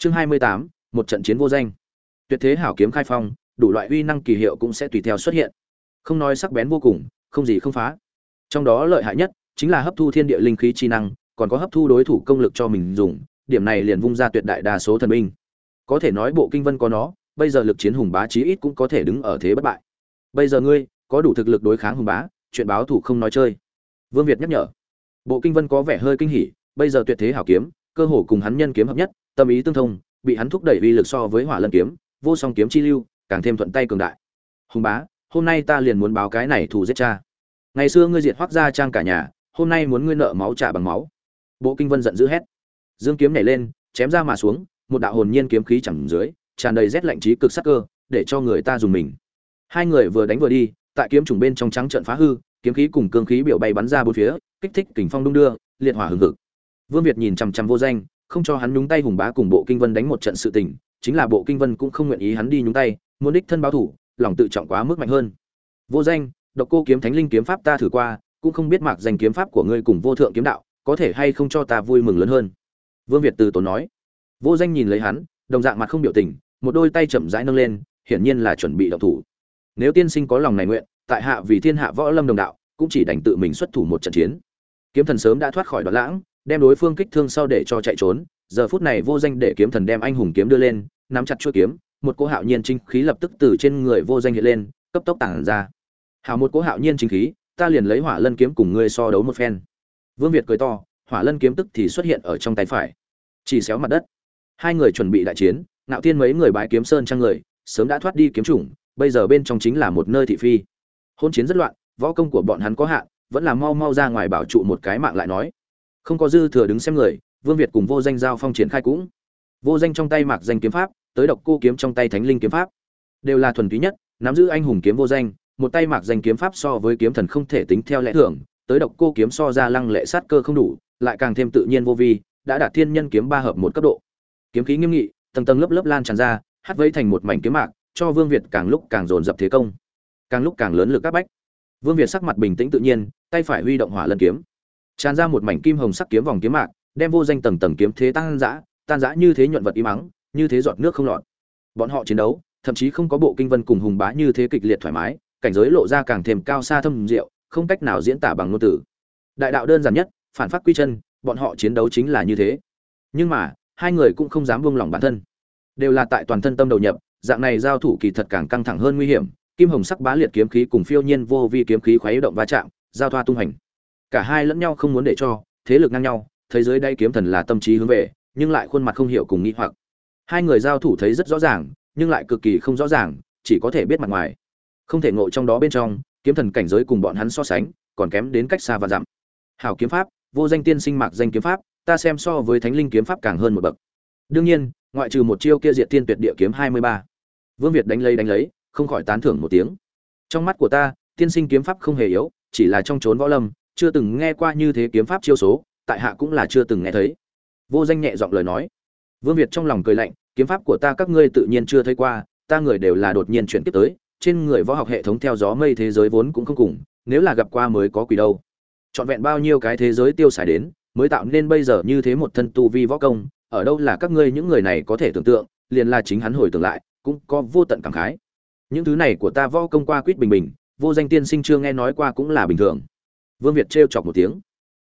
chương hai mươi tám, một trận chiến vô danh. Tuyệt thế hảo kiếm khai phong, đủ loại uy năng kỳ hiệu cũng sẽ tùy theo xuất hiện. Không nói sắc bén vô cùng, không gì không phá. Trong đó lợi hại nhất chính là hấp thu thiên địa linh khí chi năng, còn có hấp thu đối thủ công lực cho mình dùng, điểm này liền vung ra tuyệt đại đa số thần binh. Có thể nói bộ kinh vân có nó, bây giờ lực chiến hùng bá chí ít cũng có thể đứng ở thế bất bại. Bây giờ ngươi, có đủ thực lực đối kháng hùng bá, chuyện báo thủ không nói chơi. Vương việt nhắc nhở. Bộ kinh vân có vẻ hơi kinh hỉ, bây giờ tuyệt thế hảo kiếm, cơ hồ cùng hắn nhân kiếm hợp nhất tâm ý tương thông, bị hắn thúc đẩy uy lực so với hỏa lân kiếm, vô song kiếm chi lưu, càng thêm thuận tay cường đại. Hùng bá, hôm nay ta liền muốn báo cái này thù giết cha. Ngày xưa ngươi diệt hoác gia trang cả nhà, hôm nay muốn ngươi nợ máu trả bằng máu. Bộ kinh vân giận dữ hét. Dương kiếm nhảy lên, chém ra mà xuống, một đạo hồn nhiên kiếm khí chẳng dưới, tràn đầy rét lạnh trí cực sắc cơ, để cho người ta dùng mình. Hai người vừa đánh vừa đi, tại kiếm trùng bên trong trắng trận phá hư, kiếm khí cùng cương khí biểu bay bắn ra bốn phía, kích thích kình phong đung đưa, liệt hỏa hừng hực. Vương việt nhìn chằm chằm vô danh không cho hắn nhúng tay hùng bá cùng bộ kinh vân đánh một trận sự tình, chính là bộ kinh vân cũng không nguyện ý hắn đi nhúng tay, muốn đích thân báo thủ, lòng tự trọng quá mức mạnh hơn. Vô danh, độc cô kiếm thánh linh kiếm pháp ta thử qua, cũng không biết mạc danh kiếm pháp của ngươi cùng vô thượng kiếm đạo, có thể hay không cho ta vui mừng lớn hơn. Vương việt từ tốn nói. Vô danh nhìn lấy hắn, đồng dạng mặt không biểu tình, một đôi tay chậm rãi nâng lên, hiển nhiên là chuẩn bị động thủ. Nếu tiên sinh có lòng này nguyện, tại hạ vì thiên hạ võ lâm đồng đạo, cũng chỉ đành tự mình xuất thủ một trận chiến. Kiếm thần sớm đã thoát khỏi đoạn lãng đem đối phương kích thương sau để cho chạy trốn, giờ phút này vô danh để kiếm thần đem anh hùng kiếm đưa lên, nắm chặt chuôi kiếm, một cô hạo nhiên chính khí lập tức từ trên người vô danh hiện lên, cấp tốc tản ra. Hảo một cô hạo nhiên chính khí, ta liền lấy hỏa lân kiếm cùng ngươi so đấu một phen. Vương việt cười to, hỏa lân kiếm tức thì xuất hiện ở trong tay phải. Chỉ xéo mặt đất. Hai người chuẩn bị đại chiến nạo thiên mấy người bái kiếm sơn trang người, sớm đã thoát đi kiếm chủng, bây giờ bên trong chính là một nơi thị phi. Hôn chiến rất loạn, võ công của bọn hắn có hạn, vẫn là mau mau ra ngoài bảo trụ một cái mạng lại nói không có dư thừa đứng xem người, vương việt cùng vô danh giao phong triển khai cũng. Vô danh trong tay mạc danh kiếm pháp, tới độc cô kiếm trong tay thánh linh kiếm pháp. Đều là thuần túy nhất, nắm giữ anh hùng kiếm vô danh, một tay mạc danh kiếm pháp so với kiếm thần không thể tính theo lẽ thường, tới độc cô kiếm so ra lăng lệ sát cơ không đủ, lại càng thêm tự nhiên vô vi, đã đạt thiên nhân kiếm ba hợp một cấp độ. Kiếm khí nghiêm nghị, tầng tầng lớp lớp lan tràn ra, hát vây thành một mảnh kiếm mạc, cho vương việt càng lúc càng dồn dập thế công. Càng lúc càng lớn lực các bách. Vương việt sắc mặt bình tĩnh tự nhiên, tay phải huy động hỏa lân kiếm tràn ra một mảnh kim hồng sắc kiếm vòng kiếm mạc, đem vô danh tầng tầng kiếm thế tan giã tan giã như thế nhuận vật im ắng như thế giọt nước không lọt. Bọn họ chiến đấu, thậm chí không có bộ kinh vân cùng hùng bá như thế kịch liệt thoải mái, cảnh giới lộ ra càng thêm cao xa thâm diệu, không cách nào diễn tả bằng ngôn từ. Đại đạo đơn giản nhất, phản phát quy chân, bọn họ chiến đấu chính là như thế. Nhưng mà, hai người cũng không dám buông lỏng bản thân. Đều là tại toàn thân tâm đầu nhập, dạng này giao thủ kỳ thật càng căng thẳng hơn nguy hiểm, kim hồng sắc bá liệt kiếm khí cùng phiêu nhiên vô vi kiếm khí khuấy động va chạm, giao thoa tung hành cả hai lẫn nhau không muốn để cho, thế lực ngang nhau thế giới đây kiếm thần là tâm trí hướng về, nhưng lại khuôn mặt không hiểu cùng nghĩ hoặc. Hai người giao thủ thấy rất rõ ràng, nhưng lại cực kỳ không rõ ràng, chỉ có thể biết mặt ngoài. Không thể ngộ trong đó bên trong, kiếm thần cảnh giới cùng bọn hắn so sánh, còn kém đến cách xa và dặm. Hảo kiếm pháp, vô danh tiên sinh mạc danh kiếm pháp, ta xem so với thánh linh kiếm pháp càng hơn một bậc. Đương nhiên, ngoại trừ một chiêu kia diệt tiên tuyệt địa kiếm hai mươi ba. Vương việt đánh lấy đánh lấy, không khỏi tán thưởng một tiếng. Trong mắt của ta, tiên sinh kiếm pháp không hề yếu, chỉ là trong trốn võ lâm chưa từng nghe qua như thế kiếm pháp chiêu số, tại hạ cũng là chưa từng nghe thấy. Vô danh nhẹ giọng lời nói. Vương việt trong lòng cười lạnh, kiếm pháp của ta các ngươi tự nhiên chưa thấy qua, ta người đều là đột nhiên chuyển tiếp tới, trên người võ học hệ thống theo gió mây thế giới vốn cũng không cùng, nếu là gặp qua mới có quỷ đâu. Trọn vẹn bao nhiêu cái thế giới tiêu xài đến, mới tạo nên bây giờ như thế một thân tu vi võ công, ở đâu là các ngươi những người này có thể tưởng tượng, liền là chính hắn hồi tưởng lại, cũng có vô tận cảm khái. Những thứ này của ta võ công qua quýt bình bình, vô danh tiên sinh chưa nghe nói qua cũng là bình thường vương việt trêu chọc một tiếng.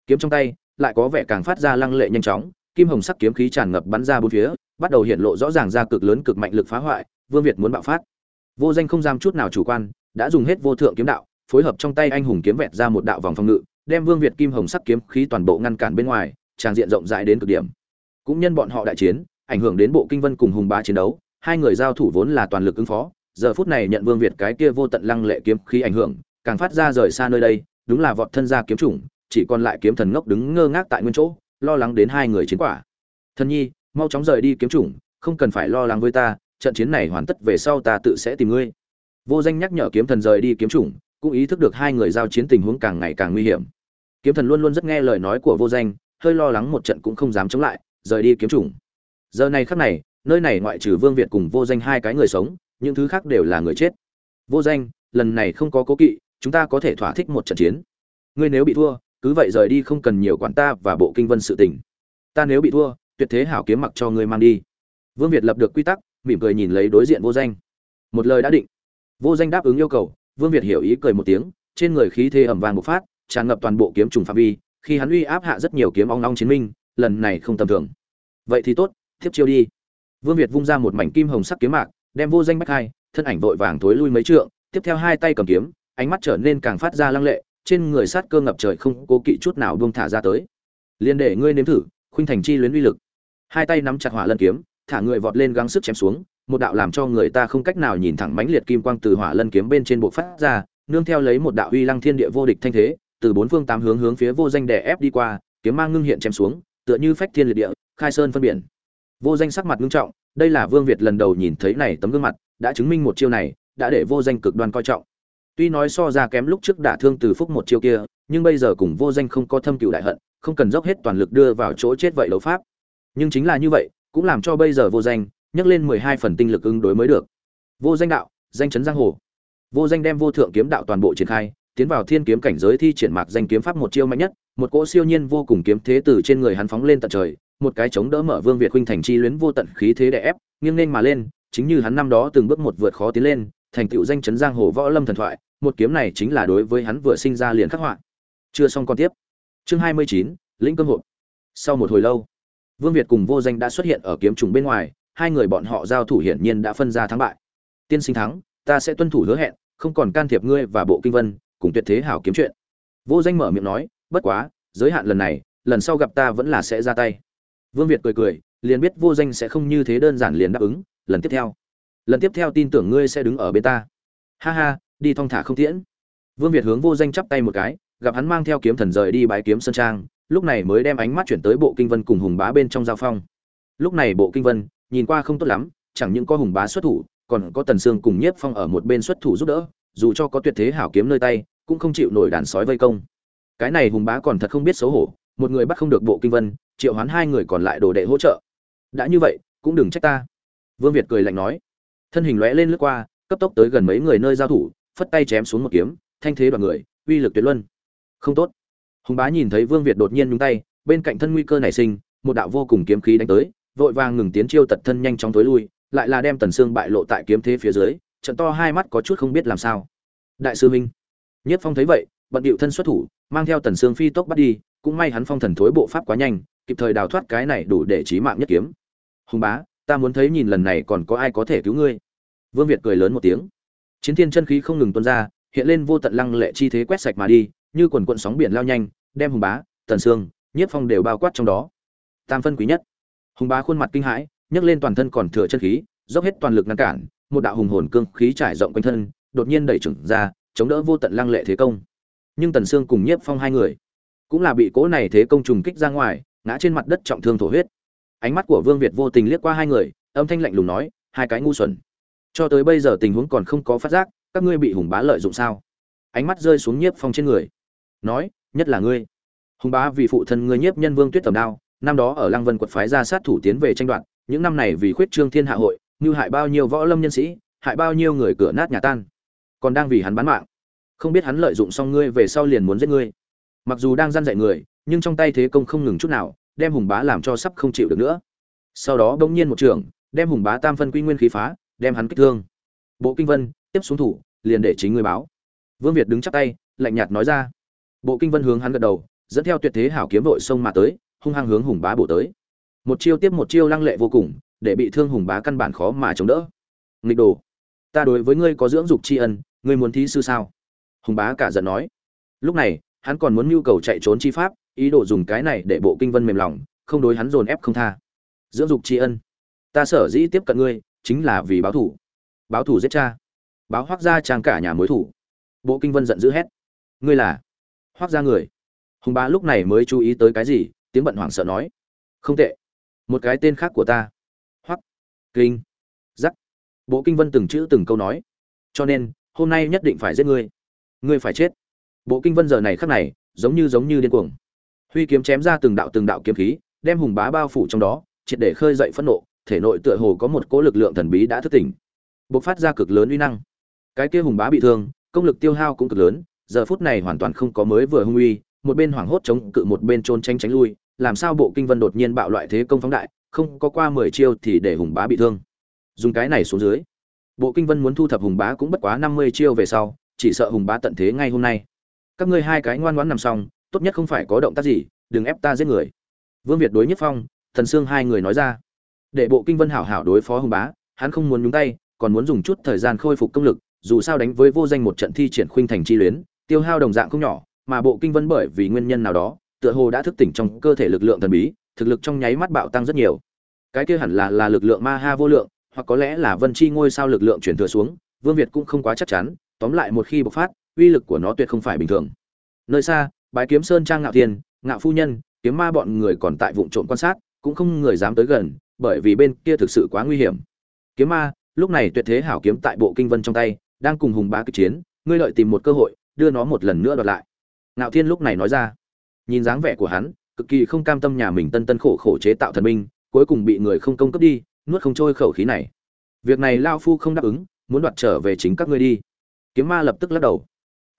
Kiếm trong tay, lại có vẻ càng phát ra lăng lệ nhanh chóng, kim hồng sắc kiếm khí tràn ngập bắn ra bốn phía, bắt đầu hiện lộ rõ ràng ra cực lớn cực mạnh lực phá hoại, vương việt muốn bạo phát. Vô danh không dám chút nào chủ quan, đã dùng hết vô thượng kiếm đạo, phối hợp trong tay anh hùng kiếm vẹt ra một đạo vòng phòng ngự, đem vương việt kim hồng sắc kiếm khí toàn bộ ngăn cản bên ngoài tràng diện rộng rãi đến cực điểm. Cũng nhân bọn họ đại chiến, ảnh hưởng đến bộ kinh vân cùng hùng bá chiến đấu, hai người giao thủ vốn là toàn lực ứng phó, giờ phút này nhận vương việt cái kia vô tận lăng lệ kiếm khí ảnh hưởng, càng phát ra rời xa nơi đây đúng là vọt thân ra kiếm chủng, chỉ còn lại kiếm thần ngốc đứng ngơ ngác tại nguyên chỗ, lo lắng đến hai người chiến quả. Thần nhi, mau chóng rời đi kiếm chủng, không cần phải lo lắng với ta, trận chiến này hoàn tất về sau ta tự sẽ tìm ngươi. Vô danh nhắc nhở kiếm thần rời đi kiếm chủng, cũng ý thức được hai người giao chiến tình huống càng ngày càng nguy hiểm. Kiếm thần luôn luôn rất nghe lời nói của vô danh, hơi lo lắng một trận cũng không dám chống lại, rời đi kiếm chủng. Giờ này khắc này, nơi này ngoại trừ vương việt cùng vô danh hai cái người sống, những thứ khác đều là người chết. Vô danh, lần này không có cố kỵ chúng ta có thể thỏa thích một trận chiến. Ngươi nếu bị thua, cứ vậy rời đi không cần nhiều quản ta và bộ kinh vân sự tình. Ta nếu bị thua, tuyệt thế hảo kiếm mặc cho ngươi mang đi. Vương việt lập được quy tắc, mỉm cười nhìn lấy đối diện vô danh. Một lời đã định. Vô danh đáp ứng yêu cầu, vương việt hiểu ý cười một tiếng, trên người khí thế ẩm vàng bộc phát, tràn ngập toàn bộ kiếm trùng phạm vi, khi hắn uy áp hạ rất nhiều kiếm ong ong chiến minh, lần này không tầm thường. Vậy thì tốt tiếp chiêu đi. Vương việt vung ra một mảnh kim hồng sắc kiếm mạc, đem vô danh bách hai, thân ảnh vội vàng thối lui mấy trượng, tiếp theo hai tay cầm kiếm ánh mắt trở nên càng phát ra lăng lệ, trên người sát cơ ngập trời không cố kỵ chút nào buông thả ra tới. Liên để ngươi nếm thử, khuynh thành chi luyến uy lực. Hai tay nắm chặt hỏa lân kiếm, thả người vọt lên gắng sức chém xuống, một đạo làm cho người ta không cách nào nhìn thẳng mãnh liệt kim quang từ hỏa lân kiếm bên trên bộ phát ra, nương theo lấy một đạo uy lăng thiên địa vô địch thanh thế, từ bốn phương tám hướng hướng phía vô danh đè ép đi qua, kiếm mang ngưng hiện chém xuống, tựa như phách thiên liệt địa, khai sơn phân biển. Vô danh sắc mặt ngưng trọng, đây là vương việt lần đầu nhìn thấy này tấm gương mặt, đã chứng minh một chiêu này, đã để vô danh cực đoan coi trọng tuy nói so ra kém lúc trước đả thương từ phúc một chiêu kia, nhưng bây giờ cùng vô danh không có thâm cửu đại hận, không cần dốc hết toàn lực đưa vào chỗ chết vậy đấu pháp. Nhưng chính là như vậy, cũng làm cho bây giờ vô danh, nhấc lên mười hai phần tinh lực ứng đối mới được. Vô danh đạo, danh chấn giang hồ. Vô danh đem vô thượng kiếm đạo toàn bộ triển khai, tiến vào thiên kiếm cảnh giới thi triển mạc danh kiếm pháp một chiêu mạnh nhất, một cỗ siêu nhiên vô cùng kiếm thế từ trên người hắn phóng lên tận trời, một cái chống đỡ mở vương việt huynh thành chi luyến vô tận khí thế đè ép, nghiêng nên mà lên, chính như hắn năm đó từng bước một vượt khó tiến lên thành tựu danh chấn giang hồ võ lâm thần thoại, một kiếm này chính là đối với hắn vừa sinh ra liền khắc họa. Chưa xong con tiếp. Chương hai mươi chín, lĩnh cơm hộp. Sau một hồi lâu, vương việt cùng vô danh đã xuất hiện ở kiếm trùng bên ngoài, hai người bọn họ giao thủ hiển nhiên đã phân ra thắng bại. Tiên sinh thắng, ta sẽ tuân thủ hứa hẹn, không còn can thiệp ngươi và bộ kinh vân, cùng tuyệt thế hảo kiếm chuyện. Vô danh mở miệng nói, bất quá, giới hạn lần này, lần sau gặp ta vẫn là sẽ ra tay. Vương việt cười cười, liền biết vô danh sẽ không như thế đơn giản liền đáp ứng, lần tiếp theo lần tiếp theo tin tưởng ngươi sẽ đứng ở bên ta. Ha ha, đi thong thả không tiễn. Vương việt hướng vô danh chắp tay một cái, gặp hắn mang theo kiếm thần rời đi bái kiếm sơn trang, lúc này mới đem ánh mắt chuyển tới bộ kinh vân cùng hùng bá bên trong giao phong. Lúc này bộ kinh vân, nhìn qua không tốt lắm, chẳng những có hùng bá xuất thủ, còn có tần sương cùng nhiếp phong ở một bên xuất thủ giúp đỡ, dù cho có tuyệt thế hảo kiếm nơi tay, cũng không chịu nổi đàn sói vây công. Cái này hùng bá còn thật không biết xấu hổ, một người bắt không được bộ kinh vân, triệu hoán hai người còn lại đồ đệ hỗ trợ. Đã như vậy, cũng đừng trách ta. Vương việt cười lạnh nói thân hình lóe lên lướt qua, cấp tốc tới gần mấy người nơi giao thủ, phất tay chém xuống một kiếm, thanh thế đoàn người, uy lực tuyệt luân. Không tốt. Hùng bá nhìn thấy vương việt đột nhiên nhúng tay, bên cạnh thân nguy cơ nảy sinh, một đạo vô cùng kiếm khí đánh tới, vội vàng ngừng tiến chiêu tật thân nhanh chóng tối lui, lại là đem tần xương bại lộ tại kiếm thế phía dưới, trận to hai mắt có chút không biết làm sao. Đại sư minh. Nhất phong thấy vậy, bận điệu thân xuất thủ, mang theo tần xương phi tốc bắt đi, cũng may hắn phong thần thối bộ pháp quá nhanh, kịp thời đào thoát cái này đủ để chí mạng nhất kiếm. Hùng bá ta muốn thấy nhìn lần này còn có ai có thể cứu ngươi. Vương việt cười lớn một tiếng. Chiến thiên chân khí không ngừng tuôn ra, hiện lên vô tận lăng lệ chi thế quét sạch mà đi, như quần quận sóng biển lao nhanh, đem hùng bá, tần sương, nhiếp phong đều bao quát trong đó. Tam phân quý nhất. Hùng bá khuôn mặt kinh hãi, nhấc lên toàn thân còn thừa chân khí, dốc hết toàn lực ngăn cản, một đạo hùng hồn cương khí trải rộng quanh thân, đột nhiên đẩy trừng ra, chống đỡ vô tận lăng lệ thế công. Nhưng tần sương cùng nhiếp phong hai người, cũng là bị cỗ này thế công trùng kích ra ngoài, ngã trên mặt đất trọng thương thổ huyết ánh mắt của vương việt vô tình liếc qua hai người, âm thanh lạnh lùng nói, hai cái ngu xuẩn. Cho tới bây giờ tình huống còn không có phát giác, các ngươi bị hùng bá lợi dụng sao? Ánh mắt rơi xuống nhiếp phong trên người. Nói, nhất là ngươi. Hùng bá vì phụ thân ngươi nhiếp nhân vương tuyết tầm đao, năm đó ở lăng vân quật phái ra sát thủ tiến về tranh đoạt, những năm này vì khuyết trương thiên hạ hội, như hại bao nhiêu võ lâm nhân sĩ, hại bao nhiêu người cửa nát nhà tan. Còn đang vì hắn bán mạng. Không biết hắn lợi dụng xong ngươi về sau liền muốn giết ngươi. Mặc dù đang gian dạy người, nhưng trong tay thế công không ngừng chút nào đem hùng bá làm cho sắp không chịu được nữa. Sau đó bỗng nhiên một trưởng, đem hùng bá tam phân quy nguyên khí phá đem hắn kích thương. Bộ kinh vân tiếp xuống thủ liền để chính người báo. Vương việt đứng chắp tay lạnh nhạt nói ra. Bộ kinh vân hướng hắn gật đầu dẫn theo tuyệt thế hảo kiếm vội sông mà tới hung hăng hướng hùng bá bổ tới. Một chiêu tiếp một chiêu lăng lệ vô cùng để bị thương hùng bá căn bản khó mà chống đỡ. Nghịch đồ ta đối với ngươi có dưỡng dục tri ân ngươi muốn thí sư sao? Hùng bá cả giận nói. Lúc này hắn còn muốn nhu cầu chạy trốn chi pháp ý đồ dùng cái này để bộ kinh vân mềm lòng, không đối hắn dồn ép không tha. Dưỡng dục tri ân. Ta sở dĩ tiếp cận ngươi, chính là vì báo thủ. Báo thủ giết cha. Báo hoác ra trang cả nhà mối thủ. Bộ kinh vân giận dữ hét. Ngươi là? Hoác ra người. Hùng bá lúc này mới chú ý tới cái gì, tiếng bận hoảng sợ nói. Không tệ. Một cái tên khác của ta. Hoắc kinh. Giắc. Bộ kinh vân từng chữ từng câu nói. Cho nên, hôm nay nhất định phải giết ngươi. Ngươi phải chết. Bộ kinh vân giờ này khắc này, giống như giống như điên cuồng huy kiếm chém ra từng đạo từng đạo kiếm khí, đem hùng bá bao phủ trong đó, triệt để khơi dậy phẫn nộ, thể nội tựa hồ có một cỗ lực lượng thần bí đã thức tỉnh. Bộc phát ra cực lớn uy năng. Cái kia hùng bá bị thương, công lực tiêu hao cũng cực lớn, giờ phút này hoàn toàn không có mới vừa hung uy, một bên hoảng hốt chống cự một bên trôn tranh tránh lui, làm sao bộ kinh vân đột nhiên bạo loại thế công phóng đại, không có qua mười chiêu thì để hùng bá bị thương. Dùng cái này xuống dưới, bộ kinh vân muốn thu thập hùng bá cũng bất quá năm mươi chiêu về sau, chỉ sợ hùng bá tận thế ngay hôm nay. Các ngươi hai cái ngoan ngoãn nằm xong tốt nhất không phải có động tác gì, đừng ép ta giết người. Vương việt đối nhất phong, thần sương hai người nói ra. Để bộ kinh vân hảo hảo đối phó hùng bá, hắn không muốn nhúng tay, còn muốn dùng chút thời gian khôi phục công lực, dù sao đánh với vô danh một trận thi triển khuynh thành chi luyến, tiêu hao đồng dạng không nhỏ, mà bộ kinh vân bởi vì nguyên nhân nào đó, tựa hồ đã thức tỉnh trong cơ thể lực lượng thần bí, thực lực trong nháy mắt bạo tăng rất nhiều. Cái kia hẳn là là lực lượng ma ha vô lượng, hoặc có lẽ là vân chi ngôi sao lực lượng chuyển thừa xuống, vương việt cũng không quá chắc chắn, tóm lại một khi bộc phát, uy lực của nó tuyệt không phải bình thường. Nơi xa bái kiếm sơn trang ngạo thiên, ngạo phu nhân, kiếm ma bọn người còn tại vụ trộm quan sát, cũng không người dám tới gần, bởi vì bên kia thực sự quá nguy hiểm. Kiếm ma, lúc này tuyệt thế hảo kiếm tại bộ kinh vân trong tay, đang cùng hùng bá kịch chiến, ngươi lợi tìm một cơ hội, đưa nó một lần nữa đoạt lại. Ngạo thiên lúc này nói ra. Nhìn dáng vẻ của hắn, cực kỳ không cam tâm nhà mình tân tân khổ khổ chế tạo thần minh cuối cùng bị người không công cấp đi, nuốt không trôi khẩu khí này. Việc này lao phu không đáp ứng, muốn đoạt trở về chính các ngươi đi. Kiếm ma lập tức lắc đầu.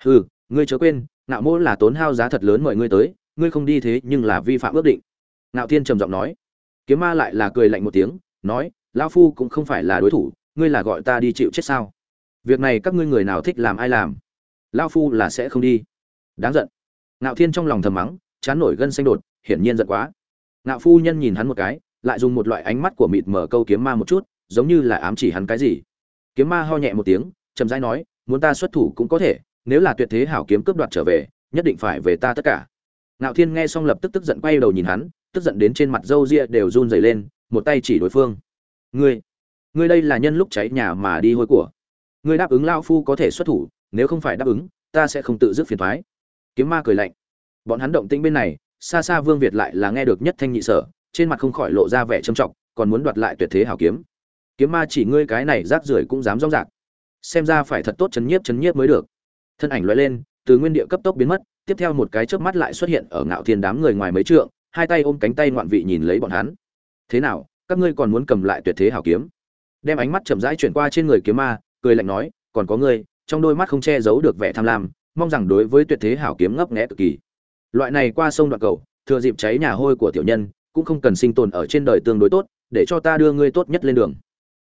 Hừ, ngươi chớ quên ngạo mỗ là tốn hao giá thật lớn mời ngươi tới, ngươi không đi thế nhưng là vi phạm ước định. Ngạo thiên trầm giọng nói. Kiếm ma lại là cười lạnh một tiếng, nói lao phu cũng không phải là đối thủ, ngươi là gọi ta đi chịu chết sao? Việc này các ngươi người nào thích làm ai làm? Lao phu là sẽ không đi. Đáng giận. Ngạo thiên trong lòng thầm mắng, chán nổi gân xanh đột, hiển nhiên giận quá. Ngạo phu nhân nhìn hắn một cái, lại dùng một loại ánh mắt của mịt mở câu kiếm ma một chút, giống như là ám chỉ hắn cái gì. Kiếm ma ho nhẹ một tiếng chầm rãi nói, muốn ta xuất thủ cũng có thể nếu là tuyệt thế hảo kiếm cướp đoạt trở về, nhất định phải về ta tất cả. Ngạo thiên nghe xong lập tức tức giận quay đầu nhìn hắn, tức giận đến trên mặt râu ria đều run rẩy lên, một tay chỉ đối phương. Ngươi ngươi đây là nhân lúc cháy nhà mà đi hôi của. Ngươi đáp ứng lao phu có thể xuất thủ, nếu không phải đáp ứng, ta sẽ không tự dứt phiền thoái kiếm ma cười lạnh. Bọn hắn động tĩnh bên này, xa xa vương việt lại là nghe được nhất thanh nhị sở, trên mặt không khỏi lộ ra vẻ trầm trọng, còn muốn đoạt lại tuyệt thế hảo kiếm. Kiếm ma chỉ ngươi cái này rác rưởi cũng dám rong rạc. Xem ra phải thật tốt chấn nhiếp chấn nhiếp mới được thân ảnh lóe lên, từ nguyên địa cấp tốc biến mất, tiếp theo một cái chớp mắt lại xuất hiện ở ngạo thiên đám người ngoài mấy trượng, hai tay ôm cánh tay ngoạn vị nhìn lấy bọn hắn. Thế nào, các ngươi còn muốn cầm lại tuyệt thế hảo kiếm? Đem ánh mắt chậm rãi chuyển qua trên người kiếm ma, cười lạnh nói, còn có ngươi, trong đôi mắt không che giấu được vẻ tham lam, mong rằng đối với tuyệt thế hảo kiếm ngấp nghé cực kỳ. Loại này qua sông đoạn cầu, thừa dịp cháy nhà hôi của tiểu nhân, cũng không cần sinh tồn ở trên đời tương đối tốt, để cho ta đưa ngươi tốt nhất lên đường.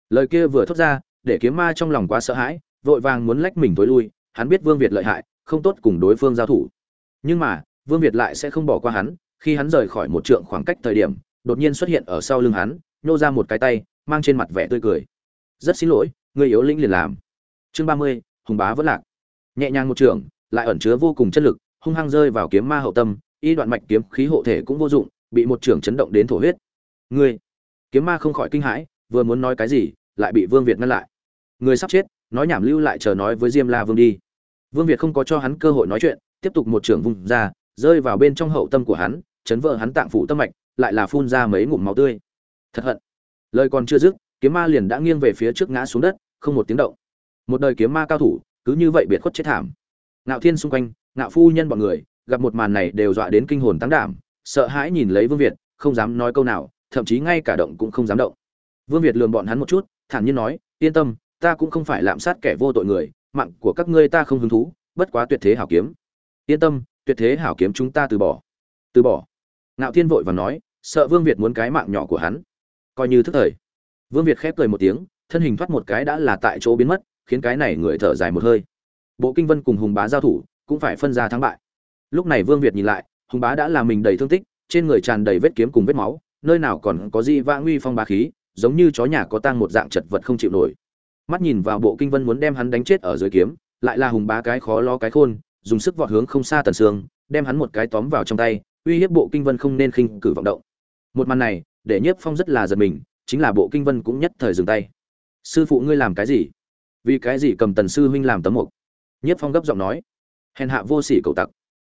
Lời kia vừa thốt ra, để kiếm ma trong lòng quá sợ hãi, vội vàng muốn lách mình tối lui hắn biết vương việt lợi hại, không tốt cùng đối phương giao thủ. Nhưng mà, vương việt lại sẽ không bỏ qua hắn, khi hắn rời khỏi một trượng khoảng cách thời điểm, đột nhiên xuất hiện ở sau lưng hắn, nhô ra một cái tay, mang trên mặt vẻ tươi cười. Rất xin lỗi, người yếu lĩnh liền làm. Chương ba mươi, hùng bá vẫn lạc. Nhẹ nhàng một trường, lại ẩn chứa vô cùng chất lực, hung hăng rơi vào kiếm ma hậu tâm, y đoạn mạch kiếm khí hộ thể cũng vô dụng, bị một trường chấn động đến thổ huyết. Ngươi! Kiếm ma không khỏi kinh hãi, vừa muốn nói cái gì, lại bị vương việt ngăn lại. Người sắp chết nói nhảm lưu lại chờ nói với diêm la vương đi. Vương việt không có cho hắn cơ hội nói chuyện, tiếp tục một trường vùng ra, rơi vào bên trong hậu tâm của hắn, chấn vỡ hắn tạng phủ tâm mạch, lại là phun ra mấy ngụm máu tươi. Thật hận. Lời còn chưa dứt, kiếm ma liền đã nghiêng về phía trước ngã xuống đất, không một tiếng động. Một đời kiếm ma cao thủ, cứ như vậy biệt khuất chết thảm. Ngạo thiên xung quanh, ngạo phu nhân bọn người, gặp một màn này đều dọa đến kinh hồn tăng đảm, sợ hãi nhìn lấy vương việt, không dám nói câu nào, thậm chí ngay cả động cũng không dám động. Vương việt lường bọn hắn một chút, thản nhiên nói, yên tâm ta cũng không phải lạm sát kẻ vô tội người, mạng của các ngươi ta không hứng thú, bất quá tuyệt thế hảo kiếm. Yên tâm, tuyệt thế hảo kiếm chúng ta từ bỏ. Từ bỏ. Ngạo thiên vội và nói, sợ vương việt muốn cái mạng nhỏ của hắn. Coi như thức thời. Vương việt khép cười một tiếng, thân hình thoát một cái đã là tại chỗ biến mất, khiến cái này người thở dài một hơi. Bộ kinh vân cùng hùng bá giao thủ, cũng phải phân ra thắng bại. Lúc này vương việt nhìn lại, hùng bá đã làm mình đầy thương tích, trên người tràn đầy vết kiếm cùng vết máu, nơi nào còn có gì vã nguy phong bá khí, giống như chó nhà có tang một dạng chật vật không chịu nổi mắt nhìn vào bộ kinh vân muốn đem hắn đánh chết ở dưới kiếm, lại là hùng bá cái khó lo cái khôn, dùng sức vọt hướng không xa tần sương, đem hắn một cái tóm vào trong tay, uy hiếp bộ kinh vân không nên khinh cử vọng động. Một màn này, để nhiếp phong rất là giật mình, chính là bộ kinh vân cũng nhất thời dừng tay. Sư phụ ngươi làm cái gì? Vì cái gì cầm tần sư huynh làm tấm mục? Nhiếp phong gấp giọng nói. Hèn hạ vô sỉ cầu tặc.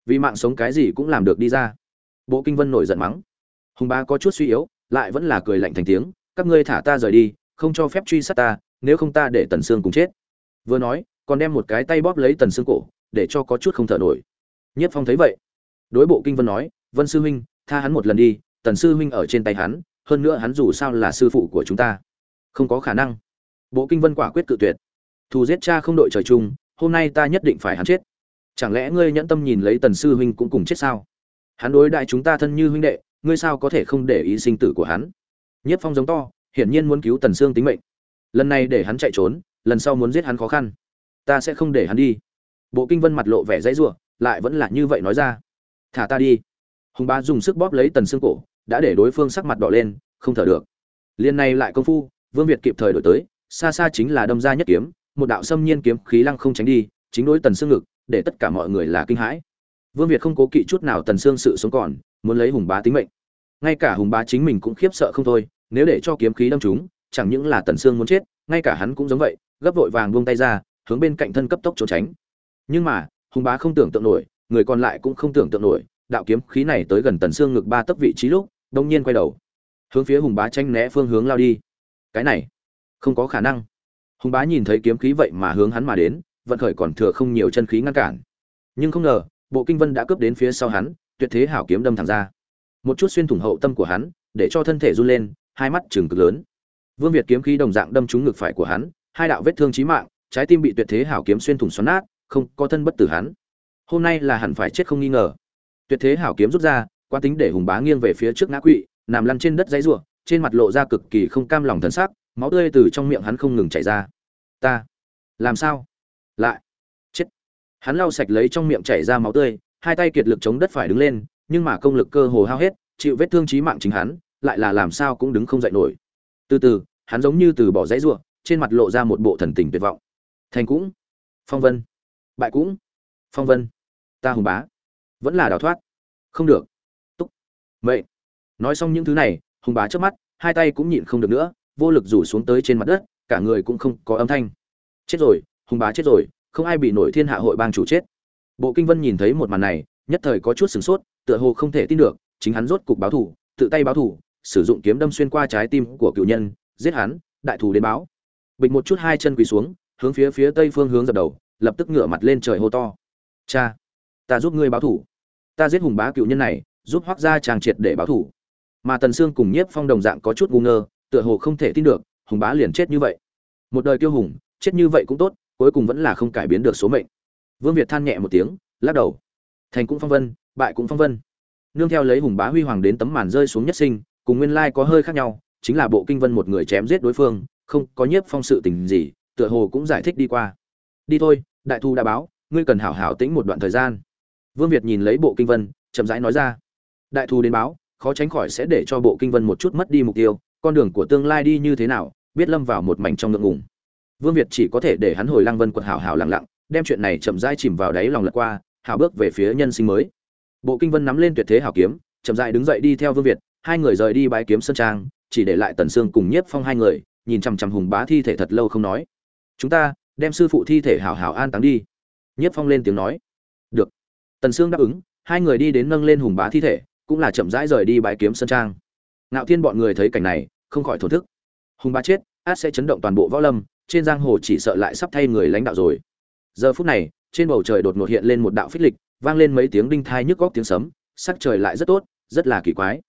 Vì mạng sống cái gì cũng làm được đi ra. Bộ kinh vân nổi giận mắng. Hùng bá có chút suy yếu, lại vẫn là cười lạnh thành tiếng. Các ngươi thả ta rời đi, không cho phép truy sát ta nếu không ta để tần sương cùng chết. Vừa nói, còn đem một cái tay bóp lấy tần sương cổ, để cho có chút không thở nổi. Nhất phong thấy vậy. Đối bộ kinh vân nói, vân sư huynh, tha hắn một lần đi, tần sư huynh ở trên tay hắn, hơn nữa hắn dù sao là sư phụ của chúng ta. Không có khả năng. Bộ kinh vân quả quyết cự tuyệt. Thù giết cha không đội trời chung, hôm nay ta nhất định phải hắn chết. Chẳng lẽ ngươi nhẫn tâm nhìn lấy tần sư huynh cũng cùng chết sao? Hắn đối đại chúng ta thân như huynh đệ, ngươi sao có thể không để ý sinh tử của hắn? Nhất phong giống to, hiển nhiên muốn cứu tần sương tính mệnh lần này để hắn chạy trốn, lần sau muốn giết hắn khó khăn. Ta sẽ không để hắn đi. Bộ kinh vân mặt lộ vẻ dãy giụa lại vẫn là như vậy nói ra. Thả ta đi. Hùng bá dùng sức bóp lấy tần xương cổ, đã để đối phương sắc mặt đỏ lên, không thở được. Liên này lại công phu, vương việt kịp thời đổi tới, xa xa chính là đâm ra nhất kiếm, một đạo xâm nhiên kiếm khí lăng không tránh đi, chính đối tần xương ngực, để tất cả mọi người là kinh hãi. Vương việt không cố kỵ chút nào tần xương sự sống còn, muốn lấy hùng bá tính mệnh. Ngay cả hùng bá chính mình cũng khiếp sợ không thôi, nếu để cho kiếm khí đâm chúng chẳng những là tần xương muốn chết, ngay cả hắn cũng giống vậy, gấp vội vàng buông tay ra, hướng bên cạnh thân cấp tốc trốn tránh. Nhưng mà, hùng bá không tưởng tượng nổi, người còn lại cũng không tưởng tượng nổi, đạo kiếm khí này tới gần tần xương ngực ba tấc vị trí lúc, đông nhiên quay đầu, hướng phía hùng bá tranh né phương hướng lao đi. Cái này, không có khả năng. Hùng bá nhìn thấy kiếm khí vậy mà hướng hắn mà đến, vận khởi còn thừa không nhiều chân khí ngăn cản. Nhưng không ngờ, bộ kinh vân đã cướp đến phía sau hắn, tuyệt thế hảo kiếm đâm thẳng ra. Một chút xuyên thủng hậu tâm của hắn, để cho thân thể run lên, hai mắt trừng cực lớn vương việt kiếm khí đồng dạng đâm trúng ngực phải của hắn hai đạo vết thương chí mạng trái tim bị tuyệt thế hảo kiếm xuyên thủng xoắn nát không có thân bất tử hắn. Hôm nay là hẳn phải chết không nghi ngờ. Tuyệt thế hảo kiếm rút ra quan tính để hùng bá nghiêng về phía trước ngã quỵ nằm lăn trên đất dãy rủa trên mặt lộ ra cực kỳ không cam lòng thần sắc, máu tươi từ trong miệng hắn không ngừng chảy ra. Ta làm sao? Lại chết. Hắn lau sạch lấy trong miệng chảy ra máu tươi hai tay kiệt lực chống đất phải đứng lên nhưng mà công lực cơ hồ hao hết chịu vết thương chí mạng chính hắn lại là làm sao cũng đứng không dậy nổi. Từ từ hắn giống như từ bỏ dãy rủa, trên mặt lộ ra một bộ thần tình tuyệt vọng. Thành cũng, phong vân, bại cũng, phong vân, ta hùng bá, vẫn là đào thoát. Không được. Túc. Vậy nói xong những thứ này, hùng bá trước mắt, hai tay cũng nhịn không được nữa, vô lực rủ xuống tới trên mặt đất, cả người cũng không có âm thanh. Chết rồi, hùng bá chết rồi, không ai bị nổi thiên hạ hội bang chủ chết. Bộ kinh vân nhìn thấy một màn này, nhất thời có chút sửng sốt, tựa hồ không thể tin được, chính hắn rốt cục báo thủ, tự tay báo thủ, sử dụng kiếm đâm xuyên qua trái tim của cựu nhân giết hắn, đại thù đến báo. Bịch một chút hai chân quỳ xuống, hướng phía phía tây phương hướng dập đầu, lập tức ngửa mặt lên trời hô to. Cha, ta giúp ngươi báo thủ. Ta giết hùng bá cựu nhân này, giúp hoác gia tràng triệt để báo thủ. Mà tần sương cùng nhiếp phong đồng dạng có chút ngu ngơ, tựa hồ không thể tin được, hùng bá liền chết như vậy. Một đời kiêu hùng, chết như vậy cũng tốt, cuối cùng vẫn là không cải biến được số mệnh. Vương việt than nhẹ một tiếng, lắc đầu. Thành cũng phong vân, bại cũng phong vân. Nương theo lấy hùng bá huy hoàng đến tấm màn rơi xuống nhất sinh, cùng nguyên lai có hơi khác nhau chính là bộ kinh vân một người chém giết đối phương, không có nhiếp phong sự tình gì, tựa hồ cũng giải thích đi qua. Đi thôi, đại thu đã báo, ngươi cần hảo hảo tĩnh một đoạn thời gian. Vương việt nhìn lấy bộ kinh vân, chậm rãi nói ra. Đại thu đến báo, khó tránh khỏi sẽ để cho bộ kinh vân một chút mất đi mục tiêu, con đường của tương lai đi như thế nào, biết lâm vào một mảnh trong ngượng ngùng. Vương việt chỉ có thể để hắn hồi lăng vân quật hảo hảo lặng lặng, đem chuyện này chậm rãi chìm vào đáy lòng lật qua, hảo bước về phía nhân sinh mới. Bộ kinh vân nắm lên tuyệt thế hảo kiếm, chậm rãi đứng dậy đi theo vương việt, hai người rời đi bãi kiếm sơn trang chỉ để lại tần sương cùng nhiếp phong hai người, nhìn chằm chằm hùng bá thi thể thật lâu không nói. Chúng ta, đem sư phụ thi thể hảo hảo an táng đi. Nhiếp phong lên tiếng nói. Được. Tần sương đáp ứng, hai người đi đến nâng lên hùng bá thi thể, cũng là chậm rãi rời đi bãi kiếm sân trang. Ngạo thiên bọn người thấy cảnh này, không khỏi thổ thức. Hùng bá chết, át sẽ chấn động toàn bộ võ lâm, trên giang hồ chỉ sợ lại sắp thay người lãnh đạo rồi. Giờ phút này, trên bầu trời đột ngột hiện lên một đạo phích lịch, vang lên mấy tiếng đinh thai nhức góc tiếng sấm, sắc trời lại rất tốt, rất là kỳ quái.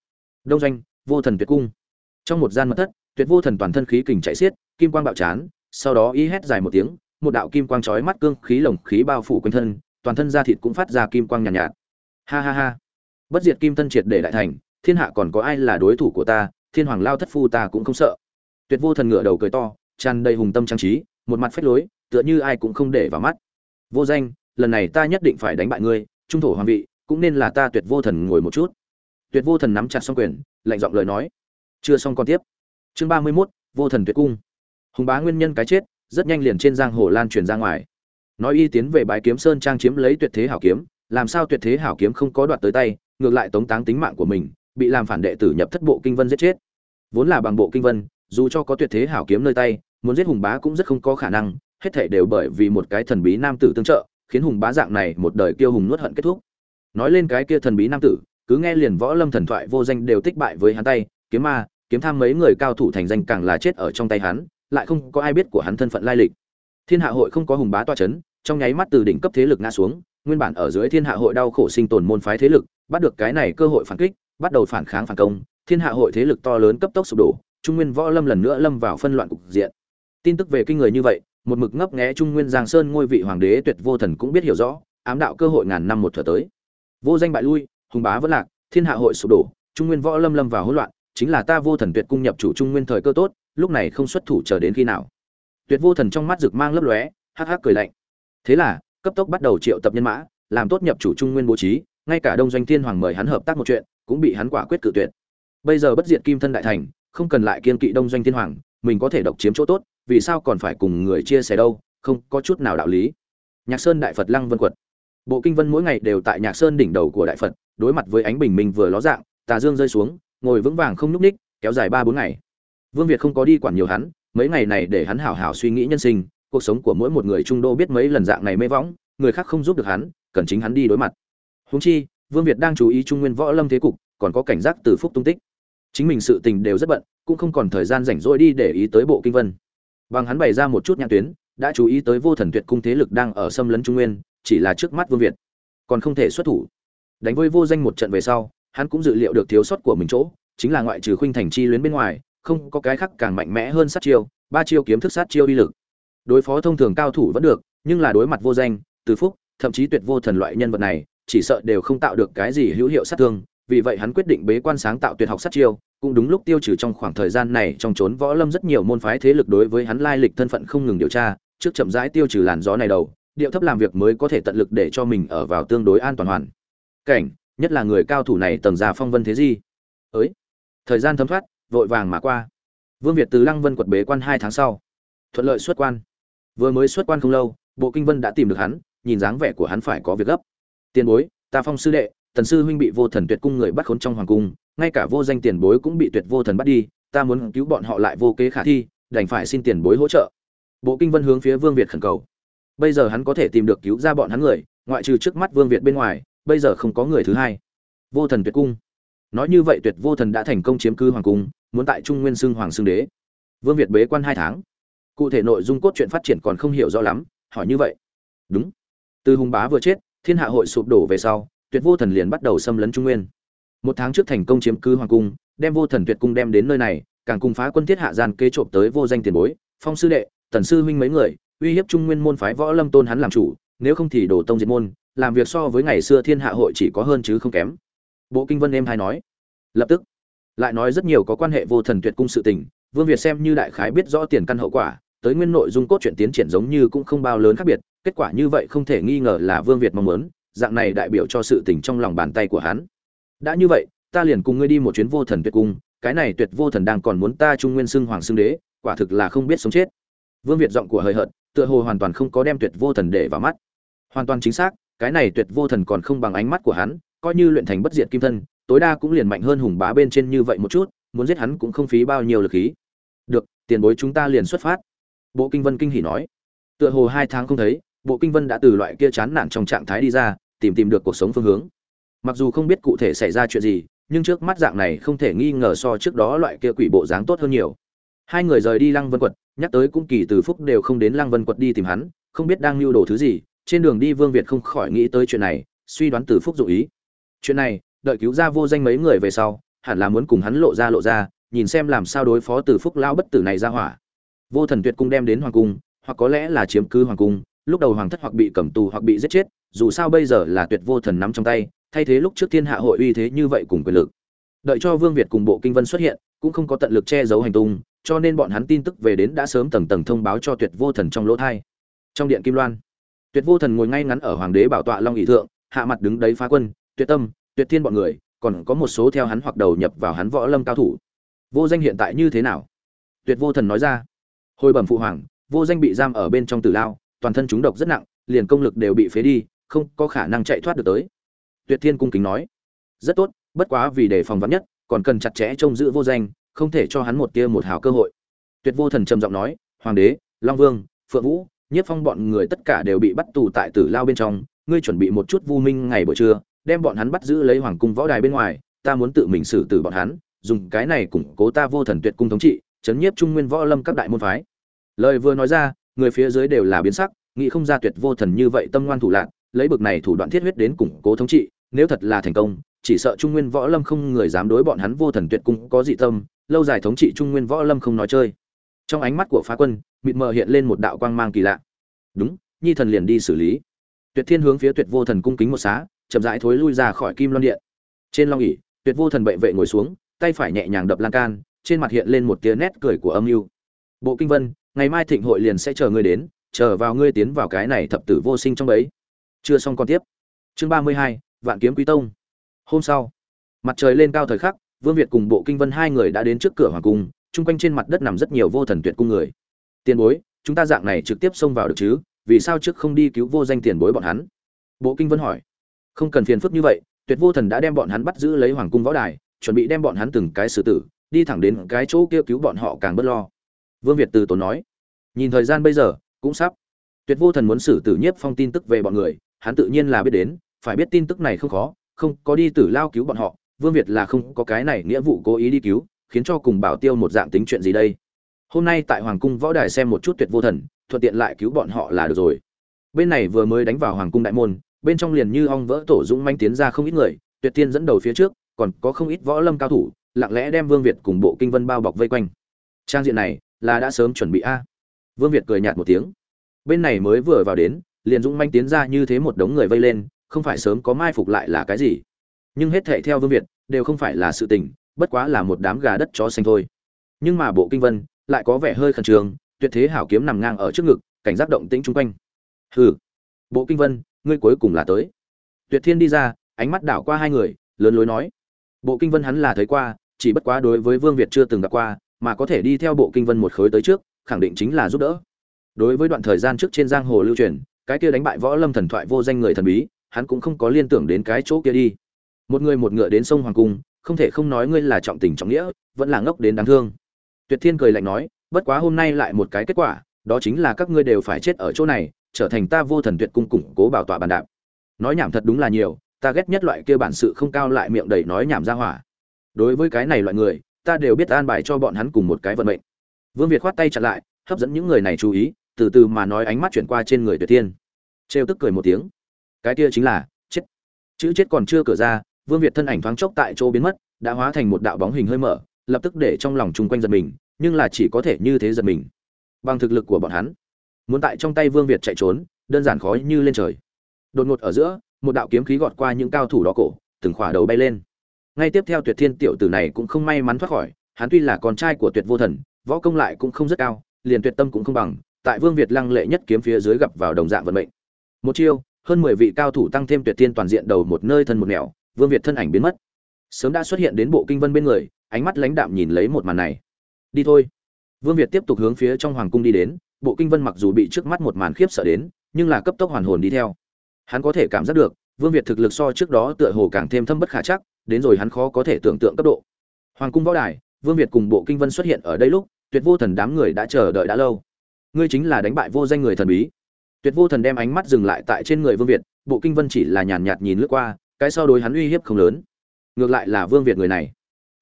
Đông doanh, vô thần tuyệt cung trong một gian mật thất tuyệt vô thần toàn thân khí kình chạy xiết kim quang bạo chán sau đó y hét dài một tiếng một đạo kim quang chói mắt cương khí lồng khí bao phủ quanh thân toàn thân da thịt cũng phát ra kim quang nhàn nhạt, nhạt. Ha ha ha. Bất diệt kim thân triệt để đại thành thiên hạ còn có ai là đối thủ của ta thiên hoàng lao thất phu ta cũng không sợ. Tuyệt vô thần ngửa đầu cười to tràn đầy hùng tâm trang trí một mặt phách lối tựa như ai cũng không để vào mắt. Vô danh lần này ta nhất định phải đánh bại ngươi trung thổ hoàng vị cũng nên là ta tuyệt vô thần ngồi một chút. Tuyệt vô thần nắm chặt xong quyền lạnh giọng lời nói chưa xong còn tiếp. Chương ba mươi 31, vô thần tuyệt cung. Hùng bá nguyên nhân cái chết rất nhanh liền trên giang hồ lan truyền ra ngoài. Nói y tiến về bái kiếm sơn trang chiếm lấy tuyệt thế hảo kiếm làm sao tuyệt thế hảo kiếm không có đoạt tới tay ngược lại tống táng tính mạng của mình bị làm phản đệ tử nhập thất bộ kinh vân giết chết. Vốn là bằng bộ kinh vân dù cho có tuyệt thế hảo kiếm nơi tay muốn giết hùng bá cũng rất không có khả năng hết thảy đều bởi vì một cái thần bí nam tử tương trợ khiến hùng bá dạng này một đời kiêu hùng nuốt hận kết thúc. Nói lên cái kia thần bí nam tử cứ nghe liền võ lâm thần thoại vô danh đều tích bại với hắn tay kiếm ma, kiếm tham mấy người cao thủ thành danh càng là chết ở trong tay hắn, lại không có ai biết của hắn thân phận lai lịch. Thiên hạ hội không có hùng bá toa chấn, trong nháy mắt từ đỉnh cấp thế lực ngã xuống, nguyên bản ở dưới thiên hạ hội đau khổ sinh tồn môn phái thế lực, bắt được cái này cơ hội phản kích, bắt đầu phản kháng phản công, thiên hạ hội thế lực to lớn cấp tốc sụp đổ, trung nguyên võ lâm lần nữa lâm vào phân loạn cục diện. Tin tức về kinh người như vậy, một mực ngấp nghé trung nguyên giang sơn ngôi vị hoàng đế tuyệt vô thần cũng biết hiểu rõ, ám đạo cơ hội ngàn năm một thừa tới. Vô danh bại lui, hùng bá vẫn lạc, thiên hạ hội sụp đổ, trung nguyên võ lâm lâm vào hỗn loạn chính là ta vô thần tuyệt cung nhập chủ trung nguyên thời cơ tốt, lúc này không xuất thủ chờ đến khi nào. Tuyệt vô thần trong mắt rực mang lấp lóe, hắc hắc cười lạnh. Thế là, cấp tốc bắt đầu triệu tập nhân mã, làm tốt nhập chủ trung nguyên bố trí, ngay cả đông doanh thiên hoàng mời hắn hợp tác một chuyện, cũng bị hắn quả quyết cự tuyệt. Bây giờ bất diệt kim thân đại thành, không cần lại kiên kỵ đông doanh thiên hoàng, mình có thể độc chiếm chỗ tốt, vì sao còn phải cùng người chia sẻ đâu, không có chút nào đạo lý. Nhạc sơn đại phật lăng vân quật. Bộ kinh vân mỗi ngày đều tại nhạc sơn đỉnh đầu của đại phật, đối mặt với ánh bình minh vừa ló dạng, tà dương rơi xuống ngồi vững vàng không nhúc ních kéo dài ba bốn ngày. Vương việt không có đi quản nhiều hắn, mấy ngày này để hắn hảo hảo suy nghĩ nhân sinh, cuộc sống của mỗi một người trung đô biết mấy lần dạng này mê võng, người khác không giúp được hắn, cần chính hắn đi đối mặt. Húng chi, vương việt đang chú ý trung nguyên võ lâm thế cục, còn có cảnh giác từ phúc tung tích. Chính mình sự tình đều rất bận, cũng không còn thời gian rảnh rỗi đi để ý tới bộ kinh vân. Bằng hắn bày ra một chút nhãn tuyến, đã chú ý tới vô thần tuyệt cung thế lực đang ở xâm lấn trung nguyên, chỉ là trước mắt vương việt, còn không thể xuất thủ. Đánh với vô danh một trận về sau hắn cũng dự liệu được thiếu sót của mình chỗ, chính là ngoại trừ khuynh thành chi luyến bên ngoài, không có cái khác càng mạnh mẽ hơn sát chiêu, ba chiêu kiếm thức sát chiêu uy lực. Đối phó thông thường cao thủ vẫn được, nhưng là đối mặt vô danh, từ phúc, thậm chí tuyệt vô thần loại nhân vật này, chỉ sợ đều không tạo được cái gì hữu hiệu sát thương, vì vậy hắn quyết định bế quan sáng tạo tuyệt học sát chiêu, cũng đúng lúc tiêu trừ trong khoảng thời gian này trong trốn võ lâm rất nhiều môn phái thế lực đối với hắn lai lịch thân phận không ngừng điều tra, trước chậm rãi tiêu trừ làn gió này đầu, điệu thấp làm việc mới có thể tận lực để cho mình ở vào tương đối an toàn hoàn. Cảnh nhất là người cao thủ này tầng già phong vân thế gì ới. Thời gian thấm thoát, vội vàng mà qua. Vương việt từ lăng vân quật bế quan hai tháng sau. Thuận lợi xuất quan. Vừa mới xuất quan không lâu, bộ kinh vân đã tìm được hắn, nhìn dáng vẻ của hắn phải có việc gấp. Tiền bối, ta phong sư đệ, tần sư huynh bị vô thần tuyệt cung người bắt khốn trong hoàng cung, ngay cả vô danh tiền bối cũng bị tuyệt vô thần bắt đi, ta muốn cứu bọn họ lại vô kế khả thi, đành phải xin tiền bối hỗ trợ. Bộ kinh vân hướng phía vương việt khẩn cầu. Bây giờ hắn có thể tìm được cứu ra bọn hắn người, ngoại trừ trước mắt vương việt bên ngoài bây giờ không có người thứ hai. Vô thần tuyệt cung. Nói như vậy tuyệt vô thần đã thành công chiếm cư hoàng cung, muốn tại trung nguyên xưng hoàng xưng đế. Vương việt bế quan hai tháng. Cụ thể nội dung cốt truyện phát triển còn không hiểu rõ lắm, hỏi như vậy. Đúng. Từ hùng bá vừa chết, thiên hạ hội sụp đổ về sau, tuyệt vô thần liền bắt đầu xâm lấn trung nguyên. Một tháng trước thành công chiếm cứ hoàng cung, đem vô thần tuyệt cung đem đến nơi này, càng cùng phá quân thiết hạ gian kế trộm tới vô danh tiền bối, phong sư đệ, tần sư huynh mấy người, uy hiếp trung nguyên môn phái võ lâm tôn hắn làm chủ, nếu không thì đổ tông diệt môn làm việc so với ngày xưa thiên hạ hội chỉ có hơn chứ không kém. Bộ kinh vân em hay nói. Lập tức, lại nói rất nhiều có quan hệ vô thần tuyệt cung sự tình, vương việt xem như đại khái biết rõ tiền căn hậu quả, tới nguyên nội dung cốt truyện tiến triển giống như cũng không bao lớn khác biệt, kết quả như vậy không thể nghi ngờ là vương việt mong muốn, dạng này đại biểu cho sự tình trong lòng bàn tay của hắn. Đã như vậy, ta liền cùng ngươi đi một chuyến vô thần tuyệt cung, cái này tuyệt vô thần đang còn muốn ta trung nguyên xưng hoàng xưng đế, quả thực là không biết sống chết. Vương việt giọng của hời hợt, tựa hồ hoàn toàn không có đem tuyệt vô thần để vào mắt. Hoàn toàn chính xác cái này tuyệt vô thần còn không bằng ánh mắt của hắn, coi như luyện thành bất diệt kim thân, tối đa cũng liền mạnh hơn hùng bá bên trên như vậy một chút, muốn giết hắn cũng không phí bao nhiêu lực khí. Được, tiền bối chúng ta liền xuất phát. Bộ kinh vân kinh hỉ nói. Tựa hồ hai tháng không thấy, bộ kinh vân đã từ loại kia chán nản trong trạng thái đi ra, tìm tìm được cuộc sống phương hướng. Mặc dù không biết cụ thể xảy ra chuyện gì, nhưng trước mắt dạng này không thể nghi ngờ so trước đó loại kia quỷ bộ dáng tốt hơn nhiều. Hai người rời đi lăng vân quật, nhắc tới cũng kỳ từ phúc đều không đến lăng vân quật đi tìm hắn, không biết đang lưu đồ thứ gì trên đường đi vương việt không khỏi nghĩ tới chuyện này, suy đoán từ phúc dụng ý. Chuyện này, đợi cứu ra vô danh mấy người về sau, hẳn là muốn cùng hắn lộ ra lộ ra, nhìn xem làm sao đối phó từ phúc lao bất tử này ra hỏa. Vô thần tuyệt cung đem đến hoàng cung, hoặc có lẽ là chiếm cứ hoàng cung, lúc đầu hoàng thất hoặc bị cầm tù hoặc bị giết chết, dù sao bây giờ là tuyệt vô thần nắm trong tay, thay thế lúc trước thiên hạ hội uy thế như vậy cùng quyền lực. Đợi cho vương việt cùng bộ kinh vân xuất hiện, cũng không có tận lực che giấu hành tung, cho nên bọn hắn tin tức về đến đã sớm tầng tầng thông báo cho tuyệt vô thần trong lỗ thai. Trong điện kim loan tuyệt vô thần ngồi ngay ngắn ở hoàng đế bảo tọa long ỷ thượng, hạ mặt đứng đấy phá quân, tuyệt tâm, tuyệt thiên bọn người, còn có một số theo hắn hoặc đầu nhập vào hắn võ lâm cao thủ. Vô danh hiện tại như thế nào? Tuyệt vô thần nói ra. Hồi bẩm phụ hoàng, vô danh bị giam ở bên trong tử lao, toàn thân chúng độc rất nặng, liền công lực đều bị phế đi, không có khả năng chạy thoát được tới. Tuyệt thiên cung kính nói. Rất tốt, bất quá vì đề phòng vắn nhất, còn cần chặt chẽ trông giữ vô danh, không thể cho hắn một tia một hào cơ hội. Tuyệt vô thần trầm giọng nói, hoàng đế, long vương, phượng vũ nhiếp phong bọn người tất cả đều bị bắt tù tại tử lao bên trong, ngươi chuẩn bị một chút vu minh ngày buổi trưa, đem bọn hắn bắt giữ lấy hoàng cung võ đài bên ngoài, ta muốn tự mình xử tử bọn hắn, dùng cái này củng cố ta vô thần tuyệt cung thống trị, chấn nhiếp trung nguyên võ lâm các đại môn phái. Lời vừa nói ra, người phía dưới đều là biến sắc, nghĩ không ra tuyệt vô thần như vậy tâm ngoan thủ lạc, lấy bực này thủ đoạn thiết huyết đến củng cố thống trị, nếu thật là thành công, chỉ sợ trung nguyên võ lâm không người dám đối bọn hắn vô thần tuyệt cung có dị tâm, lâu dài thống trị trung nguyên võ lâm không nói chơi. Trong ánh mắt của phá quân mịt mờ hiện lên một đạo quang mang kỳ lạ. Đúng, nhi thần liền đi xử lý. Tuyệt thiên hướng phía tuyệt vô thần cung kính một xá, chậm rãi thối lui ra khỏi kim loan điện. Trên long ỉ tuyệt vô thần bệ vệ ngồi xuống, tay phải nhẹ nhàng đập lan can, trên mặt hiện lên một tia nét cười của âm mưu. Bộ kinh vân, ngày mai thịnh hội liền sẽ chờ ngươi đến, chờ vào ngươi tiến vào cái này thập tử vô sinh trong ấy chưa xong còn tiếp. Chương ba mươi hai, vạn kiếm quý tông. Hôm sau, mặt trời lên cao thời khắc, vương việt cùng bộ kinh vân hai người đã đến trước cửa hoàng cung, chung quanh trên mặt đất nằm rất nhiều vô thần tuyệt cung người tiền bối, chúng ta dạng này trực tiếp xông vào được chứ? Vì sao trước không đi cứu vô danh tiền bối bọn hắn? Bộ kinh vân hỏi. Không cần phiền phức như vậy, tuyệt vô thần đã đem bọn hắn bắt giữ lấy hoàng cung võ đài, chuẩn bị đem bọn hắn từng cái xử tử, đi thẳng đến cái chỗ kia cứu bọn họ càng bớt lo. Vương việt từ tốn nói. Nhìn thời gian bây giờ, cũng sắp. Tuyệt vô thần muốn xử tử nhiếp phong tin tức về bọn người, hắn tự nhiên là biết đến, phải biết tin tức này không khó, không có đi tử lao cứu bọn họ, vương việt là không có cái này nghĩa vụ cố ý đi cứu, khiến cho cùng bảo tiêu một dạng tính chuyện gì đây? Hôm nay tại hoàng cung võ đài xem một chút tuyệt vô thần, thuận tiện lại cứu bọn họ là được rồi. Bên này vừa mới đánh vào hoàng cung đại môn, bên trong liền như ong vỡ tổ dũng manh tiến ra không ít người, tuyệt tiên dẫn đầu phía trước, còn có không ít võ lâm cao thủ, lặng lẽ đem vương việt cùng bộ kinh vân bao bọc vây quanh. Trang diện này, là đã sớm chuẩn bị a. Vương việt cười nhạt một tiếng. Bên này mới vừa vào đến, liền dũng manh tiến ra như thế một đống người vây lên, không phải sớm có mai phục lại là cái gì. Nhưng hết thệ theo vương việt, đều không phải là sự tình, bất quá là một đám gà đất chó xanh thôi. Nhưng mà bộ kinh vân lại có vẻ hơi khẩn trương, tuyệt thế hảo kiếm nằm ngang ở trước ngực, cảnh giác động tĩnh chung quanh. Hừ, bộ kinh vân, ngươi cuối cùng là tới. Tuyệt thiên đi ra, ánh mắt đảo qua hai người, lớn lối nói. Bộ kinh vân hắn là thấy qua, chỉ bất quá đối với vương việt chưa từng gặp qua, mà có thể đi theo bộ kinh vân một khối tới trước, khẳng định chính là giúp đỡ. Đối với đoạn thời gian trước trên giang hồ lưu truyền, cái kia đánh bại võ lâm thần thoại vô danh người thần bí, hắn cũng không có liên tưởng đến cái chỗ kia đi. Một người một ngựa đến sông hoàng cung, không thể không nói ngươi là trọng tình trọng nghĩa, vẫn là ngốc đến đáng thương tuyệt thiên cười lạnh nói, bất quá hôm nay lại một cái kết quả, đó chính là các ngươi đều phải chết ở chỗ này, trở thành ta vô thần tuyệt cung củng cố bảo tọa bàn đạp. Nói nhảm thật đúng là nhiều, ta ghét nhất loại kia bản sự không cao lại miệng đầy nói nhảm ra hỏa. Đối với cái này loại người, ta đều biết an bài cho bọn hắn cùng một cái vận mệnh. Vương việt khoát tay chặn lại, hấp dẫn những người này chú ý, từ từ mà nói ánh mắt chuyển qua trên người tuyệt thiên. Trêu tức cười một tiếng. Cái kia chính là, chết. Chữ chết còn chưa cửa ra, vương việt thân ảnh thoáng chốc tại chỗ biến mất, đã hóa thành một đạo bóng hình hơi mở lập tức để trong lòng chung quanh giật mình, nhưng là chỉ có thể như thế giật mình. Bằng thực lực của bọn hắn, muốn tại trong tay vương việt chạy trốn, đơn giản khó như lên trời. Đột ngột ở giữa, một đạo kiếm khí gọt qua những cao thủ đó cổ, từng khỏa đầu bay lên. Ngay tiếp theo tuyệt thiên tiểu tử này cũng không may mắn thoát khỏi, hắn tuy là con trai của tuyệt vô thần, võ công lại cũng không rất cao, liền tuyệt tâm cũng không bằng, tại vương việt lăng lệ nhất kiếm phía dưới gặp vào đồng dạng vận mệnh. Một chiêu, hơn mười vị cao thủ tăng thêm tuyệt thiên toàn diện đầu một nơi thân một nẻo, vương việt thân ảnh biến mất. Sớm đã xuất hiện đến bộ kinh vân bên người ánh mắt lãnh đạm nhìn lấy một màn này. Đi thôi. Vương việt tiếp tục hướng phía trong hoàng cung đi đến, bộ kinh vân mặc dù bị trước mắt một màn khiếp sợ đến, nhưng là cấp tốc hoàn hồn đi theo. Hắn có thể cảm giác được, vương việt thực lực so trước đó tựa hồ càng thêm thâm bất khả chắc, đến rồi hắn khó có thể tưởng tượng cấp độ. Hoàng cung võ đài, vương việt cùng bộ kinh vân xuất hiện ở đây lúc, tuyệt vô thần đám người đã chờ đợi đã lâu. Ngươi chính là đánh bại vô danh người thần bí. Tuyệt vô thần đem ánh mắt dừng lại tại trên người vương việt, bộ kinh vân chỉ là nhàn nhạt nhìn lướt qua, cái sau đối hắn uy hiếp không lớn. Ngược lại là vương việt người này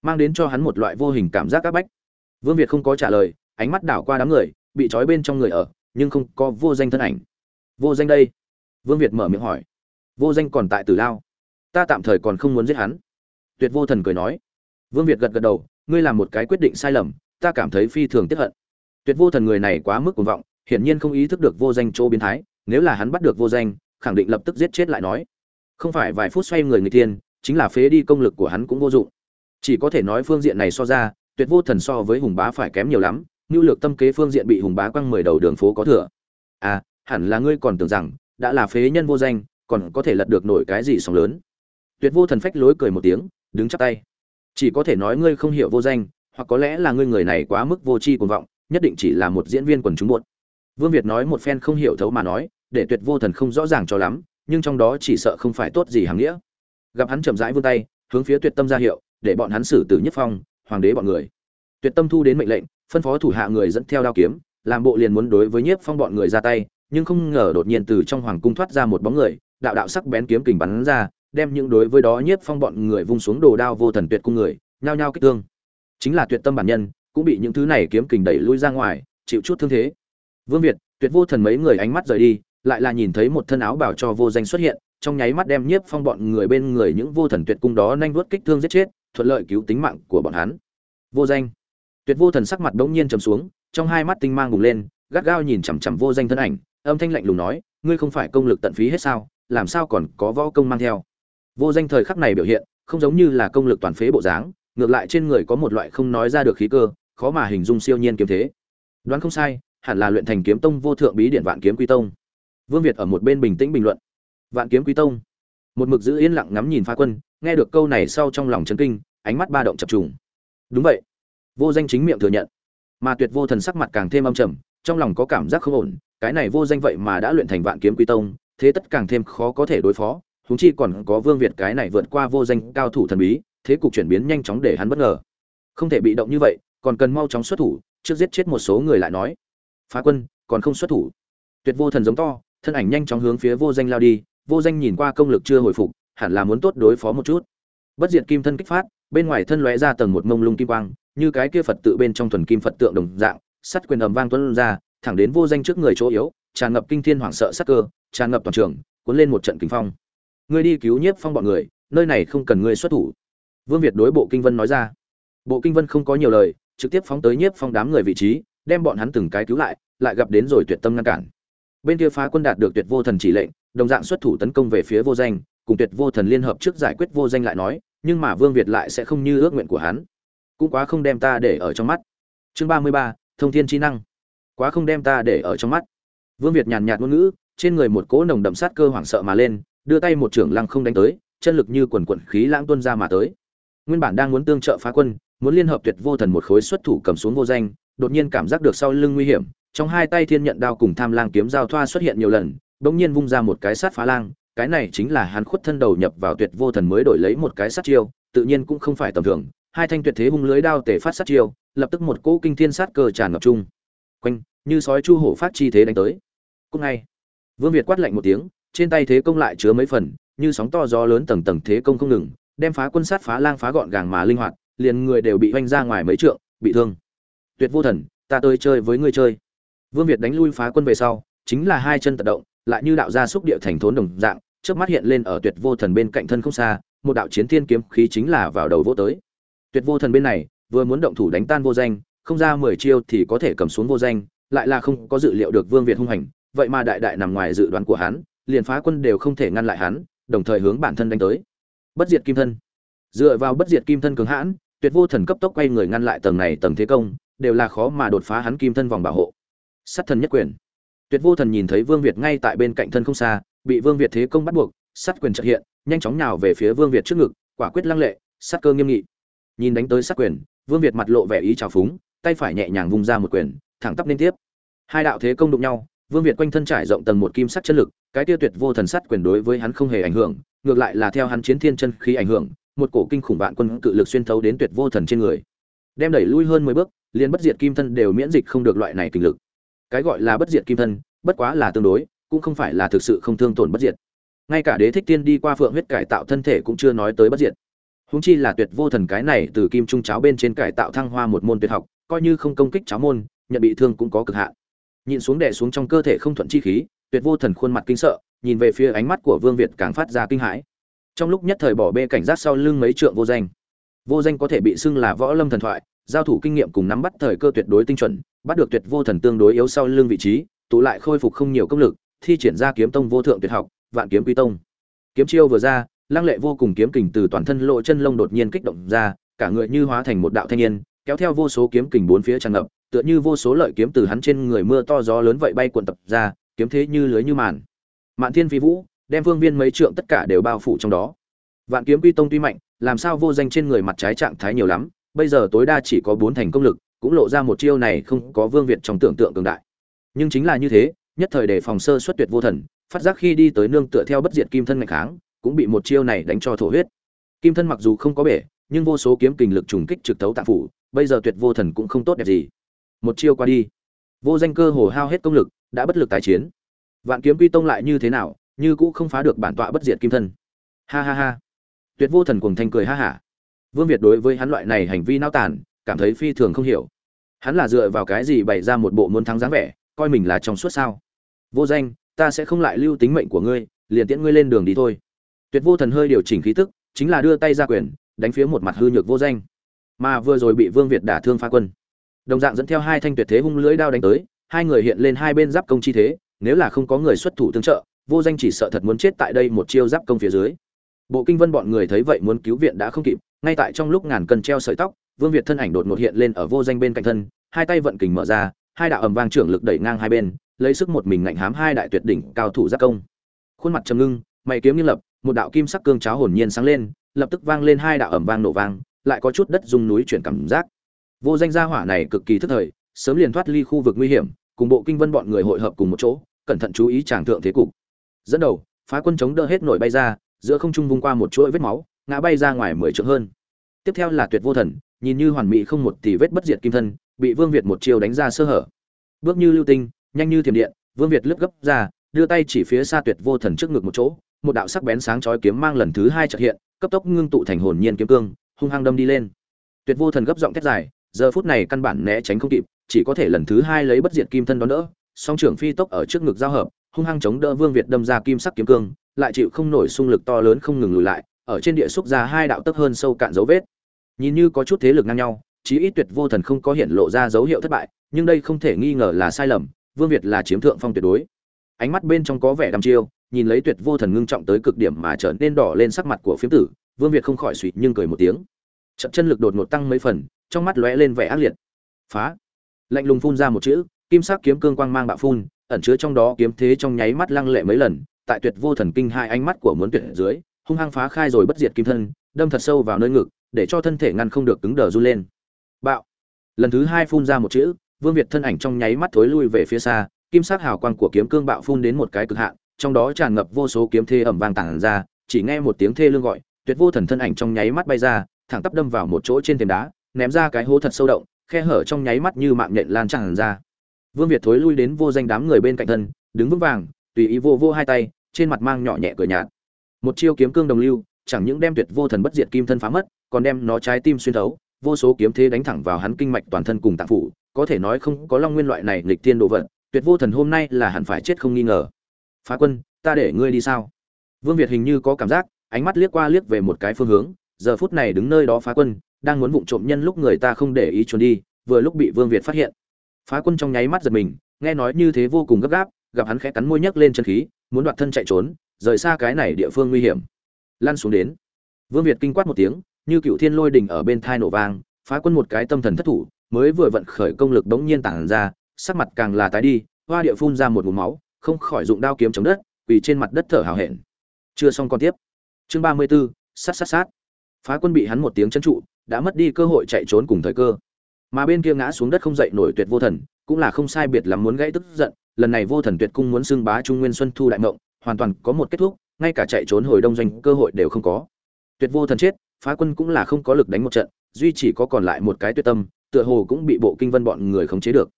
mang đến cho hắn một loại vô hình cảm giác áp bách. Vương việt không có trả lời, ánh mắt đảo qua đám người, bị trói bên trong người ở, nhưng không có vô danh thân ảnh. Vô danh đây? Vương việt mở miệng hỏi. Vô danh còn tại tử lao. Ta tạm thời còn không muốn giết hắn. Tuyệt vô thần cười nói. Vương việt gật gật đầu, ngươi làm một cái quyết định sai lầm, ta cảm thấy phi thường tiếp hận. Tuyệt vô thần người này quá mức cuồng vọng, hiển nhiên không ý thức được vô danh chỗ biến thái, nếu là hắn bắt được vô danh, khẳng định lập tức giết chết lại nói. Không phải vài phút xoay người người tiên, chính là phế đi công lực của hắn cũng vô dụng chỉ có thể nói phương diện này so ra, tuyệt vô thần so với hùng bá phải kém nhiều lắm nhu lược tâm kế phương diện bị hùng bá quăng mười đầu đường phố có thừa. À hẳn là ngươi còn tưởng rằng, đã là phế nhân vô danh, còn có thể lật được nổi cái gì sóng lớn. Tuyệt vô thần phách lối cười một tiếng, đứng chắp tay. Chỉ có thể nói ngươi không hiểu vô danh, hoặc có lẽ là ngươi người này quá mức vô tri cuồng vọng, nhất định chỉ là một diễn viên quần chúng muộn vương việt nói một phen không hiểu thấu mà nói, để tuyệt vô thần không rõ ràng cho lắm, nhưng trong đó chỉ sợ không phải tốt gì hàng nghĩa. Gặp hắn chậm rãi vươn tay, hướng phía tuyệt tâm ra hiệu để bọn hắn xử tử nhất phong, hoàng đế bọn người. Tuyệt tâm thu đến mệnh lệnh, phân phó thủ hạ người dẫn theo đao kiếm, làm bộ liền muốn đối với nhiếp phong bọn người ra tay, nhưng không ngờ đột nhiên từ trong hoàng cung thoát ra một bóng người, đạo đạo sắc bén kiếm kình bắn ra, đem những đối với đó nhiếp phong bọn người vung xuống đồ đao vô thần tuyệt cung người, nhao nhao kích thương. Chính là tuyệt tâm bản nhân, cũng bị những thứ này kiếm kình đẩy lui ra ngoài, chịu chút thương thế. Vương việt, tuyệt vô thần mấy người ánh mắt rời đi, lại là nhìn thấy một thân áo bảo cho vô danh xuất hiện, trong nháy mắt đem nhiếp phong bọn người bên người những vô thần tuyệt cung đó nhanh vuốt kích thương giết chết thuận lợi cứu tính mạng của bọn hắn. Vô danh. Tuyệt vô thần sắc mặt bỗng nhiên trầm xuống, trong hai mắt tinh mang bùng lên, gắt gao nhìn chằm chằm vô danh thân ảnh, âm thanh lạnh lùng nói, ngươi không phải công lực tận phí hết sao, làm sao còn có võ công mang theo? Vô danh thời khắc này biểu hiện, không giống như là công lực toàn phế bộ dáng, ngược lại trên người có một loại không nói ra được khí cơ, khó mà hình dung siêu nhiên kiếm thế. Đoán không sai, hẳn là luyện thành kiếm tông vô thượng bí điển vạn kiếm quy tông. Vương việt ở một bên bình tĩnh bình luận. Vạn kiếm quy tông? Một mực giữ yên lặng ngắm nhìn Pha quân nghe được câu này sau trong lòng chấn kinh, ánh mắt ba động chập trùng. Đúng vậy. Vô danh chính miệng thừa nhận. Mà tuyệt vô thần sắc mặt càng thêm âm trầm, trong lòng có cảm giác không ổn, cái này vô danh vậy mà đã luyện thành vạn kiếm quy tông, thế tất càng thêm khó có thể đối phó, huống chi còn có vương việt cái này vượt qua vô danh cao thủ thần bí, thế cục chuyển biến nhanh chóng để hắn bất ngờ. Không thể bị động như vậy, còn cần mau chóng xuất thủ, trước giết chết một số người lại nói. Phá quân, còn không xuất thủ. Tuyệt vô thần giống to, thân ảnh nhanh chóng hướng phía vô danh lao đi, vô danh nhìn qua công lực chưa hồi phục hẳn là muốn tốt đối phó một chút. Bất diệt kim thân kích phát, bên ngoài thân lóe ra tầng một mông lung kim quang, như cái kia phật tự bên trong thuần kim phật tượng đồng dạng, sắt quyền ầm vang tuấn ra, thẳng đến vô danh trước người chỗ yếu, tràn ngập kinh thiên hoảng sợ sắc cơ, tràn ngập toàn trường, cuốn lên một trận kinh phong. Ngươi đi cứu nhiếp phong bọn người, nơi này không cần ngươi xuất thủ. Vương việt đối bộ kinh vân nói ra. Bộ kinh vân không có nhiều lời, trực tiếp phóng tới nhiếp phong đám người vị trí, đem bọn hắn từng cái cứu lại lại gặp đến rồi tuyệt tâm ngăn cản. Bên kia phá quân đạt được tuyệt vô thần chỉ lệnh, đồng dạng xuất thủ tấn công về phía vô danh cùng tuyệt vô thần liên hợp trước giải quyết vô danh lại nói, nhưng mà vương việt lại sẽ không như ước nguyện của hắn. Cũng quá không đem ta để ở trong mắt. Chương ba mươi ba, thông thiên trí năng. Quá không đem ta để ở trong mắt. Vương việt nhàn nhạt ngôn ngữ, trên người một cỗ nồng đậm sát cơ hoảng sợ mà lên, đưa tay một trưởng lăng không đánh tới, chân lực như quần quận khí lãng tuân ra mà tới. Nguyên bản đang muốn tương trợ phá quân, muốn liên hợp tuyệt vô thần một khối xuất thủ cầm xuống vô danh, đột nhiên cảm giác được sau lưng nguy hiểm, trong hai tay thiên nhận đao cùng tham lang kiếm giao thoa xuất hiện nhiều lần, bỗng nhiên vung ra một cái sát phá lang cái này chính là hắn khuất thân đầu nhập vào tuyệt vô thần mới đổi lấy một cái sát chiêu, tự nhiên cũng không phải tầm thường, hai thanh tuyệt thế hung lưới đao tề phát sát chiêu, lập tức một cỗ kinh thiên sát cơ tràn ngập chung. Quanh, như sói chu hổ phát chi thế đánh tới. Cùng ngay, vương việt quát lạnh một tiếng, trên tay thế công lại chứa mấy phần, như sóng to gió lớn tầng tầng thế công không ngừng, đem phá quân sát phá lang phá gọn gàng mà linh hoạt, liền người đều bị vênh ra ngoài mấy trượng, bị thương. Tuyệt vô thần, ta tới chơi với ngươi chơi. Vương việt đánh lui phá quân về sau, chính là hai chân tự động lại như đạo gia xúc địa thành thốn đồng dạng trước mắt hiện lên ở tuyệt vô thần bên cạnh thân không xa, một đạo chiến thiên kiếm khí chính là vào đầu vô tới. Tuyệt vô thần bên này, vừa muốn động thủ đánh tan vô danh, không ra mười chiêu thì có thể cầm xuống vô danh, lại là không có dự liệu được vương việt hung hành, vậy mà đại đại nằm ngoài dự đoán của hắn, liền phá quân đều không thể ngăn lại hắn, đồng thời hướng bản thân đánh tới. Bất diệt kim thân. Dựa vào bất diệt kim thân cường hãn, tuyệt vô thần cấp tốc quay người ngăn lại tầng này tầng thế công, đều là khó mà đột phá hắn kim thân vòng bảo hộ. Sát thần nhất quyền tuyệt vô thần nhìn thấy vương việt ngay tại bên cạnh thân không xa, bị vương việt thế công bắt buộc sát quyền trợ hiện, nhanh chóng nhào về phía vương việt trước ngực, quả quyết lăng lệ, sát cơ nghiêm nghị. Nhìn đánh tới sát quyền, vương việt mặt lộ vẻ ý trào phúng, tay phải nhẹ nhàng vung ra một quyền, thẳng tắp liên tiếp. Hai đạo thế công đụng nhau, vương việt quanh thân trải rộng tầng một kim sắc chân lực, cái tiêu tuyệt vô thần sát quyền đối với hắn không hề ảnh hưởng, ngược lại là theo hắn chiến thiên chân khí ảnh hưởng, một cổ kinh khủng vạn quân cự lực xuyên thấu đến tuyệt vô thần trên người. Đem đẩy lui hơn mười bước, liền bất diệt kim thân đều miễn dịch không được loại này kình lực cái gọi là bất diệt kim thân, bất quá là tương đối, cũng không phải là thực sự không thương tổn bất diệt. Ngay cả đế thích tiên đi qua phượng huyết cải tạo thân thể cũng chưa nói tới bất diệt. Húng chi là tuyệt vô thần cái này từ kim trung cháo bên trên cải tạo thăng hoa một môn tuyệt học, coi như không công kích cháo môn, nhận bị thương cũng có cực hạn. Nhìn xuống đè xuống trong cơ thể không thuận chi khí, tuyệt vô thần khuôn mặt kinh sợ, nhìn về phía ánh mắt của vương việt càng phát ra kinh hãi. Trong lúc nhất thời bỏ bê cảnh giác sau lưng mấy trượng vô danh. Vô danh có thể bị xưng là võ lâm thần thoại, giao thủ kinh nghiệm cùng nắm bắt thời cơ tuyệt đối tinh chuẩn bắt được tuyệt vô thần tương đối yếu sau lưng vị trí, tụ lại khôi phục không nhiều công lực, thi triển ra kiếm tông vô thượng tuyệt học, vạn kiếm quy tông. Kiếm chiêu vừa ra, lăng lệ vô cùng kiếm kình từ toàn thân lộ chân lông đột nhiên kích động ra, cả người như hóa thành một đạo thanh niên, kéo theo vô số kiếm kình bốn phía tràn ngập, tựa như vô số lợi kiếm từ hắn trên người mưa to gió lớn vậy bay cuộn tập ra, kiếm thế như lưới như màn. Mạn thiên phi vũ, đem vương viên mấy trượng tất cả đều bao phủ trong đó. Vạn kiếm quy tông tuy mạnh, làm sao vô danh trên người mặt trái trạng thái nhiều lắm, bây giờ tối đa chỉ có bốn thành công lực cũng lộ ra một chiêu này không có vương việt trong tưởng tượng cường đại. Nhưng chính là như thế, nhất thời đề phòng sơ xuất tuyệt vô thần, phát giác khi đi tới nương tựa theo bất diệt kim thân ngày kháng, cũng bị một chiêu này đánh cho thổ huyết. Kim thân mặc dù không có bể, nhưng vô số kiếm kình lực trùng kích trực tấu tạng phủ, bây giờ tuyệt vô thần cũng không tốt đẹp gì. Một chiêu qua đi, vô danh cơ hồ hao hết công lực, đã bất lực tái chiến. Vạn kiếm quy tông lại như thế nào, như cũ không phá được bản tọa bất diệt kim thân. Ha ha ha. Tuyệt vô thần cùng thanh cười ha hả. Vương việt đối với hắn loại này hành vi nao tản cảm thấy phi thường không hiểu. Hắn là dựa vào cái gì bày ra một bộ muốn thắng dáng vẻ, coi mình là trong suốt sao? Vô danh, ta sẽ không lại lưu tính mệnh của ngươi, liền tiễn ngươi lên đường đi thôi. Tuyệt vô thần hơi điều chỉnh khí tức, chính là đưa tay ra quyền, đánh phía một mặt hư nhược vô danh. Mà vừa rồi bị vương việt đả thương phá quân. Đồng dạng dẫn theo hai thanh tuyệt thế hung lưỡi đao đánh tới, hai người hiện lên hai bên giáp công chi thế, nếu là không có người xuất thủ tương trợ, vô danh chỉ sợ thật muốn chết tại đây một chiêu giáp công phía dưới. Bộ kinh vân bọn người thấy vậy muốn cứu viện đã không kịp, ngay tại trong lúc ngàn cân treo sợi tóc vương việt thân ảnh đột ngột hiện lên ở vô danh bên cạnh thân, hai tay vận kình mở ra, hai đạo ầm vang trưởng lực đẩy ngang hai bên, lấy sức một mình ngạnh hám hai đại tuyệt đỉnh cao thủ giáp công. Khuôn mặt trầm ngưng, mày kiếm như lập, một đạo kim sắc cương cháo hồn nhiên sáng lên, lập tức vang lên hai đạo ầm vang nổ vang, lại có chút đất rung núi chuyển cảm giác. Vô danh gia hỏa này cực kỳ thức thời, sớm liền thoát ly khu vực nguy hiểm, cùng bộ kinh vân bọn người hội hợp cùng một chỗ, cẩn thận chú ý chàng thượng thế cục. Dẫn đầu, phá quân chống đỡ hết nổi bay ra, giữa không trung vung qua một chuỗi vết máu, ngã bay ra ngoài mười trượng hơn. Tiếp theo là tuyệt vô thần nhìn như hoàn mỹ không một tỷ vết bất diệt kim thân, bị vương việt một chiều đánh ra sơ hở. Bước như lưu tinh, nhanh như thiểm điện, vương việt lướt gấp ra, đưa tay chỉ phía xa tuyệt vô thần trước ngực một chỗ, một đạo sắc bén sáng chói kiếm mang lần thứ hai chợt hiện, cấp tốc ngưng tụ thành hồn nhiên kiếm cương, hung hăng đâm đi lên. Tuyệt vô thần gấp giọng thét dài, giờ phút này căn bản né tránh không kịp, chỉ có thể lần thứ hai lấy bất diệt kim thân đón đỡ, song trưởng phi tốc ở trước ngực giao hợp, hung hăng chống đỡ vương việt đâm ra kim sắc kiếm cương, lại chịu không nổi xung lực to lớn không ngừng lùi lại, ở trên địa xúc ra hai đạo tấc hơn sâu cạn dấu vết nhìn như có chút thế lực ngang nhau, chí ít tuyệt vô thần không có hiện lộ ra dấu hiệu thất bại, nhưng đây không thể nghi ngờ là sai lầm, vương việt là chiếm thượng phong tuyệt đối. Ánh mắt bên trong có vẻ đăm chiêu, nhìn lấy tuyệt vô thần ngưng trọng tới cực điểm mà trở nên đỏ lên sắc mặt của phiếm tử, vương việt không khỏi suỵ nhưng cười một tiếng. Trận chân lực đột ngột tăng mấy phần, trong mắt lóe lên vẻ ác liệt. Phá! Lạnh lùng phun ra một chữ, kim sắc kiếm cương quang mang bạo phun, ẩn chứa trong đó kiếm thế trong nháy mắt lăng lệ mấy lần, tại tuyệt vô thần kinh hai ánh mắt của muốn tuyệt dưới, hung hăng phá khai rồi bất diệt kim thân, đâm thật sâu vào nơi ngực để cho thân thể ngăn không được cứng đờ run lên. Bạo. Lần thứ hai phun ra một chữ, vương việt thân ảnh trong nháy mắt thối lui về phía xa, kim sắc hào quang của kiếm cương bạo phun đến một cái cực hạn, trong đó tràn ngập vô số kiếm thê ẩm vang tản ra, chỉ nghe một tiếng thê lương gọi, tuyệt vô thần thân ảnh trong nháy mắt bay ra, thẳng tắp đâm vào một chỗ trên thềm đá, ném ra cái hố thật sâu động, khe hở trong nháy mắt như mạng nhện lan tràn ra. Vương việt thối lui đến vô danh đám người bên cạnh thân, đứng vững vàng, tùy ý vô vô hai tay, trên mặt mang nhỏ nhẹ cười nhạt. Một chiêu kiếm cương đồng lưu, chẳng những đem tuyệt vô thần bất diệt kim thân phá mất còn đem nó trái tim xuyên thấu, vô số kiếm thế đánh thẳng vào hắn kinh mạch toàn thân cùng tạng phủ, có thể nói không có long nguyên loại này nghịch tiên đồ vật, tuyệt vô thần hôm nay là hẳn phải chết không nghi ngờ. Phá quân, ta để ngươi đi sao? Vương việt hình như có cảm giác, ánh mắt liếc qua liếc về một cái phương hướng, giờ phút này đứng nơi đó phá quân, đang muốn vụng trộm nhân lúc người ta không để ý trốn đi, vừa lúc bị vương việt phát hiện. Phá quân trong nháy mắt giật mình, nghe nói như thế vô cùng gấp gáp, gặp hắn khẽ cắn môi nhấc lên chân khí, muốn đoạt thân chạy trốn, rời xa cái này địa phương nguy hiểm. Lăn xuống đến. Vương việt kinh quát một tiếng như cựu thiên lôi đình ở bên thai nổ vang, phá quân một cái tâm thần thất thủ, mới vừa vận khởi công lực bỗng nhiên tản ra, sắc mặt càng là tái đi, hoa địa phun ra một mùm máu, không khỏi dụng đao kiếm chống đất, vì trên mặt đất thở hào hẹn. Chưa xong còn tiếp. Chương ba mươi b ố sát sát sát. Phá quân bị hắn một tiếng chân trụ, đã mất đi cơ hội chạy trốn cùng thời cơ. Mà bên kia ngã xuống đất không dậy nổi tuyệt vô thần, cũng là không sai biệt lắm muốn gãy tức giận, lần này vô thần tuyệt cung muốn xưng bá trung nguyên xuân thu đại mộng, hoàn toàn có một kết thúc, ngay cả chạy trốn hồi đông doanh cơ hội đều không có. Tuyệt vô thần chết phá quân cũng là không có lực đánh một trận, duy chỉ có còn lại một cái tuyệt tâm, tựa hồ cũng bị bộ kinh vân bọn người khống chế được.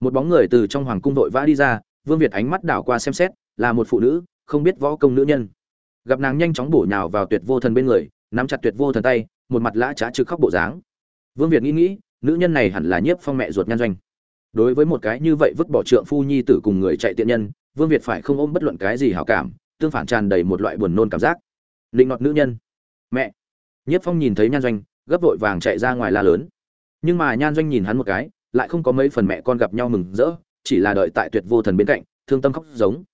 Một bóng người từ trong hoàng cung vội vã đi ra, vương việt ánh mắt đảo qua xem xét, là một phụ nữ, không biết võ công nữ nhân. Gặp nàng nhanh chóng bổ nhào vào tuyệt vô thần bên người, nắm chặt tuyệt vô thần tay, một mặt lã trá trực khóc bộ dáng. Vương việt nghĩ nghĩ, nữ nhân này hẳn là nhiếp phong mẹ ruột nhan doanh. Đối với một cái như vậy vứt bỏ trượng phu nhi tử cùng người chạy tiện nhân, vương việt phải không ôm bất luận cái gì hảo cảm, tương phản tràn đầy một loại buồn nôn cảm giác. Định ngọt nữ nhân. Mẹ nhiếp phong nhìn thấy nhan doanh, gấp vội vàng chạy ra ngoài la lớn. Nhưng mà nhan doanh nhìn hắn một cái, lại không có mấy phần mẹ con gặp nhau mừng rỡ, chỉ là đợi tại tuyệt vô thần bên cạnh, thương tâm khóc giống.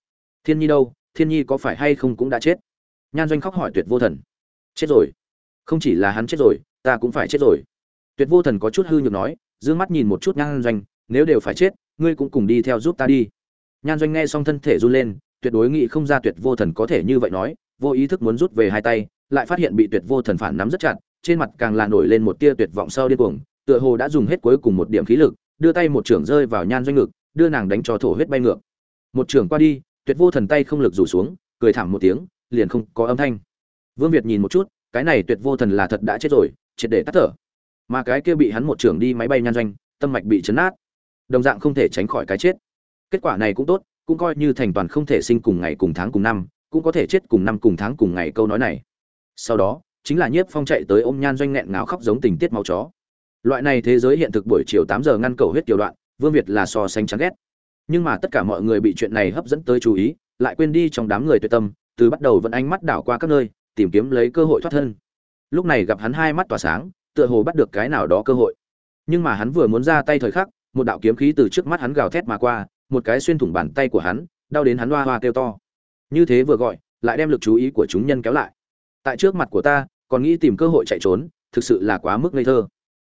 Thiên nhi đâu, thiên nhi có phải hay không cũng đã chết? Nhan doanh khóc hỏi tuyệt vô thần. Chết rồi. Không chỉ là hắn chết rồi, ta cũng phải chết rồi. Tuyệt vô thần có chút hư nhược nói, dương mắt nhìn một chút nhan doanh, nếu đều phải chết, ngươi cũng cùng đi theo giúp ta đi. Nhan doanh nghe xong thân thể run lên, tuyệt đối nghĩ không ra tuyệt vô thần có thể như vậy nói, vô ý thức muốn rút về hai tay lại phát hiện bị tuyệt vô thần phản nắm rất chặt, trên mặt càng là nổi lên một tia tuyệt vọng sau điên cuồng, tựa hồ đã dùng hết cuối cùng một điểm khí lực, đưa tay một trưởng rơi vào nhan doanh ngực, đưa nàng đánh cho thổ huyết bay ngược. Một trưởng qua đi, tuyệt vô thần tay không lực rủ xuống, cười thảm một tiếng, liền không có âm thanh. Vương việt nhìn một chút, cái này tuyệt vô thần là thật đã chết rồi, triệt để tắt thở. Mà cái kia bị hắn một trưởng đi máy bay nhan doanh, tâm mạch bị chấn nát, đồng dạng không thể tránh khỏi cái chết. Kết quả này cũng tốt, cũng coi như thành toàn không thể sinh cùng ngày cùng tháng cùng năm, cũng có thể chết cùng năm cùng tháng cùng ngày câu nói này sau đó, chính là nhiếp phong chạy tới ôm nhan doanh nghẹn ngáo khóc giống tình tiết máu chó. Loại này thế giới hiện thực buổi chiều tám giờ ngăn cầu huyết tiểu đoạn, vương việt là so sánh chán ghét. Nhưng mà tất cả mọi người bị chuyện này hấp dẫn tới chú ý, lại quên đi trong đám người tuyệt tâm, từ bắt đầu vẫn ánh mắt đảo qua các nơi, tìm kiếm lấy cơ hội thoát thân. Lúc này gặp hắn hai mắt tỏa sáng, tựa hồ bắt được cái nào đó cơ hội. Nhưng mà hắn vừa muốn ra tay thời khắc, một đạo kiếm khí từ trước mắt hắn gào thét mà qua, một cái xuyên thủng bàn tay của hắn, đau đến hắn hoa hoa kêu to. Như thế vừa gọi, lại đem lực chú ý của chúng nhân kéo lại tại trước mặt của ta, còn nghĩ tìm cơ hội chạy trốn, thực sự là quá mức ngây thơ.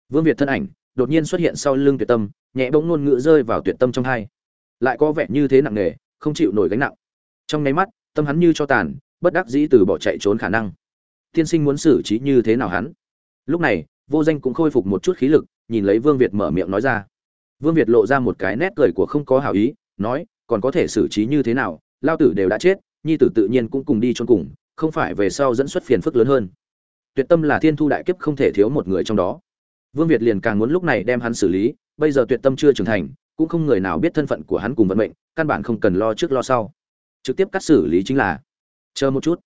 Vương việt thân ảnh đột nhiên xuất hiện sau lưng tuyệt tâm, nhẹ bỗng ngôn ngữ rơi vào tuyệt tâm trong hai. Lại có vẻ như thế nặng nề, không chịu nổi gánh nặng. Trong nháy mắt, tâm hắn như cho tàn, bất đắc dĩ từ bỏ chạy trốn khả năng. Tiên sinh muốn xử trí như thế nào hắn? Lúc này, vô danh cũng khôi phục một chút khí lực, nhìn lấy vương việt mở miệng nói ra. Vương việt lộ ra một cái nét cười của không có hảo ý, nói, còn có thể xử trí như thế nào? Lao tử đều đã chết, nhi tử tự nhiên cũng cùng đi chôn cùng không phải về sau dẫn xuất phiền phức lớn hơn. Tuyệt tâm là thiên thu đại kiếp không thể thiếu một người trong đó. Vương việt liền càng muốn lúc này đem hắn xử lý, bây giờ tuyệt tâm chưa trưởng thành, cũng không người nào biết thân phận của hắn cùng vận mệnh, căn bản không cần lo trước lo sau. Trực tiếp cắt xử lý chính là, chờ một chút.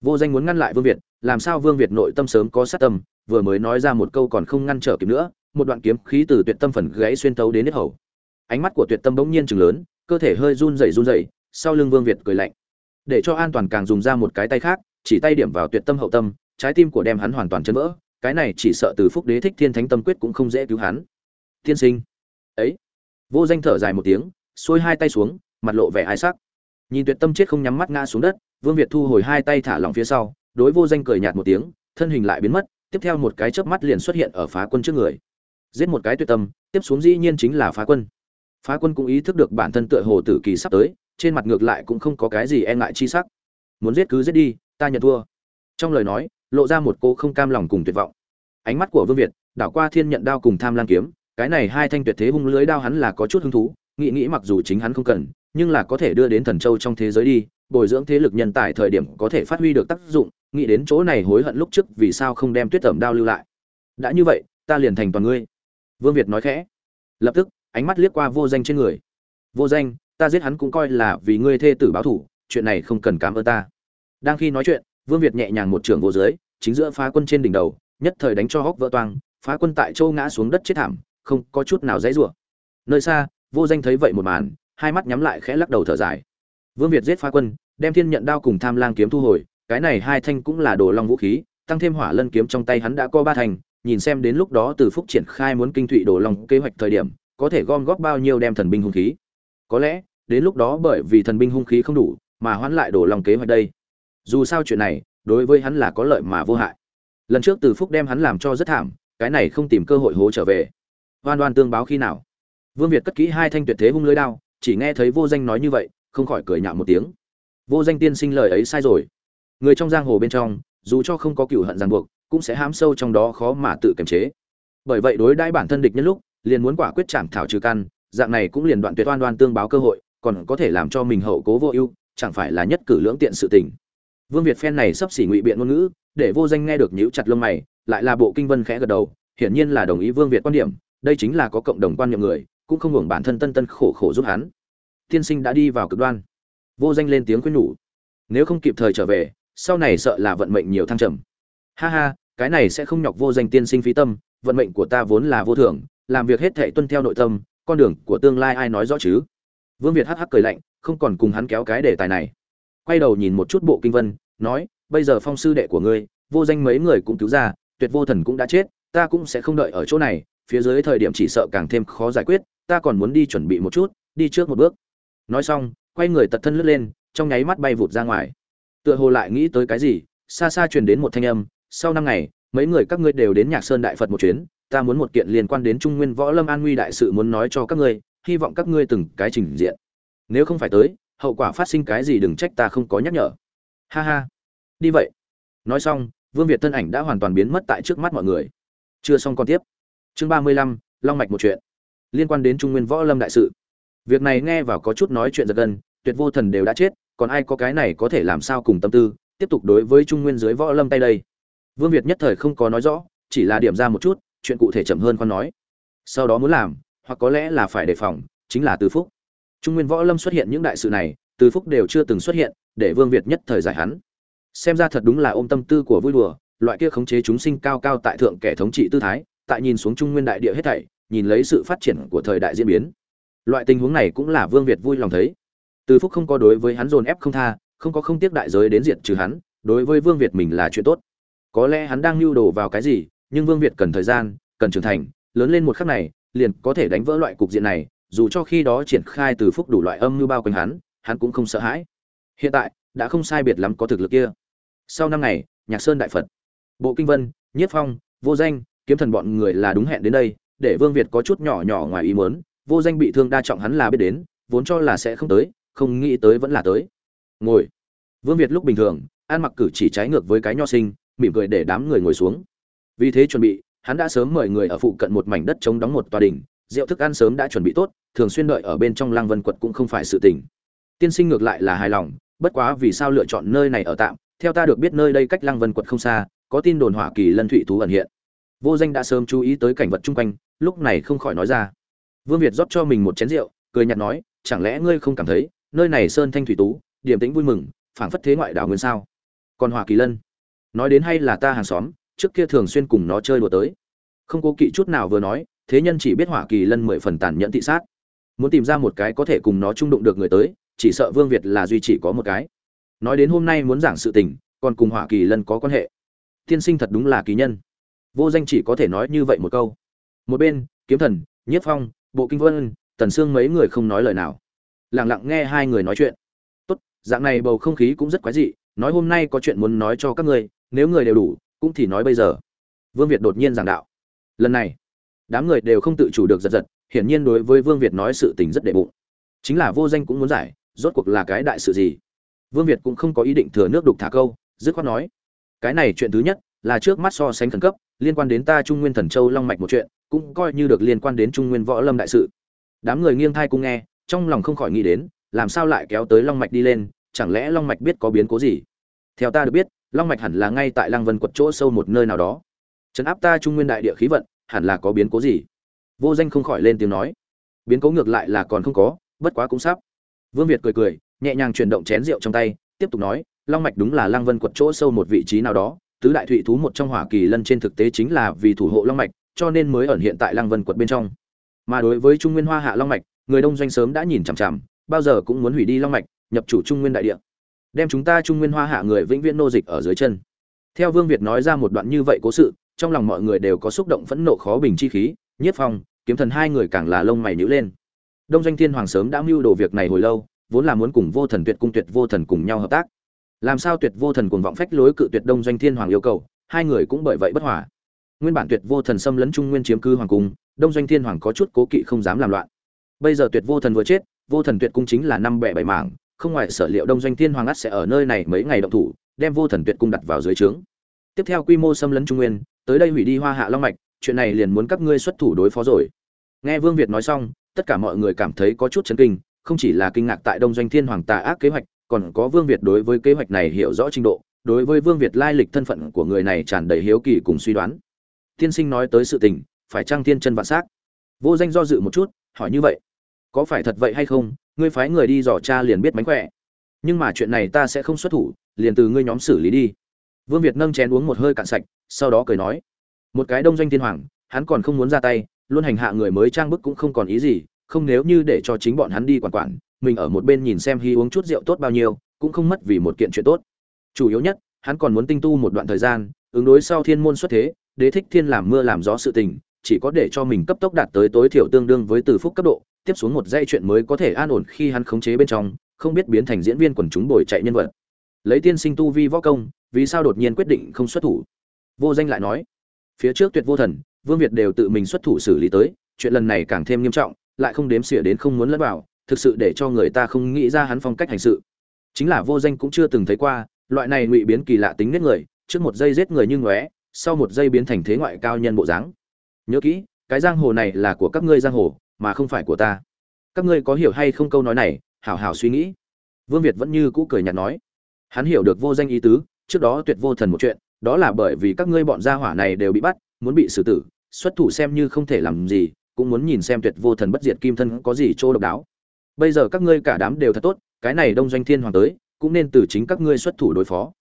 Vô danh muốn ngăn lại vương việt, làm sao vương việt nội tâm sớm có sát tâm, vừa mới nói ra một câu còn không ngăn trở kịp nữa, một đoạn kiếm khí từ tuyệt tâm phần gãy xuyên tấu đến hết hầu. Ánh mắt của tuyệt tâm bỗng nhiên chừng lớn, cơ thể hơi run rẩy run rẩy, sau lưng vương việt cười lạnh để cho an toàn càng dùng ra một cái tay khác, chỉ tay điểm vào tuyệt tâm hậu tâm, trái tim của đem hắn hoàn toàn chấn vỡ, cái này chỉ sợ từ phúc đế thích thiên thánh tâm quyết cũng không dễ cứu hắn. Tiên sinh. Ấy. Vô danh thở dài một tiếng, xuôi hai tay xuống, mặt lộ vẻ ai sắc. Nhìn tuyệt tâm chết không nhắm mắt ngã xuống đất, vương việt thu hồi hai tay thả lỏng phía sau, đối vô danh cười nhạt một tiếng, thân hình lại biến mất, tiếp theo một cái chớp mắt liền xuất hiện ở phá quân trước người. Giết một cái tuyệt tâm, tiếp xuống dĩ nhiên chính là phá quân. Phá quân cũng ý thức được bản thân tựa hồ tử kỳ sắp tới trên mặt ngược lại cũng không có cái gì e ngại chi sắc. Muốn giết cứ giết đi, ta nhận thua. Trong lời nói, lộ ra một cô không cam lòng cùng tuyệt vọng. Ánh mắt của vương việt, đảo qua thiên nhận đao cùng tham lang kiếm, cái này hai thanh tuyệt thế hung lưới đao hắn là có chút hứng thú, nghĩ nghĩ mặc dù chính hắn không cần, nhưng là có thể đưa đến thần châu trong thế giới đi, bồi dưỡng thế lực nhân tài thời điểm có thể phát huy được tác dụng, nghĩ đến chỗ này hối hận lúc trước vì sao không đem tuyết tẩm đao lưu lại. Đã như vậy, ta liền thành toàn ngươi. Vương việt nói khẽ. Lập tức, ánh mắt liếc qua vô danh trên người. Vô danh ta giết hắn cũng coi là vì ngươi thê tử báo thủ, chuyện này không cần cảm ơn ta. Đang khi nói chuyện, vương việt nhẹ nhàng một trường vô dưới, chính giữa phá quân trên đỉnh đầu, nhất thời đánh cho hốc vỡ toang, phá quân tại châu ngã xuống đất chết thảm, không có chút nào dãy rủa. Nơi xa, vô danh thấy vậy một màn, hai mắt nhắm lại khẽ lắc đầu thở dài. Vương việt giết phá quân, đem thiên nhận đao cùng tham lang kiếm thu hồi, cái này hai thanh cũng là đồ long vũ khí, tăng thêm hỏa lân kiếm trong tay hắn đã có ba thành, nhìn xem đến lúc đó từ phúc triển khai muốn kinh thụy đồ long kế hoạch thời điểm, có thể gom góp bao nhiêu đem thần binh hung khí. Có lẽ đến lúc đó bởi vì thần binh hung khí không đủ mà hoãn lại đổ lòng kế hoạch đây. Dù sao chuyện này, đối với hắn là có lợi mà vô hại. Lần trước từ phúc đem hắn làm cho rất thảm, cái này không tìm cơ hội hố trở về. Oan oan tương báo khi nào? Vương việt cất kỹ hai thanh tuyệt thế hung lưới đao, chỉ nghe thấy vô danh nói như vậy, không khỏi cười nhạo một tiếng. Vô danh tiên sinh lời ấy sai rồi. Người trong giang hồ bên trong, dù cho không có cựu hận ràng buộc, cũng sẽ hám sâu trong đó khó mà tự kiềm chế. Bởi vậy đối đãi bản thân địch nhân lúc, liền muốn quả quyết chạm thảo trừ căn, dạng này cũng liền đoạn tuyệt oan oan tương báo cơ hội còn có thể làm cho mình hậu cố vô ưu, chẳng phải là nhất cử lưỡng tiện sự tình. Vương việt phen này sắp xỉ ngụy biện ngôn ngữ, để vô danh nghe được nhíu chặt lông mày, lại là bộ kinh vân khẽ gật đầu, hiển nhiên là đồng ý vương việt quan điểm, đây chính là có cộng đồng quan niệm người, cũng không hưởng bản thân tân tân khổ khổ giúp hắn. Tiên sinh đã đi vào cực đoan. Vô danh lên tiếng khuyên nhủ. Nếu không kịp thời trở về, sau này sợ là vận mệnh nhiều thăng trầm. Ha ha, cái này sẽ không nhọc vô danh tiên sinh phí tâm, vận mệnh của ta vốn là vô thường làm việc hết thệ tuân theo nội tâm, con đường của tương lai ai nói rõ chứ? Vương việt hắc hắc cười lạnh, không còn cùng hắn kéo cái đề tài này. Quay đầu nhìn một chút bộ kinh vân, nói, bây giờ phong sư đệ của ngươi, vô danh mấy người cũng cứu ra, tuyệt vô thần cũng đã chết, ta cũng sẽ không đợi ở chỗ này, phía dưới thời điểm chỉ sợ càng thêm khó giải quyết, ta còn muốn đi chuẩn bị một chút, đi trước một bước. Nói xong, quay người tật thân lướt lên, trong nháy mắt bay vụt ra ngoài. Tựa hồ lại nghĩ tới cái gì, xa xa truyền đến một thanh âm, sau năm ngày, mấy người các ngươi đều đến nhạc sơn đại phật một chuyến, ta muốn một kiện liên quan đến trung nguyên võ lâm an nguy đại sự muốn nói cho các ngươi hy vọng các ngươi từng cái trình diện. Nếu không phải tới, hậu quả phát sinh cái gì đừng trách ta không có nhắc nhở. Ha ha. Đi vậy. Nói xong, vương việt thân ảnh đã hoàn toàn biến mất tại trước mắt mọi người. Chưa xong còn tiếp. Chương ba mươi lăm, long mạch một chuyện. Liên quan đến trung nguyên võ lâm đại sự. Việc này nghe vào có chút nói chuyện giật gân, tuyệt vô thần đều đã chết, còn ai có cái này có thể làm sao cùng tâm tư, tiếp tục đối với trung nguyên dưới võ lâm tay đây. Vương việt nhất thời không có nói rõ, chỉ là điểm ra một chút, chuyện cụ thể chậm hơn con nói. Sau đó muốn làm hoặc có lẽ là phải đề phòng, chính là từ phúc. Trung nguyên võ lâm xuất hiện những đại sự này, từ phúc đều chưa từng xuất hiện, để vương việt nhất thời giải hắn. Xem ra thật đúng là ôm tâm tư của vui đùa, loại kia khống chế chúng sinh cao cao tại thượng kẻ thống trị tư thái, tại nhìn xuống trung nguyên đại địa hết thảy, nhìn lấy sự phát triển của thời đại diễn biến. Loại tình huống này cũng là vương việt vui lòng thấy. Từ phúc không có đối với hắn dồn ép không tha, không có không tiếc đại giới đến diện trừ hắn, đối với vương việt mình là chuyện tốt. Có lẽ hắn đang lưu đồ vào cái gì, nhưng vương việt cần thời gian, cần trưởng thành, lớn lên một khắc này liền có thể đánh vỡ loại cục diện này, dù cho khi đó triển khai từ phúc đủ loại âm như bao quanh hắn hắn cũng không sợ hãi. Hiện tại, đã không sai biệt lắm có thực lực kia. Sau năm ngày, nhạc sơn đại phật. Bộ kinh vân, nhiếp phong, vô danh, kiếm thần bọn người là đúng hẹn đến đây, để vương việt có chút nhỏ nhỏ ngoài ý muốn, vô danh bị thương đa trọng hắn là biết đến, vốn cho là sẽ không tới, không nghĩ tới vẫn là tới. Ngồi. Vương việt lúc bình thường, ăn mặc cử chỉ trái ngược với cái nho sinh, mỉm cười để đám người ngồi xuống. Vì thế chuẩn bị hắn đã sớm mời người ở phụ cận một mảnh đất chống đóng một tòa đình rượu thức ăn sớm đã chuẩn bị tốt, thường xuyên đợi ở bên trong lăng vân quật cũng không phải sự tình. Tiên sinh ngược lại là hài lòng, bất quá vì sao lựa chọn nơi này ở tạm, theo ta được biết nơi đây cách lăng vân quật không xa, có tin đồn hỏa kỳ lân thụy thú ẩn hiện. Vô danh đã sớm chú ý tới cảnh vật chung quanh, lúc này không khỏi nói ra. Vương việt rót cho mình một chén rượu, cười nhạt nói, chẳng lẽ ngươi không cảm thấy, nơi này sơn thanh thủy tú điểm tĩnh vui mừng, phảng phất thế ngoại đảo nguyên sao? Còn hỏa kỳ lân, nói đến hay là ta hàng xóm trước kia thường xuyên cùng nó chơi đùa tới. Không cố kỵ chút nào vừa nói, thế nhân chỉ biết hỏa kỳ lân mười phần tàn nhẫn thị sát. Muốn tìm ra một cái có thể cùng nó trung đụng được người tới, chỉ sợ vương việt là duy chỉ có một cái. Nói đến hôm nay muốn giảng sự tình, còn cùng hỏa kỳ lân có quan hệ. Tiên sinh thật đúng là kỳ nhân. Vô danh chỉ có thể nói như vậy một câu. Một bên, kiếm thần nhiếp phong, bộ kinh vân, tần sương mấy người không nói lời nào. Lẳng lặng nghe hai người nói chuyện. Tốt, dạng này bầu không khí cũng rất quái dị, nói hôm nay có chuyện muốn nói cho các ngươi, nếu người đều đủ cũng thì nói bây giờ. Vương việt đột nhiên giảng đạo. Lần này, đám người đều không tự chủ được giật giật, hiển nhiên đối với vương việt nói sự tình rất đệ bụng. Chính là vô danh cũng muốn giải, rốt cuộc là cái đại sự gì? Vương việt cũng không có ý định thừa nước đục thả câu, dứt khoát nói, cái này chuyện thứ nhất là trước mắt so sánh khẩn cấp, liên quan đến ta trung nguyên thần châu long mạch một chuyện, cũng coi như được liên quan đến trung nguyên võ lâm đại sự. Đám người nghiêng thai cũng nghe, trong lòng không khỏi nghĩ đến, làm sao lại kéo tới long mạch đi lên, chẳng lẽ long mạch biết có biến cố gì? Theo ta được biết long mạch hẳn là ngay tại lăng vân quật chỗ sâu một nơi nào đó. Trấn áp ta trung nguyên đại địa khí vận, hẳn là có biến cố gì? Vô danh không khỏi lên tiếng nói. Biến cố ngược lại là còn không có, bất quá cũng sắp. Vương việt cười cười, nhẹ nhàng chuyển động chén rượu trong tay, tiếp tục nói, long mạch đúng là lăng vân quật chỗ sâu một vị trí nào đó, tứ đại thụy thú một trong hỏa kỳ lân trên thực tế chính là vì thủ hộ long mạch, cho nên mới ẩn hiện tại lăng vân quật bên trong. Mà đối với trung nguyên hoa hạ long mạch, người đông doanh sớm đã nhìn chằm chằm, bao giờ cũng muốn hủy đi long mạch, nhập chủ trung nguyên đại địa đem chúng ta trung nguyên hoa hạ người vĩnh viễn nô dịch ở dưới chân. Theo vương việt nói ra một đoạn như vậy cố sự, trong lòng mọi người đều có xúc động phẫn nộ khó bình chi khí, nhiếp phong, kiếm thần hai người càng là lông mày nhíu lên. Đông doanh thiên hoàng sớm đã mưu đồ việc này hồi lâu, vốn là muốn cùng vô thần tuyệt cung tuyệt vô thần cùng nhau hợp tác. Làm sao tuyệt vô thần cùng vọng phách lối cự tuyệt đông doanh thiên hoàng yêu cầu, hai người cũng bởi vậy bất hòa. Nguyên bản tuyệt vô thần xâm lấn trung nguyên chiếm cư hoàng cung, đông doanh thiên hoàng có chút cố kỵ không dám làm loạn. Bây giờ tuyệt vô thần vừa chết, vô thần tuyệt cung chính là năm bẻ bảy mảng không ngoài sở liệu đông doanh thiên hoàng ắt sẽ ở nơi này mấy ngày động thủ, đem vô thần tuyệt cung đặt vào dưới trướng. Tiếp theo quy mô xâm lấn trung nguyên, tới đây hủy đi hoa hạ long mạch, chuyện này liền muốn các ngươi xuất thủ đối phó rồi. Nghe vương việt nói xong, tất cả mọi người cảm thấy có chút chấn kinh, không chỉ là kinh ngạc tại đông doanh thiên hoàng tà ác kế hoạch, còn có vương việt đối với kế hoạch này hiểu rõ trình độ, đối với vương việt lai lịch thân phận của người này tràn đầy hiếu kỳ cùng suy đoán. Tiên sinh nói tới sự tình, phải trang tiên chân vạn s á c vô danh do dự một chút, hỏi như vậy, có phải thật vậy hay không? Ngươi phái người đi dò cha liền biết mánh khỏe. Nhưng mà chuyện này ta sẽ không xuất thủ, liền từ ngươi nhóm xử lý đi. Vương việt nâng chén uống một hơi cạn sạch, sau đó cười nói, một cái đông doanh thiên hoàng, hắn còn không muốn ra tay, luôn hành hạ người mới trang bức cũng không còn ý gì, không nếu như để cho chính bọn hắn đi quản quản, mình ở một bên nhìn xem hy uống chút rượu tốt bao nhiêu, cũng không mất vì một kiện chuyện tốt. Chủ yếu nhất, hắn còn muốn tinh tu một đoạn thời gian, ứng đối sau thiên môn xuất thế, đế thích thiên làm mưa làm gió sự tình, chỉ có để cho mình cấp tốc đạt tới tối thiểu tương đương với từ phúc cấp độ tiếp xuống một dây chuyện mới có thể an ổn khi hắn khống chế bên trong, không biết biến thành diễn viên quần chúng bồi chạy nhân vật. Lấy tiên sinh tu vi võ công, vì sao đột nhiên quyết định không xuất thủ? Vô danh lại nói, phía trước tuyệt vô thần, vương việt đều tự mình xuất thủ xử lý tới, chuyện lần này càng thêm nghiêm trọng, lại không đếm xỉa đến không muốn lẫn vào, thực sự để cho người ta không nghĩ ra hắn phong cách hành sự. Chính là vô danh cũng chưa từng thấy qua, loại này ngụy biến kỳ lạ tính nết người, trước một giây giết người như ngóe, sau một giây biến thành thế ngoại cao nhân bộ dáng. Nhớ kỹ, cái giang hồ này là của các ngươi giang hồ mà không phải của ta. Các ngươi có hiểu hay không câu nói này, hảo hảo suy nghĩ. Vương việt vẫn như cũ cười nhạt nói. Hắn hiểu được vô danh ý tứ, trước đó tuyệt vô thần một chuyện, đó là bởi vì các ngươi bọn gia hỏa này đều bị bắt, muốn bị xử tử, xuất thủ xem như không thể làm gì, cũng muốn nhìn xem tuyệt vô thần bất diệt kim thân có gì chỗ độc đáo. Bây giờ các ngươi cả đám đều thật tốt, cái này đông doanh thiên hoàng tới, cũng nên từ chính các ngươi xuất thủ đối phó.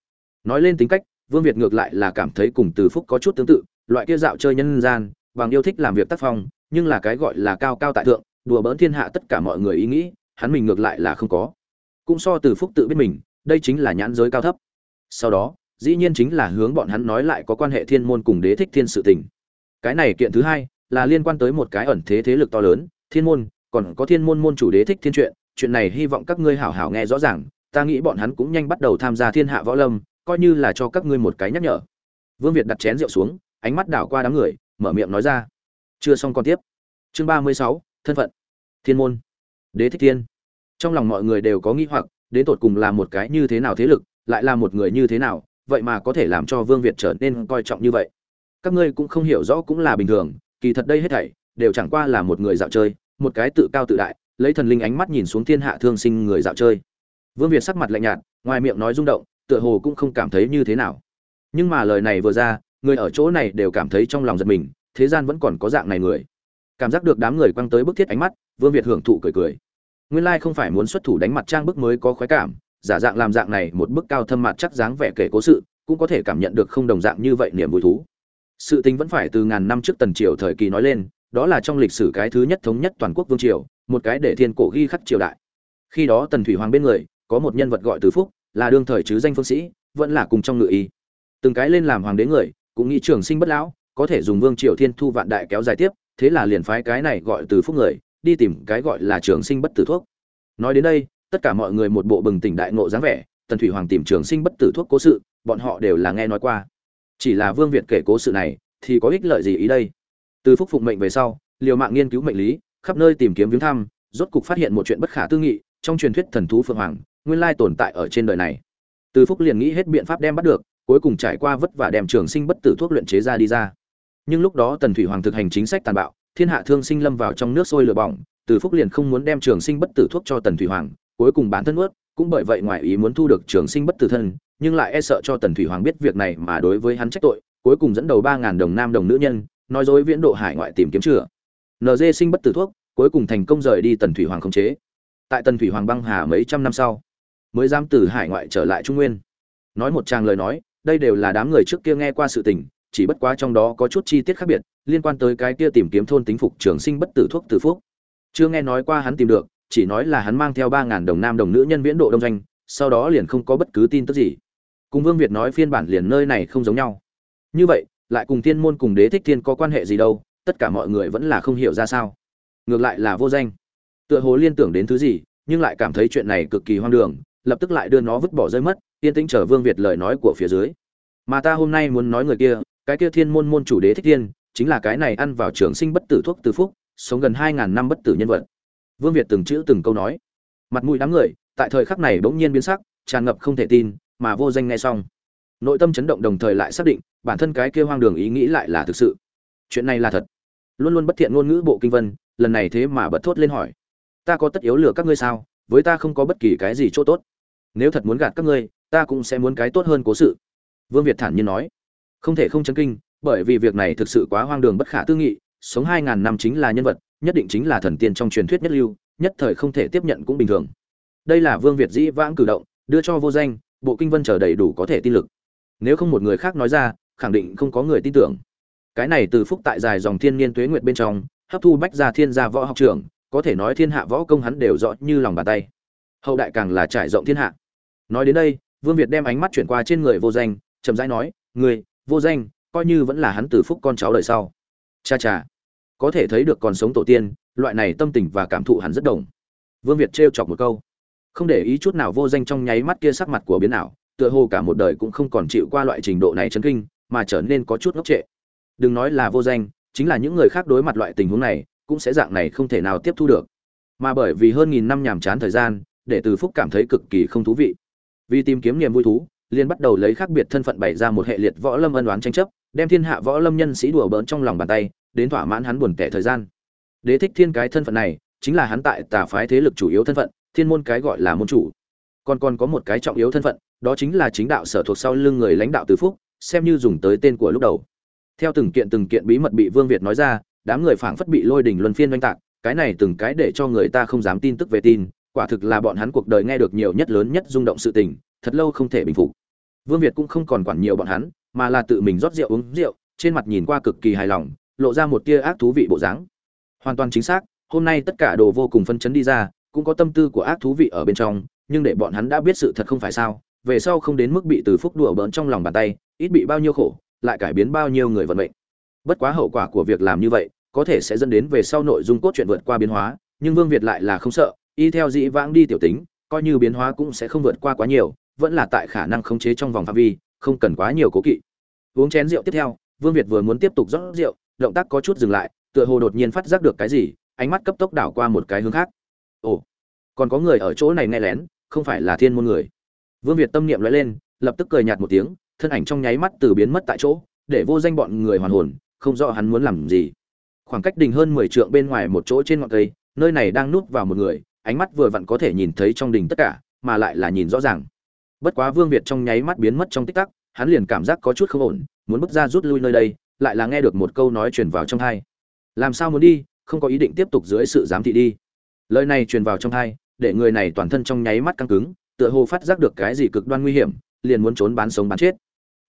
Nói lên tính cách, vương việt ngược lại là cảm thấy cùng từ phúc có chút tương tự, loại kia dạo chơi nhân gian bằng yêu thích làm việc tác phong, nhưng là cái gọi là cao cao tại thượng, đùa bỡn thiên hạ tất cả mọi người ý nghĩ, hắn mình ngược lại là không có. Cũng so từ phúc tự biết mình, đây chính là nhãn giới cao thấp. Sau đó, dĩ nhiên chính là hướng bọn hắn nói lại có quan hệ thiên môn cùng đế thích thiên sự tình. Cái này kiện thứ hai, là liên quan tới một cái ẩn thế thế lực to lớn, thiên môn, còn có thiên môn môn chủ đế thích thiên chuyện chuyện này hy vọng các ngươi hảo hảo nghe rõ ràng, ta nghĩ bọn hắn cũng nhanh bắt đầu tham gia thiên hạ võ lâm, coi như là cho các ngươi một cái nhắc nhở. Vương việt đặt chén rượu xuống, ánh mắt đảo qua đám người mở miệng nói ra. Chưa xong còn tiếp. Chương ba mươi sáu, thân phận. Thiên môn. Đế thích thiên. Trong lòng mọi người đều có nghĩ hoặc, đến tột cùng là một cái như thế nào thế lực, lại là một người như thế nào, vậy mà có thể làm cho vương việt trở nên coi trọng như vậy. Các ngươi cũng không hiểu rõ cũng là bình thường, kỳ thật đây hết thảy đều chẳng qua là một người dạo chơi, một cái tự cao tự đại, lấy thần linh ánh mắt nhìn xuống thiên hạ thương sinh người dạo chơi. Vương việt sắc mặt lạnh nhạt, ngoài miệng nói rung động, tựa hồ cũng không cảm thấy như thế nào. Nhưng mà lời này vừa ra người ở chỗ này đều cảm thấy trong lòng giật mình, thế gian vẫn còn có dạng này người. Cảm giác được đám người quăng tới bức thiết ánh mắt, vương việt hưởng thụ cười cười. Nguyên lai không phải muốn xuất thủ đánh mặt trang bức mới có khoái cảm, giả dạng làm dạng này một bức cao thâm mặt chắc dáng vẻ kể cố sự, cũng có thể cảm nhận được không đồng dạng như vậy niềm vui thú. Sự tính vẫn phải từ ngàn năm trước tần triều thời kỳ nói lên, đó là trong lịch sử cái thứ nhất thống nhất toàn quốc vương triều, một cái để thiên cổ ghi khắc triều đại. Khi đó tần thủy hoàng bên người, có một nhân vật gọi từ phúc, là đương thời chứ danh phương sĩ, vẫn là cùng trong ngự y. Từng cái lên làm hoàng đế người cũng nghĩ trường sinh bất lão, có thể dùng vương triều thiên thu vạn đại kéo dài tiếp, thế là liền phái cái này gọi từ phúc người, đi tìm cái gọi là trường sinh bất tử thuốc. Nói đến đây, tất cả mọi người một bộ bừng tỉnh đại ngộ dáng vẻ, tần thủy hoàng tìm trường sinh bất tử thuốc cố sự, bọn họ đều là nghe nói qua. Chỉ là vương việt kể cố sự này, thì có ích lợi gì ý đây? Từ phúc phụng mệnh về sau, liều mạng nghiên cứu mệnh lý, khắp nơi tìm kiếm viếng thăm, rốt cục phát hiện một chuyện bất khả tư nghị, trong truyền thuyết thần thú phượng hoàng, nguyên lai tồn tại ở trên đời này. Từ phúc liền nghĩ hết biện pháp đem bắt được cuối cùng trải qua vất vả đem trường sinh bất tử thuốc luyện chế ra đi ra. Nhưng lúc đó tần thủy hoàng thực hành chính sách tàn bạo, thiên hạ thương sinh lâm vào trong nước sôi lửa bỏng, từ phúc liền không muốn đem trường sinh bất tử thuốc cho tần thủy hoàng, cuối cùng bản thân ướt cũng bởi vậy ngoài ý muốn thu được trường sinh bất tử thân, nhưng lại e sợ cho tần thủy hoàng biết việc này mà đối với hắn trách tội, cuối cùng dẫn đầu ba ngàn đồng nam đồng nữ nhân, nói dối viễn độ hải ngoại tìm kiếm chữa. Nd sinh bất tử thuốc, cuối cùng thành công rời đi tần thủy hoàng khống chế. Tại tần thủy hoàng băng hà mấy trăm năm sau, mới dám từ hải ngoại trở lại trung nguyên. Nói một tràng lời nói đây đều là đám người trước kia nghe qua sự tình, chỉ bất quá trong đó có chút chi tiết khác biệt, liên quan tới cái kia tìm kiếm thôn tính phục trường sinh bất tử thuốc từ phúc. Chưa nghe nói qua hắn tìm được, chỉ nói là hắn mang theo ba ngàn đồng nam đồng nữ nhân viễn độ đông doanh, sau đó liền không có bất cứ tin tức gì. Cùng vương việt nói phiên bản liền nơi này không giống nhau. Như vậy, lại cùng thiên môn cùng đế thích thiên có quan hệ gì đâu, tất cả mọi người vẫn là không hiểu ra sao. Ngược lại là vô danh. Tựa hồ liên tưởng đến thứ gì, nhưng lại cảm thấy chuyện này cực kỳ hoang đường, lập tức lại đưa nó vứt bỏ rơi mất yên tĩnh chờ vương việt lời nói của phía dưới. Mà ta hôm nay muốn nói người kia, cái kia thiên môn môn chủ đế thích thiên, chính là cái này ăn vào trường sinh bất tử thuốc từ phúc, sống gần hai ngàn năm bất tử nhân vật. Vương việt từng chữ từng câu nói. Mặt mũi đám người, tại thời khắc này bỗng nhiên biến sắc, tràn ngập không thể tin, mà vô danh nghe xong. Nội tâm chấn động đồng thời lại xác định, bản thân cái kia hoang đường ý nghĩ lại là thực sự. Chuyện này là thật. Luôn luôn bất thiện ngôn ngữ bộ kinh vân lần này thế mà bật thốt lên hỏi. Ta có tất yếu lừa các ngươi sao? Với ta không có bất kỳ cái gì chỗ tốt. Nếu thật muốn gạt các ngươi ta cũng sẽ muốn cái tốt hơn cố sự. Vương việt thản nhiên nói. Không thể không chấn kinh, bởi vì việc này thực sự quá hoang đường bất khả tư nghị, sống hai ngàn năm chính là nhân vật, nhất định chính là thần tiên trong truyền thuyết nhất lưu, nhất thời không thể tiếp nhận cũng bình thường. Đây là vương việt dĩ vãng cử động, đưa cho vô danh, bộ kinh vân chờ đầy đủ có thể tin lực. Nếu không một người khác nói ra, khẳng định không có người tin tưởng. Cái này từ phúc tại dài dòng thiên niên tuế nguyệt bên trong, hấp thu bách gia thiên gia võ học trường có thể nói thiên hạ võ công hắn đều rõ như lòng bàn tay. Hậu đại càng là trải rộng thiên hạ. Nói đến đây vương việt đem ánh mắt chuyển qua trên người vô danh, chậm rãi nói người vô danh, coi như vẫn là hắn từ phúc con cháu đời sau. Cha cha, có thể thấy được còn sống tổ tiên, loại này tâm tình và cảm thụ hắn rất đồng. Vương việt trêu chọc một câu. Không để ý chút nào vô danh trong nháy mắt kia sắc mặt của biến ảo, tựa hồ cả một đời cũng không còn chịu qua loại trình độ này chấn kinh, mà trở nên có chút ngốc trệ. Đừng nói là vô danh, chính là những người khác đối mặt loại tình huống này, cũng sẽ dạng này không thể nào tiếp thu được. Mà bởi vì hơn nghìn năm nhàm chán thời gian, để từ phúc cảm thấy cực kỳ không thú vị vì tìm kiếm niềm vui thú, liền bắt đầu lấy khác biệt thân phận bày ra một hệ liệt võ lâm ân oán tranh chấp, đem thiên hạ võ lâm nhân sĩ đùa bỡn trong lòng bàn tay, đến thỏa mãn hắn buồn tẻ thời gian. Đế thích thiên cái thân phận này, chính là hắn tại tà phái thế lực chủ yếu thân phận, thiên môn cái gọi là môn chủ. Còn còn có một cái trọng yếu thân phận, đó chính là chính đạo sở thuộc sau lưng người lãnh đạo từ phúc, xem như dùng tới tên của lúc đầu. Theo từng kiện từng kiện bí mật bị vương việt nói ra, đám người phảng phất bị lôi đình luân phiên oanh tạc, cái này từng cái để cho người ta không dám tin tức về tin quả thực là bọn hắn cuộc đời nghe được nhiều nhất lớn nhất rung động sự tình, thật lâu không thể bình phục. Vương việt cũng không còn quản nhiều bọn hắn, mà là tự mình rót rượu uống rượu, trên mặt nhìn qua cực kỳ hài lòng, lộ ra một tia ác thú vị bộ dáng. Hoàn toàn chính xác, hôm nay tất cả đồ vô cùng phân chấn đi ra, cũng có tâm tư của ác thú vị ở bên trong, nhưng để bọn hắn đã biết sự thật không phải sao, về sau không đến mức bị từ phúc đùa bỡn trong lòng bàn tay, ít bị bao nhiêu khổ, lại cải biến bao nhiêu người vận mệnh. Bất quá hậu quả của việc làm như vậy, có thể sẽ dẫn đến về sau nội dung cốt truyện vượt qua biến hóa, nhưng vương việt lại là không sợ y theo dĩ vãng đi tiểu tính, coi như biến hóa cũng sẽ không vượt qua quá nhiều, vẫn là tại khả năng khống chế trong vòng phạm vi, không cần quá nhiều cố kỵ. Uống chén rượu tiếp theo, vương việt vừa muốn tiếp tục rót rượu, động tác có chút dừng lại, tựa hồ đột nhiên phát giác được cái gì, ánh mắt cấp tốc đảo qua một cái hướng khác. Ồ, còn có người ở chỗ này nghe lén, không phải là thiên môn người. Vương việt tâm niệm lóe lên, lập tức cười nhạt một tiếng, thân ảnh trong nháy mắt từ biến mất tại chỗ, để vô danh bọn người hoàn hồn, không rõ hắn muốn làm gì. Khoảng cách đình hơn mười trượng bên ngoài một chỗ trên ngọn cây, nơi này đang núp vào một người ánh mắt vừa vặn có thể nhìn thấy trong đình tất cả, mà lại là nhìn rõ ràng. Bất quá vương việt trong nháy mắt biến mất trong tích tắc, hắn liền cảm giác có chút không ổn, muốn bước ra rút lui nơi đây, lại là nghe được một câu nói truyền vào trong hai làm sao muốn đi, không có ý định tiếp tục dưới sự giám thị đi. Lời này truyền vào trong hai để người này toàn thân trong nháy mắt căng cứng, tựa hồ phát giác được cái gì cực đoan nguy hiểm, liền muốn trốn bán sống bán chết.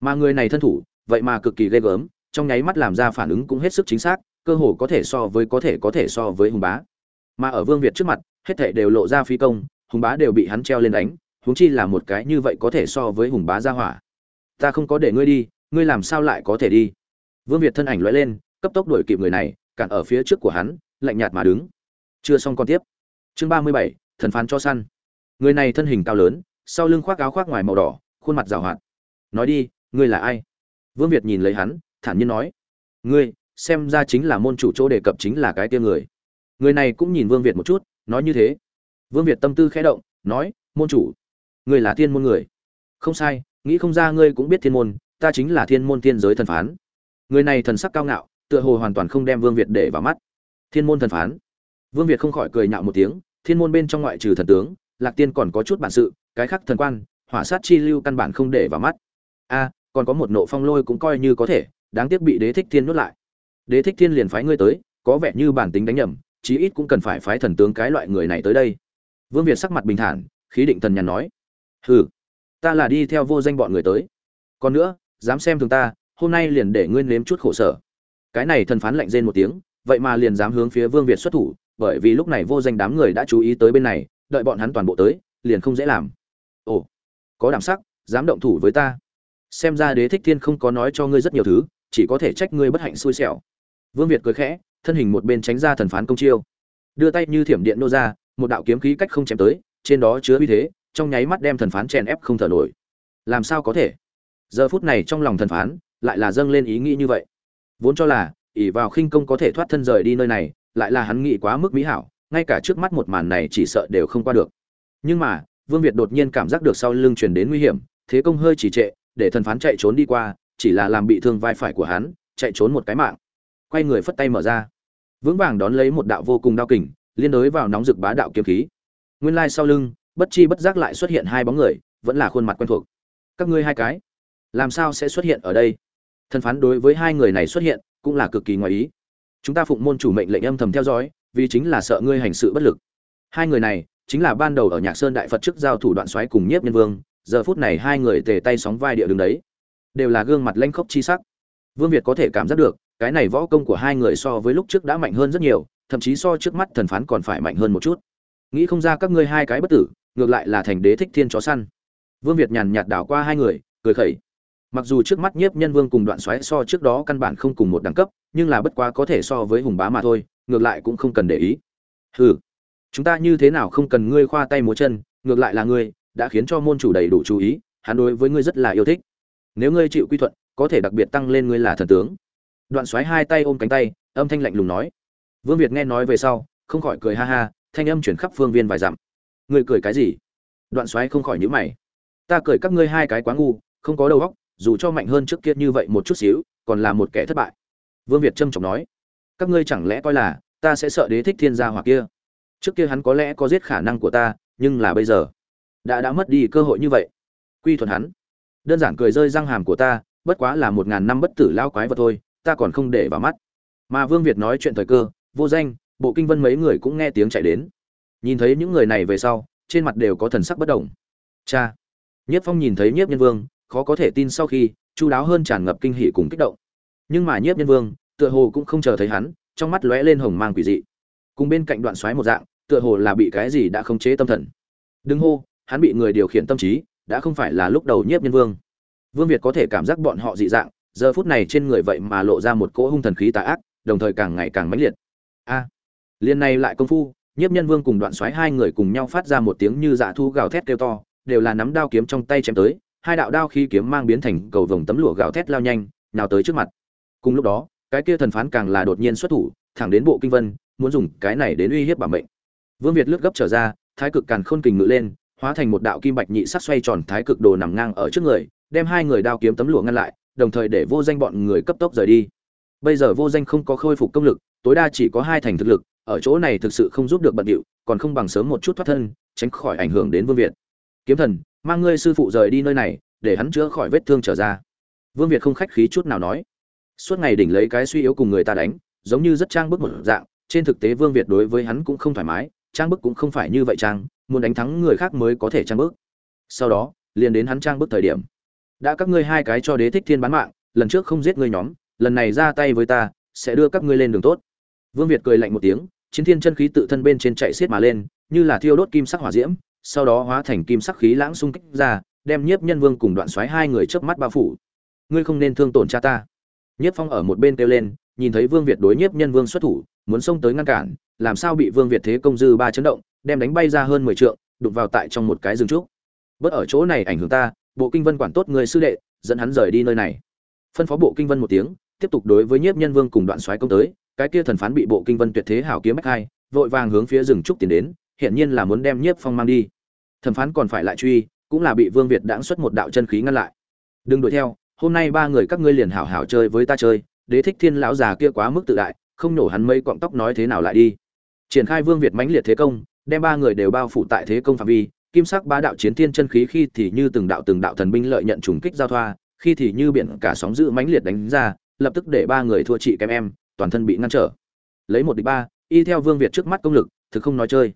Mà người này thân thủ, vậy mà cực kỳ ghê gớm, trong nháy mắt làm ra phản ứng cũng hết sức chính xác, cơ hồ có thể so với có thể có thể so với hùng bá. Mà ở vương việt trước mặt hết thảy đều lộ ra phi công, hùng bá đều bị hắn treo lên đánh, huống chi là một cái như vậy có thể so với hùng bá ra hỏa. Ta không có để ngươi đi, ngươi làm sao lại có thể đi? Vương việt thân ảnh lóe lên, cấp tốc đuổi kịp người này, cản ở phía trước của hắn, lạnh nhạt mà đứng. Chưa xong con tiếp. Chương ba mươi bảy, thần phán cho săn. Người này thân hình cao lớn, sau lưng khoác áo khoác ngoài màu đỏ, khuôn mặt giàu hoạt. Nói đi, ngươi là ai? Vương việt nhìn lấy hắn, thản nhiên nói. Ngươi, xem ra chính là môn chủ chỗ đề cập chính là cái kia người. Người này cũng nhìn vương việt một chút nói như thế. Vương việt tâm tư khẽ động, nói, môn chủ, ngươi là thiên môn người. Không sai, nghĩ không ra ngươi cũng biết thiên môn, ta chính là thiên môn thiên giới thần phán. Người này thần sắc cao ngạo, tựa hồ hoàn toàn không đem vương việt để vào mắt. Thiên môn thần phán? Vương việt không khỏi cười nhạo một tiếng, thiên môn bên trong ngoại trừ thần tướng, lạc tiên còn có chút bản sự, cái khác thần quan, hỏa sát chi lưu căn bản không để vào mắt. A, còn có một nộ phong lôi cũng coi như có thể, đáng tiếc bị đế thích thiên nuốt lại. Đế thích thiên liền phái ngươi tới, có vẻ như bản tính đánh nhầm chí ít cũng cần phải phái thần tướng cái loại người này tới đây. Vương việt sắc mặt bình thản, khí định thần nhàn nói, hừ, ta là đi theo vô danh bọn người tới. Còn nữa, dám xem thường ta, hôm nay liền để ngươi nếm chút khổ sở. Cái này thần phán lạnh rên một tiếng, vậy mà liền dám hướng phía vương việt xuất thủ, bởi vì lúc này vô danh đám người đã chú ý tới bên này, đợi bọn hắn toàn bộ tới, liền không dễ làm. Ồ, có đảm sắc, dám động thủ với ta. Xem ra đế thích thiên không có nói cho ngươi rất nhiều thứ, chỉ có thể trách ngươi bất hạnh xui xẻo. Vương việt cười khẽ thân hình một bên tránh ra thần phán công chiêu. Đưa tay như thiểm điện nô ra, một đạo kiếm khí cách không chém tới, trên đó chứa uy thế, trong nháy mắt đem thần phán chèn ép không thở nổi. Làm sao có thể? Giờ phút này trong lòng thần phán lại là dâng lên ý nghĩ như vậy. Vốn cho là, ỷ vào khinh công có thể thoát thân rời đi nơi này, lại là hắn nghĩ quá mức mỹ hảo, ngay cả trước mắt một màn này chỉ sợ đều không qua được. Nhưng mà, vương việt đột nhiên cảm giác được sau lưng truyền đến nguy hiểm, thế công hơi chỉ trệ, để thần phán chạy trốn đi qua, chỉ là làm bị thương vai phải của hắn, chạy trốn một cái mạng quay người phất tay mở ra. Vững vàng đón lấy một đạo vô cùng đao kình, liên đối vào nóng rực bá đạo kiếm khí. Nguyên lai sau lưng, bất chi bất giác lại xuất hiện hai bóng người, vẫn là khuôn mặt quen thuộc. Các ngươi hai cái, làm sao sẽ xuất hiện ở đây? Thần phán đối với hai người này xuất hiện, cũng là cực kỳ ngoài ý. Chúng ta phụng môn chủ mệnh lệnh âm thầm theo dõi, vì chính là sợ ngươi hành sự bất lực. Hai người này, chính là ban đầu ở nhạc sơn đại phật trước giao thủ đoạn xoáy cùng nhiếp nhân vương, giờ phút này hai người tề tay sóng vai địa đường đấy. Đều là gương mặt lanh khốc chi sắc vương việt có thể cảm giác được, cái này võ công của hai người so với lúc trước đã mạnh hơn rất nhiều, thậm chí so trước mắt thần phán còn phải mạnh hơn một chút. Nghĩ không ra các ngươi hai cái bất tử, ngược lại là thành đế thích thiên chó săn. Vương việt nhàn nhạt đảo qua hai người, cười khẩy. Mặc dù trước mắt nhiếp nhân vương cùng đoạn xoáy so trước đó căn bản không cùng một đẳng cấp, nhưng là bất quá có thể so với hùng bá mà thôi, ngược lại cũng không cần để ý. Hừ, chúng ta như thế nào không cần ngươi khoa tay múa chân, ngược lại là ngươi, đã khiến cho môn chủ đầy đủ chú ý, hắn đối với ngươi rất là yêu thích. Nếu ngươi chịu quy thuận có thể đặc biệt tăng lên ngươi là thần tướng. Đoạn xoáy hai tay ôm cánh tay, âm thanh lạnh lùng nói. Vương việt nghe nói về sau, không khỏi cười ha ha, thanh âm chuyển khắp phương viên vài dặm. Ngươi cười cái gì? Đoạn xoáy không khỏi nhíu mày. Ta cười các ngươi hai cái quá ngu, không có đầu óc, dù cho mạnh hơn trước kia như vậy một chút xíu, còn là một kẻ thất bại. Vương việt trâm trọng nói. Các ngươi chẳng lẽ coi là ta sẽ sợ đế thích thiên gia hoặc kia? Trước kia hắn có lẽ có giết khả năng của ta, nhưng là bây giờ đã đã mất đi cơ hội như vậy. Quy thuận hắn. Đơn giản cười rơi răng hàm của ta bất quá là một ngàn năm bất tử lao quái vật thôi, ta còn không để vào mắt. Mà vương việt nói chuyện thời cơ, vô danh, bộ kinh vân mấy người cũng nghe tiếng chạy đến. Nhìn thấy những người này về sau, trên mặt đều có thần sắc bất động. Cha! Nhất phong nhìn thấy nhiếp nhân vương, khó có thể tin sau khi, chu đáo hơn tràn ngập kinh hỉ cùng kích động. Nhưng mà nhiếp nhân vương, tựa hồ cũng không chờ thấy hắn, trong mắt lóe lên hồng mang quỷ dị. Cùng bên cạnh đoạn xoáy một dạng, tựa hồ là bị cái gì đã khống chế tâm thần. Đừng hô, hắn bị người điều khiển tâm trí, đã không phải là lúc đầu nhiếp nhân vương vương việt có thể cảm giác bọn họ dị dạng, giờ phút này trên người vậy mà lộ ra một cỗ hung thần khí tà ác, đồng thời càng ngày càng mãnh liệt. A liên này lại công phu, nhiếp nhân vương cùng đoạn xoáy hai người cùng nhau phát ra một tiếng như dạ thu gào thét kêu to, đều là nắm đao kiếm trong tay chém tới, hai đạo đao khi kiếm mang biến thành cầu vồng tấm lụa gào thét lao nhanh, nào tới trước mặt. Cùng lúc đó, cái kia thần phán càng là đột nhiên xuất thủ, thẳng đến bộ kinh vân, muốn dùng cái này đến uy hiếp bảo mệnh. Vương việt lướt gấp trở ra, thái cực càn khôn kình ngự lên hóa thành một đạo kim bạch nhị sắc xoay tròn thái cực đồ nằm ngang ở trước người, đem hai người đao kiếm tấm lụa ngăn lại, đồng thời để vô danh bọn người cấp tốc rời đi. Bây giờ vô danh không có khôi phục công lực, tối đa chỉ có hai thành thực lực, ở chỗ này thực sự không giúp được bận điệu, còn không bằng sớm một chút thoát thân, tránh khỏi ảnh hưởng đến vương việt. Kiếm thần, mang ngươi sư phụ rời đi nơi này, để hắn chữa khỏi vết thương trở ra. Vương việt không khách khí chút nào nói. Suốt ngày đỉnh lấy cái suy yếu cùng người ta đánh, giống như rất trang bức một dạng, trên thực tế vương việt đối với hắn cũng không thoải mái, trang bức cũng không phải như vậy trang muốn đánh thắng người khác mới có thể trang bước. sau đó, liền đến hắn trang bước thời điểm. Đã các ngươi hai cái cho đế thích thiên bán mạng, lần trước không giết ngươi nhóm, lần này ra tay với ta, sẽ đưa các ngươi lên đường tốt. Vương việt cười lạnh một tiếng, chiến thiên chân khí tự thân bên trên chạy xiết mà lên, như là thiêu đốt kim sắc hỏa diễm, sau đó hóa thành kim sắc khí lãng xung kích ra, đem nhiếp nhân vương cùng đoạn xoáy hai người chớp mắt bao phủ. Ngươi không nên thương tổn cha ta. Nhiếp phong ở một bên kêu lên nhìn thấy vương việt đối nhiếp nhân vương xuất thủ, muốn xông tới ngăn cản, làm sao bị vương việt thế công dư ba chấn động, đem đánh bay ra hơn mười trượng, đụng vào tại trong một cái rừng trúc. Bất ở chỗ này ảnh hưởng ta, bộ kinh vân quản tốt người sư đệ, dẫn hắn rời đi nơi này. Phân phó bộ kinh vân một tiếng, tiếp tục đối với nhiếp nhân vương cùng đoạn xoáy công tới, cái kia thần phán bị bộ kinh vân tuyệt thế hảo kiếm bách hai, vội vàng hướng phía rừng trúc tiến đến hiện nhiên là muốn đem nhiếp phong mang đi. Thẩm phán còn phải lại truy, cũng là bị vương việt đãng xuất một đạo chân khí ngăn lại. Đừng đuổi theo, hôm nay ba người các ngươi liền hảo hảo chơi với ta chơi đế thích thiên lão già kia quá mức tự đại, không nổ hắn mây cọng tóc nói thế nào lại đi. Triển khai vương việt mãnh liệt thế công, đem ba người đều bao phủ tại thế công phạm vi, kim sắc ba đạo chiến thiên chân khí khi thì như từng đạo từng đạo thần binh lợi nhận trùng kích giao thoa, khi thì như biển cả sóng dữ mãnh liệt đánh ra, lập tức để ba người thua chị kém em, toàn thân bị ngăn trở. Lấy một địch ba, y theo vương việt trước mắt công lực, thực không nói chơi.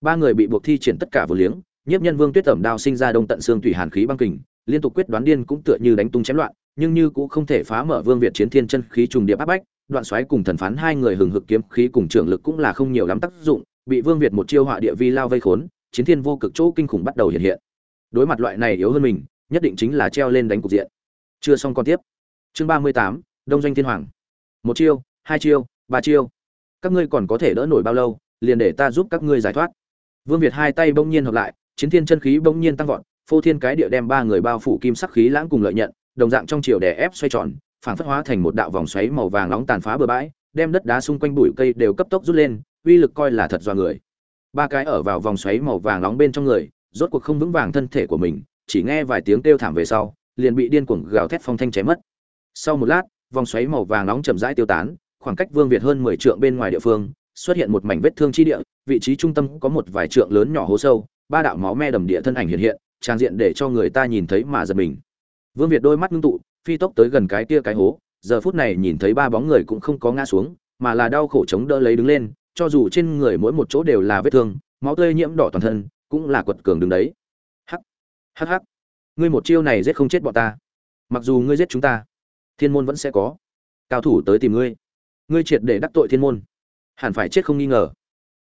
Ba người bị buộc thi triển tất cả vừa liếng, nhiếp nhân vương tuyết tẩm đao sinh ra đông tận xương thủy hàn khí băng kình, liên tục quyết đoán điên cũng tựa như đánh tung chém loạn nhưng như cũng không thể phá mở vương việt chiến thiên chân khí trùng điệp áp bách, đoạn xoáy cùng thần phán hai người hừng hực kiếm khí cùng trưởng lực cũng là không nhiều lắm tác dụng, bị vương việt một chiêu họa địa vi lao vây khốn, chiến thiên vô cực chỗ kinh khủng bắt đầu hiện hiện. Đối mặt loại này yếu hơn mình, nhất định chính là treo lên đánh cục diện. Chưa xong con tiếp. Chương ba mươi tám, đông doanh thiên hoàng. Một chiêu, hai chiêu, ba chiêu. Các ngươi còn có thể đỡ nổi bao lâu, liền để ta giúp các ngươi giải thoát. Vương việt hai tay bỗng nhiên hợp lại, chiến thiên chân khí bỗng nhiên tăng vọt, phô thiên cái địa đem ba người bao phủ kim sắc khí lãng cùng lợi nhận đồng dạng trong chiều đè ép xoay tròn, phản phất hóa thành một đạo vòng xoáy màu vàng nóng tàn phá bờ bãi, đem đất đá xung quanh bụi cây đều cấp tốc rút lên, uy lực coi là thật do người. Ba cái ở vào vòng xoáy màu vàng nóng bên trong người, rốt cuộc không vững vàng thân thể của mình, chỉ nghe vài tiếng kêu thảm về sau, liền bị điên cuồng gào thét phong thanh cháy mất. Sau một lát, vòng xoáy màu vàng nóng chậm rãi tiêu tán, khoảng cách vương việt hơn mười trượng bên ngoài địa phương, xuất hiện một mảnh vết thương chi địa, vị trí trung tâm có một vài trượng lớn nhỏ hố sâu, ba đạo máu me đầm địa thân ảnh hiện hiện, trang diện để cho người ta nhìn thấy mà giật mình vương việt đôi mắt ngưng tụ, phi tốc tới gần cái kia cái hố, giờ phút này nhìn thấy ba bóng người cũng không có ngã xuống, mà là đau khổ chống đỡ lấy đứng lên, cho dù trên người mỗi một chỗ đều là vết thương, máu tươi nhiễm đỏ toàn thân, cũng là quật cường đứng đấy. Hắc hắc hắc. Ngươi một chiêu này giết không chết bọn ta. Mặc dù ngươi giết chúng ta, thiên môn vẫn sẽ có. Cao thủ tới tìm ngươi. Ngươi triệt để đắc tội thiên môn. Hẳn phải chết không nghi ngờ.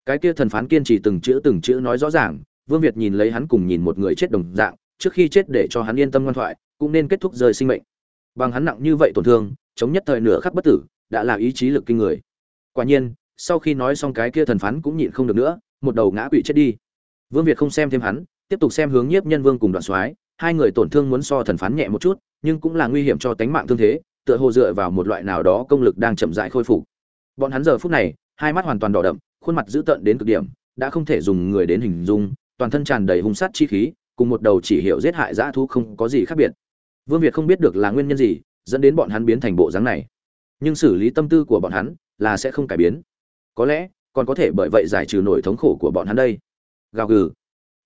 Cái kia thần phán kiên trì từng chữ từng chữ nói rõ ràng, vương việt nhìn lấy hắn cùng nhìn một người chết đồng dạng, trước khi chết để cho hắn yên tâm ngoan thoại cũng nên kết thúc rời sinh mệnh. Bằng hắn nặng như vậy tổn thương, chống nhất thời nửa khắc bất tử, đã là ý chí lực kinh người. Quả nhiên, sau khi nói xong cái kia thần phán cũng nhịn không được nữa, một đầu ngã quỵ chết đi. Vương việt không xem thêm hắn, tiếp tục xem hướng nhiếp nhân vương cùng đoạn soái, hai người tổn thương muốn so thần phán nhẹ một chút, nhưng cũng là nguy hiểm cho tánh mạng thương thế, tựa hồ dựa vào một loại nào đó công lực đang chậm rãi khôi phục. Bọn hắn giờ phút này, hai mắt hoàn toàn đỏ đậm, khuôn mặt dữ tợn đến cực điểm, đã không thể dùng người đến hình dung, toàn thân tràn đầy hung sát chi khí, cùng một đầu chỉ hiệu giết hại dã thú không có gì khác biệt vương việt không biết được là nguyên nhân gì, dẫn đến bọn hắn biến thành bộ dáng này. Nhưng xử lý tâm tư của bọn hắn là sẽ không cải biến. Có lẽ, còn có thể bởi vậy giải trừ nỗi thống khổ của bọn hắn đây. Gào gừ.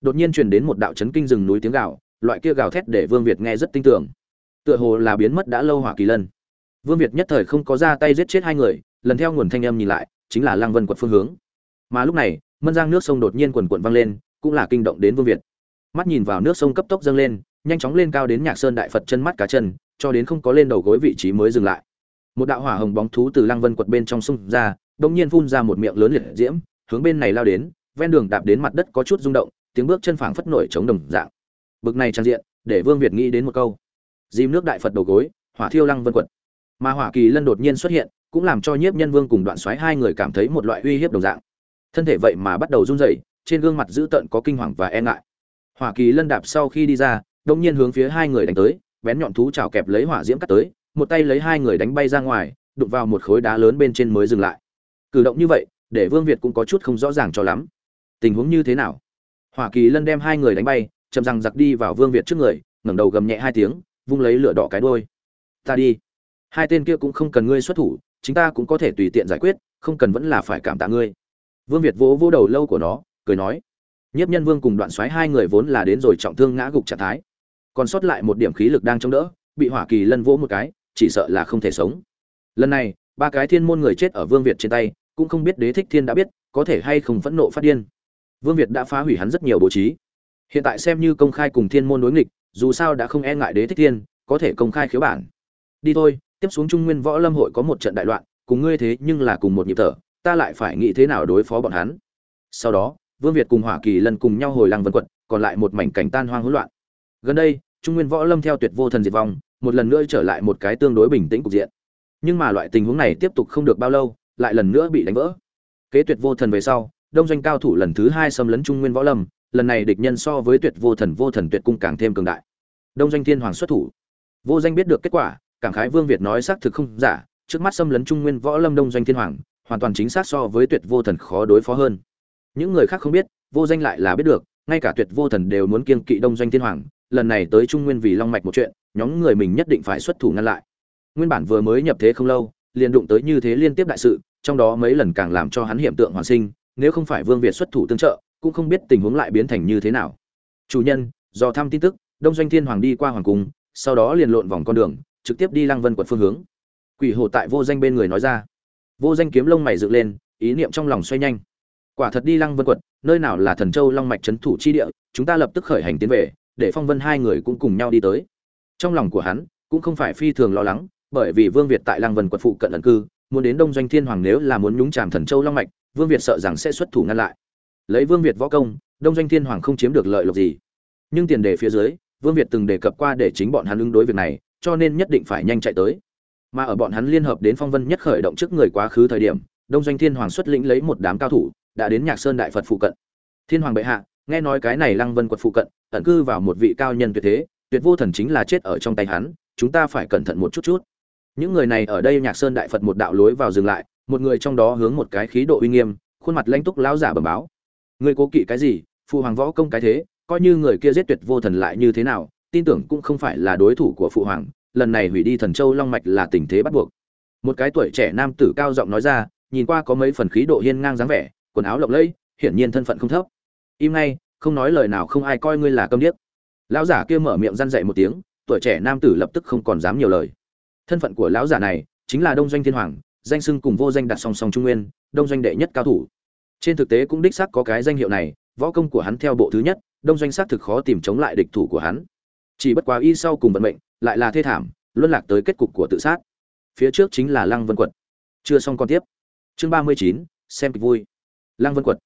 Đột nhiên truyền đến một đạo chấn kinh rừng núi tiếng gào, loại kia gào thét để vương việt nghe rất tinh tưởng. Tựa hồ là biến mất đã lâu hỏa kỳ lân. Vương việt nhất thời không có ra tay giết chết hai người, lần theo nguồn thanh âm nhìn lại, chính là lăng vân quật phương hướng. Mà lúc này, mân giang nước sông đột nhiên quần quần vang lên, cũng là kinh động đến vương việt. Mắt nhìn vào nước sông cấp tốc dâng lên nhanh chóng lên cao đến nhạc sơn đại phật chân mắt cá chân, cho đến không có lên đầu gối vị trí mới dừng lại. Một đạo hỏa hồng bóng thú từ lăng vân quật bên trong sông ra đông nhiên phun ra một miệng lớn liệt diễm, hướng bên này lao đến, ven đường đạp đến mặt đất có chút rung động, tiếng bước chân phảng phất nổi chống đồng dạng. Bực này trang diện, để vương việt nghĩ đến một câu. Dìm nước đại phật đầu gối, hỏa thiêu lăng vân quật. Mà hỏa kỳ lân đột nhiên xuất hiện, cũng làm cho nhiếp nhân vương cùng đoạn xoáy hai người cảm thấy một loại uy hiếp đồng dạng. Thân thể vậy mà bắt đầu run rẩy, trên gương mặt dữ tợn có kinh hoàng và e ngại. Hỏa kỳ lân đạp sau khi đi ra đông nhiên hướng phía hai người đánh tới, bén nhọn thú chảo kẹp lấy hỏa diễm cắt tới, một tay lấy hai người đánh bay ra ngoài, đụng vào một khối đá lớn bên trên mới dừng lại. Cử động như vậy, để vương việt cũng có chút không rõ ràng cho lắm. Tình huống như thế nào? Hỏa kỳ lân đem hai người đánh bay, chậm rằng giặc đi vào vương việt trước người, ngẩng đầu gầm nhẹ hai tiếng, vung lấy lửa đỏ cái đôi ta đi. Hai tên kia cũng không cần ngươi xuất thủ, chúng ta cũng có thể tùy tiện giải quyết, không cần vẫn là phải cảm tạ ngươi. Vương việt vỗ vỗ đầu lâu của nó, cười nói. Nhiếp nhân vương cùng đoạn xoáy hai người vốn là đến rồi trọng thương ngã gục trạng thái còn sót lại một điểm khí lực đang chống đỡ, bị hỏa kỳ lân vỗ một cái, chỉ sợ là không thể sống. Lần này, ba cái thiên môn người chết ở vương việt trên tay, cũng không biết đế thích thiên đã biết, có thể hay không phẫn nộ phát điên. Vương việt đã phá hủy hắn rất nhiều bố trí. Hiện tại xem như công khai cùng thiên môn đối nghịch, dù sao đã không e ngại đế thích thiên, có thể công khai khiếu bản. Đi thôi, tiếp xuống trung nguyên võ lâm hội có một trận đại loạn, cùng ngươi thế nhưng là cùng một nhịp thở, ta lại phải nghĩ thế nào đối phó bọn hắn. Sau đó, vương việt cùng hỏa kỳ lần cùng nhau hồi lăng vân quận, còn lại một mảnh cảnh tan hoang hỗn loạn. Gần đây trung nguyên võ lâm theo tuyệt vô thần diệt vong, một lần nữa trở lại một cái tương đối bình tĩnh cục diện. Nhưng mà loại tình huống này tiếp tục không được bao lâu, lại lần nữa bị đánh vỡ. Kế tuyệt vô thần về sau, đông doanh cao thủ lần thứ hai xâm lấn trung nguyên võ lâm, lần này địch nhân so với tuyệt vô thần vô thần tuyệt cung càng thêm cường đại. Đông doanh thiên hoàng xuất thủ. Vô danh biết được kết quả, cảm khái vương việt nói xác thực không giả, trước mắt xâm lấn trung nguyên võ lâm đông doanh thiên hoàng, hoàn toàn chính xác so với tuyệt vô thần khó đối phó hơn. Những người khác không biết, vô danh lại là biết được, ngay cả tuyệt vô thần đều muốn kiêng kỵ đông doanh thiên hoàng lần này tới trung nguyên vì long mạch một chuyện, nhóm người mình nhất định phải xuất thủ ngăn lại. Nguyên bản vừa mới nhập thế không lâu, liền đụng tới như thế liên tiếp đại sự, trong đó mấy lần càng làm cho hắn hiện tượng hoàn sinh, nếu không phải vương việt xuất thủ tương trợ, cũng không biết tình huống lại biến thành như thế nào. Chủ nhân, do thăm tin tức, đông doanh thiên hoàng đi qua hoàng cung, sau đó liền lộn vòng con đường, trực tiếp đi lăng vân quận phương hướng. Quỷ hồ tại vô danh bên người nói ra. Vô danh kiếm lông mày dựng lên, ý niệm trong lòng xoay nhanh. Quả thật đi lăng vân quận, nơi nào là thần châu long mạch trấn thủ chi địa, chúng ta lập tức khởi hành tiến về để phong vân hai người cũng cùng nhau đi tới. Trong lòng của hắn, cũng không phải phi thường lo lắng, bởi vì vương việt tại lăng vân quật phụ cận ẩn cư, muốn đến đông doanh thiên hoàng nếu là muốn nhúng chàm thần châu long mạch, vương việt sợ rằng sẽ xuất thủ ngăn lại. Lấy vương việt võ công, đông doanh thiên hoàng không chiếm được lợi lộc gì. Nhưng tiền đề phía dưới, vương việt từng đề cập qua để chính bọn hắn ứng đối việc này, cho nên nhất định phải nhanh chạy tới. Mà ở bọn hắn liên hợp đến phong vân nhất khởi động trước người quá khứ thời điểm, đông doanh thiên hoàng xuất lĩnh lấy một đám cao thủ, đã đến nhạc sơn đại phật phụ cận. Thiên hoàng bệ hạ, nghe nói cái này lăng vân quật phụ cận ẩn cư vào một vị cao nhân tuyệt thế, tuyệt vô thần chính là chết ở trong tay hắn, chúng ta phải cẩn thận một chút chút. Những người này ở đây nhạc sơn đại phật một đạo lối vào dừng lại, một người trong đó hướng một cái khí độ uy nghiêm, khuôn mặt lãnh túc lão giả bẩm báo. Người cố kỵ cái gì? Phụ hoàng võ công cái thế, coi như người kia giết tuyệt vô thần lại như thế nào, tin tưởng cũng không phải là đối thủ của phụ hoàng, lần này hủy đi thần châu long mạch là tình thế bắt buộc. Một cái tuổi trẻ nam tử cao giọng nói ra, nhìn qua có mấy phần khí độ hiên ngang dáng vẻ, quần áo lộng lẫy, hiển nhiên thân phận không thấp. Im ngay không nói lời nào không ai coi ngươi là câm điếc. Lão giả kia mở miệng răn dậy một tiếng, tuổi trẻ nam tử lập tức không còn dám nhiều lời. Thân phận của lão giả này chính là đông doanh thiên hoàng, danh sưng cùng vô danh đặt song song trung nguyên, đông doanh đệ nhất cao thủ. Trên thực tế cũng đích xác có cái danh hiệu này, võ công của hắn theo bộ thứ nhất, đông doanh xác thực khó tìm chống lại địch thủ của hắn. Chỉ bất quá y sau cùng vận mệnh, lại là thê thảm, luân lạc tới kết cục của tự sát. Phía trước chính là lăng vân quật. Chưa xong còn tiếp. Chương ba mươi chín, xem kịch vui. Lăng vân quật.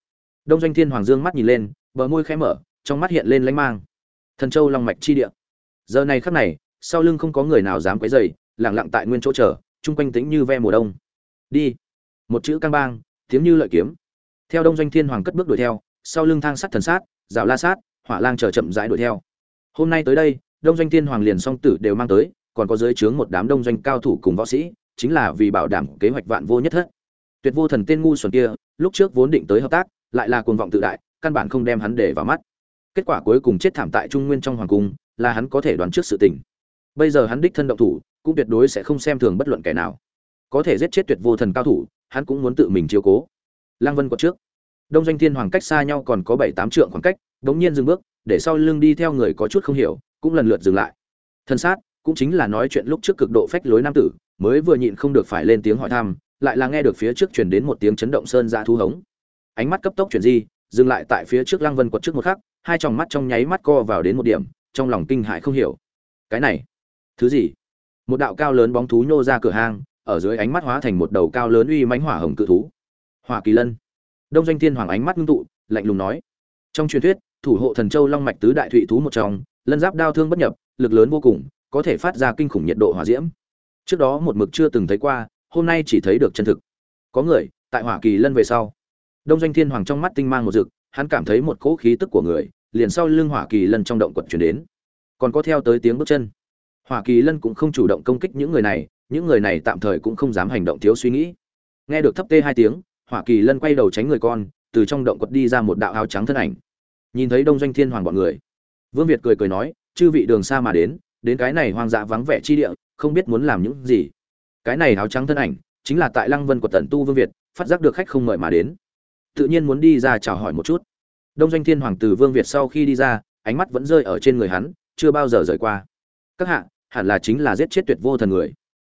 Đông doanh thiên hoàng dương mắt nhìn lên bờ môi khẽ mở, trong mắt hiện lên lánh mang. Thần châu long mạch chi địa. Giờ này khắc này, sau lưng không có người nào dám quấy dày lẳng lặng tại nguyên chỗ chờ, chung quanh tĩnh như ve mùa đông. Đi. Một chữ căng bang, tiếng như lợi kiếm. Theo đông doanh thiên hoàng cất bước đuổi theo, sau lưng thang sắt thần sát, rào la sát, hỏa lang chờ chậm rãi đuổi theo. Hôm nay tới đây, đông doanh thiên hoàng liền song tử đều mang tới, còn có dưới trướng một đám đông doanh cao thủ cùng võ sĩ, chính là vì bảo đảm kế hoạch vạn vô nhất thất. Tuyệt vô thần tên ngu xuẩn kia, lúc trước vốn định tới hợp tác, lại là cuồng vọng tự đại căn bản không đem hắn để vào mắt. Kết quả cuối cùng chết thảm tại trung nguyên trong hoàng cung, là hắn có thể đoán trước sự tình. Bây giờ hắn đích thân động thủ, cũng tuyệt đối sẽ không xem thường bất luận kẻ nào. Có thể giết chết tuyệt vô thần cao thủ, hắn cũng muốn tự mình chiếu cố. Lăng vân có trước. Đông doanh thiên hoàng cách xa nhau còn có bảy tám trượng khoảng cách, đống nhiên dừng bước, để sau lưng đi theo người có chút không hiểu, cũng lần lượt dừng lại. Thân sát, cũng chính là nói chuyện lúc trước cực độ phách lối nam tử, mới vừa nhịn không được phải lên tiếng hỏi thăm, lại là nghe được phía trước truyền đến một tiếng chấn động sơn ra thu hống. Ánh mắt cấp tốc chuyển di dừng lại tại phía trước lăng vân quật trước một khắc, hai tròng mắt trong nháy mắt co vào đến một điểm, trong lòng kinh hại không hiểu. Cái này, thứ gì? Một đạo cao lớn bóng thú nhô ra cửa hang, ở dưới ánh mắt hóa thành một đầu cao lớn uy mánh hỏa hồng cự thú. Hỏa kỳ lân. Đông doanh thiên hoàng ánh mắt ngưng tụ, lạnh lùng nói. Trong truyền thuyết, thủ hộ thần châu long mạch tứ đại thụy thú một trong, lân giáp đao thương bất nhập, lực lớn vô cùng, có thể phát ra kinh khủng nhiệt độ hỏa diễm. Trước đó một mực chưa từng thấy qua, hôm nay chỉ thấy được chân thực. Có người, tại hỏa kỳ lân về sau đông doanh thiên hoàng trong mắt tinh mang một rực, hắn cảm thấy một cỗ khí tức của người liền sau lưng hỏa kỳ lân trong động quật chuyển đến. Còn có theo tới tiếng bước chân. Hỏa kỳ lân cũng không chủ động công kích những người này, những người này tạm thời cũng không dám hành động thiếu suy nghĩ. Nghe được thấp tê hai tiếng, hỏa kỳ lân quay đầu tránh người con, từ trong động quật đi ra một đạo áo trắng thân ảnh. Nhìn thấy đông doanh thiên hoàng bọn người, vương việt cười cười nói, chư vị đường xa mà đến đến cái này hoang dã vắng vẻ chi địa, không biết muốn làm những gì. Cái này áo trắng thân ảnh chính là tại lăng vân của tần tu vương việt, phát giác được khách không mời mà đến tự nhiên muốn đi ra chào hỏi một chút. Đông doanh thiên hoàng từ vương việt sau khi đi ra, ánh mắt vẫn rơi ở trên người hắn, chưa bao giờ rời qua. Các hạ, hẳn là chính là giết chết tuyệt vô thần người.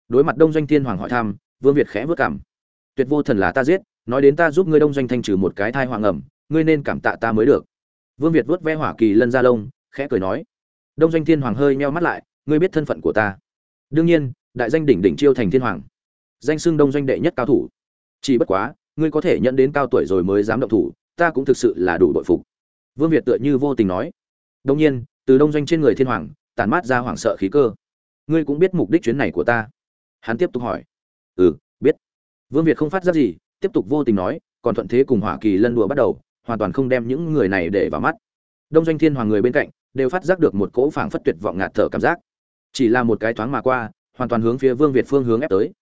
Đối mặt đông doanh thiên hoàng hỏi thăm, vương việt khẽ vất cảm. Tuyệt vô thần là ta giết, nói đến ta giúp ngươi đông doanh thanh trừ một cái thai hoàng ẩm, ngươi nên cảm tạ ta mới được. Vương việt vuốt ve hỏa kỳ lân ra lông, khẽ cười nói. Đông doanh thiên hoàng hơi meo mắt lại, ngươi biết thân phận của ta. Đương nhiên, đại danh đỉnh đỉnh chiêu thành thiên hoàng. Danh xưng đông doanh đệ nhất cao thủ. Chỉ bất quá ngươi có thể nhận đến cao tuổi rồi mới dám động thủ, ta cũng thực sự là đủ bội phục. Vương việt tựa như vô tình nói. Đông nhiên, từ đông doanh trên người thiên hoàng, tản mát ra hoảng sợ khí cơ. Ngươi cũng biết mục đích chuyến này của ta? Hắn tiếp tục hỏi. Ừ biết. Vương việt không phát giác gì, tiếp tục vô tình nói, còn thuận thế cùng hỏa kỳ lân đùa bắt đầu, hoàn toàn không đem những người này để vào mắt. Đông doanh thiên hoàng người bên cạnh, đều phát giác được một cỗ phảng phất tuyệt vọng ngạt thở cảm giác. Chỉ là một cái thoáng mà qua, hoàn toàn hướng phía vương việt phương hướng ép tới.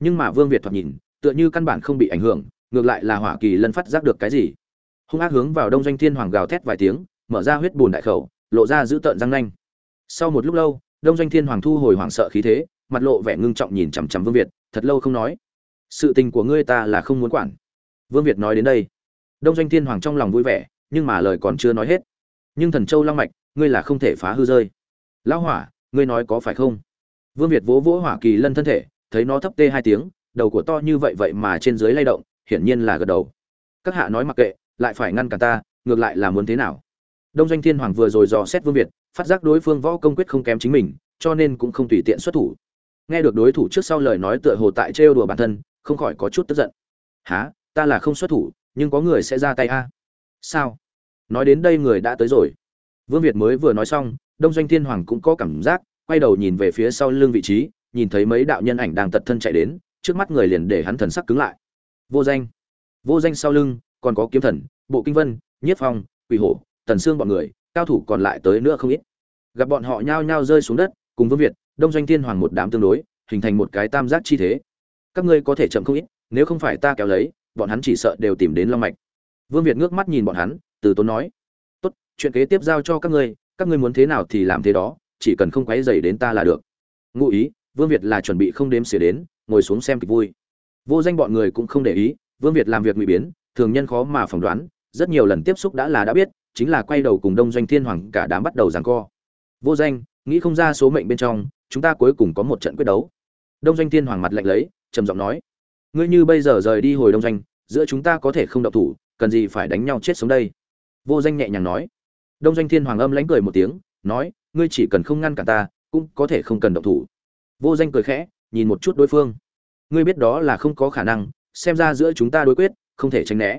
Nhưng mà vương việt thoạt nhìn, tựa như căn bản không bị ảnh hưởng ngược lại là hỏa kỳ lân phát giác được cái gì. Hung ác hướng vào đông doanh thiên hoàng gào thét vài tiếng, mở ra huyết bùn đại khẩu, lộ ra giữ tợn răng nanh. Sau một lúc lâu, đông doanh thiên hoàng thu hồi hoảng sợ khí thế, mặt lộ vẻ ngưng trọng nhìn chằm chằm vương việt, thật lâu không nói. Sự tình của ngươi ta là không muốn quản. Vương việt nói đến đây. Đông doanh thiên hoàng trong lòng vui vẻ, nhưng mà lời còn chưa nói hết. Nhưng thần châu long mạch, ngươi là không thể phá hư rơi. Lão hỏa, ngươi nói có phải không? Vương việt vỗ vỗ hỏa kỳ lân thân thể, thấy nó thấp tê hai tiếng, đầu của to như vậy vậy mà trên dưới lay động hiển nhiên là gật đầu. Các hạ nói mặc kệ, lại phải ngăn cả ta, ngược lại là muốn thế nào? Đông doanh thiên hoàng vừa rồi dò xét vương việt, phát giác đối phương võ công quyết không kém chính mình, cho nên cũng không tùy tiện xuất thủ. Nghe được đối thủ trước sau lời nói tựa hồ tại trêu đùa bản thân, không khỏi có chút tức giận. Há ta là không xuất thủ, nhưng có người sẽ ra tay a? Sao? Nói đến đây người đã tới rồi. Vương việt mới vừa nói xong, đông doanh thiên hoàng cũng có cảm giác, quay đầu nhìn về phía sau lưng vị trí, nhìn thấy mấy đạo nhân ảnh đang tật thân chạy đến, trước mắt người liền để hắn thần sắc cứng lại vô danh. Vô danh sau lưng, còn có kiếm thần, bộ kinh vân, nhiếp phong, quỷ hổ, tần xương bọn người, cao thủ còn lại tới nữa không ít. Gặp bọn họ nhao nhao rơi xuống đất, cùng vương việt, đông doanh thiên hoàng một đám tương đối, hình thành một cái tam giác chi thế. Các ngươi có thể chậm không ít, nếu không phải ta kéo lấy, bọn hắn chỉ sợ đều tìm đến long mạch. Vương việt ngước mắt nhìn bọn hắn, từ tốn nói, tốt, chuyện kế tiếp giao cho các ngươi các ngươi muốn thế nào thì làm thế đó, chỉ cần không quấy dày đến ta là được. Ngụ ý, vương việt là chuẩn bị không đếm xỉa đến, ngồi xuống xem kịch vui vô danh bọn người cũng không để ý, vương việt làm việc ngụy biến, thường nhân khó mà phỏng đoán, rất nhiều lần tiếp xúc đã là đã biết, chính là quay đầu cùng đông doanh thiên hoàng cả đám bắt đầu giằng co. Vô danh, nghĩ không ra số mệnh bên trong, chúng ta cuối cùng có một trận quyết đấu. Đông doanh thiên hoàng mặt lạnh lấy, trầm giọng nói, ngươi như bây giờ rời đi hồi đông doanh, giữa chúng ta có thể không động thủ, cần gì phải đánh nhau chết sống đây? Vô danh nhẹ nhàng nói. Đông doanh thiên hoàng âm lãnh cười một tiếng, nói, ngươi chỉ cần không ngăn cả ta, cũng có thể không cần động thủ. Vô danh cười khẽ, nhìn một chút đối phương ngươi biết đó là không có khả năng, xem ra giữa chúng ta đối quyết, không thể tránh né.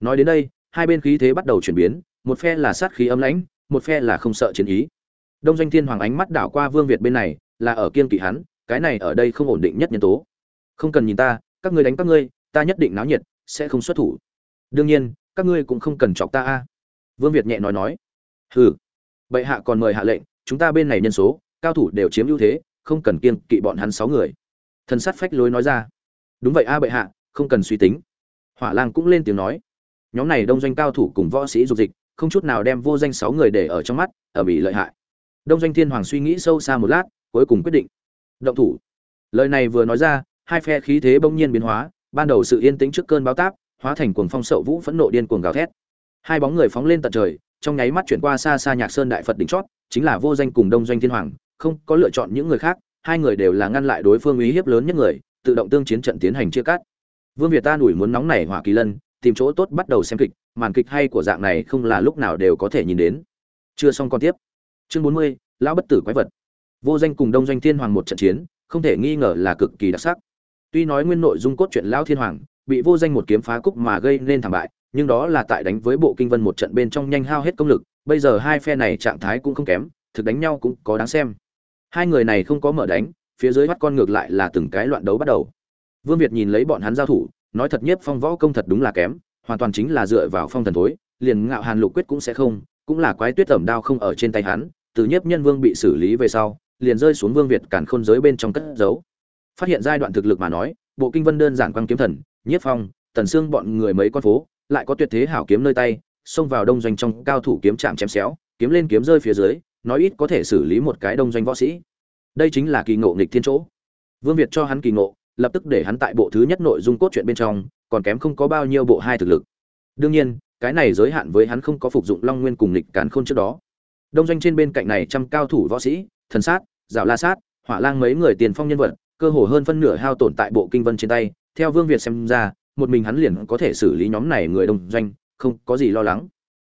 Nói đến đây, hai bên khí thế bắt đầu chuyển biến, một phe là sát khí âm lãnh, một phe là không sợ chiến ý. Đông doanh thiên hoàng ánh mắt đảo qua vương việt bên này, là ở kiên kỵ hắn, cái này ở đây không ổn định nhất nhân tố. Không cần nhìn ta, các ngươi đánh các ngươi, ta nhất định náo nhiệt, sẽ không xuất thủ. Đương nhiên, các ngươi cũng không cần chọc ta a. Vương việt nhẹ nói nói. Hừ. Bệ hạ còn mời hạ lệnh, chúng ta bên này nhân số, cao thủ đều chiếm ưu thế, không cần kiên kỵ bọn hắn sáu người thần sát phách lối nói ra. Đúng vậy a bệ hạ, không cần suy tính. Hỏa lang cũng lên tiếng nói. Nhóm này đông doanh cao thủ cùng võ sĩ dục dịch, không chút nào đem vô danh sáu người để ở trong mắt ở bị lợi hại. Đông doanh thiên hoàng suy nghĩ sâu xa một lát, cuối cùng quyết định. Động thủ. Lời này vừa nói ra, hai phe khí thế bỗng nhiên biến hóa, ban đầu sự yên tĩnh trước cơn báo táp, hóa thành cuồng phong sậu vũ phẫn nộ điên cuồng gào thét. Hai bóng người phóng lên tận trời, trong nháy mắt chuyển qua xa xa nhạc sơn đại phật đỉnh chót, chính là vô danh cùng đông doanh thiên hoàng, không có lựa chọn những người khác hai người đều là ngăn lại đối phương uy hiếp lớn nhất người, tự động tương chiến trận tiến hành chia cắt. Vương việt ta đuổi muốn nóng nảy hỏa kỳ lân, tìm chỗ tốt bắt đầu xem kịch, màn kịch hay của dạng này không là lúc nào đều có thể nhìn đến. Chưa xong còn tiếp. Chương bốn mươi, lão bất tử quái vật. Vô danh cùng đông doanh thiên hoàng một trận chiến, không thể nghi ngờ là cực kỳ đặc sắc. Tuy nói nguyên nội dung cốt truyện lão thiên hoàng, bị vô danh một kiếm phá cúc mà gây nên thảm bại, nhưng đó là tại đánh với bộ kinh vân một trận bên trong nhanh hao hết công lực, bây giờ hai phe này trạng thái cũng không kém, thực đánh nhau cũng có đáng xem hai người này không có mở đánh, phía dưới bắt con ngược lại là từng cái loạn đấu bắt đầu. Vương việt nhìn lấy bọn hắn giao thủ, nói thật nhất phong võ công thật đúng là kém, hoàn toàn chính là dựa vào phong thần thối, liền ngạo hàn lục quyết cũng sẽ không, cũng là quái tuyết tẩm đao không ở trên tay hắn, từ nhiếp nhân vương bị xử lý về sau, liền rơi xuống vương việt cản khôn giới bên trong cất giấu. Phát hiện giai đoạn thực lực mà nói, bộ kinh vân đơn giản quang kiếm thần, nhiếp phong, tần xương bọn người mấy con phố, lại có tuyệt thế hảo kiếm nơi tay, xông vào đông doanh trong cao thủ kiếm chạm chém xéo, kiếm lên kiếm rơi phía dưới nói ít có thể xử lý một cái đông doanh võ sĩ. Đây chính là kỳ ngộ nghịch thiên chỗ. Vương việt cho hắn kỳ ngộ, lập tức để hắn tại bộ thứ nhất nội dung cốt truyện bên trong, còn kém không có bao nhiêu bộ hai thực lực. Đương nhiên, cái này giới hạn với hắn không có phục dụng long nguyên cùng nghịch càn khôn trước đó. Đông doanh trên bên cạnh này trăm cao thủ võ sĩ, thần sát dạo la sát, hỏa lang mấy người tiền phong nhân vật, cơ hồ hơn phân nửa hao tổn tại bộ kinh vân trên tay. Theo vương việt xem ra, một mình hắn liền có thể xử lý nhóm này người đông doanh, không có gì lo lắng.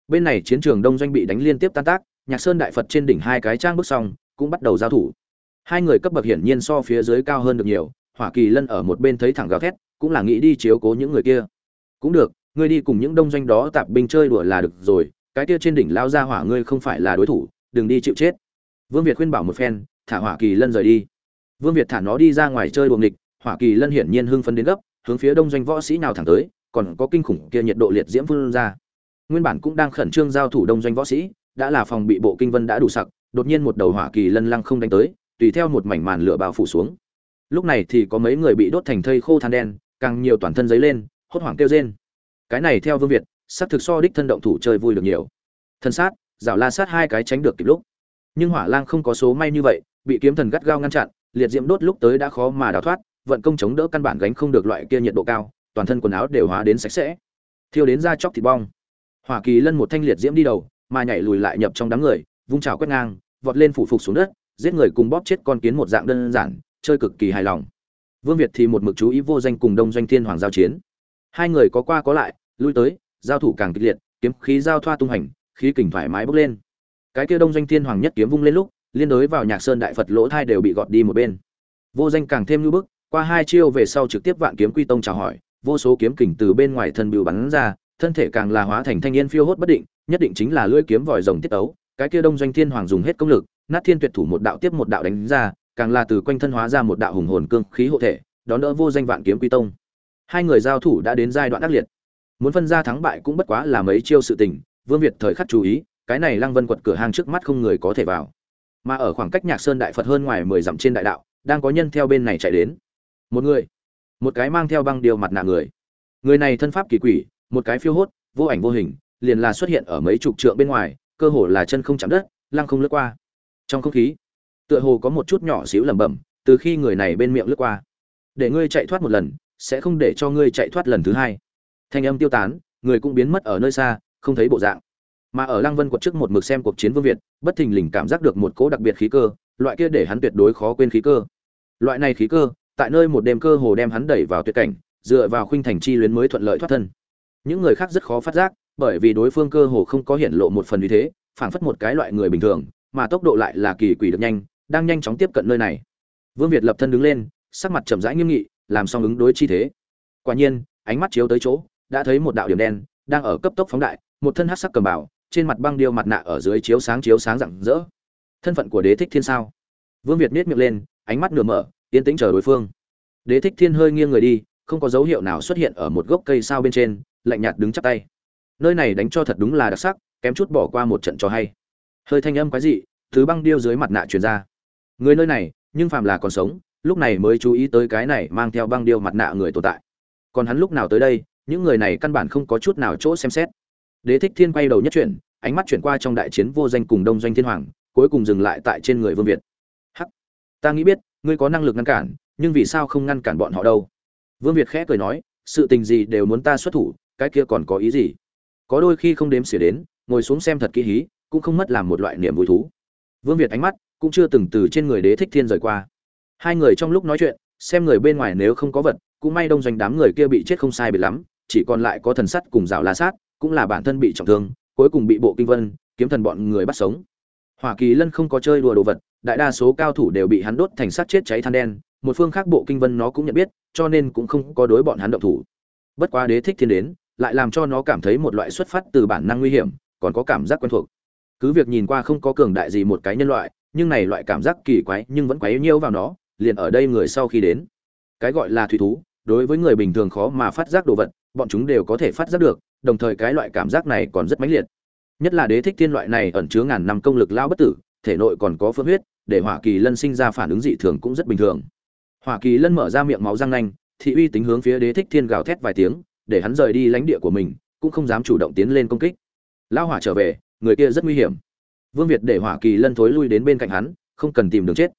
Bên này chiến trường đông doanh bị đánh liên tiếp tan tác nhạc sơn đại phật trên đỉnh hai cái trang bước xong, cũng bắt đầu giao thủ. Hai người cấp bậc hiển nhiên so phía dưới cao hơn được nhiều, hỏa kỳ lân ở một bên thấy thẳng gào thét, cũng là nghĩ đi chiếu cố những người kia. Cũng được, ngươi đi cùng những đông doanh đó tạp binh chơi đùa là được rồi, cái kia trên đỉnh lao ra hỏa ngươi không phải là đối thủ, đừng đi chịu chết. Vương việt khuyên bảo một phen, thả hỏa kỳ lân rời đi. Vương việt thả nó đi ra ngoài chơi đùa nghịch, hỏa kỳ lân hiển nhiên hưng phấn đến gấp, hướng phía đông doanh võ sĩ nào thẳng tới, còn có kinh khủng kia nhiệt độ liệt diễm phương ra. Nguyên bản cũng đang khẩn trương giao thủ đông doanh võ sĩ đã là phòng bị bộ kinh vân đã đủ sặc, đột nhiên một đầu hỏa kỳ lân lăng không đánh tới, tùy theo một mảnh màn lửa bao phủ xuống. Lúc này thì có mấy người bị đốt thành thây khô than đen, càng nhiều toàn thân giấy lên, hốt hoảng kêu rên. Cái này theo vương việt sắc thực so đích thân động thủ chơi vui được nhiều. Thân sát, rào la sát hai cái tránh được kịp lúc. Nhưng hỏa lang không có số may như vậy, bị kiếm thần gắt gao ngăn chặn, liệt diễm đốt lúc tới đã khó mà đào thoát, vận công chống đỡ căn bản gánh không được loại kia nhiệt độ cao, toàn thân quần áo đều hóa đến sạch sẽ. Thiêu đến da chóc thịt bong. Hỏa kỳ lân một thanh liệt diễm đi đầu mà nhảy lùi lại nhập trong đám người, vung trào quét ngang, vọt lên phủ phục xuống đất, giết người cùng bóp chết con kiến một dạng đơn giản, chơi cực kỳ hài lòng. Vương việt thì một mực chú ý vô danh cùng đông doanh thiên hoàng giao chiến. Hai người có qua có lại, lui tới, giao thủ càng kịch liệt, kiếm khí giao thoa tung hành, khí kình thoải mái bốc lên. Cái kia đông doanh thiên hoàng nhất kiếm vung lên lúc, liên đối vào nhạc sơn đại phật lỗ thai đều bị gọt đi một bên. Vô danh càng thêm lưu bức, qua hai chiêu về sau trực tiếp vạn kiếm quy tông chào hỏi, vô số kiếm kình từ bên ngoài thân bưu bắn ra, thân thể càng là hóa thành thanh niên phiêu hốt bất định nhất định chính là lưỡi kiếm vòi rồng tiết ấu, cái kia đông doanh thiên hoàng dùng hết công lực, nát thiên tuyệt thủ một đạo tiếp một đạo đánh ra, càng là từ quanh thân hóa ra một đạo hùng hồn cương khí hộ thể, đón đỡ vô danh vạn kiếm quy tông. Hai người giao thủ đã đến giai đoạn ác liệt. Muốn phân ra thắng bại cũng bất quá là mấy chiêu sự tình, vương việt thời khắc chú ý, cái này lăng vân quật cửa hàng trước mắt không người có thể vào. Mà ở khoảng cách nhạc sơn đại phật hơn ngoài mười dặm trên đại đạo, đang có nhân theo bên này chạy đến. Một người, một cái mang theo băng điều mặt nạ người. Người này thân pháp kỳ quỷ, một cái phiêu hốt, vô ảnh vô hình liền là xuất hiện ở mấy chục trượng bên ngoài, cơ hồ là chân không chạm đất, lăng không lướt qua. Trong không khí, tựa hồ có một chút nhỏ xíu lẩm bẩm, từ khi người này bên miệng lướt qua. Để ngươi chạy thoát một lần, sẽ không để cho ngươi chạy thoát lần thứ hai. Thanh âm tiêu tán, người cũng biến mất ở nơi xa, không thấy bộ dạng. Mà ở lăng vân quật trước một mực xem cuộc chiến vương việt, bất thình lình cảm giác được một cỗ đặc biệt khí cơ, loại kia để hắn tuyệt đối khó quên khí cơ. Loại này khí cơ, tại nơi một đêm cơ hồ đem hắn đẩy vào tuyệt cảnh, dựa vào khuynh thành chi luyến mới thuận lợi thoát thân. Những người khác rất khó phát giác bởi vì đối phương cơ hồ không có hiện lộ một phần như thế, phảng phất một cái loại người bình thường, mà tốc độ lại là kỳ quỷ được nhanh, đang nhanh chóng tiếp cận nơi này. Vương việt lập thân đứng lên, sắc mặt chậm rãi nghiêm nghị, làm xong ứng đối chi thế. Quả nhiên, ánh mắt chiếu tới chỗ, đã thấy một đạo điểm đen, đang ở cấp tốc phóng đại, một thân hắc sắc cầm bảo trên mặt băng điêu mặt nạ ở dưới chiếu sáng chiếu sáng rạng rỡ. Thân phận của đế thích thiên sao? Vương việt miết miệng lên, ánh mắt nửa mở, yên tĩnh chờ đối phương. Đế thích thiên hơi nghiêng người đi, không có dấu hiệu nào xuất hiện ở một gốc cây sao bên trên, lạnh nhạt đứng chắp tay nơi này đánh cho thật đúng là đặc sắc, kém chút bỏ qua một trận cho hay. Hơi thanh âm quái dị, thứ băng điêu dưới mặt nạ truyền ra. Người nơi này, nhưng phàm là còn sống, lúc này mới chú ý tới cái này mang theo băng điêu mặt nạ người tồn tại. Còn hắn lúc nào tới đây, những người này căn bản không có chút nào chỗ xem xét. Đế thích thiên quay đầu nhất chuyển, ánh mắt chuyển qua trong đại chiến vô danh cùng đông doanh thiên hoàng, cuối cùng dừng lại tại trên người vương việt. Hắc! Ta nghĩ biết, ngươi có năng lực ngăn cản, nhưng vì sao không ngăn cản bọn họ đâu? Vương việt khẽ cười nói, sự tình gì đều muốn ta xuất thủ, cái kia còn có ý gì? Có đôi khi không đếm xỉa đến, ngồi xuống xem thật kỹ hí, cũng không mất làm một loại niềm vui thú. Vương việt ánh mắt cũng chưa từng từ trên người đế thích thiên rời qua. Hai người trong lúc nói chuyện, xem người bên ngoài nếu không có vật, cũng may đông doanh đám người kia bị chết không sai biệt lắm, chỉ còn lại có thần sắt cùng rào la sát, cũng là bản thân bị trọng thương, cuối cùng bị bộ kinh vân, kiếm thần bọn người bắt sống. Hoa kỳ lân không có chơi đùa đồ vật, đại đa số cao thủ đều bị hắn đốt thành sát chết cháy than đen, một phương khác bộ kinh vân nó cũng nhận biết, cho nên cũng không có đối bọn hắn động thủ. Bất quá đế thích thiên đến lại làm cho nó cảm thấy một loại xuất phát từ bản năng nguy hiểm, còn có cảm giác quen thuộc. Cứ việc nhìn qua không có cường đại gì một cái nhân loại, nhưng này loại cảm giác kỳ quái nhưng vẫn quấy nhiễu vào nó, liền ở đây người sau khi đến. Cái gọi là thủy thú, đối với người bình thường khó mà phát giác đồ vật, bọn chúng đều có thể phát giác được, đồng thời cái loại cảm giác này còn rất mãnh liệt. Nhất là đế thích thiên loại này ẩn chứa ngàn năm công lực lao bất tử, thể nội còn có phương huyết, để hỏa kỳ lân sinh ra phản ứng dị thường cũng rất bình thường. Hỏa kỳ lân mở ra miệng máu răng nanh, thị uy tính hướng phía đế thích thiên gào thét vài tiếng để hắn rời đi lãnh địa của mình, cũng không dám chủ động tiến lên công kích. Lao hỏa trở về, người kia rất nguy hiểm. Vương việt để hỏa kỳ lân thối lui đến bên cạnh hắn, không cần tìm đường chết.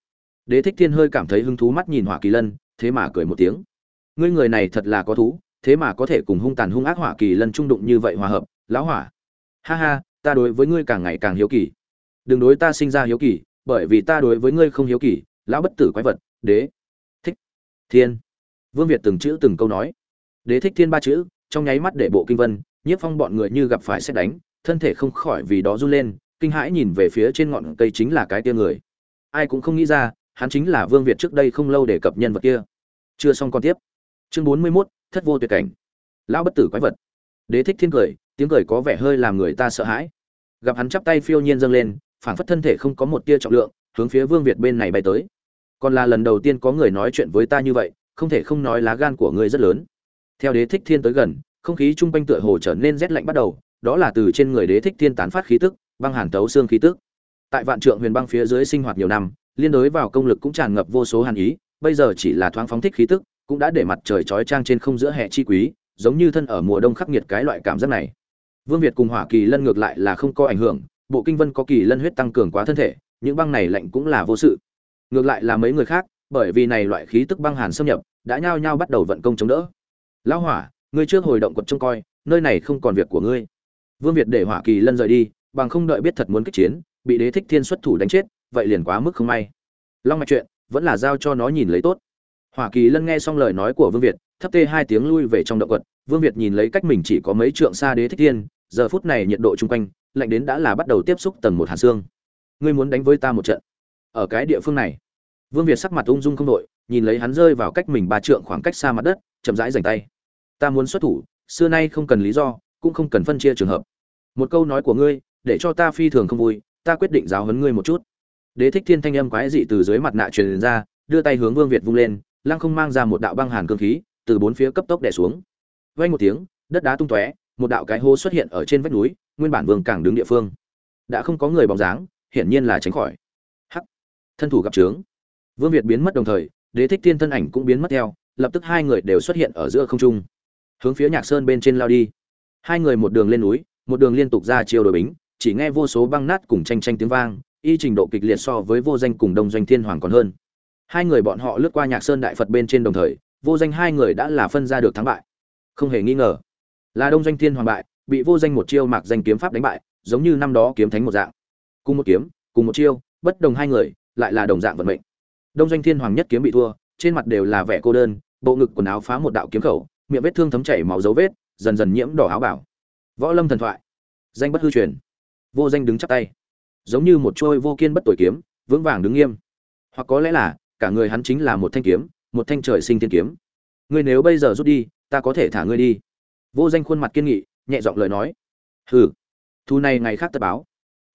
Đế thích thiên hơi cảm thấy hứng thú mắt nhìn hỏa kỳ lân, thế mà cười một tiếng. Ngươi người này thật là có thú, thế mà có thể cùng hung tàn hung ác hỏa kỳ lân trung đụng như vậy hòa hợp, lão hỏa. Ha ha, ta đối với ngươi càng ngày càng hiếu kỳ. Đừng đối ta sinh ra hiếu kỳ, bởi vì ta đối với ngươi không hiếu kỳ, lão bất tử quái vật, đế. Thích thiên. Vương việt từng chữ từng câu nói đế thích thiên ba chữ trong nháy mắt để bộ kinh vân nhiếp phong bọn người như gặp phải xét đánh thân thể không khỏi vì đó run lên kinh hãi nhìn về phía trên ngọn cây chính là cái tia người. Ai cũng không nghĩ ra hắn chính là vương việt trước đây không lâu để cập nhân vật kia. Chưa xong còn tiếp. Chương bốn mươi 41, thất vô tuyệt cảnh. Lão bất tử quái vật. Đế thích thiên cười tiếng cười có vẻ hơi làm người ta sợ hãi. Gặp hắn chắp tay phiêu nhiên dâng lên phảng phất thân thể không có một tia trọng lượng hướng phía vương việt bên này bay tới. Còn là lần đầu tiên có người nói chuyện với ta như vậy không thể không nói lá gan của ngươi rất lớn theo đế thích thiên tới gần, không khí chung quanh tựa hồ trở nên rét lạnh bắt đầu, đó là từ trên người đế thích thiên tán phát khí tức, băng hàn tấu xương khí tức. Tại vạn trượng huyền băng phía dưới sinh hoạt nhiều năm, liên đối vào công lực cũng tràn ngập vô số hàn ý, bây giờ chỉ là thoáng phóng thích khí tức, cũng đã để mặt trời chói trang trên không giữa hệ chi quý, giống như thân ở mùa đông khắc nghiệt cái loại cảm giác này. Vương việt cùng hỏa kỳ lân ngược lại là không có ảnh hưởng, bộ kinh vân có kỳ lân huyết tăng cường quá thân thể, những băng này lạnh cũng là vô sự. Ngược lại là mấy người khác, bởi vì này loại khí tức băng hàn xâm nhập, đã nhao nhao bắt đầu vận công chống đỡ lão hỏa, ngươi trước hồi động quật trông coi, nơi này không còn việc của ngươi. Vương việt để hỏa kỳ lân rời đi, bằng không đợi biết thật muốn kích chiến, bị đế thích thiên xuất thủ đánh chết, vậy liền quá mức không may. Long mạch chuyện, vẫn là giao cho nó nhìn lấy tốt. Hỏa kỳ lân nghe xong lời nói của vương việt, thấp tê hai tiếng lui về trong động quật. Vương việt nhìn lấy cách mình chỉ có mấy trượng xa đế thích thiên, giờ phút này nhiệt độ chung quanh, lạnh đến đã là bắt đầu tiếp xúc tầng một hàn xương. Ngươi muốn đánh với ta một trận? Ở cái địa phương này. Vương việt sắc mặt ung dung không đội nhìn lấy hắn rơi vào cách mình ba trượng khoảng cách xa mặt đất chậm rãi dành tay. Ta muốn xuất thủ, xưa nay không cần lý do, cũng không cần phân chia trường hợp. Một câu nói của ngươi, để cho ta phi thường không vui, ta quyết định giáo huấn ngươi một chút. Đế thích thiên thanh âm quái dị từ dưới mặt nạ truyền ra, đưa tay hướng vương việt vung lên, lăng không mang ra một đạo băng hàn cương khí, từ bốn phía cấp tốc đè xuống. Vây một tiếng, đất đá tung tóe, một đạo cái hố xuất hiện ở trên vách núi, nguyên bản vương càng đứng địa phương. Đã không có người bóng dáng, hiển nhiên là tránh khỏi. Hắc! Thân thủ gặp trướng. Vương việt biến mất đồng thời, đế thích thiên thân ảnh cũng biến mất theo lập tức hai người đều xuất hiện ở giữa không trung. Hướng phía nhạc sơn bên trên lao đi. Hai người một đường lên núi, một đường liên tục ra chiêu đội bính, chỉ nghe vô số băng nát cùng tranh tranh tiếng vang, y trình độ kịch liệt so với vô danh cùng đông doanh thiên hoàng còn hơn. Hai người bọn họ lướt qua nhạc sơn đại phật bên trên đồng thời, vô danh hai người đã là phân ra được thắng bại. Không hề nghi ngờ, là đông doanh thiên hoàng bại, bị vô danh một chiêu mạc danh kiếm pháp đánh bại, giống như năm đó kiếm thánh một dạng. Cùng một kiếm, cùng một chiêu, bất đồng hai người, lại là đồng dạng vận mệnh. Đông doanh thiên hoàng nhất kiếm bị thua trên mặt đều là vẻ cô đơn, bộ ngực quần áo phá một đạo kiếm khẩu, miệng vết thương thấm chảy máu dấu vết, dần dần nhiễm đỏ áo bảo võ lâm thần thoại. Danh bất hư truyền. Vô danh đứng chắp tay. Giống như một trôi vô kiên bất tuổi kiếm, vững vàng đứng nghiêm. Hoặc có lẽ là, cả người hắn chính là một thanh kiếm, một thanh trời sinh thiên kiếm. Ngươi nếu bây giờ rút đi, ta có thể thả ngươi đi. Vô danh khuôn mặt kiên nghị, nhẹ giọng lời nói. Hừ. Thu này ngày khác tất báo.